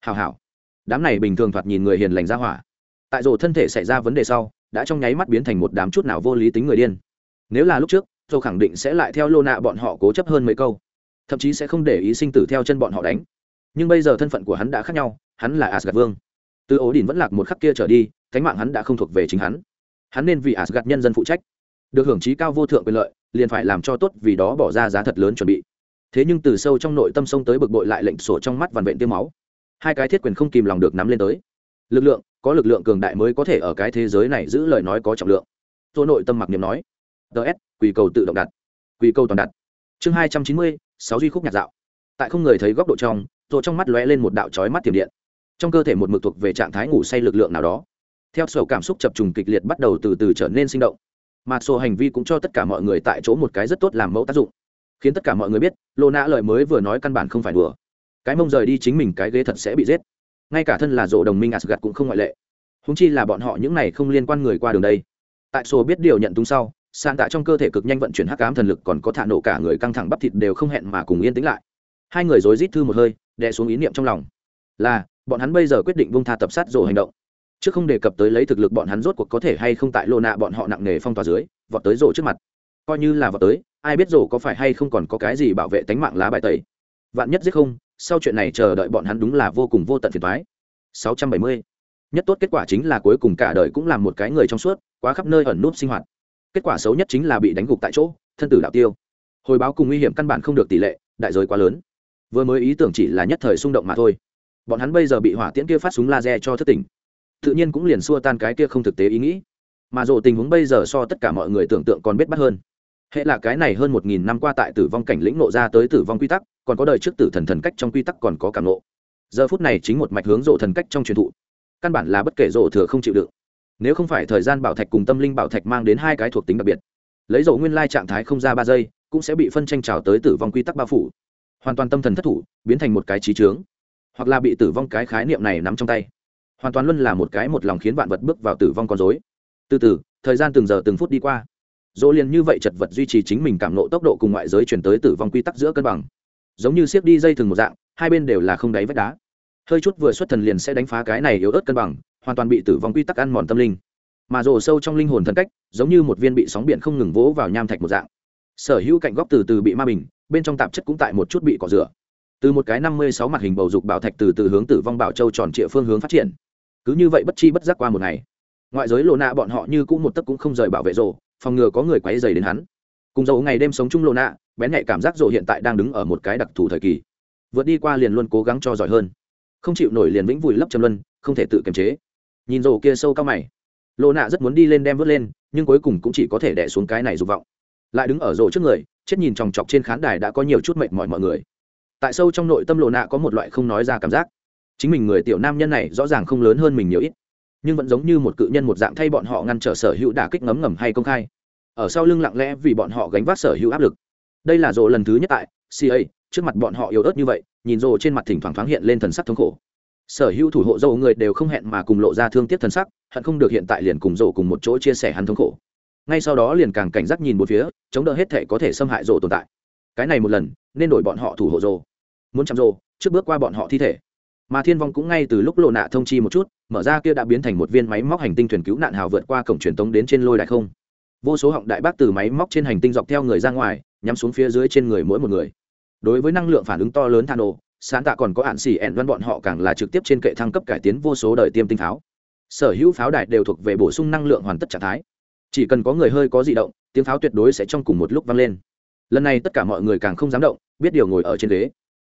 Hào hào đám này bình thường thoạt nhìn người hiền lành ra hỏa. Tại rổ thân thể xảy ra vấn đề sau, đã trong nháy mắt biến thành một đám chút nào vô lý tính người điên. Nếu là lúc trước tôi khẳng định sẽ lại theo lô nạ bọn họ cố chấp hơn mấy câu thậm chí sẽ không để ý sinh tử theo chân bọn họ đánh. Nhưng bây giờ thân phận của hắn đã khác nhau, hắn là asgad vương. Từ ố đỉnh vẫn lạc một khắc kia trở đi, cánh mạng hắn đã không thuộc về chính hắn. Hắn nên vì asgad nhân dân phụ trách. Được hưởng trí cao vô thượng quyền lợi, liền phải làm cho tốt vì đó bỏ ra giá thật lớn chuẩn bị. Thế nhưng từ sâu trong nội tâm sông tới bực bội lại lệnh sổ trong mắt vằn vện tiêm máu. Hai cái thiết quyền không kìm lòng được nắm lên tới. Lực lượng, có lực lượng cường đại mới có thể ở cái thế giới này giữ lời nói có trọng lượng. Tôi nội tâm mặc niệm nói ts quỳ cầu tự động đặt. Quỳ cầu toàn đặt. Chương hai trăm chín mươi sáu duy khúc nhạc dạo. Tại không người thấy góc độ trong rồi trong mắt lóe lên một đạo chói mắt tiềm điện. Trong cơ thể một mực thuộc về trạng thái ngủ say lực lượng nào đó. Theo sổ cảm xúc chập trùng kịch liệt bắt đầu từ từ trở nên sinh động. Mà sổ hành vi cũng cho tất cả mọi người tại chỗ một cái rất tốt làm mẫu tác dụng. Khiến tất cả mọi người biết, lô nã lời mới vừa nói căn bản không phải đùa. Cái mông rời đi chính mình cái ghế thật sẽ bị giết. Ngay cả thân là rộ đồng minh asgad cũng không ngoại lệ. Húng chi là bọn họ những này không liên quan người qua đường đây. Tại sổ biết điều nhận túng sau sàn tạ trong cơ thể cực nhanh vận chuyển hắc ám thần lực còn có thả nổ cả người căng thẳng bắp thịt đều không hẹn mà cùng yên tĩnh lại. Hai người rối rít thư một hơi, đè xuống ý niệm trong lòng. Là, bọn hắn bây giờ quyết định vung tha tập sát rồ hành động. Chứ không đề cập tới lấy thực lực bọn hắn rốt cuộc có thể hay không tại lô nạ bọn họ nặng nề phong tỏa dưới, vọt tới rổ trước mặt. Coi như là vọt tới, ai biết rổ có phải hay không còn có cái gì bảo vệ tánh mạng lá bài tẩy. Vạn nhất giết không, sau chuyện này chờ đợi bọn hắn đúng là vô cùng vô tận phiền thoái 670. nhất tốt kết quả chính là cuối cùng cả đời cũng làm một cái người trong suốt, quá khắp nơi ẩn núp sinh hoạt kết quả xấu nhất chính là bị đánh gục tại chỗ, thân tử đạo tiêu. Hồi báo cùng nguy hiểm căn bản không được tỷ lệ, đại giới quá lớn. Vừa mới ý tưởng chỉ là nhất thời xung động mà thôi. Bọn hắn bây giờ bị hỏa tiễn kia phát súng laser cho thất tỉnh. Tự nhiên cũng liền xua tan cái kia không thực tế ý nghĩ. Mà dù tình huống bây giờ so tất cả mọi người tưởng tượng còn biết bắt hơn. Hệ là cái này hơn một nghìn năm qua tại tử vong cảnh lĩnh nộ ra tới tử vong quy tắc, còn có đời trước tử thần thần cách trong quy tắc còn có cảm nộ giờ phút này chính một mạch hướng rộ thần cách trong truyền thụ. Căn bản là bất kể rộ thừa không chịu đựng nếu không phải thời gian bảo thạch cùng tâm linh bảo thạch mang đến hai cái thuộc tính đặc biệt, lấy dầu nguyên lai trạng thái không ra ba giây, cũng sẽ bị phân tranh trào tới tử vong quy tắc bao phủ. Hoàn toàn tâm thần thất thủ, biến thành một cái trí trướng hoặc là bị tử vong cái khái niệm này nắm trong tay. Hoàn toàn luôn là một cái một lòng khiến vạn vật bước vào tử vong con dối từ từ, thời gian từng giờ từng phút đi qua. Dỗ liền như vậy chật vật duy trì chính mình cảm nộ tốc độ cùng ngoại giới chuyển tới tử vong quy tắc giữa cân bằng. Giống như siết đi dây thừng một dạng, hai bên đều là không đáy vách đá. Hơi chút vừa xuất thần liền sẽ đánh phá cái này yếu ớt cân bằng hoàn toàn bị tử vong quy tắc ăn mòn tâm linh. Mà rồ sâu trong linh hồn thần cách, giống như một viên bị sóng biển không ngừng vỗ vào nham thạch một dạng. Sở hữu cạnh góc từ từ bị ma bình, bên trong tạp chất cũng tại một chút bị cỏ rửa. Từ một cái năm mươi sáu mặt hình bầu dục bảo thạch từ từ hướng tử vong bảo châu tròn trịa phương hướng phát triển. Cứ như vậy bất chi bất giác qua một ngày, ngoại giới lộ nạ bọn họ như cũng một tấc cũng không rời bảo vệ rồ, phòng ngừa có người quấy dày đến hắn. Cùng dầu ngày đêm sống chung lộ nạ bén nhạy cảm giác rồ hiện tại đang đứng ở một cái đặc thù thời kỳ. Vượt đi qua liền luôn cố gắng cho giỏi hơn. Không chịu nổi liền vĩnh vùi lấp châm luân, không thể tự kiềm chế nhìn rổ kia sâu cao mày. Lộ nạ rất muốn đi lên đem vớt lên, nhưng cuối cùng cũng chỉ có thể đẻ xuống cái này dục vọng. Lại đứng ở rổ trước người, chết nhìn chòng chọc trên khán đài đã có nhiều chút mệt mỏi mọi người. Tại sâu trong nội tâm lộ nạ có một loại không nói ra cảm giác. Chính mình người tiểu nam nhân này rõ ràng không lớn hơn mình nhiều ít, nhưng vẫn giống như một cự nhân một dạng thay bọn họ ngăn trở sở hữu đả kích ngấm ngầm hay công khai. Ở sau lưng lặng lẽ vì bọn họ gánh vác sở hữu áp lực. Đây là rộ lần thứ nhất tại ca trước mặt bọn họ yếu ớt như vậy, nhìn rộ trên mặt thỉnh thoảng thoáng hiện lên thần sắc thống khổ sở hữu thủ hộ dâu người đều không hẹn mà cùng lộ ra thương tiếc thân sắc, hận không được hiện tại liền cùng rổ cùng một chỗ chia sẻ hắn thống khổ. Ngay sau đó liền càng cảnh giác nhìn một phía, chống đỡ hết thể có thể xâm hại rổ tồn tại. Cái này một lần, nên đổi bọn họ thủ hộ rổ muốn chạm rổ trước bước qua bọn họ thi thể. Mà thiên vong cũng ngay từ lúc lộ nạ thông chi một chút, mở ra kia đã biến thành một viên máy móc hành tinh thuyền cứu nạn hào vượt qua cổng truyền tống đến trên lôi đại không. Vô số họng đại bác từ máy móc trên hành tinh dọc theo người ra ngoài, nhắm xuống phía dưới trên người mỗi một người. Đối với năng lượng phản ứng to lớn thano sáng tạ còn có hạn xỉ ẹn văn bọn họ càng là trực tiếp trên kệ thăng cấp cải tiến vô số đời tiêm tinh pháo. Sở hữu pháo đài đều thuộc về bổ sung năng lượng hoàn tất trạng thái. Chỉ cần có người hơi có di động, tiếng pháo tuyệt đối sẽ trong cùng một lúc vang lên. Lần này tất cả mọi người càng không dám động, biết điều ngồi ở trên ghế.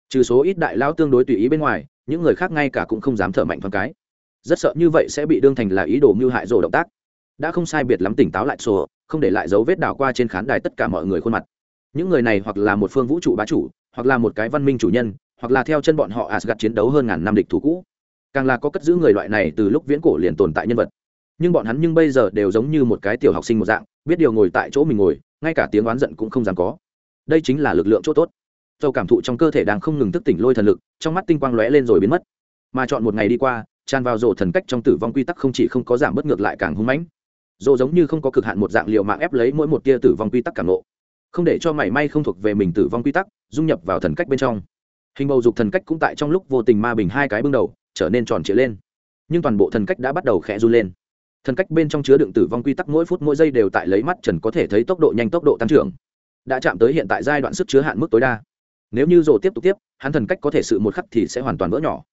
Trừ số ít đại lao tương đối tùy ý bên ngoài, những người khác ngay cả cũng không dám thở mạnh thoáng cái. Rất sợ như vậy sẽ bị đương thành là ý đồ mưu hại rổ động tác. Đã không sai biệt lắm tỉnh táo lại sổ không để lại dấu vết đào qua trên khán đài tất cả mọi người khuôn mặt. Những người này hoặc là một phương vũ trụ bá chủ, hoặc là một cái văn minh chủ nhân hoặc là theo chân bọn họ Asgard chiến đấu hơn ngàn năm địch thủ cũ. Càng là có cất giữ người loại này từ lúc viễn cổ liền tồn tại nhân vật. Nhưng bọn hắn nhưng bây giờ đều giống như một cái tiểu học sinh một dạng, biết điều ngồi tại chỗ mình ngồi, ngay cả tiếng oán giận cũng không dám có. Đây chính là lực lượng chỗ tốt. Châu cảm thụ trong cơ thể đang không ngừng thức tỉnh lôi thần lực, trong mắt tinh quang lóe lên rồi biến mất. Mà chọn một ngày đi qua, tràn vào rồ thần cách trong tử vong quy tắc không chỉ không có giảm bất ngược lại càng hung mãnh. Rồ giống như không có cực hạn một dạng liều mạng ép lấy mỗi một tia tử vong quy tắc cảm nộ không để cho mảy may không thuộc về mình tử vong quy tắc, dung nhập vào thần cách bên trong hình bầu dục thần cách cũng tại trong lúc vô tình ma bình hai cái bưng đầu, trở nên tròn trịa lên. Nhưng toàn bộ thần cách đã bắt đầu khẽ run lên. Thần cách bên trong chứa đựng tử vong quy tắc mỗi phút mỗi giây đều tại lấy mắt trần có thể thấy tốc độ nhanh, tốc độ tăng trưởng. Đã chạm tới hiện tại giai đoạn sức chứa hạn mức tối đa. Nếu như rổ tiếp tục tiếp, hắn thần cách có thể sự một khắc thì sẽ hoàn toàn vỡ nhỏ.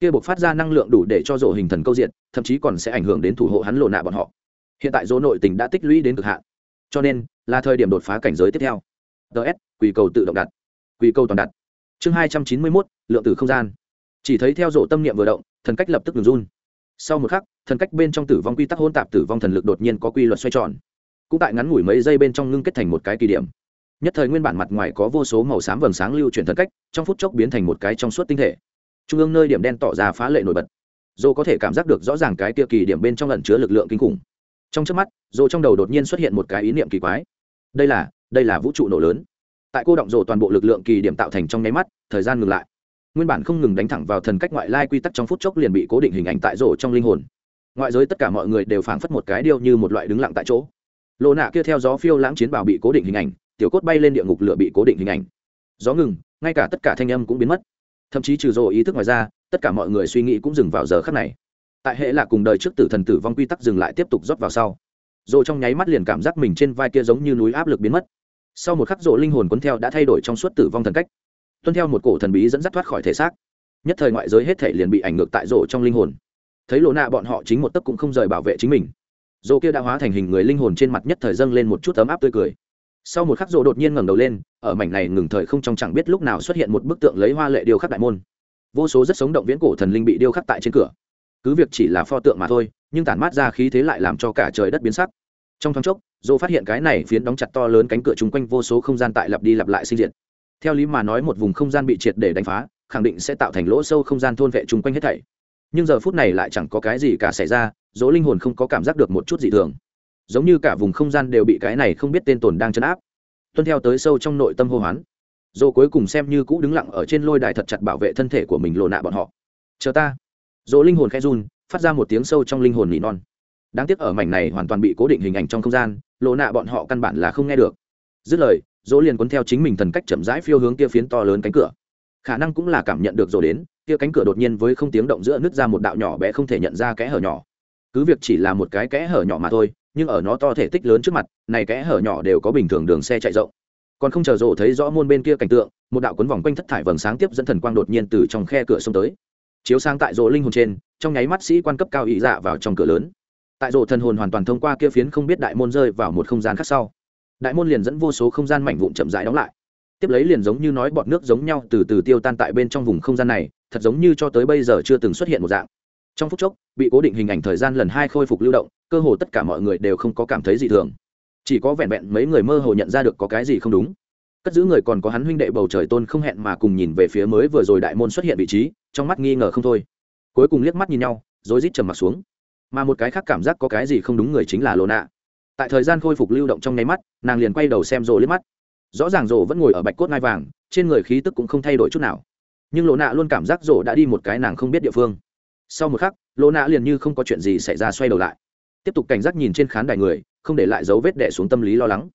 Kia buộc phát ra năng lượng đủ để cho rổ hình thần câu diện, thậm chí còn sẽ ảnh hưởng đến thủ hộ hắn lộ nạ bọn họ. Hiện tại rổ nội tình đã tích lũy đến cực hạn. Cho nên, là thời điểm đột phá cảnh giới tiếp theo. Ts quỳ cầu tự động đặt. Quỳ cầu toàn đặt chương hai trăm chín mươi mốt, lượng tử không gian. Chỉ thấy theo rộ tâm niệm vừa động, thần cách lập tức ngừng run. Sau một khắc, thần cách bên trong tử vong quy tắc hôn tạp tử vong thần lực đột nhiên có quy luật xoay tròn. Cũng tại ngắn ngủi mấy giây bên trong ngưng kết thành một cái kỳ điểm. Nhất thời nguyên bản mặt ngoài có vô số màu xám vầng sáng lưu chuyển thần cách, trong phút chốc biến thành một cái trong suốt tinh thể. Trung ương nơi điểm đen tỏ ra phá lệ nổi bật. Dô có thể cảm giác được rõ ràng cái kia kỳ điểm bên trong lẩn chứa lực lượng kinh khủng. Trong trước mắt dô trong đầu đột nhiên xuất hiện một cái ý niệm kỳ quái. Đây là đây là vũ trụ nổ lớn tại cô động rổ toàn bộ lực lượng kỳ điểm tạo thành trong nháy mắt, thời gian ngừng lại. Nguyên bản không ngừng đánh thẳng vào thần cách ngoại lai quy tắc trong phút chốc liền bị cố định hình ảnh tại rổ trong linh hồn. Ngoại giới tất cả mọi người đều phảng phất một cái điêu như một loại đứng lặng tại chỗ. Lộ nạ kia theo gió phiêu lãng chiến bào bị cố định hình ảnh, tiểu cốt bay lên địa ngục lửa bị cố định hình ảnh. Gió ngừng, ngay cả tất cả thanh âm cũng biến mất. Thậm chí trừ rồ ý thức ngoài ra, tất cả mọi người suy nghĩ cũng dừng vào giờ khắc này. Tại hệ là cùng đời trước tử thần tử vong quy tắc dừng lại tiếp tục rót vào sau. Rồ trong nháy mắt liền cảm giác mình trên vai kia giống như núi áp lực biến mất sau một khắc rộ linh hồn cuốn theo đã thay đổi trong suốt tử vong thần cách. Tuân theo một cổ thần bí dẫn dắt thoát khỏi thể xác. Nhất thời ngoại giới hết thể liền bị ảnh ngược tại rộ trong linh hồn. Thấy lộ nạ bọn họ chính một tấc cũng không rời bảo vệ chính mình. Rộ kia đã hóa thành hình người linh hồn trên mặt nhất thời dâng lên một chút ấm áp tươi cười. Sau một khắc rộ đột nhiên ngẩng đầu lên, ở mảnh này ngừng thời không trong chẳng biết lúc nào xuất hiện một bức tượng lấy hoa lệ điêu khắc đại môn. Vô số rất sống động viễn cổ thần linh bị điêu khắc tại trên cửa. Cứ việc chỉ là pho tượng mà thôi, nhưng tản mát ra khí thế lại làm cho cả trời đất biến sắc trong thoáng chốc, dô phát hiện cái này phiến đóng chặt to lớn cánh cửa chung quanh vô số không gian tại lặp đi lặp lại sinh diệt. Theo lý mà nói một vùng không gian bị triệt để đánh phá, khẳng định sẽ tạo thành lỗ sâu không gian thôn vệ chung quanh hết thảy. Nhưng giờ phút này lại chẳng có cái gì cả xảy ra, dỗ linh hồn không có cảm giác được một chút gì thường. Giống như cả vùng không gian đều bị cái này không biết tên tồn đang chấn áp, tuân theo tới sâu trong nội tâm hô hoán. Dỗ cuối cùng xem như cũ đứng lặng ở trên lôi đài thật chặt bảo vệ thân thể của mình lộ nạ bọn họ. Chờ ta. Dỗ linh hồn khẽ run, phát ra một tiếng sâu trong linh hồn nỉ non đáng tiếc ở mảnh này hoàn toàn bị cố định hình ảnh trong không gian lộ nạ bọn họ căn bản là không nghe được. Dứt lời, dỗ liền cuốn theo chính mình thần cách chậm rãi phiêu hướng kia phiến to lớn cánh cửa. Khả năng cũng là cảm nhận được rồi đến, kia cánh cửa đột nhiên với không tiếng động giữa nứt ra một đạo nhỏ bé không thể nhận ra kẽ hở nhỏ. Cứ việc chỉ là một cái kẽ hở nhỏ mà thôi, nhưng ở nó to thể tích lớn trước mặt, này kẽ hở nhỏ đều có bình thường đường xe chạy rộng. Còn không chờ rộ thấy rõ muôn bên kia cảnh tượng, một đạo cuốn vòng quanh thất thải vầng sáng tiếp dẫn thần quang đột nhiên từ trong khe cửa xông tới. Chiếu sang tại rộ linh hồn trên, trong nháy mắt sĩ quan cấp cao ý dạ vào trong cửa lớn tại rổ thần hồn hoàn toàn thông qua kia phiến không biết đại môn rơi vào một không gian khác sau. Đại môn liền dẫn vô số không gian mảnh vụn chậm rãi đóng lại. Tiếp lấy liền giống như nói bọt nước giống nhau từ từ tiêu tan tại bên trong vùng không gian này, thật giống như cho tới bây giờ chưa từng xuất hiện một dạng. Trong phút chốc, bị cố định hình ảnh thời gian lần hai khôi phục lưu động, cơ hồ tất cả mọi người đều không có cảm thấy gì thường. Chỉ có vẹn vẹn mấy người mơ hồ nhận ra được có cái gì không đúng. Cất giữ người còn có hắn huynh đệ bầu trời tôn không hẹn mà cùng nhìn về phía mới vừa rồi đại môn xuất hiện vị trí, trong mắt nghi ngờ không thôi. Cuối cùng liếc mắt nhìn nhau, rối rít trầm mặt xuống mà một cái khác cảm giác có cái gì không đúng người chính là lô nạ. Tại thời gian khôi phục lưu động trong nháy mắt, nàng liền quay đầu xem rồ liếc mắt. Rõ ràng rồ vẫn ngồi ở bạch cốt ngai vàng, trên người khí tức cũng không thay đổi chút nào. Nhưng lộ nạ luôn cảm giác rồ đã đi một cái nàng không biết địa phương. Sau một khắc lộ nạ liền như không có chuyện gì xảy ra xoay đầu lại. Tiếp tục cảnh giác nhìn trên khán đài người, không để lại dấu vết đẻ xuống tâm lý lo lắng.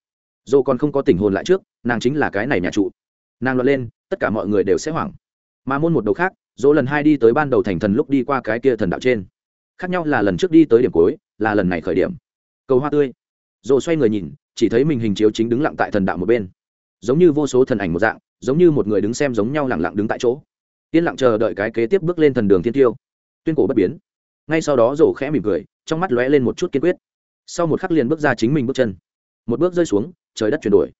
Dồ còn không có tình hồn lại trước, nàng chính là cái này nhà trụ. Nàng lo lên, tất cả mọi người đều sẽ hoảng. Mà môn một đầu khác dỗ lần hai đi tới ban đầu thành thần lúc đi qua cái kia thần đạo trên khác nhau là lần trước đi tới điểm cuối, là lần này khởi điểm. Cầu hoa tươi. Dồ xoay người nhìn, chỉ thấy mình hình chiếu chính đứng lặng tại thần đạo một bên. Giống như vô số thần ảnh một dạng, giống như một người đứng xem giống nhau lẳng lặng đứng tại chỗ. Yên lặng chờ đợi cái kế tiếp bước lên thần đường thiên tiêu. Tuyên cổ bất biến. Ngay sau đó rổ khẽ mỉm cười, trong mắt lóe lên một chút kiên quyết. Sau một khắc liền bước ra chính mình bước chân. Một bước rơi xuống, trời đất chuyển đổi.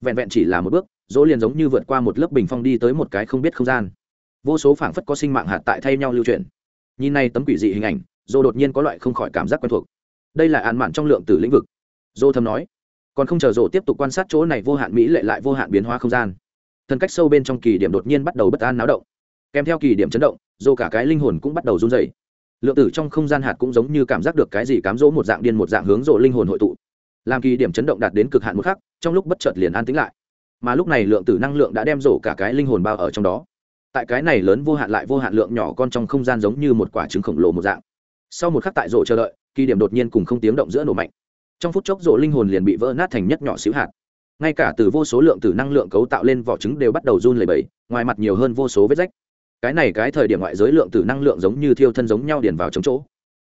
Vẹn vẹn chỉ là một bước, dỗ liền giống như vượt qua một lớp bình phong đi tới một cái không biết không gian. Vô số phảng phất có sinh mạng hạt tại thay nhau lưu truyền nhìn này tấm quỷ dị hình ảnh dô đột nhiên có loại không khỏi cảm giác quen thuộc. Đây là án mạn trong lượng tử lĩnh vực. Dô thầm nói, còn không chờ dô tiếp tục quan sát chỗ này vô hạn mỹ lệ lại vô hạn biến hóa không gian. Thân cách sâu bên trong kỳ điểm đột nhiên bắt đầu bất an náo động. Kèm theo kỳ điểm chấn động, dô cả cái linh hồn cũng bắt đầu run dày lượng tử trong không gian hạt cũng giống như cảm giác được cái gì cám dỗ một dạng điên một dạng hướng dỗ linh hồn hội tụ. Làm kỳ điểm chấn động đạt đến cực hạn một khắc, trong lúc bất chợt liền an tĩnh lại. Mà lúc này lượng tử năng lượng đã đem rổ cả cái linh hồn bao ở trong đó. Tại cái này lớn vô hạn lại vô hạn lượng nhỏ con trong không gian giống như một quả trứng khổng lồ một dạng sau một khắc tại rổ chờ đợi, kỳ điểm đột nhiên cùng không tiếng động giữa nổ mạnh. Trong phút chốc rổ linh hồn liền bị vỡ nát thành nhất nhỏ xíu hạt. Ngay cả từ vô số lượng tử năng lượng cấu tạo lên vỏ trứng đều bắt đầu run lẩy bẩy, ngoài mặt nhiều hơn vô số vết rách. Cái này cái thời điểm ngoại giới lượng tử năng lượng giống như thiêu thân giống nhau điền vào chống chỗ.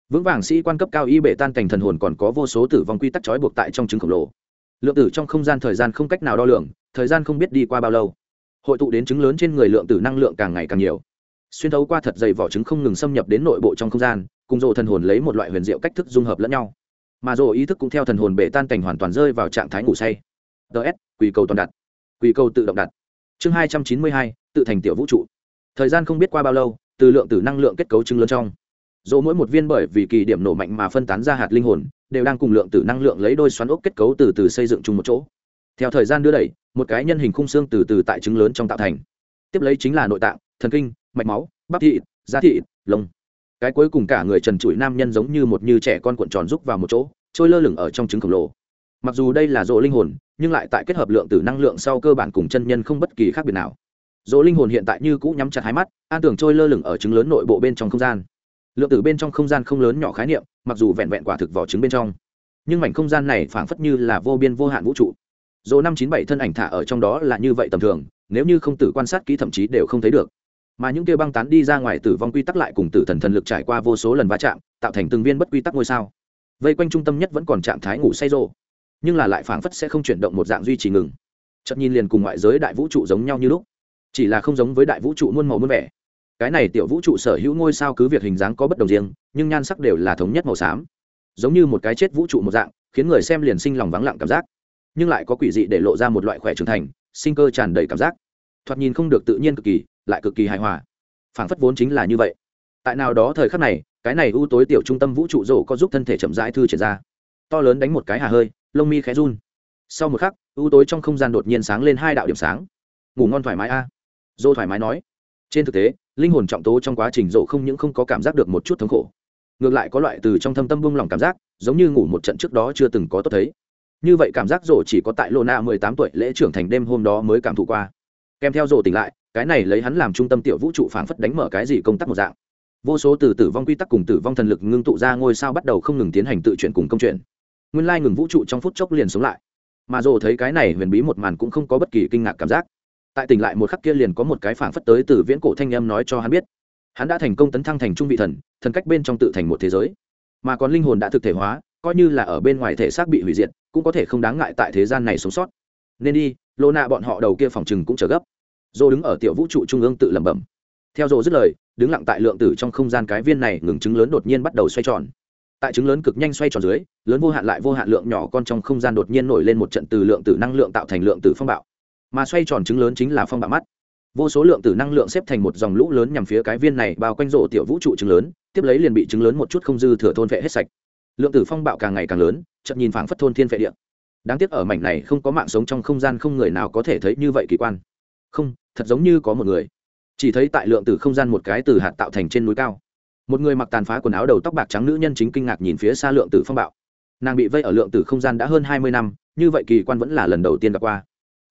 Vững vàng sĩ quan cấp cao y bệ tan cảnh thần hồn còn có vô số tử vong quy tắc trói buộc tại trong trứng khổng lồ. Lượng tử trong không gian thời gian không cách nào đo lường, thời gian không biết đi qua bao lâu. Hội tụ đến trứng lớn trên người lượng tử năng lượng càng ngày càng nhiều. Xuyên thấu qua thật dày vỏ trứng không ngừng xâm nhập đến nội bộ trong không gian cùng rồ thần hồn lấy một loại huyền diệu cách thức dung hợp lẫn nhau. Mà rồ ý thức cũng theo thần hồn bệ tan cảnh hoàn toàn rơi vào trạng thái ngủ say. Ts quỳ cầu toàn đặt. Quỳ cầu tự động đặt. Chương hai trăm chín mươi hai, tự thành tiểu vũ trụ. Thời gian không biết qua bao lâu, từ lượng tử năng lượng kết cấu trứng lớn trong. Dỗ mỗi một viên bởi vì kỳ điểm nổ mạnh mà phân tán ra hạt linh hồn, đều đang cùng lượng tử năng lượng lấy đôi xoắn ốc kết cấu từ từ xây dựng chung một chỗ. Theo thời gian đưa đẩy, một cái nhân hình khung xương từ từ tại trứng lớn trong tạo thành. Tiếp lấy chính là nội tạng, thần kinh, mạch máu, bắp thị da thị lông cái cuối cùng cả người trần trụi nam nhân giống như một như trẻ con cuộn tròn rúc vào một chỗ, trôi lơ lửng ở trong trứng khổng lồ. Mặc dù đây là rộ linh hồn, nhưng lại tại kết hợp lượng tử năng lượng sau cơ bản cùng chân nhân không bất kỳ khác biệt nào. Rộ linh hồn hiện tại như cũ nhắm chặt hai mắt, an tưởng trôi lơ lửng ở trứng lớn nội bộ bên trong không gian. Lượng tử bên trong không gian không lớn nhỏ khái niệm, mặc dù vẹn vẹn quả thực vỏ trứng bên trong. Nhưng mảnh không gian này phảng phất như là vô biên vô hạn vũ trụ. Dỗ năm chín bảy thân ảnh thả ở trong đó là như vậy tầm thường, nếu như không tử quan sát kỹ thậm chí đều không thấy được mà những kia băng tán đi ra ngoài tử vong quy tắc lại cùng tử thần thần lực trải qua vô số lần va chạm, tạo thành từng viên bất quy tắc ngôi sao. Vây quanh trung tâm nhất vẫn còn trạng thái ngủ say rộ nhưng là lại phảng phất sẽ không chuyển động một dạng duy trì ngừng. Chậm nhìn liền cùng ngoại giới đại vũ trụ giống nhau như lúc, chỉ là không giống với đại vũ trụ muôn màu muôn vẻ. Cái này tiểu vũ trụ sở hữu ngôi sao cứ việc hình dáng có bất đồng riêng, nhưng nhan sắc đều là thống nhất màu xám. Giống như một cái chết vũ trụ một dạng, khiến người xem liền sinh lòng vắng lặng cảm giác, nhưng lại có quỷ dị để lộ ra một loại khỏe trưởng thành, sinh cơ tràn đầy cảm giác. Thoạt nhìn không được tự nhiên cực kỳ lại cực kỳ hài hòa. Phảng phất vốn chính là như vậy. Tại nào đó thời khắc này, cái này ưu tối tiểu trung tâm vũ trụ rổ có giúp thân thể chậm rãi thư triển ra. To lớn đánh một cái hà hơi, lông mi khẽ run. Sau một khắc, ưu tối trong không gian đột nhiên sáng lên hai đạo điểm sáng. Ngủ ngon thoải mái a. À. dô thoải mái nói. Trên thực tế, linh hồn trọng tố trong quá trình rộ không những không có cảm giác được một chút thống khổ, ngược lại có loại từ trong thâm tâm buông lỏng cảm giác, giống như ngủ một trận trước đó chưa từng có tốt thấy. Như vậy cảm giác rộ chỉ có tại lô na mười tám tuổi lễ trưởng thành đêm hôm đó mới cảm thụ qua. Kèm theo rộ tỉnh lại cái này lấy hắn làm trung tâm tiểu vũ trụ phảng phất đánh mở cái gì công tác một dạng. Vô số từ tử vong quy tắc cùng tử vong thần lực ngưng tụ ra ngôi sao bắt đầu không ngừng tiến hành tự chuyển cùng công chuyện. Nguyên lai ngừng vũ trụ trong phút chốc liền sống lại. Mà dồ thấy cái này huyền bí một màn cũng không có bất kỳ kinh ngạc cảm giác. Tại tỉnh lại một khắc kia liền có một cái phảng phất tới từ viễn cổ thanh em nói cho hắn biết. Hắn đã thành công tấn thăng thành trung vị thần thần cách bên trong tự thành một thế giới. Mà còn linh hồn đã thực thể hóa, coi như là ở bên ngoài thể xác bị hủy diệt, cũng có thể không đáng ngại tại thế gian này sống sót. Nên đi, lô nạ bọn họ đầu kia phòng chừng cũng trở gấp dô đứng ở tiểu vũ trụ trung ương tự lẩm bẩm. Theo dô dứt lời, đứng lặng tại lượng tử trong không gian cái viên này ngừng chứng lớn đột nhiên bắt đầu xoay tròn. Tại chứng lớn cực nhanh xoay tròn dưới, lớn vô hạn lại vô hạn lượng nhỏ con trong không gian đột nhiên nổi lên một trận từ lượng tử năng lượng tạo thành lượng tử phong bạo. Mà xoay tròn chứng lớn chính là phong bạo mắt. Vô số lượng tử năng lượng xếp thành một dòng lũ lớn nhằm phía cái viên này bao quanh rổ tiểu vũ trụ chứng lớn, tiếp lấy liền bị chứng lớn một chút không dư thừa thôn vệ hết sạch. Lượng tử phong bạo càng ngày càng lớn, chậm nhìn phảng phất thôn thiên vệ điện đáng tiếc ở mảnh này không có mạng sống trong không gian không người nào có thể thấy như vậy kỳ quan không, thật giống như có một người. Chỉ thấy tại lượng tử không gian một cái từ hạt tạo thành trên núi cao. Một người mặc tàn phá quần áo đầu tóc bạc trắng nữ nhân chính kinh ngạc nhìn phía xa lượng tử phong bạo. Nàng bị vây ở lượng tử không gian đã hơn hai mươi năm, như vậy kỳ quan vẫn là lần đầu tiên gặp qua.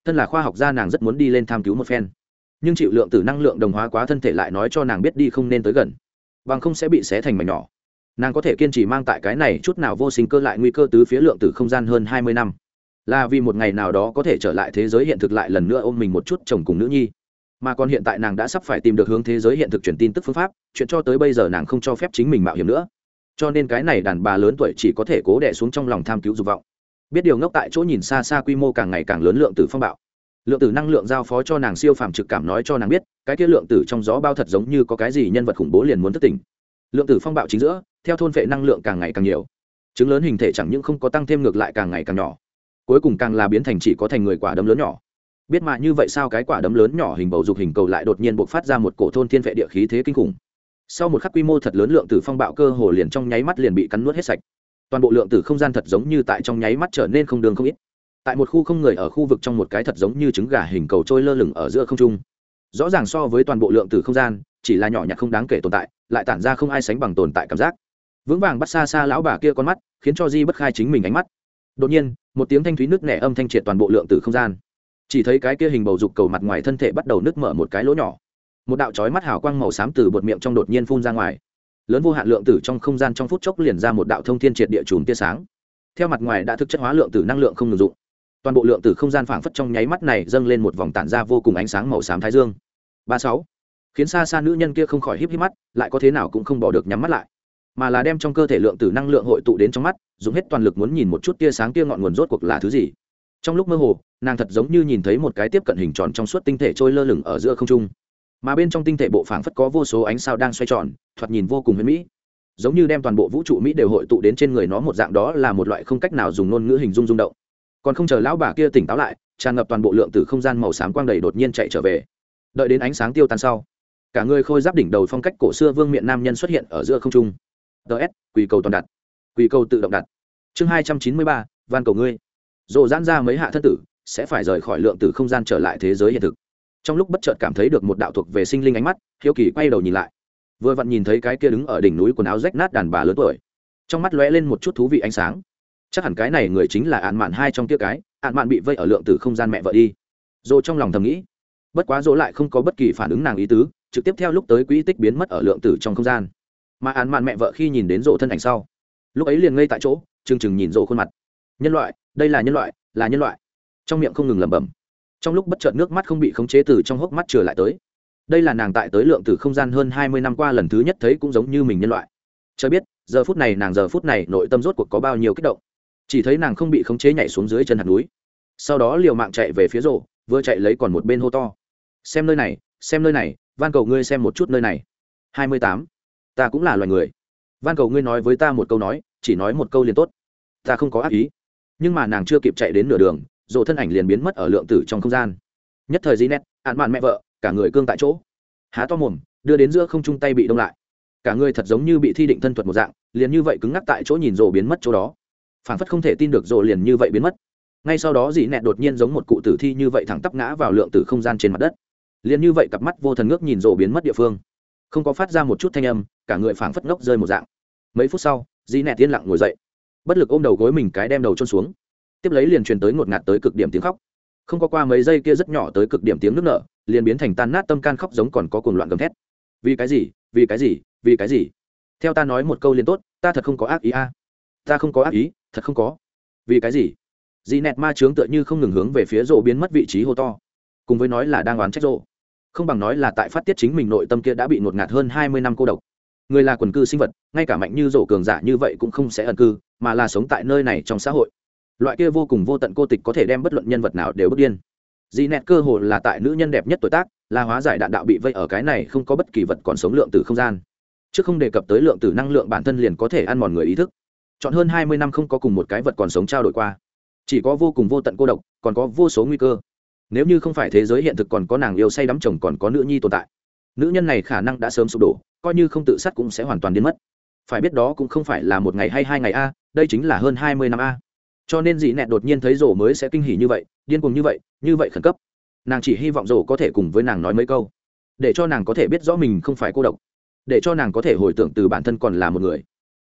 Thân là khoa học gia nàng rất muốn đi lên tham cứu một phen. Nhưng chịu lượng tử năng lượng đồng hóa quá thân thể lại nói cho nàng biết đi không nên tới gần. Bằng không sẽ bị xé thành mảnh nhỏ. Nàng có thể kiên trì mang tại cái này chút nào vô sinh cơ lại nguy cơ tứ phía lượng tử không gian hơn hai mươi năm là vì một ngày nào đó có thể trở lại thế giới hiện thực lại lần nữa ôm mình một chút chồng cùng nữ nhi. Mà còn hiện tại nàng đã sắp phải tìm được hướng thế giới hiện thực truyền tin tức phương pháp, chuyện cho tới bây giờ nàng không cho phép chính mình mạo hiểm nữa. Cho nên cái này đàn bà lớn tuổi chỉ có thể cố đẻ xuống trong lòng tham cứu dục vọng. Biết điều ngốc tại chỗ nhìn xa xa quy mô càng ngày càng lớn lượng tử phong bạo. Lượng tử năng lượng giao phó cho nàng siêu phàm trực cảm nói cho nàng biết, cái kia lượng tử trong gió bao thật giống như có cái gì nhân vật khủng bố liền muốn thất tình lượng tử phong bạo chính giữa, theo thôn vệ năng lượng càng ngày càng nhiều. Chứng lớn hình thể chẳng những không có tăng thêm ngược lại càng ngày càng nhỏ cuối cùng càng là biến thành chỉ có thành người quả đấm lớn nhỏ. Biết mà như vậy sao cái quả đấm lớn nhỏ hình bầu dục hình cầu lại đột nhiên buộc phát ra một cổ thôn thiên vệ địa khí thế kinh khủng. Sau một khắc quy mô thật lớn lượng tử phong bạo cơ hồ liền trong nháy mắt liền bị cắn nuốt hết sạch. Toàn bộ lượng tử không gian thật giống như tại trong nháy mắt trở nên không đường không ít. Tại một khu không người ở khu vực trong một cái thật giống như trứng gà hình cầu trôi lơ lửng ở giữa không trung. Rõ ràng so với toàn bộ lượng tử không gian, chỉ là nhỏ nhặt không đáng kể tồn tại, lại tản ra không ai sánh bằng tồn tại cảm giác. Vững vàng bắt xa xa lão bà kia con mắt, khiến cho di bất khai chính mình ánh mắt đột nhiên, một tiếng thanh thúy nước nẻ âm thanh triệt toàn bộ lượng tử không gian. Chỉ thấy cái kia hình bầu dục cầu mặt ngoài thân thể bắt đầu nứt mở một cái lỗ nhỏ. Một đạo chói mắt hào quang màu xám từ bột miệng trong đột nhiên phun ra ngoài. Lớn vô hạn lượng tử trong không gian trong phút chốc liền ra một đạo thông thiên triệt địa chùm tia sáng. Theo mặt ngoài đã thực chất hóa lượng tử năng lượng không ngừng dụng. Toàn bộ lượng tử không gian phảng phất trong nháy mắt này dâng lên một vòng tản ra vô cùng ánh sáng màu xám thái dương. Ba sáu. Khiến xa xa nữ nhân kia không khỏi híp híp mắt, lại có thế nào cũng không bỏ được nhắm mắt lại mà là đem trong cơ thể lượng tử năng lượng hội tụ đến trong mắt, dùng hết toàn lực muốn nhìn một chút tia sáng tia ngọn nguồn rốt cuộc là thứ gì. Trong lúc mơ hồ, nàng thật giống như nhìn thấy một cái tiếp cận hình tròn trong suốt tinh thể trôi lơ lửng ở giữa không trung. Mà bên trong tinh thể bộ phảng phất có vô số ánh sao đang xoay tròn, thoạt nhìn vô cùng huyền mỹ. Giống như đem toàn bộ vũ trụ mỹ đều hội tụ đến trên người nó một dạng đó là một loại không cách nào dùng ngôn ngữ hình dung rung động. Còn không chờ lão bà kia tỉnh táo lại, tràn ngập toàn bộ lượng từ không gian màu xám quang đầy đột nhiên chạy trở về. Đợi đến ánh sáng tiêu tan sau, cả người khôi giáp đỉnh đầu phong cách cổ xưa vương miện nam nhân xuất hiện ở giữa không trung ts quỳ cầu toàn đặt. Quỳ cầu tự động đặt. Chương hai trăm chín mươi ba, van cầu ngươi. Dồ dán ra mấy hạ thân tử, sẽ phải rời khỏi lượng từ không gian trở lại thế giới hiện thực. Trong lúc bất chợt cảm thấy được một đạo thuộc về sinh linh ánh mắt, hiếu kỳ quay đầu nhìn lại. Vừa vặn nhìn thấy cái kia đứng ở đỉnh núi quần áo rách nát đàn bà lớn tuổi. Trong mắt lóe lên một chút thú vị ánh sáng. Chắc hẳn cái này người chính là ạn mạn hai trong kia cái, ạn mạn bị vây ở lượng tử không gian mẹ vợ đi. Dồ trong lòng thầm nghĩ. Bất quá dỗ lại không có bất kỳ phản ứng nàng ý tứ, trực tiếp theo lúc tới quỹ tích biến mất ở lượng tử trong không gian mà án mạn mẹ vợ khi nhìn đến rộ thân ảnh sau. Lúc ấy liền ngây tại chỗ chừng chừng nhìn rộ khuôn mặt. Nhân loại, đây là nhân loại, là nhân loại. Trong miệng không ngừng lẩm bẩm. Trong lúc bất chợt nước mắt không bị khống chế từ trong hốc mắt trở lại tới. Đây là nàng tại tới lượng tử không gian hơn hai mươi năm qua lần thứ nhất thấy cũng giống như mình nhân loại. Cho biết, giờ phút này nàng giờ phút này nội tâm rốt cuộc có bao nhiêu kích động. Chỉ thấy nàng không bị khống chế nhảy xuống dưới chân hạt núi. Sau đó liều mạng chạy về phía rộ, vừa chạy lấy còn một bên hô to. Xem nơi này, xem nơi này, van cầu ngươi xem một chút nơi này. Hai mươi tám ta cũng là loài người. Van cầu ngươi nói với ta một câu nói, chỉ nói một câu liền tốt. Ta không có ác ý. Nhưng mà nàng chưa kịp chạy đến nửa đường dồ thân ảnh liền biến mất ở lượng tử trong không gian. Nhất thời di nét ạn mạn mẹ vợ, cả người cương tại chỗ. Há to mồm, đưa đến giữa không chung tay bị đông lại. Cả người thật giống như bị thi định thân thuật một dạng, liền như vậy cứng ngắc tại chỗ nhìn rồ biến mất chỗ đó. Phản phất không thể tin được rồ liền như vậy biến mất. Ngay sau đó dì nẹt đột nhiên giống một cụ tử thi như vậy thẳng tắp ngã vào lượng tử không gian trên mặt đất. Liền như vậy cặp mắt vô thần ngước nhìn rồ biến mất địa phương không có phát ra một chút thanh âm, cả người phảng phất ngốc rơi một dạng. Mấy phút sau dì nẹt yên lặng ngồi dậy. Bất lực ôm đầu gối mình cái đem đầu trôn xuống. Tiếp lấy liền truyền tới ngột ngạt tới cực điểm tiếng khóc. Không có qua mấy giây kia rất nhỏ tới cực điểm tiếng nước nở, liền biến thành tan nát tâm can khóc giống còn có cuồng loạn gầm thét. Vì cái gì? Vì cái gì? Vì cái gì? Theo ta nói một câu liền tốt, ta thật không có ác ý a. Ta không có ác ý, thật không có. Vì cái gì? Dì nẹt ma trướng tựa như không ngừng hướng về phía rộ biến mất vị trí hô to. Cùng với nói là đang oán trách rộ không bằng nói là tại phát tiết chính mình nội tâm kia đã bị ngột ngạt hơn hai mươi năm cô độc. Người là quần cư sinh vật, ngay cả mạnh như rổ cường giả như vậy cũng không sẽ ẩn cư, mà là sống tại nơi này trong xã hội. Loại kia vô cùng vô tận cô tịch có thể đem bất luận nhân vật nào đều bất điên. Dị nẹt cơ hồ là tại nữ nhân đẹp nhất tuổi tác, là hóa giải đạn đạo bị vây ở cái này không có bất kỳ vật còn sống lượng từ không gian. Chứ không đề cập tới lượng tử năng lượng bản thân liền có thể ăn mòn người ý thức. Chọn hơn hai mươi năm không có cùng một cái vật còn sống trao đổi qua. Chỉ có vô cùng vô tận cô độc, còn có vô số nguy cơ nếu như không phải thế giới hiện thực còn có nàng yêu say đắm chồng còn có nữ nhi tồn tại, nữ nhân này khả năng đã sớm sụp đổ, coi như không tự sát cũng sẽ hoàn toàn biến mất. Phải biết đó cũng không phải là một ngày hay hai ngày a, đây chính là hơn hai mươi năm a. Cho nên dị nẹt đột nhiên thấy rổ mới sẽ kinh hỉ như vậy, điên cuồng như vậy như vậy khẩn cấp. Nàng chỉ hy vọng rổ có thể cùng với nàng nói mấy câu, để cho nàng có thể biết rõ mình không phải cô độc, để cho nàng có thể hồi tưởng từ bản thân còn là một người.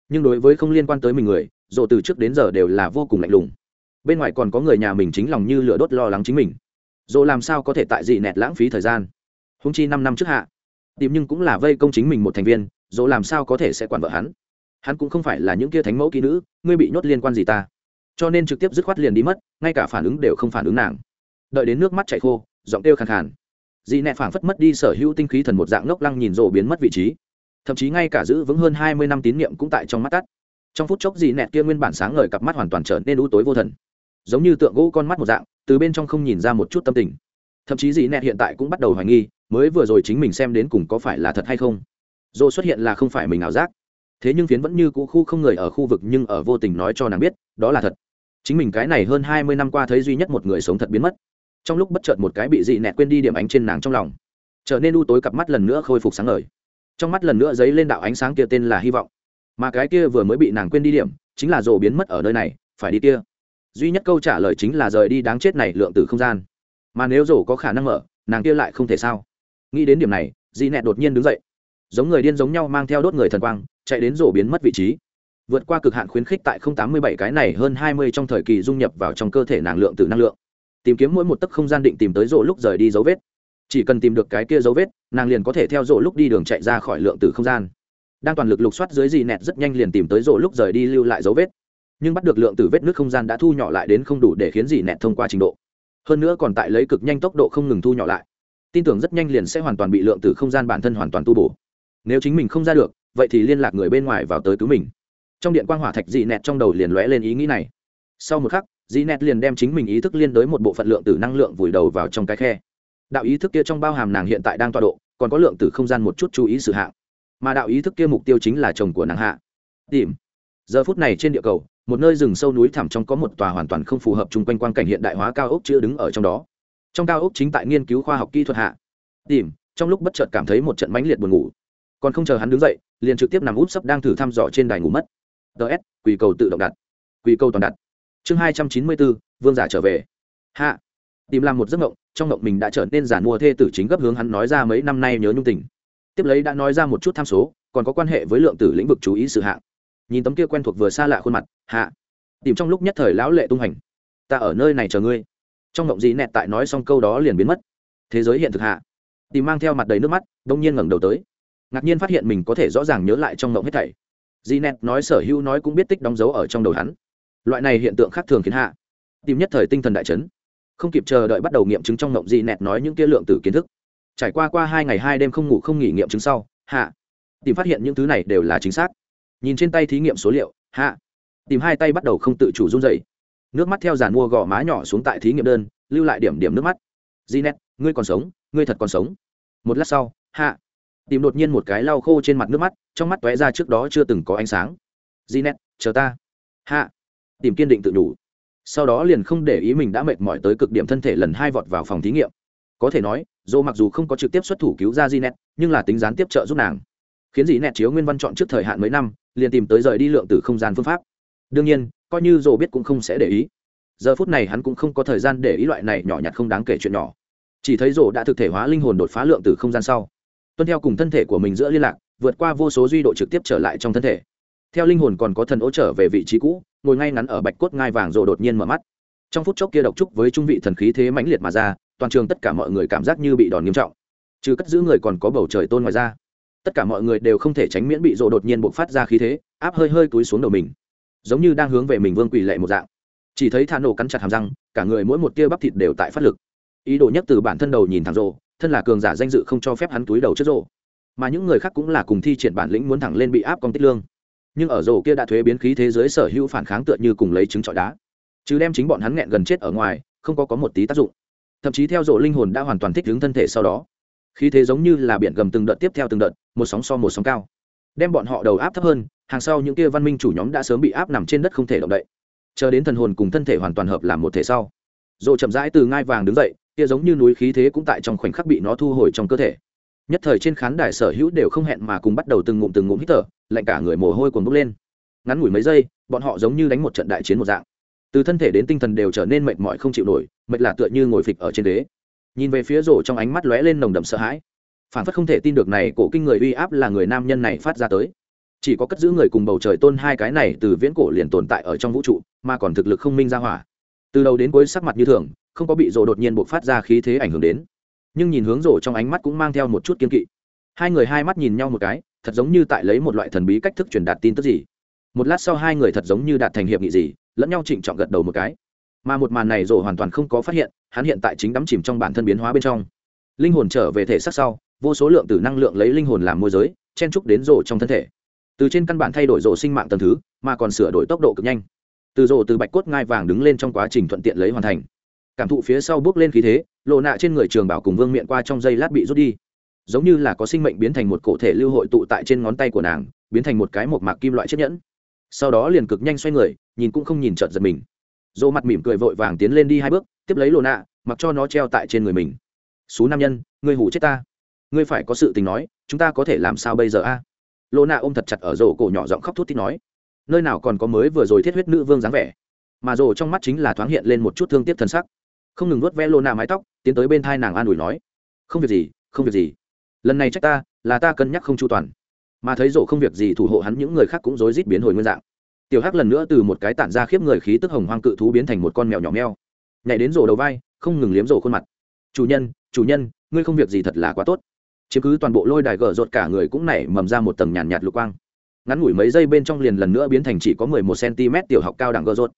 Nhưng đối với không liên quan tới mình người rổ từ trước đến giờ đều là vô cùng lạnh lùng. Bên ngoài còn có người nhà mình chính lòng như lửa đốt lo lắng chính mình dồ làm sao có thể tại dị nẹt lãng phí thời gian? Húng chi năm năm trước hạ, tìm nhưng cũng là vây công chính mình một thành viên dồ làm sao có thể sẽ quản vợ hắn? Hắn cũng không phải là những kia thánh mẫu kỹ nữ, ngươi bị nhốt liên quan gì ta? Cho nên trực tiếp dứt khoát liền đi mất, ngay cả phản ứng đều không phản ứng nàng. Đợi đến nước mắt chảy khô, giọng kêu khàn khàn. Dị nẹ phảng phất mất đi sở hữu tinh khí thần một dạng ngốc lăng nhìn rồ biến mất vị trí. Thậm chí ngay cả giữ vững hơn hai mươi năm tín niệm cũng tại trong mắt tắt. Trong phút chốc dị nẹt kia nguyên bản sáng ngời cặp mắt hoàn toàn trở nên u tối vô thần. Giống như tượng gỗ con mắt một dạng từ bên trong không nhìn ra một chút tâm tình. Thậm chí dị nẹt hiện tại cũng bắt đầu hoài nghi, mới vừa rồi chính mình xem đến cùng có phải là thật hay không. Dồ xuất hiện là không phải mình ảo giác. Thế nhưng phiến vẫn như cũ khu không người ở khu vực nhưng ở vô tình nói cho nàng biết, đó là thật. Chính mình cái này hơn hai mươi năm qua thấy duy nhất một người sống thật biến mất. Trong lúc bất chợt một cái bị dị nẹt quên đi điểm ánh trên nàng trong lòng. Trở nên u tối cặp mắt lần nữa khôi phục sáng ngời. Trong mắt lần nữa dấy lên đạo ánh sáng kia tên là hy vọng. Mà cái kia vừa mới bị nàng quên đi điểm, chính là rồ biến mất ở nơi này, phải đi kia duy nhất câu trả lời chính là rời đi đáng chết này lượng từ không gian. Mà nếu rổ có khả năng mở, nàng kia lại không thể sao? Nghĩ đến điểm này dị nẹt đột nhiên đứng dậy. Giống người điên giống nhau mang theo đốt người thần quang, chạy đến rổ biến mất vị trí. Vượt qua cực hạn khuyến khích tại không tám mươi bảy cái này hơn hai mươi trong thời kỳ dung nhập vào trong cơ thể nàng lượng từ năng lượng. Tìm kiếm mỗi một tấc không gian định tìm tới rổ lúc rời đi dấu vết. Chỉ cần tìm được cái kia dấu vết, nàng liền có thể theo rổ lúc đi đường chạy ra khỏi lượng từ không gian. Đang toàn lực lục soát dưới dị nẹt rất nhanh liền tìm tới rổ lúc rời đi lưu lại dấu vết nhưng bắt được lượng từ vết nước không gian đã thu nhỏ lại đến không đủ để khiến gì nẹt thông qua trình độ. Hơn nữa còn tại lấy cực nhanh tốc độ không ngừng thu nhỏ lại. Tin tưởng rất nhanh liền sẽ hoàn toàn bị lượng từ không gian bản thân hoàn toàn tu bổ. Nếu chính mình không ra được, vậy thì liên lạc người bên ngoài vào tới cứu mình. Trong điện quang hỏa thạch dị nẹt trong đầu liền lóe lên ý nghĩ này. Sau một khắc, dị nẹt liền đem chính mình ý thức liên đối một bộ phận lượng từ năng lượng vùi đầu vào trong cái khe. Đạo ý thức kia trong bao hàm nàng hiện tại đang tọa độ, còn có lượng từ không gian một chút chú ý sự hạng. Mà đạo ý thức kia mục tiêu chính là chồng của nàng hạ. Tìm giờ phút này trên địa cầu, một nơi rừng sâu núi thẳm trong có một tòa hoàn toàn không phù hợp chung quanh quan cảnh hiện đại hóa cao ốc chưa đứng ở trong đó. Trong cao ốc chính tại nghiên cứu khoa học kỹ thuật hạ. Tìm, trong lúc bất chợt cảm thấy một trận mãnh liệt buồn ngủ. Còn không chờ hắn đứng dậy, liền trực tiếp nằm úp sấp đang thử thăm dò trên đài ngủ mất. Ts quỳ cầu tự động đặt. Quỳ cầu toàn đặt. Chương hai trăm chín mươi bốn, vương giả trở về. Hạ. Tìm làm một giấc mộng, trong mộng mình đã trở nên giả mua thê tử chính gấp hướng hắn nói ra mấy năm nay nhớ nhung tình. Tiếp lấy đã nói ra một chút tham số, còn có quan hệ với lượng tử lĩnh vực chú ý sự hạng nhìn tấm kia quen thuộc vừa xa lạ khuôn mặt, hạ, tìm trong lúc nhất thời lão lệ tung hành. Ta ở nơi này chờ ngươi. Trong ngộng dị nẹt tại nói xong câu đó liền biến mất. Thế giới hiện thực, hạ. Tìm mang theo mặt đầy nước mắt, đông nhiên ngẩng đầu tới. Ngạc nhiên phát hiện mình có thể rõ ràng nhớ lại trong ngộng hết thảy. Dị nẹt nói sở hữu nói cũng biết tích đóng dấu ở trong đầu hắn. Loại này hiện tượng khác thường khiến hạ tìm nhất thời tinh thần đại chấn. Không kịp chờ đợi bắt đầu nghiệm chứng trong ngộng dị nẹt nói những kia lượng tử kiến thức. Trải qua qua hai ngày hai đêm không ngủ không nghỉ nghiệm chứng sau, hạ tìm phát hiện những thứ này đều là chính xác nhìn trên tay thí nghiệm số liệu, hạ. Tìm hai tay bắt đầu không tự chủ run dày nước mắt theo giàn mua gò má nhỏ xuống tại thí nghiệm đơn, lưu lại điểm điểm nước mắt. Di ngươi còn sống, ngươi thật còn sống. Một lát sau, hạ. Tìm đột nhiên một cái lau khô trên mặt nước mắt, trong mắt tóe ra trước đó chưa từng có ánh sáng. Di chờ ta. Hạ. Tìm kiên định tự đủ. Sau đó liền không để ý mình đã mệt mỏi tới cực điểm thân thể lần hai vọt vào phòng thí nghiệm. Có thể nói, dô mặc dù không có trực tiếp xuất thủ cứu ra di nhưng là tính gián tiếp trợ giúp nàng khiến dị nẹt chiếu nguyên văn chọn trước thời hạn mấy năm, liền tìm tới rời đi lượng từ không gian phương pháp. Đương nhiên, coi như dồ biết cũng không sẽ để ý. Giờ phút này hắn cũng không có thời gian để ý loại này nhỏ nhặt không đáng kể chuyện nhỏ. Chỉ thấy rổ đã thực thể hóa linh hồn đột phá lượng từ không gian sau, tuân theo cùng thân thể của mình giữa liên lạc, vượt qua vô số duy độ trực tiếp trở lại trong thân thể. Theo linh hồn còn có thần ố trở về vị trí cũ, ngồi ngay ngắn ở bạch cốt ngai vàng rổ đột nhiên mở mắt. Trong phút chốc kia độc trúc với trung vị thần khí thế mãnh liệt mà ra, toàn trường tất cả mọi người cảm giác như bị đòn nghiêm trọng. Trừ cất giữ người còn có bầu trời tôn ngoài ra tất cả mọi người đều không thể tránh miễn bị rộ đột nhiên bộc phát ra khí thế, áp hơi hơi túi xuống đầu mình, giống như đang hướng về mình vương quỳ lệ một dạng. Chỉ thấy thả nổ cắn chặt hàm răng, cả người mỗi một tia bắp thịt đều tại phát lực. Ý đồ nhất từ bản thân đầu nhìn thẳng rộ, thân là cường giả danh dự không cho phép hắn túi đầu trước rộ. Mà những người khác cũng là cùng thi triển bản lĩnh muốn thẳng lên bị áp công tích lương. Nhưng ở rổ kia đã thuế biến khí thế giới sở hữu phản kháng tựa như cùng lấy trứng trọi đá. Chứ đem chính bọn hắn nghẹn gần chết ở ngoài, không có có một tí tác dụng. Thậm chí theo rổ linh hồn đã hoàn toàn thích ứng thân thể sau đó. Khí thế giống như là biển gầm từng đợt tiếp theo từng đợt một sóng so một sóng cao. Đem bọn họ đầu áp thấp hơn, hàng sau những kia văn minh chủ nhóm đã sớm bị áp nằm trên đất không thể động đậy. Chờ đến thần hồn cùng thân thể hoàn toàn hợp làm một thể sau. Rồi chậm rãi từ ngai vàng đứng dậy, kia giống như núi khí thế cũng tại trong khoảnh khắc bị nó thu hồi trong cơ thể. Nhất thời trên khán đài sở hữu đều không hẹn mà cùng bắt đầu từng ngụm từng ngụm hít thở, lạnh cả người mồ hôi cuồng bốc lên. Ngắn ngủi mấy giây, bọn họ giống như đánh một trận đại chiến một dạng. Từ thân thể đến tinh thần đều trở nên mệt mỏi không chịu nổi, mệt là tựa như ngồi phịch ở trên đế nhìn về phía rổ trong ánh mắt lóe lên nồng đậm sợ hãi phản phất không thể tin được này cổ kinh người uy áp là người nam nhân này phát ra tới. Chỉ có cất giữ người cùng bầu trời tôn hai cái này từ viễn cổ liền tồn tại ở trong vũ trụ, mà còn thực lực không minh ra hỏa. Từ đầu đến cuối sắc mặt như thường, không có bị rồ đột nhiên buộc phát ra khí thế ảnh hưởng đến. Nhưng nhìn hướng rồ trong ánh mắt cũng mang theo một chút kiên kỵ. Hai người hai mắt nhìn nhau một cái, thật giống như tại lấy một loại thần bí cách thức truyền đạt tin tức gì. Một lát sau hai người thật giống như đạt thành hiệp nghị gì, lẫn nhau trịnh trọng gật đầu một cái. Mà một màn này rồ hoàn toàn không có phát hiện, hắn hiện tại chính đắm chìm trong bản thân biến hóa bên trong. Linh hồn trở về thể xác sau vô số lượng tử năng lượng lấy linh hồn làm môi giới, chen trúc đến rổ trong thân thể. Từ trên căn bản thay đổi rổ sinh mạng tầng thứ, mà còn sửa đổi tốc độ cực nhanh. Từ rổ từ bạch cốt ngai vàng đứng lên trong quá trình thuận tiện lấy hoàn thành. Cảm thụ phía sau bước lên khí thế, lộ nạ trên người trường bảo cùng vương miệng qua trong giây lát bị rút đi. Giống như là có sinh mệnh biến thành một cổ thể lưu hội tụ tại trên ngón tay của nàng, biến thành một cái một mạc kim loại chiếc nhẫn. Sau đó liền cực nhanh xoay người, nhìn cũng không nhìn trợt giật mình. Dỗ mặt mỉm cười vội vàng tiến lên đi hai bước, tiếp lấy lộ nạ, mặc cho nó treo tại trên người mình. Xú nam nhân, ngươi hủ chết ta ngươi phải có sự tình nói, chúng ta có thể làm sao bây giờ a? À? lộ ôm thật chặt ở rổ cổ nhỏ giọng khóc thút thít nói, nơi nào còn có mới vừa rồi thiết huyết nữ vương dáng vẻ, mà rổ trong mắt chính là thoáng hiện lên một chút thương tiếc thân sắc. Không ngừng nuốt ve lô na mái tóc, tiến tới bên thai nàng an ủi nói, không việc gì, không việc gì. Lần này trách ta, là ta cân nhắc không chu toàn. Mà thấy rổ không việc gì thủ hộ hắn, những người khác cũng rối rít biến hồi nguyên dạng. Tiểu hắc lần nữa từ một cái tản ra khiếp người khí tức hồng hoang cự thú biến thành một con mèo nhỏ meo. Nhảy đến rổ đầu vai, không ngừng liếm rổ khuôn mặt. Chủ nhân chủ nhân, ngươi không việc gì thật là quá tốt chiếm cứ toàn bộ lôi đài gở rột cả người cũng nảy mầm ra một tầng nhàn nhạt, nhạt lục quang. Ngắn ngủi mấy giây bên trong liền lần nữa biến thành chỉ có mười một cm tiểu học cao đẳng gở rột.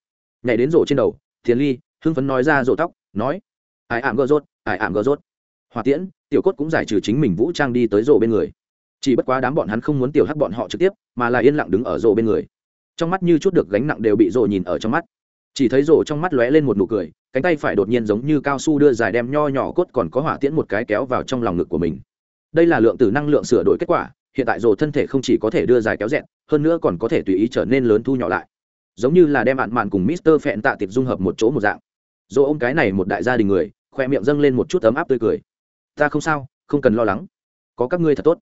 Nhảy đến rổ trên đầu thiền ly hưng phấn nói ra rổ tóc nói ai ảm gở rột ai ảm gở rột. Hòa tiễn tiểu cốt cũng giải trừ chính mình vũ trang đi tới rổ bên người. Chỉ bất quá đám bọn hắn không muốn tiểu hắc bọn họ trực tiếp mà là yên lặng đứng ở rổ bên người. Trong mắt như chút được gánh nặng đều bị rổ nhìn ở trong mắt. Chỉ thấy rổ trong mắt lóe lên một nụ cười cánh tay phải đột nhiên giống như cao su đưa dài đem nho nhỏ cốt còn có hỏa tiễn một cái kéo vào trong lòng ngực của mình đây là lượng tử năng lượng sửa đổi kết quả, hiện tại rổ thân thể không chỉ có thể đưa dài kéo rẹn hơn nữa còn có thể tùy ý trở nên lớn thu nhỏ lại. Giống như là đem bạn mạn cùng mister phẹn tạ tiệp dung hợp một chỗ một dạng. Dỗ ôm cái này một đại gia đình người, khoe miệng dâng lên một chút ấm áp tươi cười. Ta không sao, không cần lo lắng. Có các ngươi thật tốt.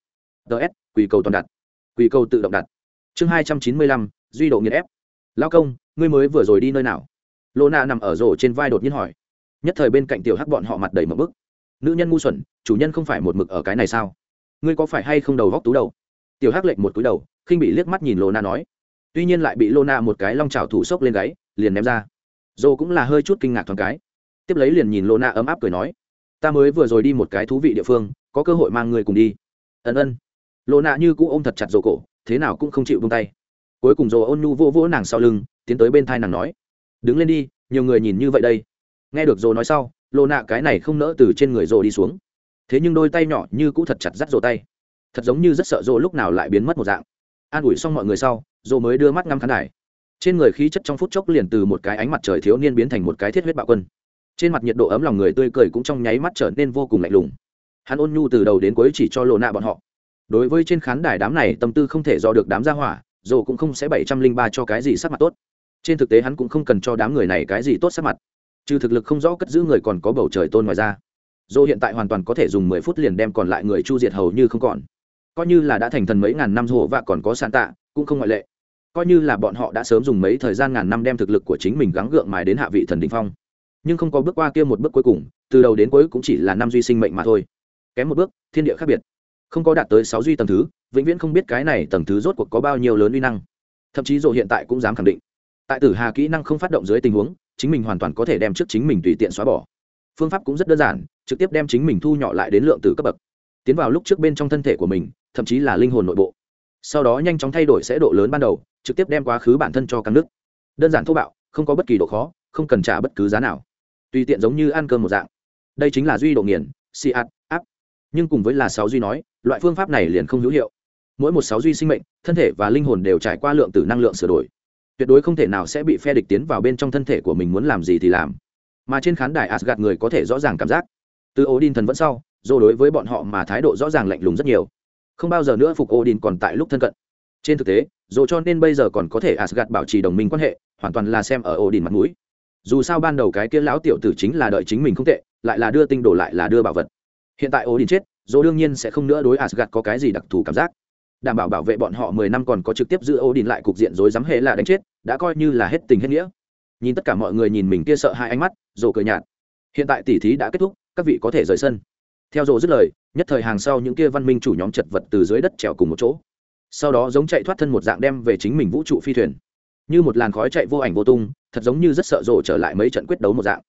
Ts quỳ cầu toàn đặt. Quỳ cầu tự động đặt. Chương hai trăm chín mươi lăm, duy độ nghiền ép. Lao công, ngươi mới vừa rồi đi nơi nào? Lô na nằm ở rổ trên vai đột nhiên hỏi. Nhất thời bên cạnh tiểu hắc bọn họ mặt đầy một bức nữ nhân ngu xuẩn, chủ nhân không phải một mực ở cái này sao? Ngươi có phải hay không đầu góc tú đầu? Tiểu hắc lệnh một túi đầu, khinh bị liếc mắt nhìn lô na nói. Tuy nhiên lại bị lô na một cái long trào thủ sốc lên gáy, liền ném ra. Dô cũng là hơi chút kinh ngạc thoáng cái. Tiếp lấy liền nhìn lô na ấm áp cười nói, ta mới vừa rồi đi một cái thú vị địa phương, có cơ hội mang người cùng đi. Ân ân. Lô na như cũ ôm thật chặt dô cổ, thế nào cũng không chịu vung tay. Cuối cùng dô ôn nhu vô vỗ nàng sau lưng, tiến tới bên thai nàng nói, đứng lên đi, nhiều người nhìn như vậy đây. Nghe được dô nói sau lô nạ cái này không nỡ từ trên người rồ đi xuống. Thế nhưng đôi tay nhỏ như cũ thật chặt dắt rồ tay. Thật giống như rất sợ rồ lúc nào lại biến mất một dạng. An ủi xong mọi người sau rồ mới đưa mắt ngắm khán đài. Trên người khí chất trong phút chốc liền từ một cái ánh mặt trời thiếu niên biến thành một cái thiết huyết bạo quân. Trên mặt nhiệt độ ấm lòng người tươi cười cũng trong nháy mắt trở nên vô cùng lạnh lùng. Hắn ôn nhu từ đầu đến cuối chỉ cho lộ nạ bọn họ. Đối với trên khán đài đám này tâm tư không thể do được đám ra hỏa dồ cũng không sẽ bảy trăm linh ba cho cái gì sắc mặt tốt. Trên thực tế hắn cũng không cần cho đám người này cái gì tốt sắc mặt trừ thực lực không rõ cất giữ người còn có bầu trời tôn ngoài ra. Dô hiện tại hoàn toàn có thể dùng mười phút liền đem còn lại người chu diệt hầu như không còn. Coi như là đã thành thần mấy ngàn năm rồ và còn có sàn tạ cũng không ngoại lệ. Coi như là bọn họ đã sớm dùng mấy thời gian ngàn năm đem thực lực của chính mình gắng gượng mài đến hạ vị thần đình phong. Nhưng không có bước qua kia một bước cuối cùng, từ đầu đến cuối cũng chỉ là năm duy sinh mệnh mà thôi. Kém một bước, thiên địa khác biệt. Không có đạt tới sáu duy tầng thứ, vĩnh viễn không biết cái này tầng thứ rốt cuộc có bao nhiêu lớn uy năng. Thậm chí dồ hiện tại cũng dám khẳng định. Tại tử hà kỹ năng không phát động dưới tình huống chính mình hoàn toàn có thể đem trước chính mình tùy tiện xóa bỏ. Phương pháp cũng rất đơn giản, trực tiếp đem chính mình thu nhỏ lại đến lượng tử cấp bậc. Tiến vào lúc trước bên trong thân thể của mình, thậm chí là linh hồn nội bộ. Sau đó nhanh chóng thay đổi sẽ độ lớn ban đầu, trực tiếp đem quá khứ bản thân cho căng nước. Đơn giản thô bạo, không có bất kỳ độ khó, không cần trả bất cứ giá nào. Tùy tiện giống như ăn cơm một dạng. Đây chính là duy độ nghiền si ạt, áp. Nhưng cùng với là sáu duy nói, loại phương pháp này liền không hữu hiệu. Mỗi một sáu duy sinh mệnh, thân thể và linh hồn đều trải qua lượng tử năng lượng sửa đổi tuyệt đối không thể nào sẽ bị phe địch tiến vào bên trong thân thể của mình muốn làm gì thì làm. Mà trên khán đài asgad người có thể rõ ràng cảm giác. Từ odin thần vẫn sau, dô đối với bọn họ mà thái độ rõ ràng lạnh lùng rất nhiều. Không bao giờ nữa phục odin còn tại lúc thân cận. Trên thực tế dù cho nên bây giờ còn có thể asgad bảo trì đồng minh quan hệ, hoàn toàn là xem ở odin mặt mũi. Dù sao ban đầu cái kia lão tiểu tử chính là đợi chính mình không tệ, lại là đưa tinh đồ lại là đưa bảo vật. Hiện tại odin chết dù đương nhiên sẽ không nữa đối asgad có cái gì đặc thù cảm giác. Đảm bảo bảo vệ bọn họ mười năm còn có trực tiếp giữ odin lại cục diện rối rắm hệ là đánh chết đã coi như là hết tình hết nghĩa. Nhìn tất cả mọi người nhìn mình kia sợ hai ánh mắt rồ cười nhạt. Hiện tại tỉ thí đã kết thúc, các vị có thể rời sân. Theo rồ dứt lời, nhất thời hàng sau những kia văn minh chủ nhóm chật vật từ dưới đất trèo cùng một chỗ. Sau đó giống chạy thoát thân một dạng đem về chính mình vũ trụ phi thuyền. Như một làn khói chạy vô ảnh vô tung, thật giống như rất sợ rồ trở lại mấy trận quyết đấu một dạng.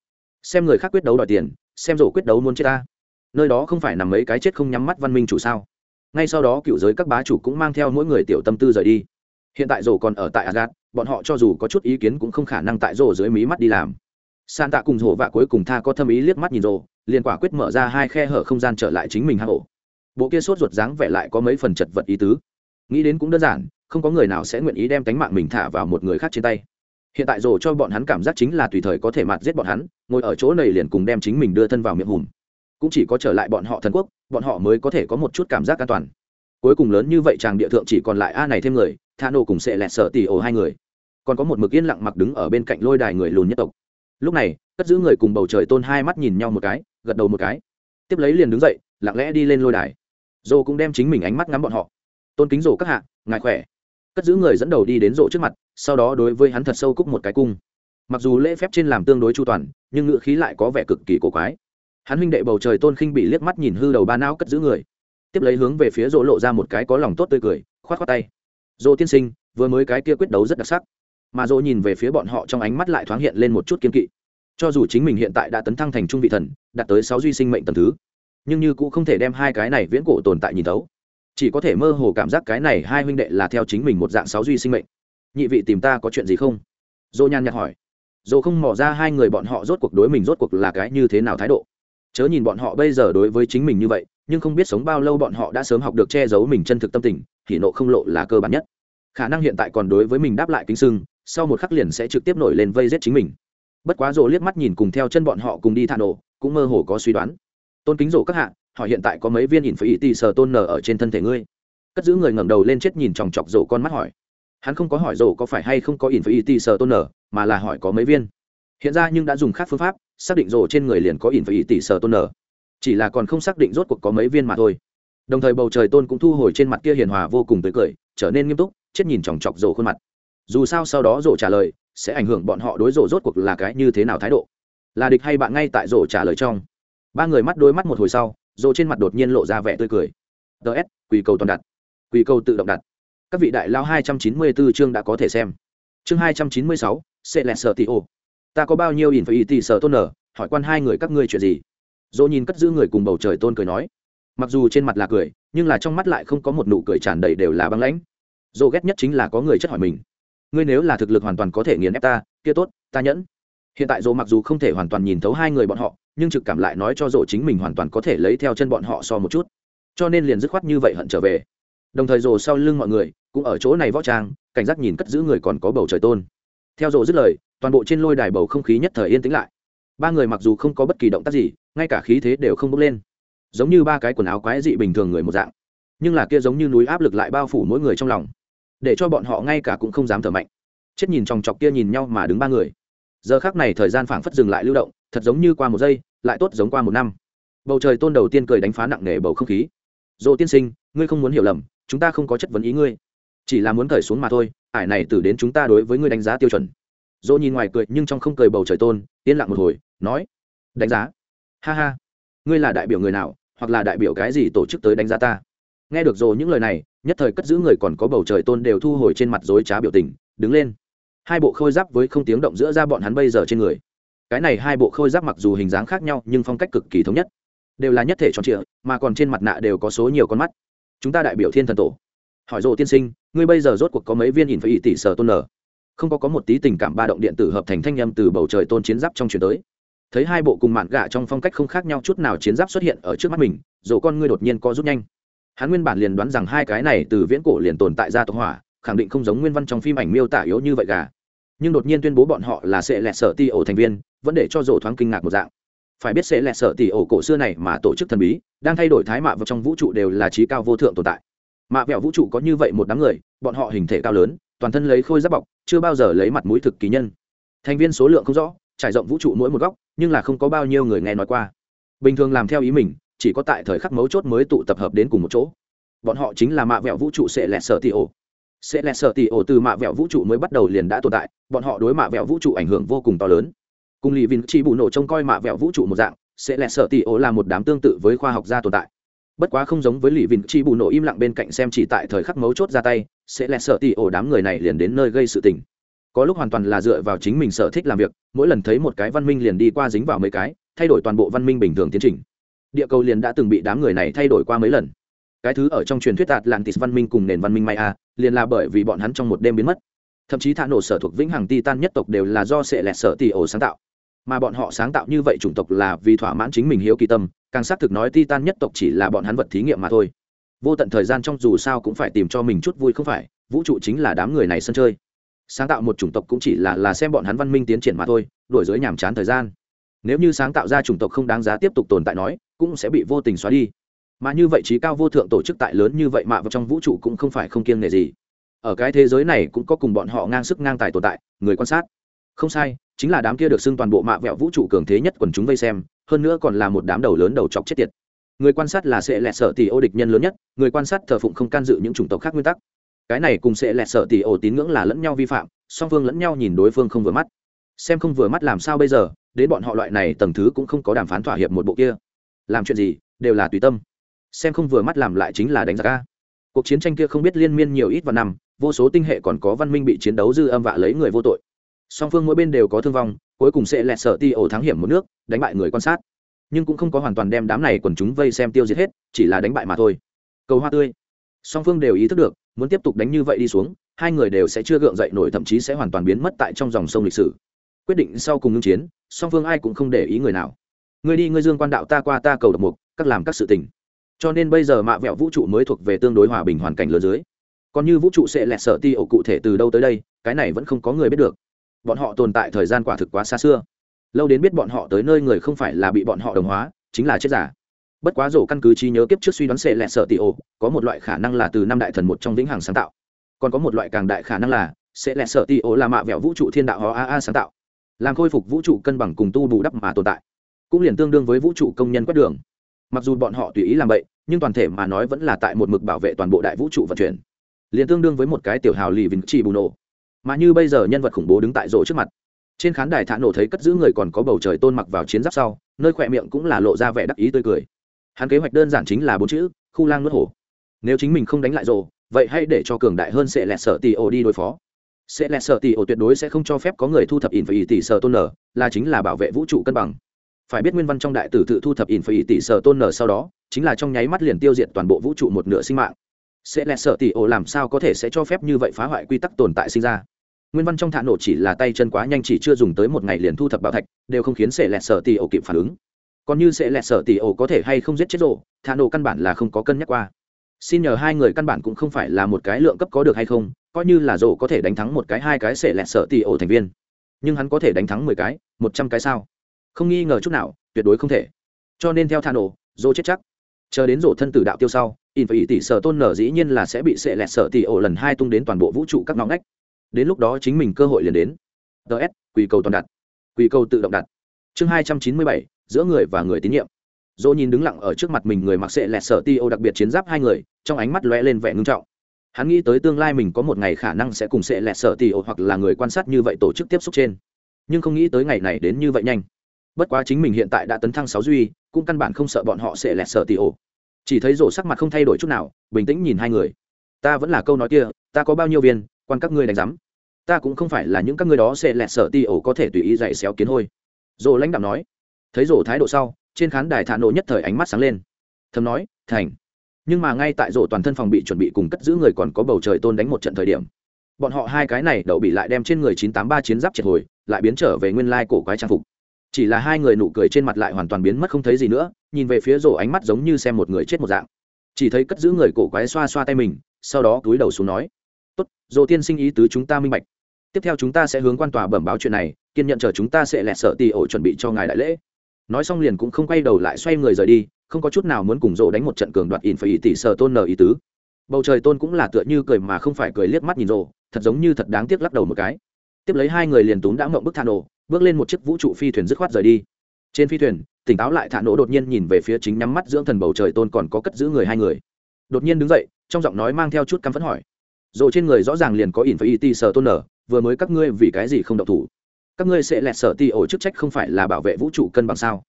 Xem người khác quyết đấu đòi tiền, xem rồ quyết đấu muốn chết ta. Nơi đó không phải nằm mấy cái chết không nhắm mắt văn minh chủ sao? Ngay sau đó cựu giới các bá chủ cũng mang theo mỗi người tiểu tâm tư rời đi. Hiện tại rồ còn ở tại agat bọn họ cho dù có chút ý kiến cũng không khả năng tại rổ dưới mí mắt đi làm. San tạ cùng rổ và cuối cùng tha có thâm ý liếc mắt nhìn rổ liền quả quyết mở ra hai khe hở không gian trở lại chính mình hang ổ. Bộ kia sốt ruột dáng vẻ lại có mấy phần chật vật ý tứ. Nghĩ đến cũng đơn giản, không có người nào sẽ nguyện ý đem tánh mạng mình thả vào một người khác trên tay. Hiện tại rồ cho bọn hắn cảm giác chính là tùy thời có thể mạt giết bọn hắn, ngồi ở chỗ này liền cùng đem chính mình đưa thân vào miệng hùm. Cũng chỉ có trở lại bọn họ thần quốc, bọn họ mới có thể có một chút cảm giác an toàn. Cuối cùng lớn như vậy chàng địa thượng chỉ còn lại a này thêm người tha nổ cùng sẽ lẹt sợ tỉ ổ hai người. Còn có một mực yên lặng mặc đứng ở bên cạnh lôi đài người lùn nhất tộc. Lúc này, cất giữ người cùng bầu trời tôn hai mắt nhìn nhau một cái, gật đầu một cái. Tiếp lấy liền đứng dậy, lặng lẽ đi lên lôi đài. Dô cũng đem chính mình ánh mắt ngắm bọn họ. Tôn kính rổ các hạ, ngài khỏe. Cất giữ người dẫn đầu đi đến rổ trước mặt, sau đó đối với hắn thật sâu cúc một cái cung. Mặc dù lễ phép trên làm tương đối chu toàn, nhưng ngữ khí lại có vẻ cực kỳ cổ quái. Hắn huynh đệ bầu trời tôn khinh bị liếc mắt nhìn hư đầu ba não cất giữ người. Tiếp lấy hướng về phía rỗ lộ ra một cái có lòng tốt tươi cười, khoát khoát tay rỗ tiên sinh, vừa mới cái kia quyết đấu rất đặc sắc. Mà rỗ nhìn về phía bọn họ trong ánh mắt lại thoáng hiện lên một chút kiên kỵ. Cho dù chính mình hiện tại đã tấn thăng thành trung vị thần, đạt tới sáu duy sinh mệnh tầm thứ, nhưng như cũng không thể đem hai cái này viễn cổ tồn tại nhìn thấu. Chỉ có thể mơ hồ cảm giác cái này hai huynh đệ là theo chính mình một dạng sáu duy sinh mệnh. Nhị vị tìm ta có chuyện gì không? Dô nhàn nhạt hỏi. Dô không mỏ ra hai người bọn họ rốt cuộc đối mình rốt cuộc là cái như thế nào thái độ chớ nhìn bọn họ bây giờ đối với chính mình như vậy, nhưng không biết sống bao lâu bọn họ đã sớm học được che giấu mình chân thực tâm tình thì nộ không lộ là cơ bản nhất. Khả năng hiện tại còn đối với mình đáp lại kính sưng, sau một khắc liền sẽ trực tiếp nổi lên vây giết chính mình. Bất quá rồ liếc mắt nhìn cùng theo chân bọn họ cùng đi thả nổ, cũng mơ hồ có suy đoán. Tôn kính rổ các hạ họ hiện tại có mấy viên ỉn phải ý tì sờ tôn nở ở trên thân thể ngươi? Cất giữ người ngẩng đầu lên chết nhìn chòng chọc rổ con mắt hỏi. Hắn không có hỏi rổ có phải hay không có ỉn phải ý tì sờ tôn nở, mà là hỏi có mấy viên. Hiện ra nhưng đã dùng khác phương pháp xác định rồ trên người liền có ỉn phải tỷ tì sở tôn nở chỉ là còn không xác định rốt cuộc có mấy viên mà thôi. Đồng thời bầu trời tôn cũng thu hồi trên mặt kia hiền hòa vô cùng tới cười, trở nên nghiêm túc, chết nhìn chòng chọc rồ khuôn mặt. Dù sao sau đó rồ trả lời, sẽ ảnh hưởng bọn họ đối rồ rốt cuộc là cái như thế nào thái độ. Là địch hay bạn ngay tại rồ trả lời trong. Ba người mắt đôi mắt một hồi sau, rồ trên mặt đột nhiên lộ ra vẻ tươi cười. Ts quỳ cầu toàn đặt. Quỳ cầu tự động đặt. Các vị đại lao hai trăm chín mươi 294 chương đã có thể xem. Chương hai trăm chín mươi sáu sẽ lẹt sở tỷ ô ta có bao nhiêu ỉn phải ý tỷ sợ tôn nở? Hỏi quan hai người các ngươi chuyện gì? Dỗ nhìn cất giữ người cùng bầu trời tôn cười nói. Mặc dù trên mặt là cười, nhưng là trong mắt lại không có một nụ cười tràn đầy đều là băng lãnh. Dỗ ghét nhất chính là có người chất hỏi mình. Ngươi nếu là thực lực hoàn toàn có thể nghiền ép ta, kia tốt, ta nhẫn. Hiện tại dỗ mặc dù không thể hoàn toàn nhìn thấu hai người bọn họ, nhưng trực cảm lại nói cho dỗ chính mình hoàn toàn có thể lấy theo chân bọn họ so một chút. Cho nên liền dứt khoát như vậy hận trở về. Đồng thời Dỗ sau lưng mọi người, cũng ở chỗ này võ trang, cảnh giác nhìn cất giữ người còn có bầu trời tôn. Theo Dỗ dứt lời toàn bộ trên lôi đài bầu không khí nhất thời yên tĩnh lại. Ba người mặc dù không có bất kỳ động tác gì, ngay cả khí thế đều không bốc lên. Giống như ba cái quần áo quái dị bình thường người một dạng, nhưng là kia giống như núi áp lực lại bao phủ mỗi người trong lòng, để cho bọn họ ngay cả cũng không dám thở mạnh. Chết nhìn chòng chọc kia nhìn nhau mà đứng ba người. Giờ khác này thời gian phảng phất dừng lại lưu động, thật giống như qua một giây, lại tốt giống qua một năm. Bầu trời tôn đầu tiên cười đánh phá nặng nề bầu không khí. Dỗ tiên sinh, ngươi không muốn hiểu lầm, chúng ta không có chất vấn ý ngươi. Chỉ là muốn cởi xuống mà thôi, ải này từ đến chúng ta đối với ngươi đánh giá tiêu chuẩn dỗ nhìn ngoài cười nhưng trong không cười bầu trời tôn, yên lặng một hồi, nói, đánh giá. Ha ha, ngươi là đại biểu người nào, hoặc là đại biểu cái gì tổ chức tới đánh giá ta? Nghe được rồi những lời này, nhất thời cất giữ người còn có bầu trời tôn đều thu hồi trên mặt dối trá biểu tình, đứng lên. Hai bộ khôi giáp với không tiếng động giữa ra bọn hắn bây giờ trên người. Cái này hai bộ khôi giáp mặc dù hình dáng khác nhau, nhưng phong cách cực kỳ thống nhất. Đều là nhất thể tròn trịa, mà còn trên mặt nạ đều có số nhiều con mắt. Chúng ta đại biểu thiên thần tổ. Hỏi rộ tiên sinh, ngươi bây giờ rốt cuộc có mấy viên nhìn phải ỷ tỷ sở tôn nở? Không có có một tí tình cảm ba động điện tử hợp thành thanh â từ bầu trời tôn chiến giáp trong chuyển tới. Thấy hai bộ cùng mạn gạ trong phong cách không khác nhau chút nào chiến giáp xuất hiện ở trước mắt mình dồ con ngươi đột nhiên co rút nhanh. Hắn nguyên bản liền đoán rằng hai cái này từ viễn cổ liền tồn tại ra tộc hỏa, khẳng định không giống nguyên văn trong phim ảnh miêu tả yếu như vậy gà. Nhưng đột nhiên tuyên bố bọn họ là sẽ lẹt sở ti ổ thành viên, vẫn để cho rổ thoáng kinh ngạc một dạng. Phải biết sẽ lẹt sở ti ổ cổ xưa này mà tổ chức thần bí, đang thay đổi thái mạ vào trong vũ trụ đều là trí cao vô thượng tồn tại. Mạ vẹo vũ trụ có như vậy một đám người, bọn họ hình thể cao lớn toàn thân lấy khôi giáp bọc, chưa bao giờ lấy mặt mũi thực kỳ nhân. Thành viên số lượng không rõ, trải rộng vũ trụ mỗi một góc, nhưng là không có bao nhiêu người nghe nói qua. Bình thường làm theo ý mình, chỉ có tại thời khắc mấu chốt mới tụ tập hợp đến cùng một chỗ. Bọn họ chính là mạ vẹo vũ trụ sẽ lẹt sở tỷ ổ. Sẽ lẹt sở tỷ ổ từ mạ vẹo vũ trụ mới bắt đầu liền đã tồn tại, bọn họ đối mạ vẹo vũ trụ ảnh hưởng vô cùng to lớn. Cùng lì vin chỉ bù nổ trông coi mạ vẹo vũ trụ một dạng, sẽ lẹt sở tỷ ổ là một đám tương tự với khoa học gia tồn tại bất quá không giống với lì vịn, chi bù nổ im lặng bên cạnh xem chỉ tại thời khắc mấu chốt ra tay, sẽ lẹt sợ tì ổ đám người này liền đến nơi gây sự tình. Có lúc hoàn toàn là dựa vào chính mình sở thích làm việc, mỗi lần thấy một cái văn minh liền đi qua dính vào mấy cái, thay đổi toàn bộ văn minh bình thường tiến trình. Địa cầu liền đã từng bị đám người này thay đổi qua mấy lần. Cái thứ ở trong truyền thuyết atlantis văn minh cùng nền văn minh maya, liền là bởi vì bọn hắn trong một đêm biến mất. Thậm chí thả nổ sở thuộc vĩnh hằng titan nhất tộc đều là do sệ lẹt sở tỷ ổ sáng tạo mà bọn họ sáng tạo như vậy chủng tộc là vì thỏa mãn chính mình hiếu kỳ tâm, càng xác thực nói titan nhất tộc chỉ là bọn hắn vật thí nghiệm mà thôi. Vô tận thời gian trong dù sao cũng phải tìm cho mình chút vui không phải, vũ trụ chính là đám người này sân chơi. Sáng tạo một chủng tộc cũng chỉ là là xem bọn hắn văn minh tiến triển mà thôi đổi dưới nhàm chán thời gian. Nếu như sáng tạo ra chủng tộc không đáng giá tiếp tục tồn tại nói, cũng sẽ bị vô tình xóa đi. Mà như vậy trí cao vô thượng tổ chức tại lớn như vậy mà vào trong vũ trụ cũng không phải không kiêng nể gì. Ở cái thế giới này cũng có cùng bọn họ ngang sức ngang tài tồn tại, người quan sát không sai, chính là đám kia được xưng toàn bộ mạ vẹo vũ trụ cường thế nhất quần chúng vây xem, hơn nữa còn là một đám đầu lớn đầu chọc chết tiệt. Người quan sát là sẽ lẹ sợ tỷ ô địch nhân lớn nhất, người quan sát thờ phụng không can dự những chủng tộc khác nguyên tắc. Cái này cùng sẽ lẹ sợ tỷ ô tín ngưỡng là lẫn nhau vi phạm, song phương lẫn nhau nhìn đối phương không vừa mắt. Xem không vừa mắt làm sao bây giờ, đến bọn họ loại này tầng thứ cũng không có đàm phán thỏa hiệp một bộ kia. Làm chuyện gì, đều là tùy tâm. Xem không vừa mắt làm lại chính là đánh giá ca cuộc chiến tranh kia không biết liên miên nhiều ít và năm, vô số tinh hệ còn có văn minh bị chiến đấu dư âm vạ lấy người vô tội song phương mỗi bên đều có thương vong, cuối cùng sẽ lẹt sợ ti ổ thắng hiểm một nước, đánh bại người quan sát. Nhưng cũng không có hoàn toàn đem đám này quần chúng vây xem tiêu diệt hết, chỉ là đánh bại mà thôi. Cầu hoa tươi. Song phương đều ý thức được, muốn tiếp tục đánh như vậy đi xuống, hai người đều sẽ chưa gượng dậy nổi, thậm chí sẽ hoàn toàn biến mất tại trong dòng sông lịch sử. Quyết định sau cùng ngưng chiến, song phương ai cũng không để ý người nào. Người đi, ngươi dương quan đạo ta qua, ta cầu độc mục, các làm các sự tình. Cho nên bây giờ mạ vẹo vũ trụ mới thuộc về tương đối hòa bình hoàn cảnh lớn dưới. Còn như vũ trụ sẽ lẹt sợ ti ổ cụ thể từ đâu tới đây, cái này vẫn không có người biết được bọn họ tồn tại thời gian quả thực quá xa xưa. Lâu đến biết bọn họ tới nơi người không phải là bị bọn họ đồng hóa, chính là chết giả. Bất quá rổ căn cứ trí nhớ kiếp trước suy đoán sệ lẹ sợ tị ổ, có một loại khả năng là từ năm đại thần một trong vĩnh hằng sáng tạo. Còn có một loại càng đại khả năng là sệ lẹ sợ tị ổ là mạ vẹo vũ trụ thiên đạo ho a a sáng tạo. Làm khôi phục vũ trụ cân bằng cùng tu bù đắp mà tồn tại. Cũng liền tương đương với vũ trụ công nhân quét đường. Mặc dù bọn họ tùy ý làm vậy, nhưng toàn thể mà nói vẫn là tại một mực bảo vệ toàn bộ đại vũ trụ vận chuyển. Liền tương đương với một cái tiểu hào lì vĩnh chỉ bù nổ mà như bây giờ nhân vật khủng bố đứng tại rộ trước mặt. Trên khán đài thả nổ thấy cất giữ người còn có bầu trời tôn mặc vào chiến giáp sau, nơi khỏe miệng cũng là lộ ra vẻ đắc ý tươi cười. Hắn kế hoạch đơn giản chính là bốn chữ, khu lang nuốt hổ. Nếu chính mình không đánh lại rộ vậy hãy để cho cường đại hơn sẽ lẹt sợ tỷ ổ đi đối phó. Sẽ lẹt sợ tỷ ổ tuyệt đối sẽ không cho phép có người thu thập ỉn phải tỷ sợ tôn nở, là chính là bảo vệ vũ trụ cân bằng. Phải biết nguyên văn trong đại tử tự thu thập ỉn phải tỷ sợ tôn nở sau đó, chính là trong nháy mắt liền tiêu diệt toàn bộ vũ trụ một nửa sinh mạng sẽ lẹ sợ tỷ ổ làm sao có thể sẽ cho phép như vậy phá hoại quy tắc tồn tại sinh ra. Nguyên văn trong thả nổ chỉ là tay chân quá nhanh chỉ chưa dùng tới một ngày liền thu thập bảo thạch, đều không khiến sẽ lẹ sợ tỷ ổ kịp phản ứng. Còn như sẽ lẹ sợ tỷ ổ có thể hay không giết chết rộ thả nổ căn bản là không có cân nhắc qua. Xin nhờ hai người căn bản cũng không phải là một cái lượng cấp có được hay không, coi như là rộ có thể đánh thắng một cái hai cái sẽ lẹ sợ tỷ ổ thành viên. Nhưng hắn có thể đánh thắng mười cái, một trăm cái sao? Không nghi ngờ chút nào, tuyệt đối không thể. Cho nên theo thả nổ rộ chết chắc chờ đến rổ thân tử đạo tiêu sau in phải tỷ sở tôn nở dĩ nhiên là sẽ bị sệ lẹt sợ tỷ ổ lần hai tung đến toàn bộ vũ trụ các ngõ ngách. Đến lúc đó chính mình cơ hội liền đến. Ts quỳ cầu toàn đặt. Quỳ cầu tự động đặt. Chương hai trăm chín mươi bảy, giữa người và người tín nhiệm. Dỗ nhìn đứng lặng ở trước mặt mình người mặc sệ lẹt sợ ti ô đặc biệt chiến giáp hai người, trong ánh mắt lóe lên vẻ ngưng trọng. Hắn nghĩ tới tương lai mình có một ngày khả năng sẽ cùng sệ lẹt sợ ti ô hoặc là người quan sát như vậy tổ chức tiếp xúc trên. Nhưng không nghĩ tới ngày này đến như vậy nhanh bất quá chính mình hiện tại đã tấn thăng sáu duy, cũng căn bản không sợ bọn họ sẽ lẹt sợ ti ổ. Chỉ thấy rổ sắc mặt không thay đổi chút nào, bình tĩnh nhìn hai người. Ta vẫn là câu nói kia, ta có bao nhiêu viên, quan các ngươi đánh giám. Ta cũng không phải là những các ngươi đó sẽ lẹt sợ ti ổ có thể tùy ý dạy xéo kiến hôi. Rổ lãnh đạo nói. Thấy rổ thái độ sau, trên khán đài thả nổ nhất thời ánh mắt sáng lên. Thầm nói, thành. Nhưng mà ngay tại rổ toàn thân phòng bị chuẩn bị cùng cất giữ người còn có bầu trời tôn đánh một trận thời điểm, bọn họ hai cái này đậu bị lại đem trên người chín tám ba chiến giáp triệt hồi, lại biến trở về nguyên lai cổ quái trang phục chỉ là hai người nụ cười trên mặt lại hoàn toàn biến mất không thấy gì nữa, nhìn về phía rổ ánh mắt giống như xem một người chết một dạng. Chỉ thấy cất giữ người cổ quái xoa xoa tay mình, sau đó túi đầu xuống nói, tốt, rổ tiên sinh ý tứ chúng ta minh bạch. Tiếp theo chúng ta sẽ hướng quan tòa bẩm báo chuyện này, kiên nhận chờ chúng ta sẽ lẹt sợ tì ổ chuẩn bị cho ngài đại lễ. Nói xong liền cũng không quay đầu lại xoay người rời đi, không có chút nào muốn cùng rổ đánh một trận cường đoạt in phải ý tỷ sợ tôn nở ý tứ. Bầu trời tôn cũng là tựa như cười mà không phải cười liếc mắt nhìn rổ, thật giống như thật đáng tiếc lắc đầu một cái. Tiếp lấy hai người liền túm đã mộng bức than nổ bước lên một chiếc vũ trụ phi thuyền dứt khoát rời đi. Trên phi thuyền, tỉnh táo lại thả nổ đột nhiên nhìn về phía chính nhắm mắt dưỡng thần bầu trời tôn còn có cất giữ người hai người. Đột nhiên đứng dậy, trong giọng nói mang theo chút căm phẫn hỏi. Rồi trên người rõ ràng liền có ỉn phải y ti sờ tôn nở, vừa mới các ngươi vì cái gì không động thủ? Các ngươi sẽ lẹt sở ti ổ chức trách không phải là bảo vệ vũ trụ cân bằng sao?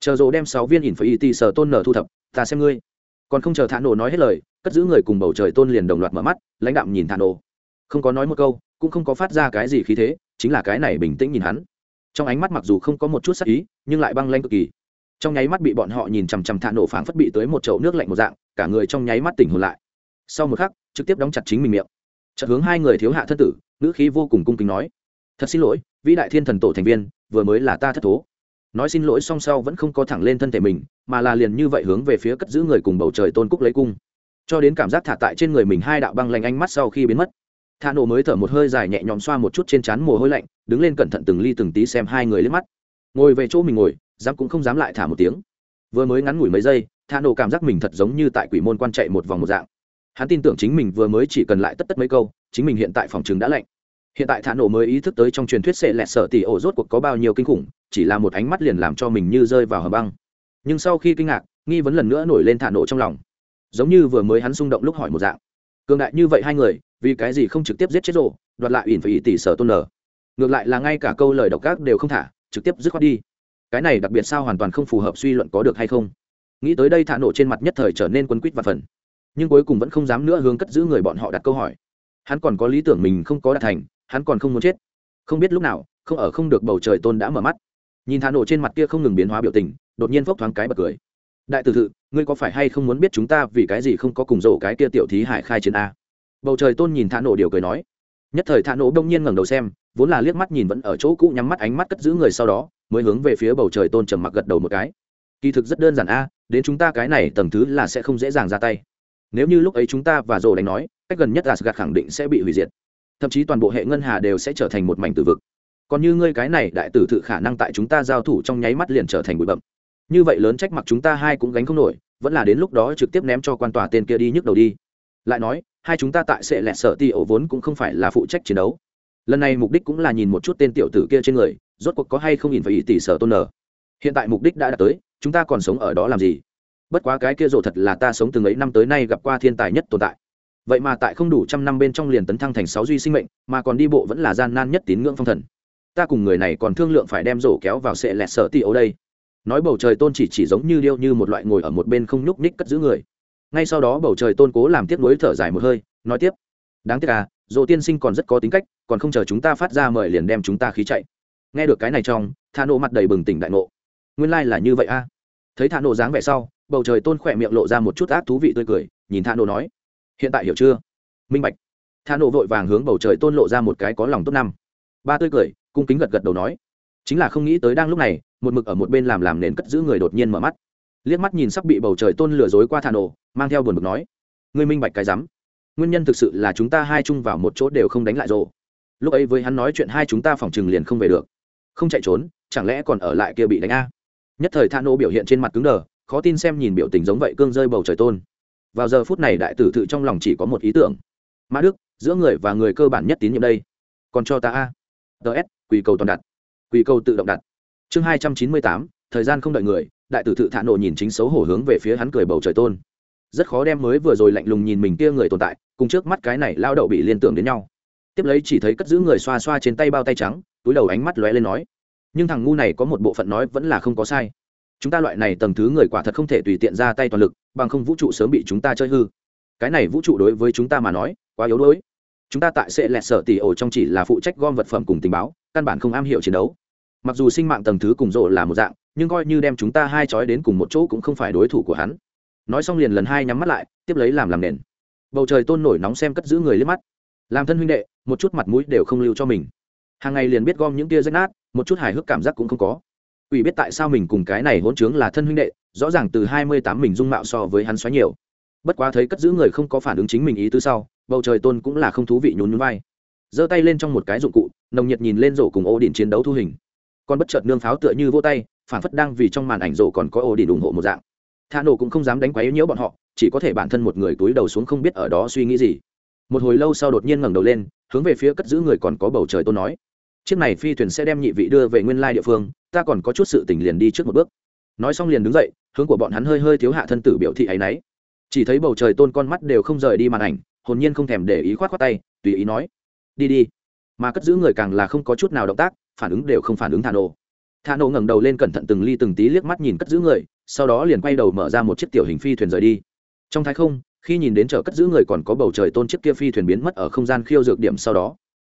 Chờ rồ đem sáu viên ỉn phải y ti sờ tôn nở thu thập, ta xem ngươi. Còn không chờ thả nổ nói hết lời, cất giữ người cùng bầu trời tôn liền đồng loạt mở mắt, lãnh đạm nhìn thả nổ không có nói một câu, cũng không có phát ra cái gì khí thế, chính là cái này bình tĩnh nhìn hắn trong ánh mắt mặc dù không có một chút sắc ý, nhưng lại băng lanh cực kỳ. Trong nháy mắt bị bọn họ nhìn chằm chằm thạ nổ phảng phất bị tới một chậu nước lạnh một dạng, cả người trong nháy mắt tỉnh hồn lại. Sau một khắc, trực tiếp đóng chặt chính mình miệng. Chợt hướng hai người thiếu hạ thân tử nữ khí vô cùng cung kính nói, thật xin lỗi, vĩ đại thiên thần tổ thành viên, vừa mới là ta thất thố. Nói xin lỗi song sau vẫn không có thẳng lên thân thể mình, mà là liền như vậy hướng về phía cất giữ người cùng bầu trời tôn cúc lấy cung. Cho đến cảm giác thả tại trên người mình hai đạo băng lanh ánh mắt sau khi biến mất thả nổ mới thở một hơi dài nhẹ nhõm xoa một chút trên trán mồ hôi lạnh, đứng lên cẩn thận từng ly từng tí xem hai người lên mắt. Ngồi về chỗ mình ngồi, dám cũng không dám lại thả một tiếng. Vừa mới ngắn ngủi mấy giây, thả nổ cảm giác mình thật giống như tại quỷ môn quan chạy một vòng một dạng. Hắn tin tưởng chính mình vừa mới chỉ cần lại tất tất mấy câu, chính mình hiện tại phòng trường đã lạnh. Hiện tại thả nổ mới ý thức tới trong truyền thuyết sẽ lẹt sợ tỷ ổ rốt cuộc có bao nhiêu kinh khủng, chỉ là một ánh mắt liền làm cho mình như rơi vào hầm băng. Nhưng sau khi kinh ngạc, nghi vấn lần nữa nổi lên thả nổ trong lòng. Giống như vừa mới hắn xung động lúc hỏi một dạng. Cường đại như vậy hai người vì cái gì không trực tiếp giết chết rộ đoạt lại ỉn phải ỉ tỷ sở tôn nở ngược lại là ngay cả câu lời độc ác đều không thả, trực tiếp dứt khoát đi. Cái này đặc biệt sao hoàn toàn không phù hợp suy luận có được hay không? Nghĩ tới đây thả nổ trên mặt nhất thời trở nên quân quýt và phần. Nhưng cuối cùng vẫn không dám nữa hướng cất giữ người bọn họ đặt câu hỏi. Hắn còn có lý tưởng mình không có đạt thành, hắn còn không muốn chết. Không biết lúc nào, không ở không được bầu trời tôn đã mở mắt. Nhìn thả nổ trên mặt kia không ngừng biến hóa biểu tình, đột nhiên phốc thoáng cái bật cười. Đại tử thự, ngươi có phải hay không muốn biết chúng ta vì cái gì không có cùng rổ cái kia tiểu thí hải khai chiến a? Bầu trời tôn nhìn thả nổ điều cười nói. Nhất thời thả nổ đông nhiên ngẩng đầu xem, vốn là liếc mắt nhìn vẫn ở chỗ cũ nhắm mắt ánh mắt cất giữ người sau đó, mới hướng về phía bầu trời tôn trầm mặc gật đầu một cái. Kỳ thực rất đơn giản a, đến chúng ta cái này tầng thứ là sẽ không dễ dàng ra tay. Nếu như lúc ấy chúng ta và rồ đánh nói, cách gần nhất là gạt khẳng định sẽ bị hủy diệt. Thậm chí toàn bộ hệ ngân hà đều sẽ trở thành một mảnh tử vực. Còn như ngươi cái này đại tử thự khả năng tại chúng ta giao thủ trong nháy mắt liền trở thành bụi bậm như vậy lớn trách mặc chúng ta hai cũng gánh không nổi, vẫn là đến lúc đó trực tiếp ném cho quan tòa tên kia đi nhức đầu đi. Lại nói hai chúng ta tại sẽ lẹt sợ ti ổ vốn cũng không phải là phụ trách chiến đấu. Lần này mục đích cũng là nhìn một chút tên tiểu tử kia trên người, rốt cuộc có hay không nhìn phải ý tỷ sở tôn nở hiện tại mục đích đã đạt tới, chúng ta còn sống ở đó làm gì? Bất quá cái kia rộ thật là ta sống từng ấy năm tới nay gặp qua thiên tài nhất tồn tại. Vậy mà tại không đủ trăm năm bên trong liền tấn thăng thành sáu duy sinh mệnh, mà còn đi bộ vẫn là gian nan nhất tín ngưỡng phong thần. Ta cùng người này còn thương lượng phải đem rổ kéo vào sệ lẹt sợ ti ấu đây. Nói bầu trời tôn chỉ chỉ giống như điêu như một loại ngồi ở một bên không nhúc ních cất giữ người ngay sau đó bầu trời tôn cố làm tiếp nối thở dài một hơi, nói tiếp, đáng tiếc à dỗ tiên sinh còn rất có tính cách, còn không chờ chúng ta phát ra mời liền đem chúng ta khí chạy. Nghe được cái này trong thà nộ mặt đầy bừng tỉnh đại ngộ. nguyên lai、like、là như vậy a. Thấy thà nộ dáng vẻ sau, bầu trời tôn khỏe miệng lộ ra một chút ác thú vị tươi cười, nhìn thà nộ nói, hiện tại hiểu chưa? Minh bạch. Thà nộ vội vàng hướng bầu trời tôn lộ ra một cái có lòng tốt năm. Ba tươi cười, cung kính gật gật đầu nói, chính là không nghĩ tới đang lúc này, một mực ở một bên làm làm nền cất giữ người đột nhiên mở mắt liếc mắt nhìn sắp bị bầu trời tôn lừa dối qua thà nổ, mang theo buồn bực nói, ngươi minh bạch cái rắm. Nguyên nhân thực sự là chúng ta hai chung vào một chỗ đều không đánh lại rồ lúc ấy với hắn nói chuyện hai chúng ta phòng trừng liền không về được. Không chạy trốn, chẳng lẽ còn ở lại kia bị đánh a? Nhất thời thà nổ biểu hiện trên mặt cứng đờ, khó tin xem nhìn biểu tình giống vậy cương rơi bầu trời tôn. Vào giờ phút này đại tử thự trong lòng chỉ có một ý tưởng. Mã đức, giữa người và người cơ bản nhất tín nhiệm đây. Còn cho ta a. Ts quỳ cầu toàn đặt. Quỳ cầu tự động đặt. Chương hai trăm chín mươi tám, thời gian không đợi người đại tử thự thả nộ nhìn chính xấu hổ hướng về phía hắn cười bầu trời tôn. Rất khó đem mới vừa rồi lạnh lùng nhìn mình kia người tồn tại, cùng trước mắt cái này lao đậu bị liên tưởng đến nhau. Tiếp lấy chỉ thấy cất giữ người xoa xoa trên tay bao tay trắng, túi đầu ánh mắt lóe lên nói, nhưng thằng ngu này có một bộ phận nói vẫn là không có sai. Chúng ta loại này tầng thứ người quả thật không thể tùy tiện ra tay toàn lực, bằng không vũ trụ sớm bị chúng ta chơi hư. Cái này vũ trụ đối với chúng ta mà nói, quá yếu đuối. Chúng ta tại sẽ lẹt sợ tỉ ổ trong chỉ là phụ trách gom vật phẩm cùng tình báo, căn bản không am hiểu chiến đấu. Mặc dù sinh mạng tầng thứ cùng rộ là một dạng nhưng coi như đem chúng ta hai chói đến cùng một chỗ cũng không phải đối thủ của hắn. Nói xong liền lần hai nhắm mắt lại, tiếp lấy làm làm nền. Bầu trời tôn nổi nóng xem cất giữ người liếc mắt. Làm thân huynh đệ, một chút mặt mũi đều không lưu cho mình. Hàng ngày liền biết gom những tia rách nát, một chút hài hước cảm giác cũng không có. Ủy biết tại sao mình cùng cái này hỗn trướng là thân huynh đệ, rõ ràng từ hai mươi tám mình dung mạo so với hắn xoáy nhiều. Bất quá thấy cất giữ người không có phản ứng chính mình ý tứ sau, bầu trời tôn cũng là không thú vị nhún nhún vai. Giơ tay lên trong một cái dụng cụ, nồng nhiệt nhìn lên rổ cùng ô điện chiến đấu thu hình còn bất chợt nương pháo tựa như vô tay phản phất đang vì trong màn ảnh rổ còn có ổ đi ủng hộ một dạng. Tha nổ cũng không dám đánh quấy nhiễu bọn họ, chỉ có thể bản thân một người túi đầu xuống không biết ở đó suy nghĩ gì. Một hồi lâu sau đột nhiên ngẩng đầu lên, hướng về phía cất giữ người còn có bầu trời tôn nói, chiếc này phi thuyền sẽ đem nhị vị đưa về nguyên lai địa phương, ta còn có chút sự tình liền đi trước một bước. Nói xong liền đứng dậy, hướng của bọn hắn hơi hơi thiếu hạ thân tử biểu thị ấy nấy. Chỉ thấy bầu trời tôn con mắt đều không rời đi màn ảnh, hồn nhiên không thèm để ý khoát khoát tay, tùy ý nói, đi đi mà cất giữ người càng là không có chút nào động tác, phản ứng đều không phản ứng thà nổ. Thà nổ ngẩng đầu lên cẩn thận từng ly từng tí liếc mắt nhìn cất giữ người, sau đó liền quay đầu mở ra một chiếc tiểu hình phi thuyền rời đi. Trong thái không, khi nhìn đến chợ cất giữ người còn có bầu trời tôn chiếc kia phi thuyền biến mất ở không gian khiêu dược điểm sau đó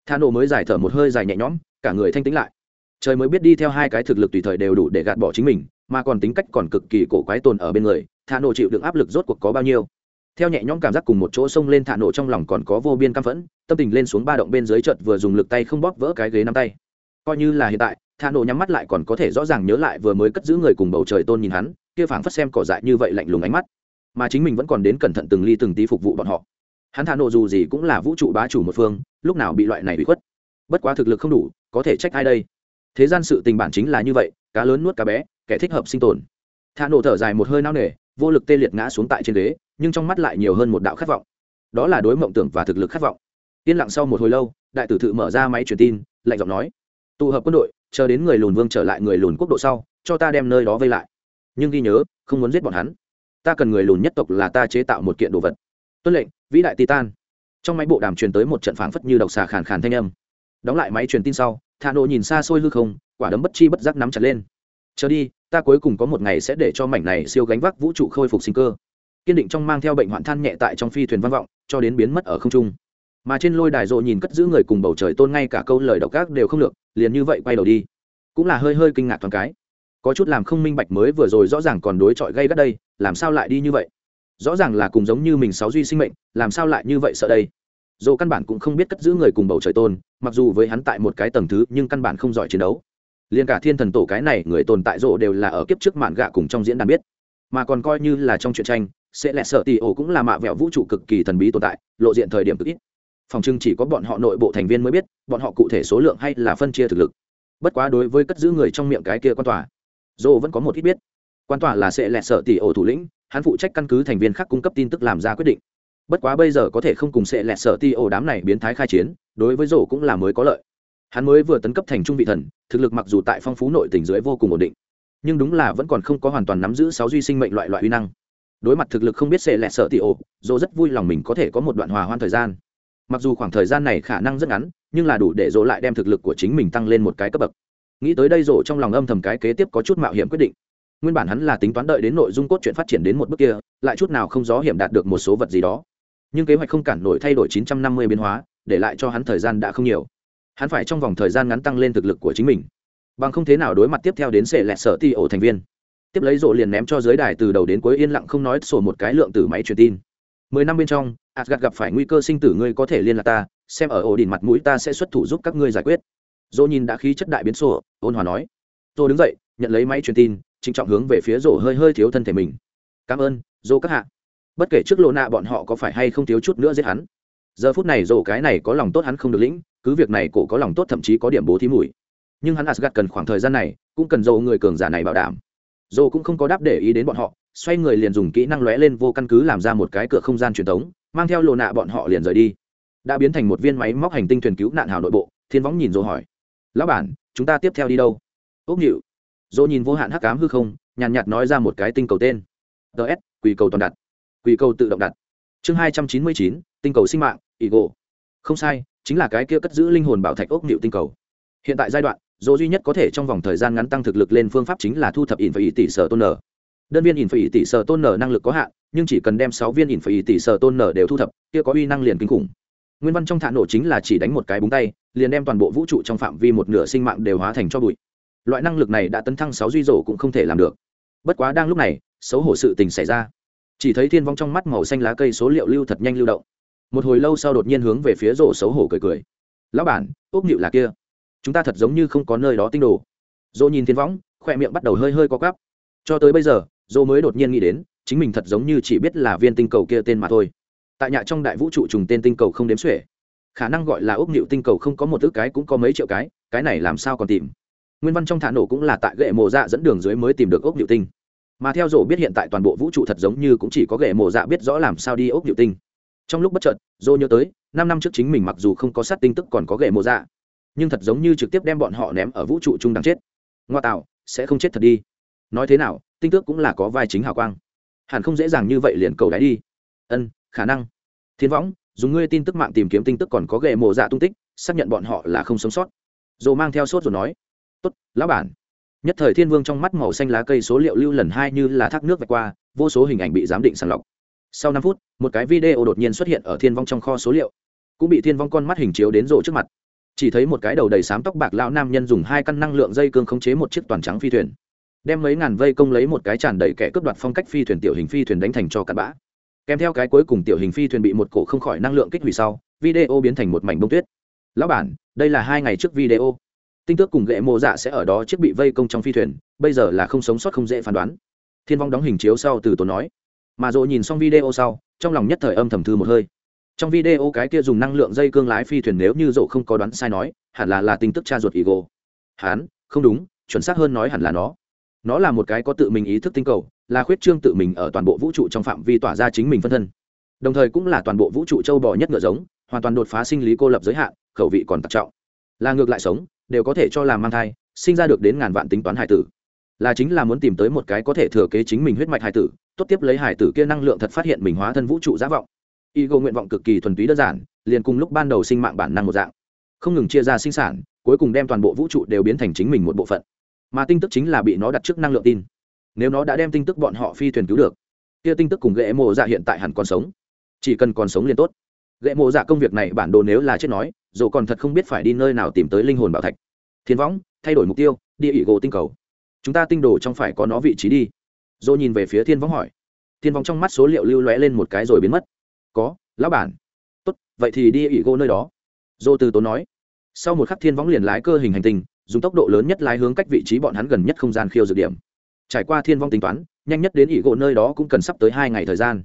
thà nổ mới giải thở một hơi dài nhẹ nhõm, cả người thanh tĩnh lại. Trời mới biết đi theo hai cái thực lực tùy thời đều đủ để gạt bỏ chính mình, mà còn tính cách còn cực kỳ cổ quái tồn ở bên người thà nổ chịu đựng áp lực rốt cuộc có bao nhiêu theo nhẹ nhõm cảm giác cùng một chỗ xông lên thả nổ trong lòng còn có vô biên căm phẫn, tâm tình lên xuống ba động bên dưới trận vừa dùng lực tay không bóp vỡ cái ghế nắm tay. Coi như là hiện tại, thả nổ nhắm mắt lại còn có thể rõ ràng nhớ lại vừa mới cất giữ người cùng bầu trời tôn nhìn hắn, kia phảng phất xem cỏ dại như vậy lạnh lùng ánh mắt. Mà chính mình vẫn còn đến cẩn thận từng ly từng tí phục vụ bọn họ. Hắn thả nổ dù gì cũng là vũ trụ bá chủ một phương, lúc nào bị loại này bị khuất. Bất quá thực lực không đủ, có thể trách ai đây? Thế gian sự tình bản chính là như vậy, cá lớn nuốt cá bé, kẻ thích hợp sinh tồn. Thả nổ thở dài một hơi nao nề, vô lực tê liệt ngã xuống tại trên ghế nhưng trong mắt lại nhiều hơn một đạo khát vọng. Đó là đối mộng tưởng và thực lực khát vọng. Yên lặng sau một hồi lâu, đại tử thự mở ra máy truyền tin, lạnh giọng nói, tụ hợp quân đội, chờ đến người lùn vương trở lại người lùn quốc độ sau, cho ta đem nơi đó vây lại. Nhưng ghi nhớ, không muốn giết bọn hắn. Ta cần người lùn nhất tộc là ta chế tạo một kiện đồ vật. Tuân lệnh, vĩ đại titan. Trong máy bộ đàm truyền tới một trận phảng phất như độc xà khàn khàn thanh âm. Đóng lại máy truyền tin sau thà nộ nhìn xa xôi hư không, quả đấm bất chi bất giác nắm chặt lên. Chờ đi, ta cuối cùng có một ngày sẽ để cho mảnh này siêu gánh vác vũ trụ khôi phục sinh cơ kiên định trong mang theo bệnh hoạn than nhẹ tại trong phi thuyền văn vọng, cho đến biến mất ở không trung. Mà trên lôi đài rộ nhìn cất giữ người cùng bầu trời tôn ngay cả câu lời độc ác đều không được liền như vậy quay đầu đi. Cũng là hơi hơi kinh ngạc thoáng cái. Có chút làm không minh bạch mới vừa rồi rõ ràng còn đối chọi gây gắt đây, làm sao lại đi như vậy? Rõ ràng là cùng giống như mình sáu duy sinh mệnh, làm sao lại như vậy sợ đây? Dồ căn bản cũng không biết cất giữ người cùng bầu trời tôn, mặc dù với hắn tại một cái tầng thứ, nhưng căn bản không giỏi chiến đấu. Liền cả thiên thần tổ cái này người tồn tại rộ đều là ở kiếp trước mạn gạ cùng trong diễn đàn biết. Mà còn coi như là trong truyện tranh sẽ lẹ sợ tì ổ cũng là mạ vẹo vũ trụ cực kỳ thần bí tồn tại, lộ diện thời điểm cực ít. Phòng trưng chỉ có bọn họ nội bộ thành viên mới biết, bọn họ cụ thể số lượng hay là phân chia thực lực. Bất quá đối với cất giữ người trong miệng cái kia quan tòa dô vẫn có một ít biết. Quan tòa là sẽ lẹ sợ tì ổ thủ lĩnh, hắn phụ trách căn cứ thành viên khác cung cấp tin tức làm ra quyết định. Bất quá bây giờ có thể không cùng sẽ lẹ sợ tì ổ đám này biến thái khai chiến, đối với dô cũng là mới có lợi. Hắn mới vừa tấn cấp thành trung vị thần, thực lực mặc dù tại phong phú nội tỉnh dưới vô cùng ổn định, nhưng đúng là vẫn còn không có hoàn toàn nắm giữ sáu duy sinh mệnh loại loại uy năng đối mặt thực lực không biết sẽ lẹ sợ tị ổ dỗ rất vui lòng mình có thể có một đoạn hòa hoan thời gian. Mặc dù khoảng thời gian này khả năng rất ngắn, nhưng là đủ để dỗ lại đem thực lực của chính mình tăng lên một cái cấp bậc. Nghĩ tới đây rổ trong lòng âm thầm cái kế tiếp có chút mạo hiểm quyết định. Nguyên bản hắn là tính toán đợi đến nội dung cốt truyện phát triển đến một bước kia, lại chút nào không gió hiểm đạt được một số vật gì đó. Nhưng kế hoạch không cản nổi thay đổi 950 biến hóa, để lại cho hắn thời gian đã không nhiều. Hắn phải trong vòng thời gian ngắn tăng lên thực lực của chính mình. Bằng không thế nào đối mặt tiếp theo đến sẽ lẹt sở ti ổ thành viên tiếp lấy rộ liền ném cho giới đài từ đầu đến cuối yên lặng không nói sổ một cái lượng từ máy truyền tin. Mười năm bên trong asgad gặp phải nguy cơ sinh tử, ngươi có thể liên lạc ta, xem ở ổ đỉnh mặt mũi ta sẽ xuất thủ giúp các ngươi giải quyết. Dỗ nhìn đã khí chất đại biến sổ, ôn hòa nói. Tôi đứng dậy, nhận lấy máy truyền tin, trịnh trọng hướng về phía rổ hơi hơi thiếu thân thể mình. Cảm ơn dô các hạ. Bất kể trước lộ nạ bọn họ có phải hay không thiếu chút nữa giết hắn. Giờ phút này rổ cái này có lòng tốt hắn không được lĩnh, cứ việc này cổ có lòng tốt thậm chí có điểm bố thí mùi nhưng hắn asgad cần khoảng thời gian này, cũng cần dầu người cường giả này bảo đảm dồ cũng không có đáp để ý đến bọn họ, xoay người liền dùng kỹ năng lóe lên vô căn cứ làm ra một cái cửa không gian truyền thống, mang theo lộ nạ bọn họ liền rời đi. Đã biến thành một viên máy móc hành tinh thuyền cứu nạn hào nội bộ, thiên võng nhìn dồ hỏi, lão bản, chúng ta tiếp theo đi đâu? Ốc nhịu dồ nhìn vô hạn hắc cám hư không, nhàn nhạt nói ra một cái tinh cầu tên. Ts quỳ cầu toàn đặt quỳ cầu tự động đặt. Chương hai trăm chín mươi chín, tinh cầu sinh mạng ỷ gỗ không sai, chính là cái kia cất giữ linh hồn bảo thạch ốc nhịu tinh cầu. Hiện tại giai đoạn dỗ duy nhất có thể trong vòng thời gian ngắn tăng thực lực lên phương pháp chính là thu thập in phải tỷ sở tôn nở. Đơn viên in phải tỷ sở tôn nở năng lực có hạn, nhưng chỉ cần đem sáu viên in phải tỷ sở tôn nở đều thu thập, kia có uy năng liền kinh khủng. Nguyên văn trong thả nổ chính là chỉ đánh một cái búng tay, liền đem toàn bộ vũ trụ trong phạm vi một nửa sinh mạng đều hóa thành cho bụi. Loại năng lực này đã tấn thăng sáu duy rổ cũng không thể làm được. Bất quá đang lúc này, xấu hổ sự tình xảy ra. Chỉ thấy thiên vong trong mắt màu xanh lá cây số liệu lưu thật nhanh lưu động. Một hồi lâu sau đột nhiên hướng về phía rổ xấu hổ cười cười. Lão bản, ốc nịu là kia chúng ta thật giống như không có nơi đó tinh đồ. Dỗ nhìn thiên võng khoe miệng bắt đầu hơi hơi có cắp cho tới bây giờ, dỗ mới đột nhiên nghĩ đến, chính mình thật giống như chỉ biết là viên tinh cầu kia tên mà thôi. Tại nhà trong đại vũ trụ trùng tên tinh cầu không đếm xuể. Khả năng gọi là ốc nhịu tinh cầu không có một ước cái cũng có mấy triệu cái cái này làm sao còn tìm? Nguyên văn trong thả nổ cũng là tại gậy mộ dạ dẫn đường dưới mới tìm được ốc nhịu tinh. Mà theo dỗ biết hiện tại toàn bộ vũ trụ thật giống như cũng chỉ có gậy mộ dạ biết rõ làm sao đi ốc nhịu tinh. Trong lúc bất chợt, dỗ nhớ tới, năm năm trước chính mình mặc dù không có sát tinh tức còn có gậy mộ dạ nhưng thật giống như trực tiếp đem bọn họ ném ở vũ trụ chung đáng chết. Ngoa tạo, sẽ không chết thật đi. Nói thế nào, tinh tước cũng là có vai chính hào quang. Hẳn không dễ dàng như vậy liền cầu đáy đi. Ân, khả năng. Thiên võng, dùng ngươi tin tức mạng tìm kiếm tin tức còn có ghệ mộ dạ tung tích, xác nhận bọn họ là không sống sót. Dồ mang theo sốt rồi nói. Tốt, lão bản. Nhất thời thiên vương trong mắt màu xanh lá cây số liệu lưu lần hai như là thác nước vạch qua, vô số hình ảnh bị giám định sàng lọc. Sau năm phút, một cái video đột nhiên xuất hiện ở thiên vong trong kho số liệu. Cũng bị thiên vong con mắt hình chiếu đến rộ trước mặt chỉ thấy một cái đầu đầy sám tóc bạc lão nam nhân dùng hai căn năng lượng dây cương khống chế một chiếc toàn trắng phi thuyền. Đem mấy ngàn vây công lấy một cái tràn đầy kẻ cướp đoạt phong cách phi thuyền tiểu hình phi thuyền đánh thành cho cặn bã. Kèm theo cái cuối cùng tiểu hình phi thuyền bị một cổ không khỏi năng lượng kích hủy sau, video biến thành một mảnh bông tuyết. Lão bản, đây là hai ngày trước video. Tinh tước cùng ghệ mộ dạ sẽ ở đó chiếc bị vây công trong phi thuyền, bây giờ là không sống sót không dễ phán đoán. Thiên vong đóng hình chiếu sau từ tổ nói. Mà dỗ nhìn xong video sau, trong lòng nhất thời âm thầm thư một hơi trong video cái kia dùng năng lượng dây cương lái phi thuyền nếu như dỗ không có đoán sai nói, hẳn là là tin tức cha ruột ego. Hán, không đúng, chuẩn xác hơn nói hẳn là nó. Nó là một cái có tự mình ý thức tinh cầu, là khuyết trương tự mình ở toàn bộ vũ trụ trong phạm vi tỏa ra chính mình phân thân. Đồng thời cũng là toàn bộ vũ trụ châu bò nhất ngựa giống, hoàn toàn đột phá sinh lý cô lập giới hạn, khẩu vị còn tặc trọng. Là ngược lại sống, đều có thể cho làm mang thai, sinh ra được đến ngàn vạn tính toán hải tử. Là chính là muốn tìm tới một cái có thể thừa kế chính mình huyết mạch hải tử, tốt tiếp lấy hải tử kia năng lượng thật phát hiện mình hóa thân vũ trụ giả vọng ego nguyện vọng cực kỳ thuần túy đơn giản, liền cùng lúc ban đầu sinh mạng bản năng một dạng. Không ngừng chia ra sinh sản, cuối cùng đem toàn bộ vũ trụ đều biến thành chính mình một bộ phận. Mà tin tức chính là bị nó đặt trước năng lượng tin. Nếu nó đã đem tin tức bọn họ phi thuyền cứu được, kia tin tức cùng ghệ mộ dạ hiện tại hẳn còn sống. Chỉ cần còn sống liền tốt. Ghệ mộ dạ công việc này bản đồ nếu là chết nói, dù còn thật không biết phải đi nơi nào tìm tới linh hồn bảo thạch. Thiên võng, thay đổi mục tiêu địa ỷ gỗ tinh cầu. Chúng ta tinh đồ trong phải có nó vị trí đi. Dỗ nhìn về phía thiên võng hỏi. Thiên võng trong mắt số liệu lưu lóe lên một cái rồi biến mất có, lão bản. Tốt, vậy thì đi ỷ gỗ nơi đó. Dô từ tốn nói. Sau một khắc thiên võng liền lái cơ hình hành tinh, dùng tốc độ lớn nhất lái hướng cách vị trí bọn hắn gần nhất không gian khiêu dược điểm. Trải qua thiên vong tính toán, nhanh nhất đến ỷ gỗ nơi đó cũng cần sắp tới hai ngày thời gian.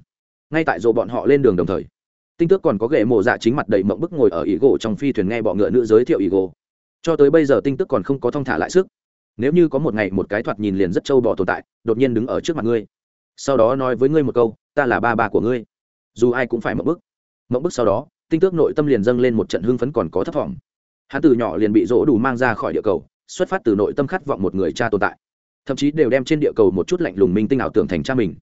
Ngay tại dỗ bọn họ lên đường đồng thời, tinh tước còn có ghệ mộ dạ chính mặt đầy mộng bức ngồi ở ỷ gỗ trong phi thuyền nghe bọ ngựa nữ giới thiệu ỷ gỗ. Cho tới bây giờ tinh tước còn không có thong thả lại sức. Nếu như có một ngày một cái thoạt nhìn liền rất trâu bò tồn tại, đột nhiên đứng ở trước mặt ngươi. Sau đó nói với ngươi một câu, ta là ba bà của ngươi dù ai cũng phải mộng bức. Mộng bức sau đó, tinh tước nội tâm liền dâng lên một trận hưng phấn còn có thấp thỏm hắn từ nhỏ liền bị rỗ đủ mang ra khỏi địa cầu, xuất phát từ nội tâm khát vọng một người cha tồn tại. Thậm chí đều đem trên địa cầu một chút lạnh lùng minh tinh ảo tưởng thành cha mình.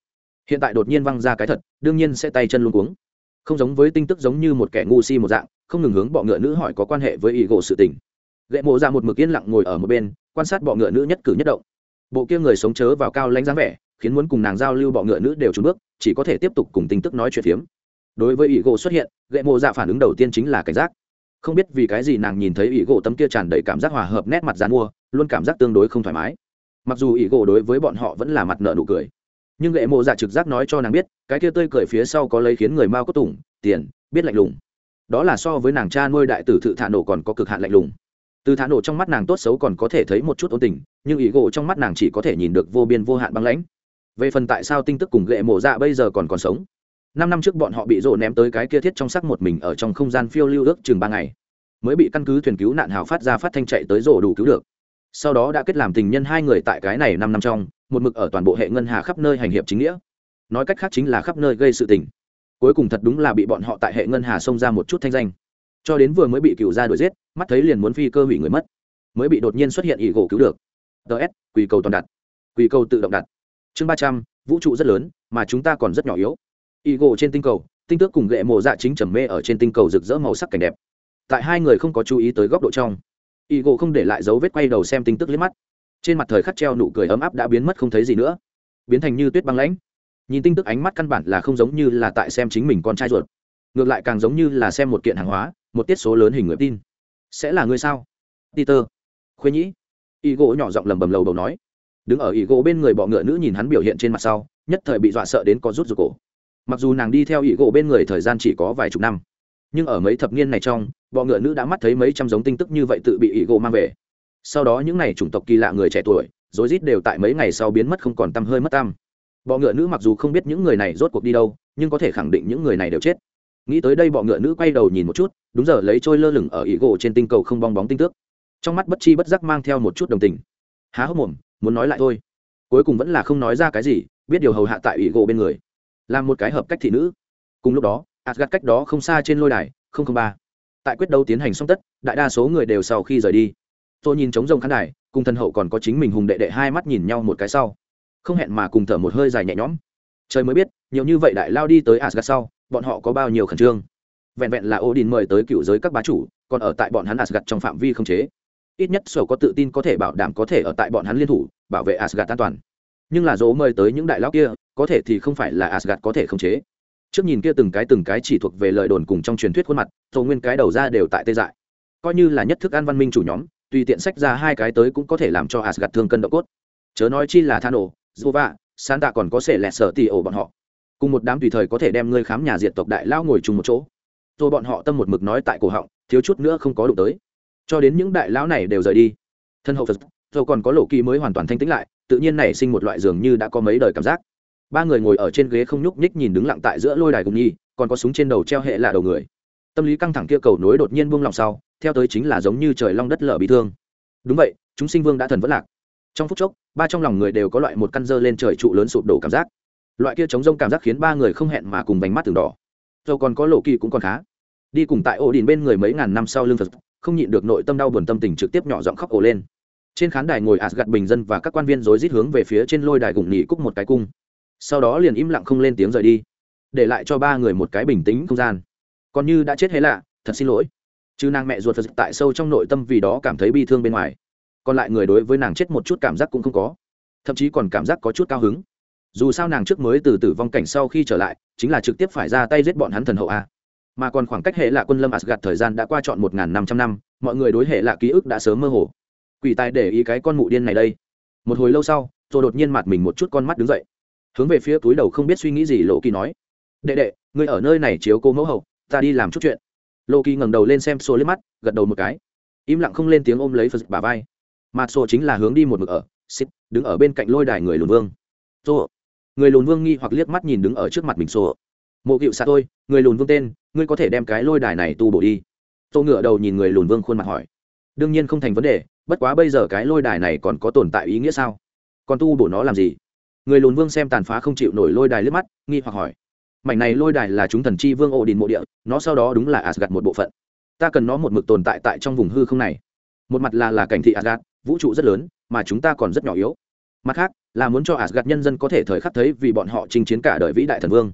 Hiện tại đột nhiên văng ra cái thật, đương nhiên sẽ tay chân luôn cuống. Không giống với tinh tức giống như một kẻ ngu si một dạng, không ngừng hướng bọ ngựa nữ hỏi có quan hệ với ý gỗ sự tình. Gậy mộ ra một mực yên lặng ngồi ở một bên, quan sát bọ ngựa nữ nhất cử nhất động. Bộ kia người sống chớ vào cao lãnh dáng vẻ khiến muốn cùng nàng giao lưu bọ ngựa nữ đều trùn bước, chỉ có thể tiếp tục cùng tin tức nói chuyện phiếm. Đối với ỷ gỗ xuất hiện gậy mộ dạ phản ứng đầu tiên chính là cảnh giác. Không biết vì cái gì nàng nhìn thấy ỷ gỗ tấm kia tràn đầy cảm giác hòa hợp nét mặt dán mua, luôn cảm giác tương đối không thoải mái. Mặc dù ỷ gỗ đối với bọn họ vẫn là mặt nợ nụ cười, nhưng gậy mộ dạ trực giác nói cho nàng biết, cái kia tươi cười phía sau có lấy khiến người mao có tủng, tiền, biết lạnh lùng. Đó là so với nàng cha nuôi đại tử thự thả nổ còn có cực hạn lạnh lùng. Từ thả nổ trong mắt nàng tốt xấu còn có thể thấy một chút ôn tình, nhưng ý gỗ trong mắt nàng chỉ có thể nhìn được vô biên vô hạn băng lãnh về phần tại sao tinh tức cùng gậy mộ dạ bây giờ còn còn sống? Năm năm trước bọn họ bị rộ ném tới cái kia thiết trong sắc một mình ở trong không gian phiêu lưu ước chừng ba ngày. Mới bị căn cứ thuyền cứu nạn hào phát ra phát thanh chạy tới rộ đủ cứu được. Sau đó đã kết làm tình nhân hai người tại cái này năm năm trong, một mực ở toàn bộ hệ ngân hà khắp nơi hành hiệp chính nghĩa. Nói cách khác chính là khắp nơi gây sự tình. Cuối cùng thật đúng là bị bọn họ tại hệ ngân hà xông ra một chút thanh danh. Cho đến vừa mới bị cựu ra đuổi giết, mắt thấy liền muốn phi cơ hủy người mất. Mới bị đột nhiên xuất hiện ỷ gỗ cứu được. Ts quỳ cầu toàn đặt. Quỳ cầu tự động đặt chương ba trăm, vũ trụ rất lớn, mà chúng ta còn rất nhỏ yếu. Y gỗ trên tinh cầu, tinh tước cùng gệ mộ dạ chính trầm mê ở trên tinh cầu rực rỡ màu sắc cảnh đẹp. Tại hai người không có chú ý tới góc độ trong Y gỗ không để lại dấu vết quay đầu xem tinh tức liếc mắt. Trên mặt thời khắc treo nụ cười ấm áp đã biến mất không thấy gì nữa. Biến thành như tuyết băng lãnh. Nhìn tinh tức ánh mắt căn bản là không giống như là tại xem chính mình con trai ruột. Ngược lại càng giống như là xem một kiện hàng hóa, một tiết số lớn hình người tin. Sẽ là người sao? Peter. Khuê nhĩ. Y gỗ nhỏ giọng lầm bầm lầu đầu nói đứng ở y gỗ bên người bọ ngựa nữ nhìn hắn biểu hiện trên mặt sau, nhất thời bị dọa sợ đến có rút ruột cổ. Mặc dù nàng đi theo y gỗ bên người thời gian chỉ có vài chục năm, nhưng ở mấy thập niên này trong, bọ ngựa nữ đã mắt thấy mấy trăm giống tin tức như vậy tự bị y gỗ mang về. Sau đó những n à y chủng tộc kỳ lạ người trẻ tuổi, rối rít đều tại mấy ngày sau biến mất không còn t hơi mất tam bọ ngựa nữ mặc dù không biết những người này rốt cuộc đi đâu, nhưng có thể khẳng định những người này đều chết. Nghĩ tới đây bọ ngựa nữ quay đầu nhìn một chút, đúng giờ lấy trôi lơ lửng ở ỷ gỗ trên tinh cầu không bong bóng tinh tước. Trong mắt bất chi bất giác mang theo một chút đồng tình. Há hốc mồm muốn nói lại thôi. Cuối cùng vẫn là không nói ra cái gì, biết điều hầu hạ tại ủy gỗ bên người. Làm một cái hợp cách thị nữ. Cùng lúc đó gạt cách đó không xa trên lôi đài, không không ba. Tại quyết đấu tiến hành xong tất, đại đa số người đều sau khi rời đi. Tôi nhìn trống rông khán đài, cùng thân hậu còn có chính mình hùng đệ đệ hai mắt nhìn nhau một cái sau. Không hẹn mà cùng thở một hơi dài nhẹ nhõm. Trời mới biết, nhiều như vậy đại lao đi tới asgad sau, bọn họ có bao nhiêu khẩn trương. Vẹn vẹn là odin mời tới cựu giới các bá chủ, còn ở tại bọn hắn asgad trong phạm vi không chế ít nhất sổ có tự tin có thể bảo đảm có thể ở tại bọn hắn liên thủ bảo vệ asgad an toàn nhưng là dỗ mời tới những đại lão kia có thể thì không phải là asgad có thể khống chế trước nhìn kia từng cái từng cái chỉ thuộc về lời đồn cùng trong truyền thuyết khuôn mặt thầu nguyên cái đầu ra đều tại tê dại coi như là nhất thức ăn văn minh chủ nhóm tùy tiện sách ra hai cái tới cũng có thể làm cho asgad thương cân độ cốt chớ nói chi là thano Jova, Santa còn có sể lẹt sở tì ổ bọn họ. Cùng một đám tùy thời có thể đem ngươi khám nhà diệt tộc đại lão ngồi chung một chỗ. Rồi bọn họ tâm một mực nói tại cổ họng, thiếu chút nữa không có đụng tới. Cho đến những đại lão này đều rời đi. Thân hậu Phật, rồi còn có lộ kỳ mới hoàn toàn thanh tĩnh lại, tự nhiên nảy sinh một loại dường như đã có mấy đời cảm giác. Ba người ngồi ở trên ghế không nhúc nhích nhìn đứng lặng tại giữa lôi đài cùng nhi, còn có súng trên đầu treo hệ là đầu người. Tâm lý căng thẳng kia cầu nối đột nhiên buông lòng sau, theo tới chính là giống như trời long đất lở bị thương. Đúng vậy, chúng sinh vương đã thần vẫn lạc trong phút chốc ba trong lòng người đều có loại một căn dơ lên trời trụ lớn sụp đổ cảm giác loại kia chống rông cảm giác khiến ba người không hẹn mà cùng vành mắt từng đỏ dầu còn có lộ kỳ cũng còn khá đi cùng tại ổ đình bên người mấy ngàn năm sau lương phật không nhịn được nội tâm đau buồn tâm tình trực tiếp nhỏ giọng khóc ồ lên. Trên khán đài ngồi ạt gặt bình dân và các quan viên rối rít hướng về phía trên lôi đài gùng nhị cúc một cái cung. Sau đó liền im lặng không lên tiếng rời đi, để lại cho ba người một cái bình tĩnh không gian. Còn như đã chết hay lạ, thật xin lỗi. Chứ nàng mẹ ruột phật tại sâu trong nội tâm vì đó cảm thấy bi thương bên ngoài. Còn lại người đối với nàng chết một chút cảm giác cũng không có. Thậm chí còn cảm giác có chút cao hứng. Dù sao nàng trước mới từ tử vong cảnh sau khi trở lại, chính là trực tiếp phải ra tay giết bọn hắn thần hậu a mà còn khoảng cách hệ lạ quân lâm asgad thời gian đã qua chọn một n g h n năm trăm năm, mọi người đối hệ lạ ký ức đã sớm mơ hồ. Quỷ tài để ý cái con mụ điên này đây. Một hồi lâu sau rồi đột nhiên mặt mình một chút con mắt đứng dậy, hướng về phía túi đầu không biết suy nghĩ gì lộ kỳ nói, đệ đệ, ngươi ở nơi này chiếu cô mẫu hậu, ta đi làm chút chuyện. Lộ kỳ ngẩng đầu lên xem xô lên mắt, gật đầu một cái. Im lặng không lên tiếng ôm lấy phật bà vai. Mặt xô chính là hướng đi một mực ở xích đứng ở bên cạnh lôi đài người lùn vương. Sổ người lùn vương nghi hoặc liếc mắt nhìn đứng ở trước mặt mình xô mộ cựu xạ tôi, người lùn vương tên, ngươi có thể đem cái lôi đài này tu bổ đi. Tô ngựa đầu nhìn người lùn vương khuôn mặt hỏi. Đương nhiên không thành vấn đề, bất quá bây giờ cái lôi đài này còn có tồn tại ý nghĩa sao? Còn tu bổ nó làm gì? Người lùn vương xem tàn phá không chịu nổi lôi đài liếc mắt, nghi hoặc hỏi. Mảnh này lôi đài là chúng thần chi vương ổ đình mộ địa, nó sau đó đúng là asgad một bộ phận. Ta cần nó một mực tồn tại tại trong vùng hư không này. Một mặt là là cảnh thị asgad vũ trụ rất lớn, mà chúng ta còn rất nhỏ yếu. Mặt khác, là muốn cho asgad nhân dân có thể thời khắc thấy vì bọn họ chinh chiến cả đời vĩ đại thần vương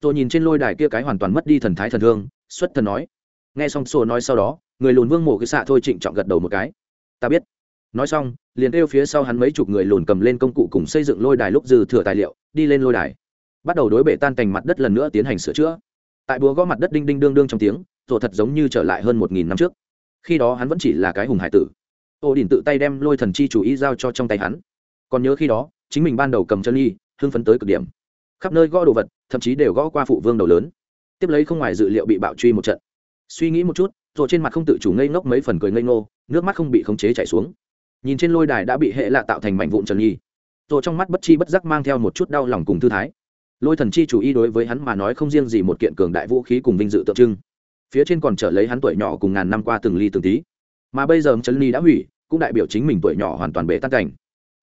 tôi nhìn trên lôi đài kia cái hoàn toàn mất đi thần thái thần thương xuất thần nói. Nghe xong sổ nói sau đó, người lùn vương mổ cái xạ thôi trịnh trọng gật đầu một cái. Ta biết. Nói xong, liền kêu phía sau hắn mấy chục người lùn cầm lên công cụ cùng xây dựng lôi đài lúc dư thừa tài liệu, đi lên lôi đài. Bắt đầu đối bể tan cành mặt đất lần nữa tiến hành sửa chữa. Tại búa gõ mặt đất đinh đinh đương đương trong tiếng rồi thật giống như trở lại hơn một nghìn năm trước. Khi đó hắn vẫn chỉ là cái hùng hải tử. Ô đình tự tay đem lôi thần chi chủ ý giao cho trong tay hắn. Còn nhớ khi đó, chính mình ban đầu cầm chân ly hưng phấn tới cực điểm. Khắp nơi gõ đồ vật thậm chí đều gõ qua phụ vương đầu lớn. Tiếp lấy không ngoài dự liệu bị bạo truy một trận. Suy nghĩ một chút, rồi trên mặt không tự chủ ngây ngốc mấy phần cười ngây ngô, nước mắt không bị khống chế chảy xuống. Nhìn trên lôi đài đã bị hệ lạ tạo thành mảnh vụn trần nhi. Rồi trong mắt bất chi bất giác mang theo một chút đau lòng cùng thư thái. Lôi thần chi chủ y đối với hắn mà nói không riêng gì một kiện cường đại vũ khí cùng vinh dự tượng trưng. Phía trên còn trở lấy hắn tuổi nhỏ cùng ngàn năm qua từng ly từng tí. Mà bây giờ trần nhi đã hủy, cũng đại biểu chính mình tuổi nhỏ hoàn toàn bể tan cảnh.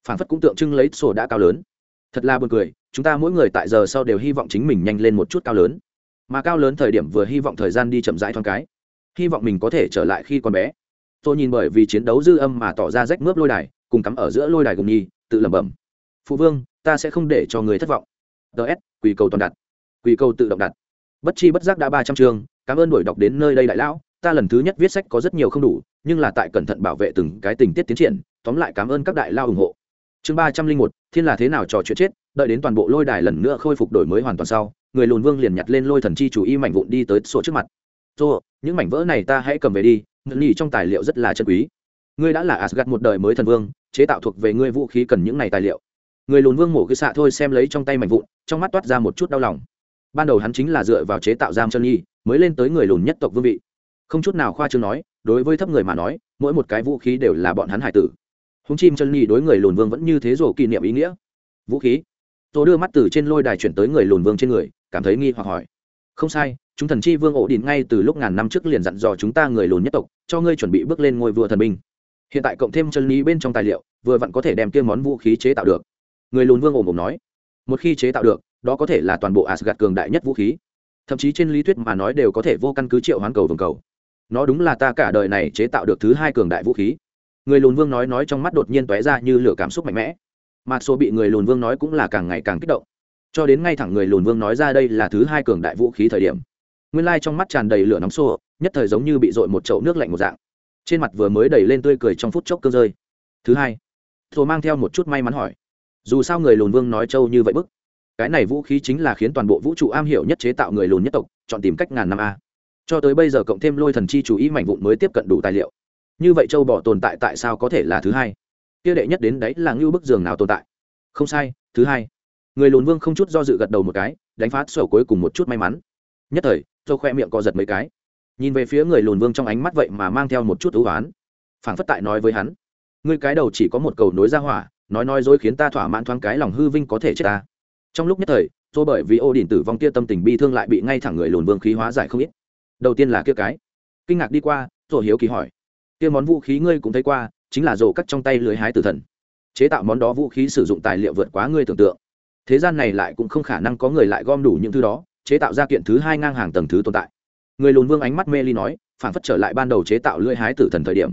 Phản phất cũng tượng trưng lấy sổ đã cao lớn thật là buồn cười, chúng ta mỗi người tại giờ sau đều hy vọng chính mình nhanh lên một chút cao lớn. Mà cao lớn thời điểm vừa hy vọng thời gian đi chậm rãi thoáng cái, hy vọng mình có thể trở lại khi còn bé. Tôi nhìn bởi vì chiến đấu dư âm mà tỏ ra rách mướp lôi đài, cùng cắm ở giữa lôi đài cùng nhi tự lẩm bẩm. Phụ vương, ta sẽ không để cho người thất vọng. Ts quỳ cầu toàn đặt. Quỳ cầu tự động đặt. Bất chi bất giác đã ba trăm chương, cảm ơn đổi đọc đến nơi đây đại lão, ta lần thứ nhất viết sách có rất nhiều không đủ, nhưng là tại cẩn thận bảo vệ từng cái tình tiết tiến triển, tóm lại cảm ơn các đại lao ủng hộ chương ba trăm linh một thiên là thế nào trò chuyện chết đợi đến toàn bộ lôi đài lần nữa khôi phục đổi mới hoàn toàn sau người lùn vương liền nhặt lên lôi thần chi chủ y mảnh vụn đi tới sổ trước mặt. Tô, những mảnh vỡ này ta hãy cầm về đi ngự nhị trong tài liệu rất là chân quý. Ngươi đã là asgad một đời mới thần vương chế tạo thuộc về ngươi vũ khí cần những này tài liệu. Người lùn vương mổ cứ xạ thôi xem lấy trong tay mảnh vụn trong mắt toát ra một chút đau lòng. Ban đầu hắn chính là dựa vào chế tạo giam chân nhi mới lên tới người lùn nhất tộc vương vị. Không chút nào khoa trương nói đối với thấp người mà nói mỗi một cái vũ khí đều là bọn hắn hải tử húng chim chân nhì đối người lùn vương vẫn như thế rồi kỷ niệm ý nghĩa. Vũ khí. Tôi đưa mắt từ trên lôi đài chuyển tới người lùn vương trên người, cảm thấy nghi hoặc hỏi. Không sai, chúng thần chi vương ổ đình ngay từ lúc ngàn năm trước liền dặn dò chúng ta người lùn nhất tộc, cho ngươi chuẩn bị bước lên ngôi vua thần binh. Hiện tại cộng thêm chân lý bên trong tài liệu, vừa vặn có thể đem kia món vũ khí chế tạo được. Người lùn vương ồm ồm nói. Một khi chế tạo được, đó có thể là toàn bộ asgad cường đại nhất vũ khí. Thậm chí trên lý thuyết mà nói đều có thể vô căn cứ triệu hoán cầu vồng cầu. Nó đúng là ta cả đời này chế tạo được thứ hai cường đại vũ khí người lùn vương nói nói trong mắt đột nhiên tóe ra như lửa cảm xúc mạnh mẽ. Mặt số bị người lùn vương nói cũng là càng ngày càng kích động. Cho đến ngay thẳng người lùn vương nói ra đây là thứ hai cường đại vũ khí thời điểm, nguyên lai trong mắt tràn đầy lửa nóng xô, nhất thời giống như bị dội một chậu nước lạnh một dạng. Trên mặt vừa mới đầy lên tươi cười trong phút chốc cơ rơi. Thứ hai thồ mang theo một chút may mắn hỏi, dù sao người lùn vương nói trâu như vậy bức, cái này vũ khí chính là khiến toàn bộ vũ trụ am hiểu nhất chế tạo người lùn nhất tộc, chọn tìm cách ngàn năm a. Cho tới bây giờ cộng thêm lôi thần chi chú ý mảnh vụn mới tiếp cận đủ tài liệu như vậy châu bò tồn tại tại sao có thể là thứ hai? Kia đệ nhất đến đấy là ngưu bức giường nào tồn tại? Không sai, thứ hai. Người lùn vương không chút do dự gật đầu một cái, đánh phát sổ cuối cùng một chút may mắn. Nhất thời châu khoe miệng co giật mấy cái. Nhìn về phía người lùn vương trong ánh mắt vậy mà mang theo một chút ưu oán. Phảng phất tại nói với hắn, ngươi cái đầu chỉ có một cầu nối ra hỏa, nói nói dối khiến ta thỏa mãn thoáng cái lòng hư vinh có thể chết ta. Trong lúc nhất thời tôi bởi vì ô đình tử vong kia tâm tình bi thương lại bị ngay thẳng người lùn vương khí hóa giải không ít. Đầu tiên là kia cái. Kinh ngạc đi qua rồi hiếu kỳ hỏi kia món vũ khí ngươi cũng thấy qua, chính là rổ cắt trong tay lưới hái tử thần. Chế tạo món đó vũ khí sử dụng tài liệu vượt quá ngươi tưởng tượng. Thế gian này lại cũng không khả năng có người lại gom đủ những thứ đó, chế tạo ra kiện thứ hai ngang hàng tầng thứ tồn tại. Người lùn vương ánh mắt mê ly nói, phản phất trở lại ban đầu chế tạo lưỡi hái tử thần thời điểm.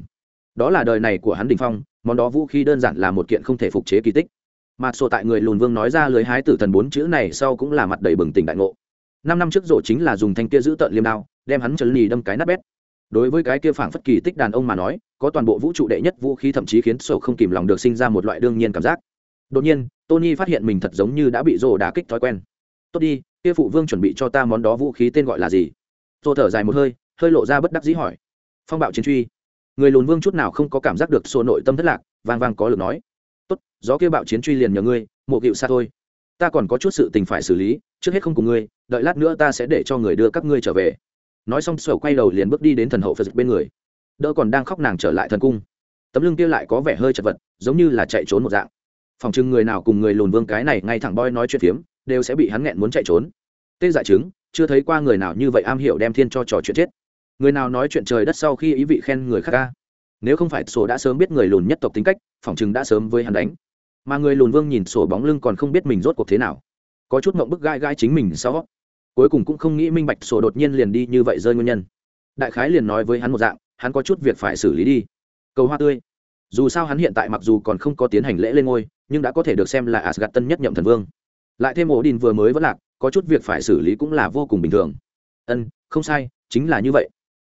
Đó là đời này của hắn đình phong, món đó vũ khí đơn giản là một kiện không thể phục chế kỳ tích. Mà sổ tại người lùn vương nói ra lưới hái tử thần bốn chữ này sau cũng là mặt đầy bừng tỉnh đại ngộ. Năm năm trước rộ chính là dùng thanh kia giữ tợn liêm đao, đem hắn trấn lì đâm cái nát bét đối với cái kia phảng phất kỳ tích đàn ông mà nói, có toàn bộ vũ trụ đệ nhất vũ khí thậm chí khiến sổ không kìm lòng được sinh ra một loại đương nhiên cảm giác. Đột nhiên, tony phát hiện mình thật giống như đã bị rồ đả kích thói quen. Tốt đi, kia phụ vương chuẩn bị cho ta món đó vũ khí tên gọi là gì? Rồ thở dài một hơi hơi lộ ra bất đắc dĩ hỏi. Phong bạo chiến truy. Người lùn vương chút nào không có cảm giác được sổ nội tâm thất lạc, vang vang có lực nói. Tốt, gió kia bạo chiến truy liền nhờ ngươi, mộ cựu xa thôi. Ta còn có chút sự tình phải xử lý, trước hết không cùng ngươi, đợi lát nữa ta sẽ để cho người đưa các ngươi trở về nói xong sổ quay đầu liền bước đi đến thần hậu phật bên người. Đỡ còn đang khóc nàng trở lại thần cung. Tấm lưng kia lại có vẻ hơi chật vật, giống như là chạy trốn một dạng. Phòng chừng người nào cùng người lùn vương cái này ngay thẳng boy nói chuyện phiếm, đều sẽ bị hắn nghẹn muốn chạy trốn. Tê dại chứng, chưa thấy qua người nào như vậy am hiểu đem thiên cho trò chuyện chết. Người nào nói chuyện trời đất sau khi ý vị khen người khác ca. Nếu không phải sổ đã sớm biết người lùn nhất tộc tính cách, phòng chừng đã sớm với hắn đánh. Mà người lùn vương nhìn sổ bóng lưng còn không biết mình rốt cuộc thế nào. Có chút mộng bức gai gai chính mình sau cuối cùng cũng không nghĩ minh bạch sổ đột nhiên liền đi như vậy rơi nguyên nhân. Đại khái liền nói với hắn một dạng, hắn có chút việc phải xử lý đi. Cầu hoa tươi. Dù sao hắn hiện tại mặc dù còn không có tiến hành lễ lên ngôi, nhưng đã có thể được xem là asgad tân nhất nhậm thần vương. Lại thêm ổ đình vừa mới vẫn lạc, có chút việc phải xử lý cũng là vô cùng bình thường. Ân, không sai, chính là như vậy.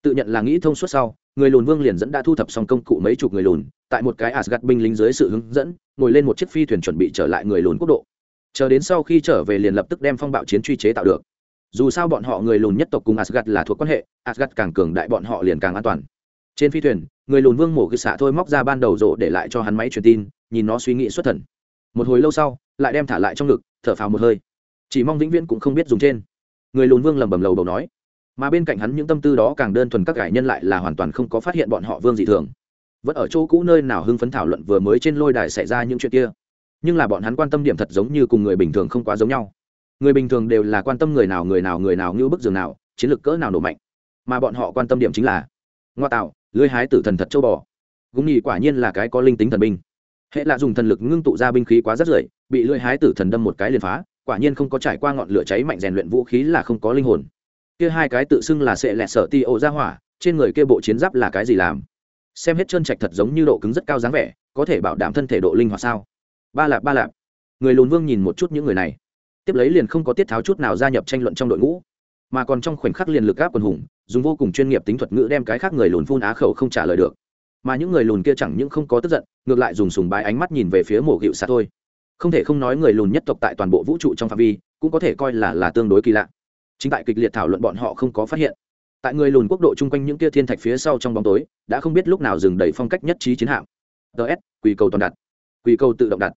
Tự nhận là nghĩ thông suốt sau, người lùn vương liền dẫn đã thu thập xong công cụ mấy chục người lùn, tại một cái asgad binh lính dưới sự hướng dẫn, ngồi lên một chiếc phi thuyền chuẩn bị trở lại người lùn quốc độ. Chờ đến sau khi trở về liền lập tức đem phong bạo chiến truy chế tạo được dù sao bọn họ người lùn nhất tộc cùng asgad là thuộc quan hệ asgad càng cường đại bọn họ liền càng an toàn. Trên phi thuyền, người lùn vương mổ cứ xạ thôi móc ra ban đầu rộ để lại cho hắn máy truyền tin, nhìn nó suy nghĩ xuất thần. Một hồi lâu sau, lại đem thả lại trong ngực, thở phào một hơi. Chỉ mong vĩnh viễn cũng không biết dùng trên. Người lùn vương lầm bầm lầu bầu nói. Mà bên cạnh hắn những tâm tư đó càng đơn thuần các cải nhân lại là hoàn toàn không có phát hiện bọn họ vương dị thường. Vẫn ở chỗ cũ nơi nào hưng phấn thảo luận vừa mới trên lôi đài xảy ra những chuyện kia. Nhưng là bọn hắn quan tâm điểm thật giống như cùng người bình thường không quá giống nhau người bình thường đều là quan tâm người nào người nào người nào như bức giường nào, chiến lược cỡ nào nổ mạnh. Mà bọn họ quan tâm điểm chính là, ngoa tạo, lưới hái tử thần thật châu bò. Gúng nhì quả nhiên là cái có linh tính thần binh. Hệ là dùng thần lực ngưng tụ ra binh khí quá rất rưởi bị lưỡi hái tử thần đâm một cái liền phá, quả nhiên không có trải qua ngọn lửa cháy mạnh rèn luyện vũ khí là không có linh hồn. Kia hai cái tự xưng là sệ lẹt sở ti ô ra hỏa, trên người kia bộ chiến giáp là cái gì làm? Xem hết chân trạch thật giống như độ cứng rất cao dáng vẻ, có thể bảo đảm thân thể độ linh hoạt sao? Ba lạp ba lạp. Người lùn vương nhìn một chút những người này tiếp lấy liền không có tiết tháo chút nào gia nhập tranh luận trong đội ngũ, mà còn trong khoảnh khắc liền lực gáp quần hùng, dùng vô cùng chuyên nghiệp tính thuật ngữ đem cái khác người lùn phun á khẩu không trả lời được. Mà những người lùn kia chẳng những không có tức giận, ngược lại dùng sùng bái ánh mắt nhìn về phía mổ gịu xa thôi. Không thể không nói người lùn nhất tộc tại toàn bộ vũ trụ trong phạm vi, cũng có thể coi là là tương đối kỳ lạ. Chính tại kịch liệt thảo luận bọn họ không có phát hiện. Tại người lùn quốc độ chung quanh những kia thiên thạch phía sau trong bóng tối, đã không biết lúc nào dừng đầy phong cách nhất trí chiến hạm. Ts quỳ cầu toàn đặt. Quỳ cầu tự động đặt.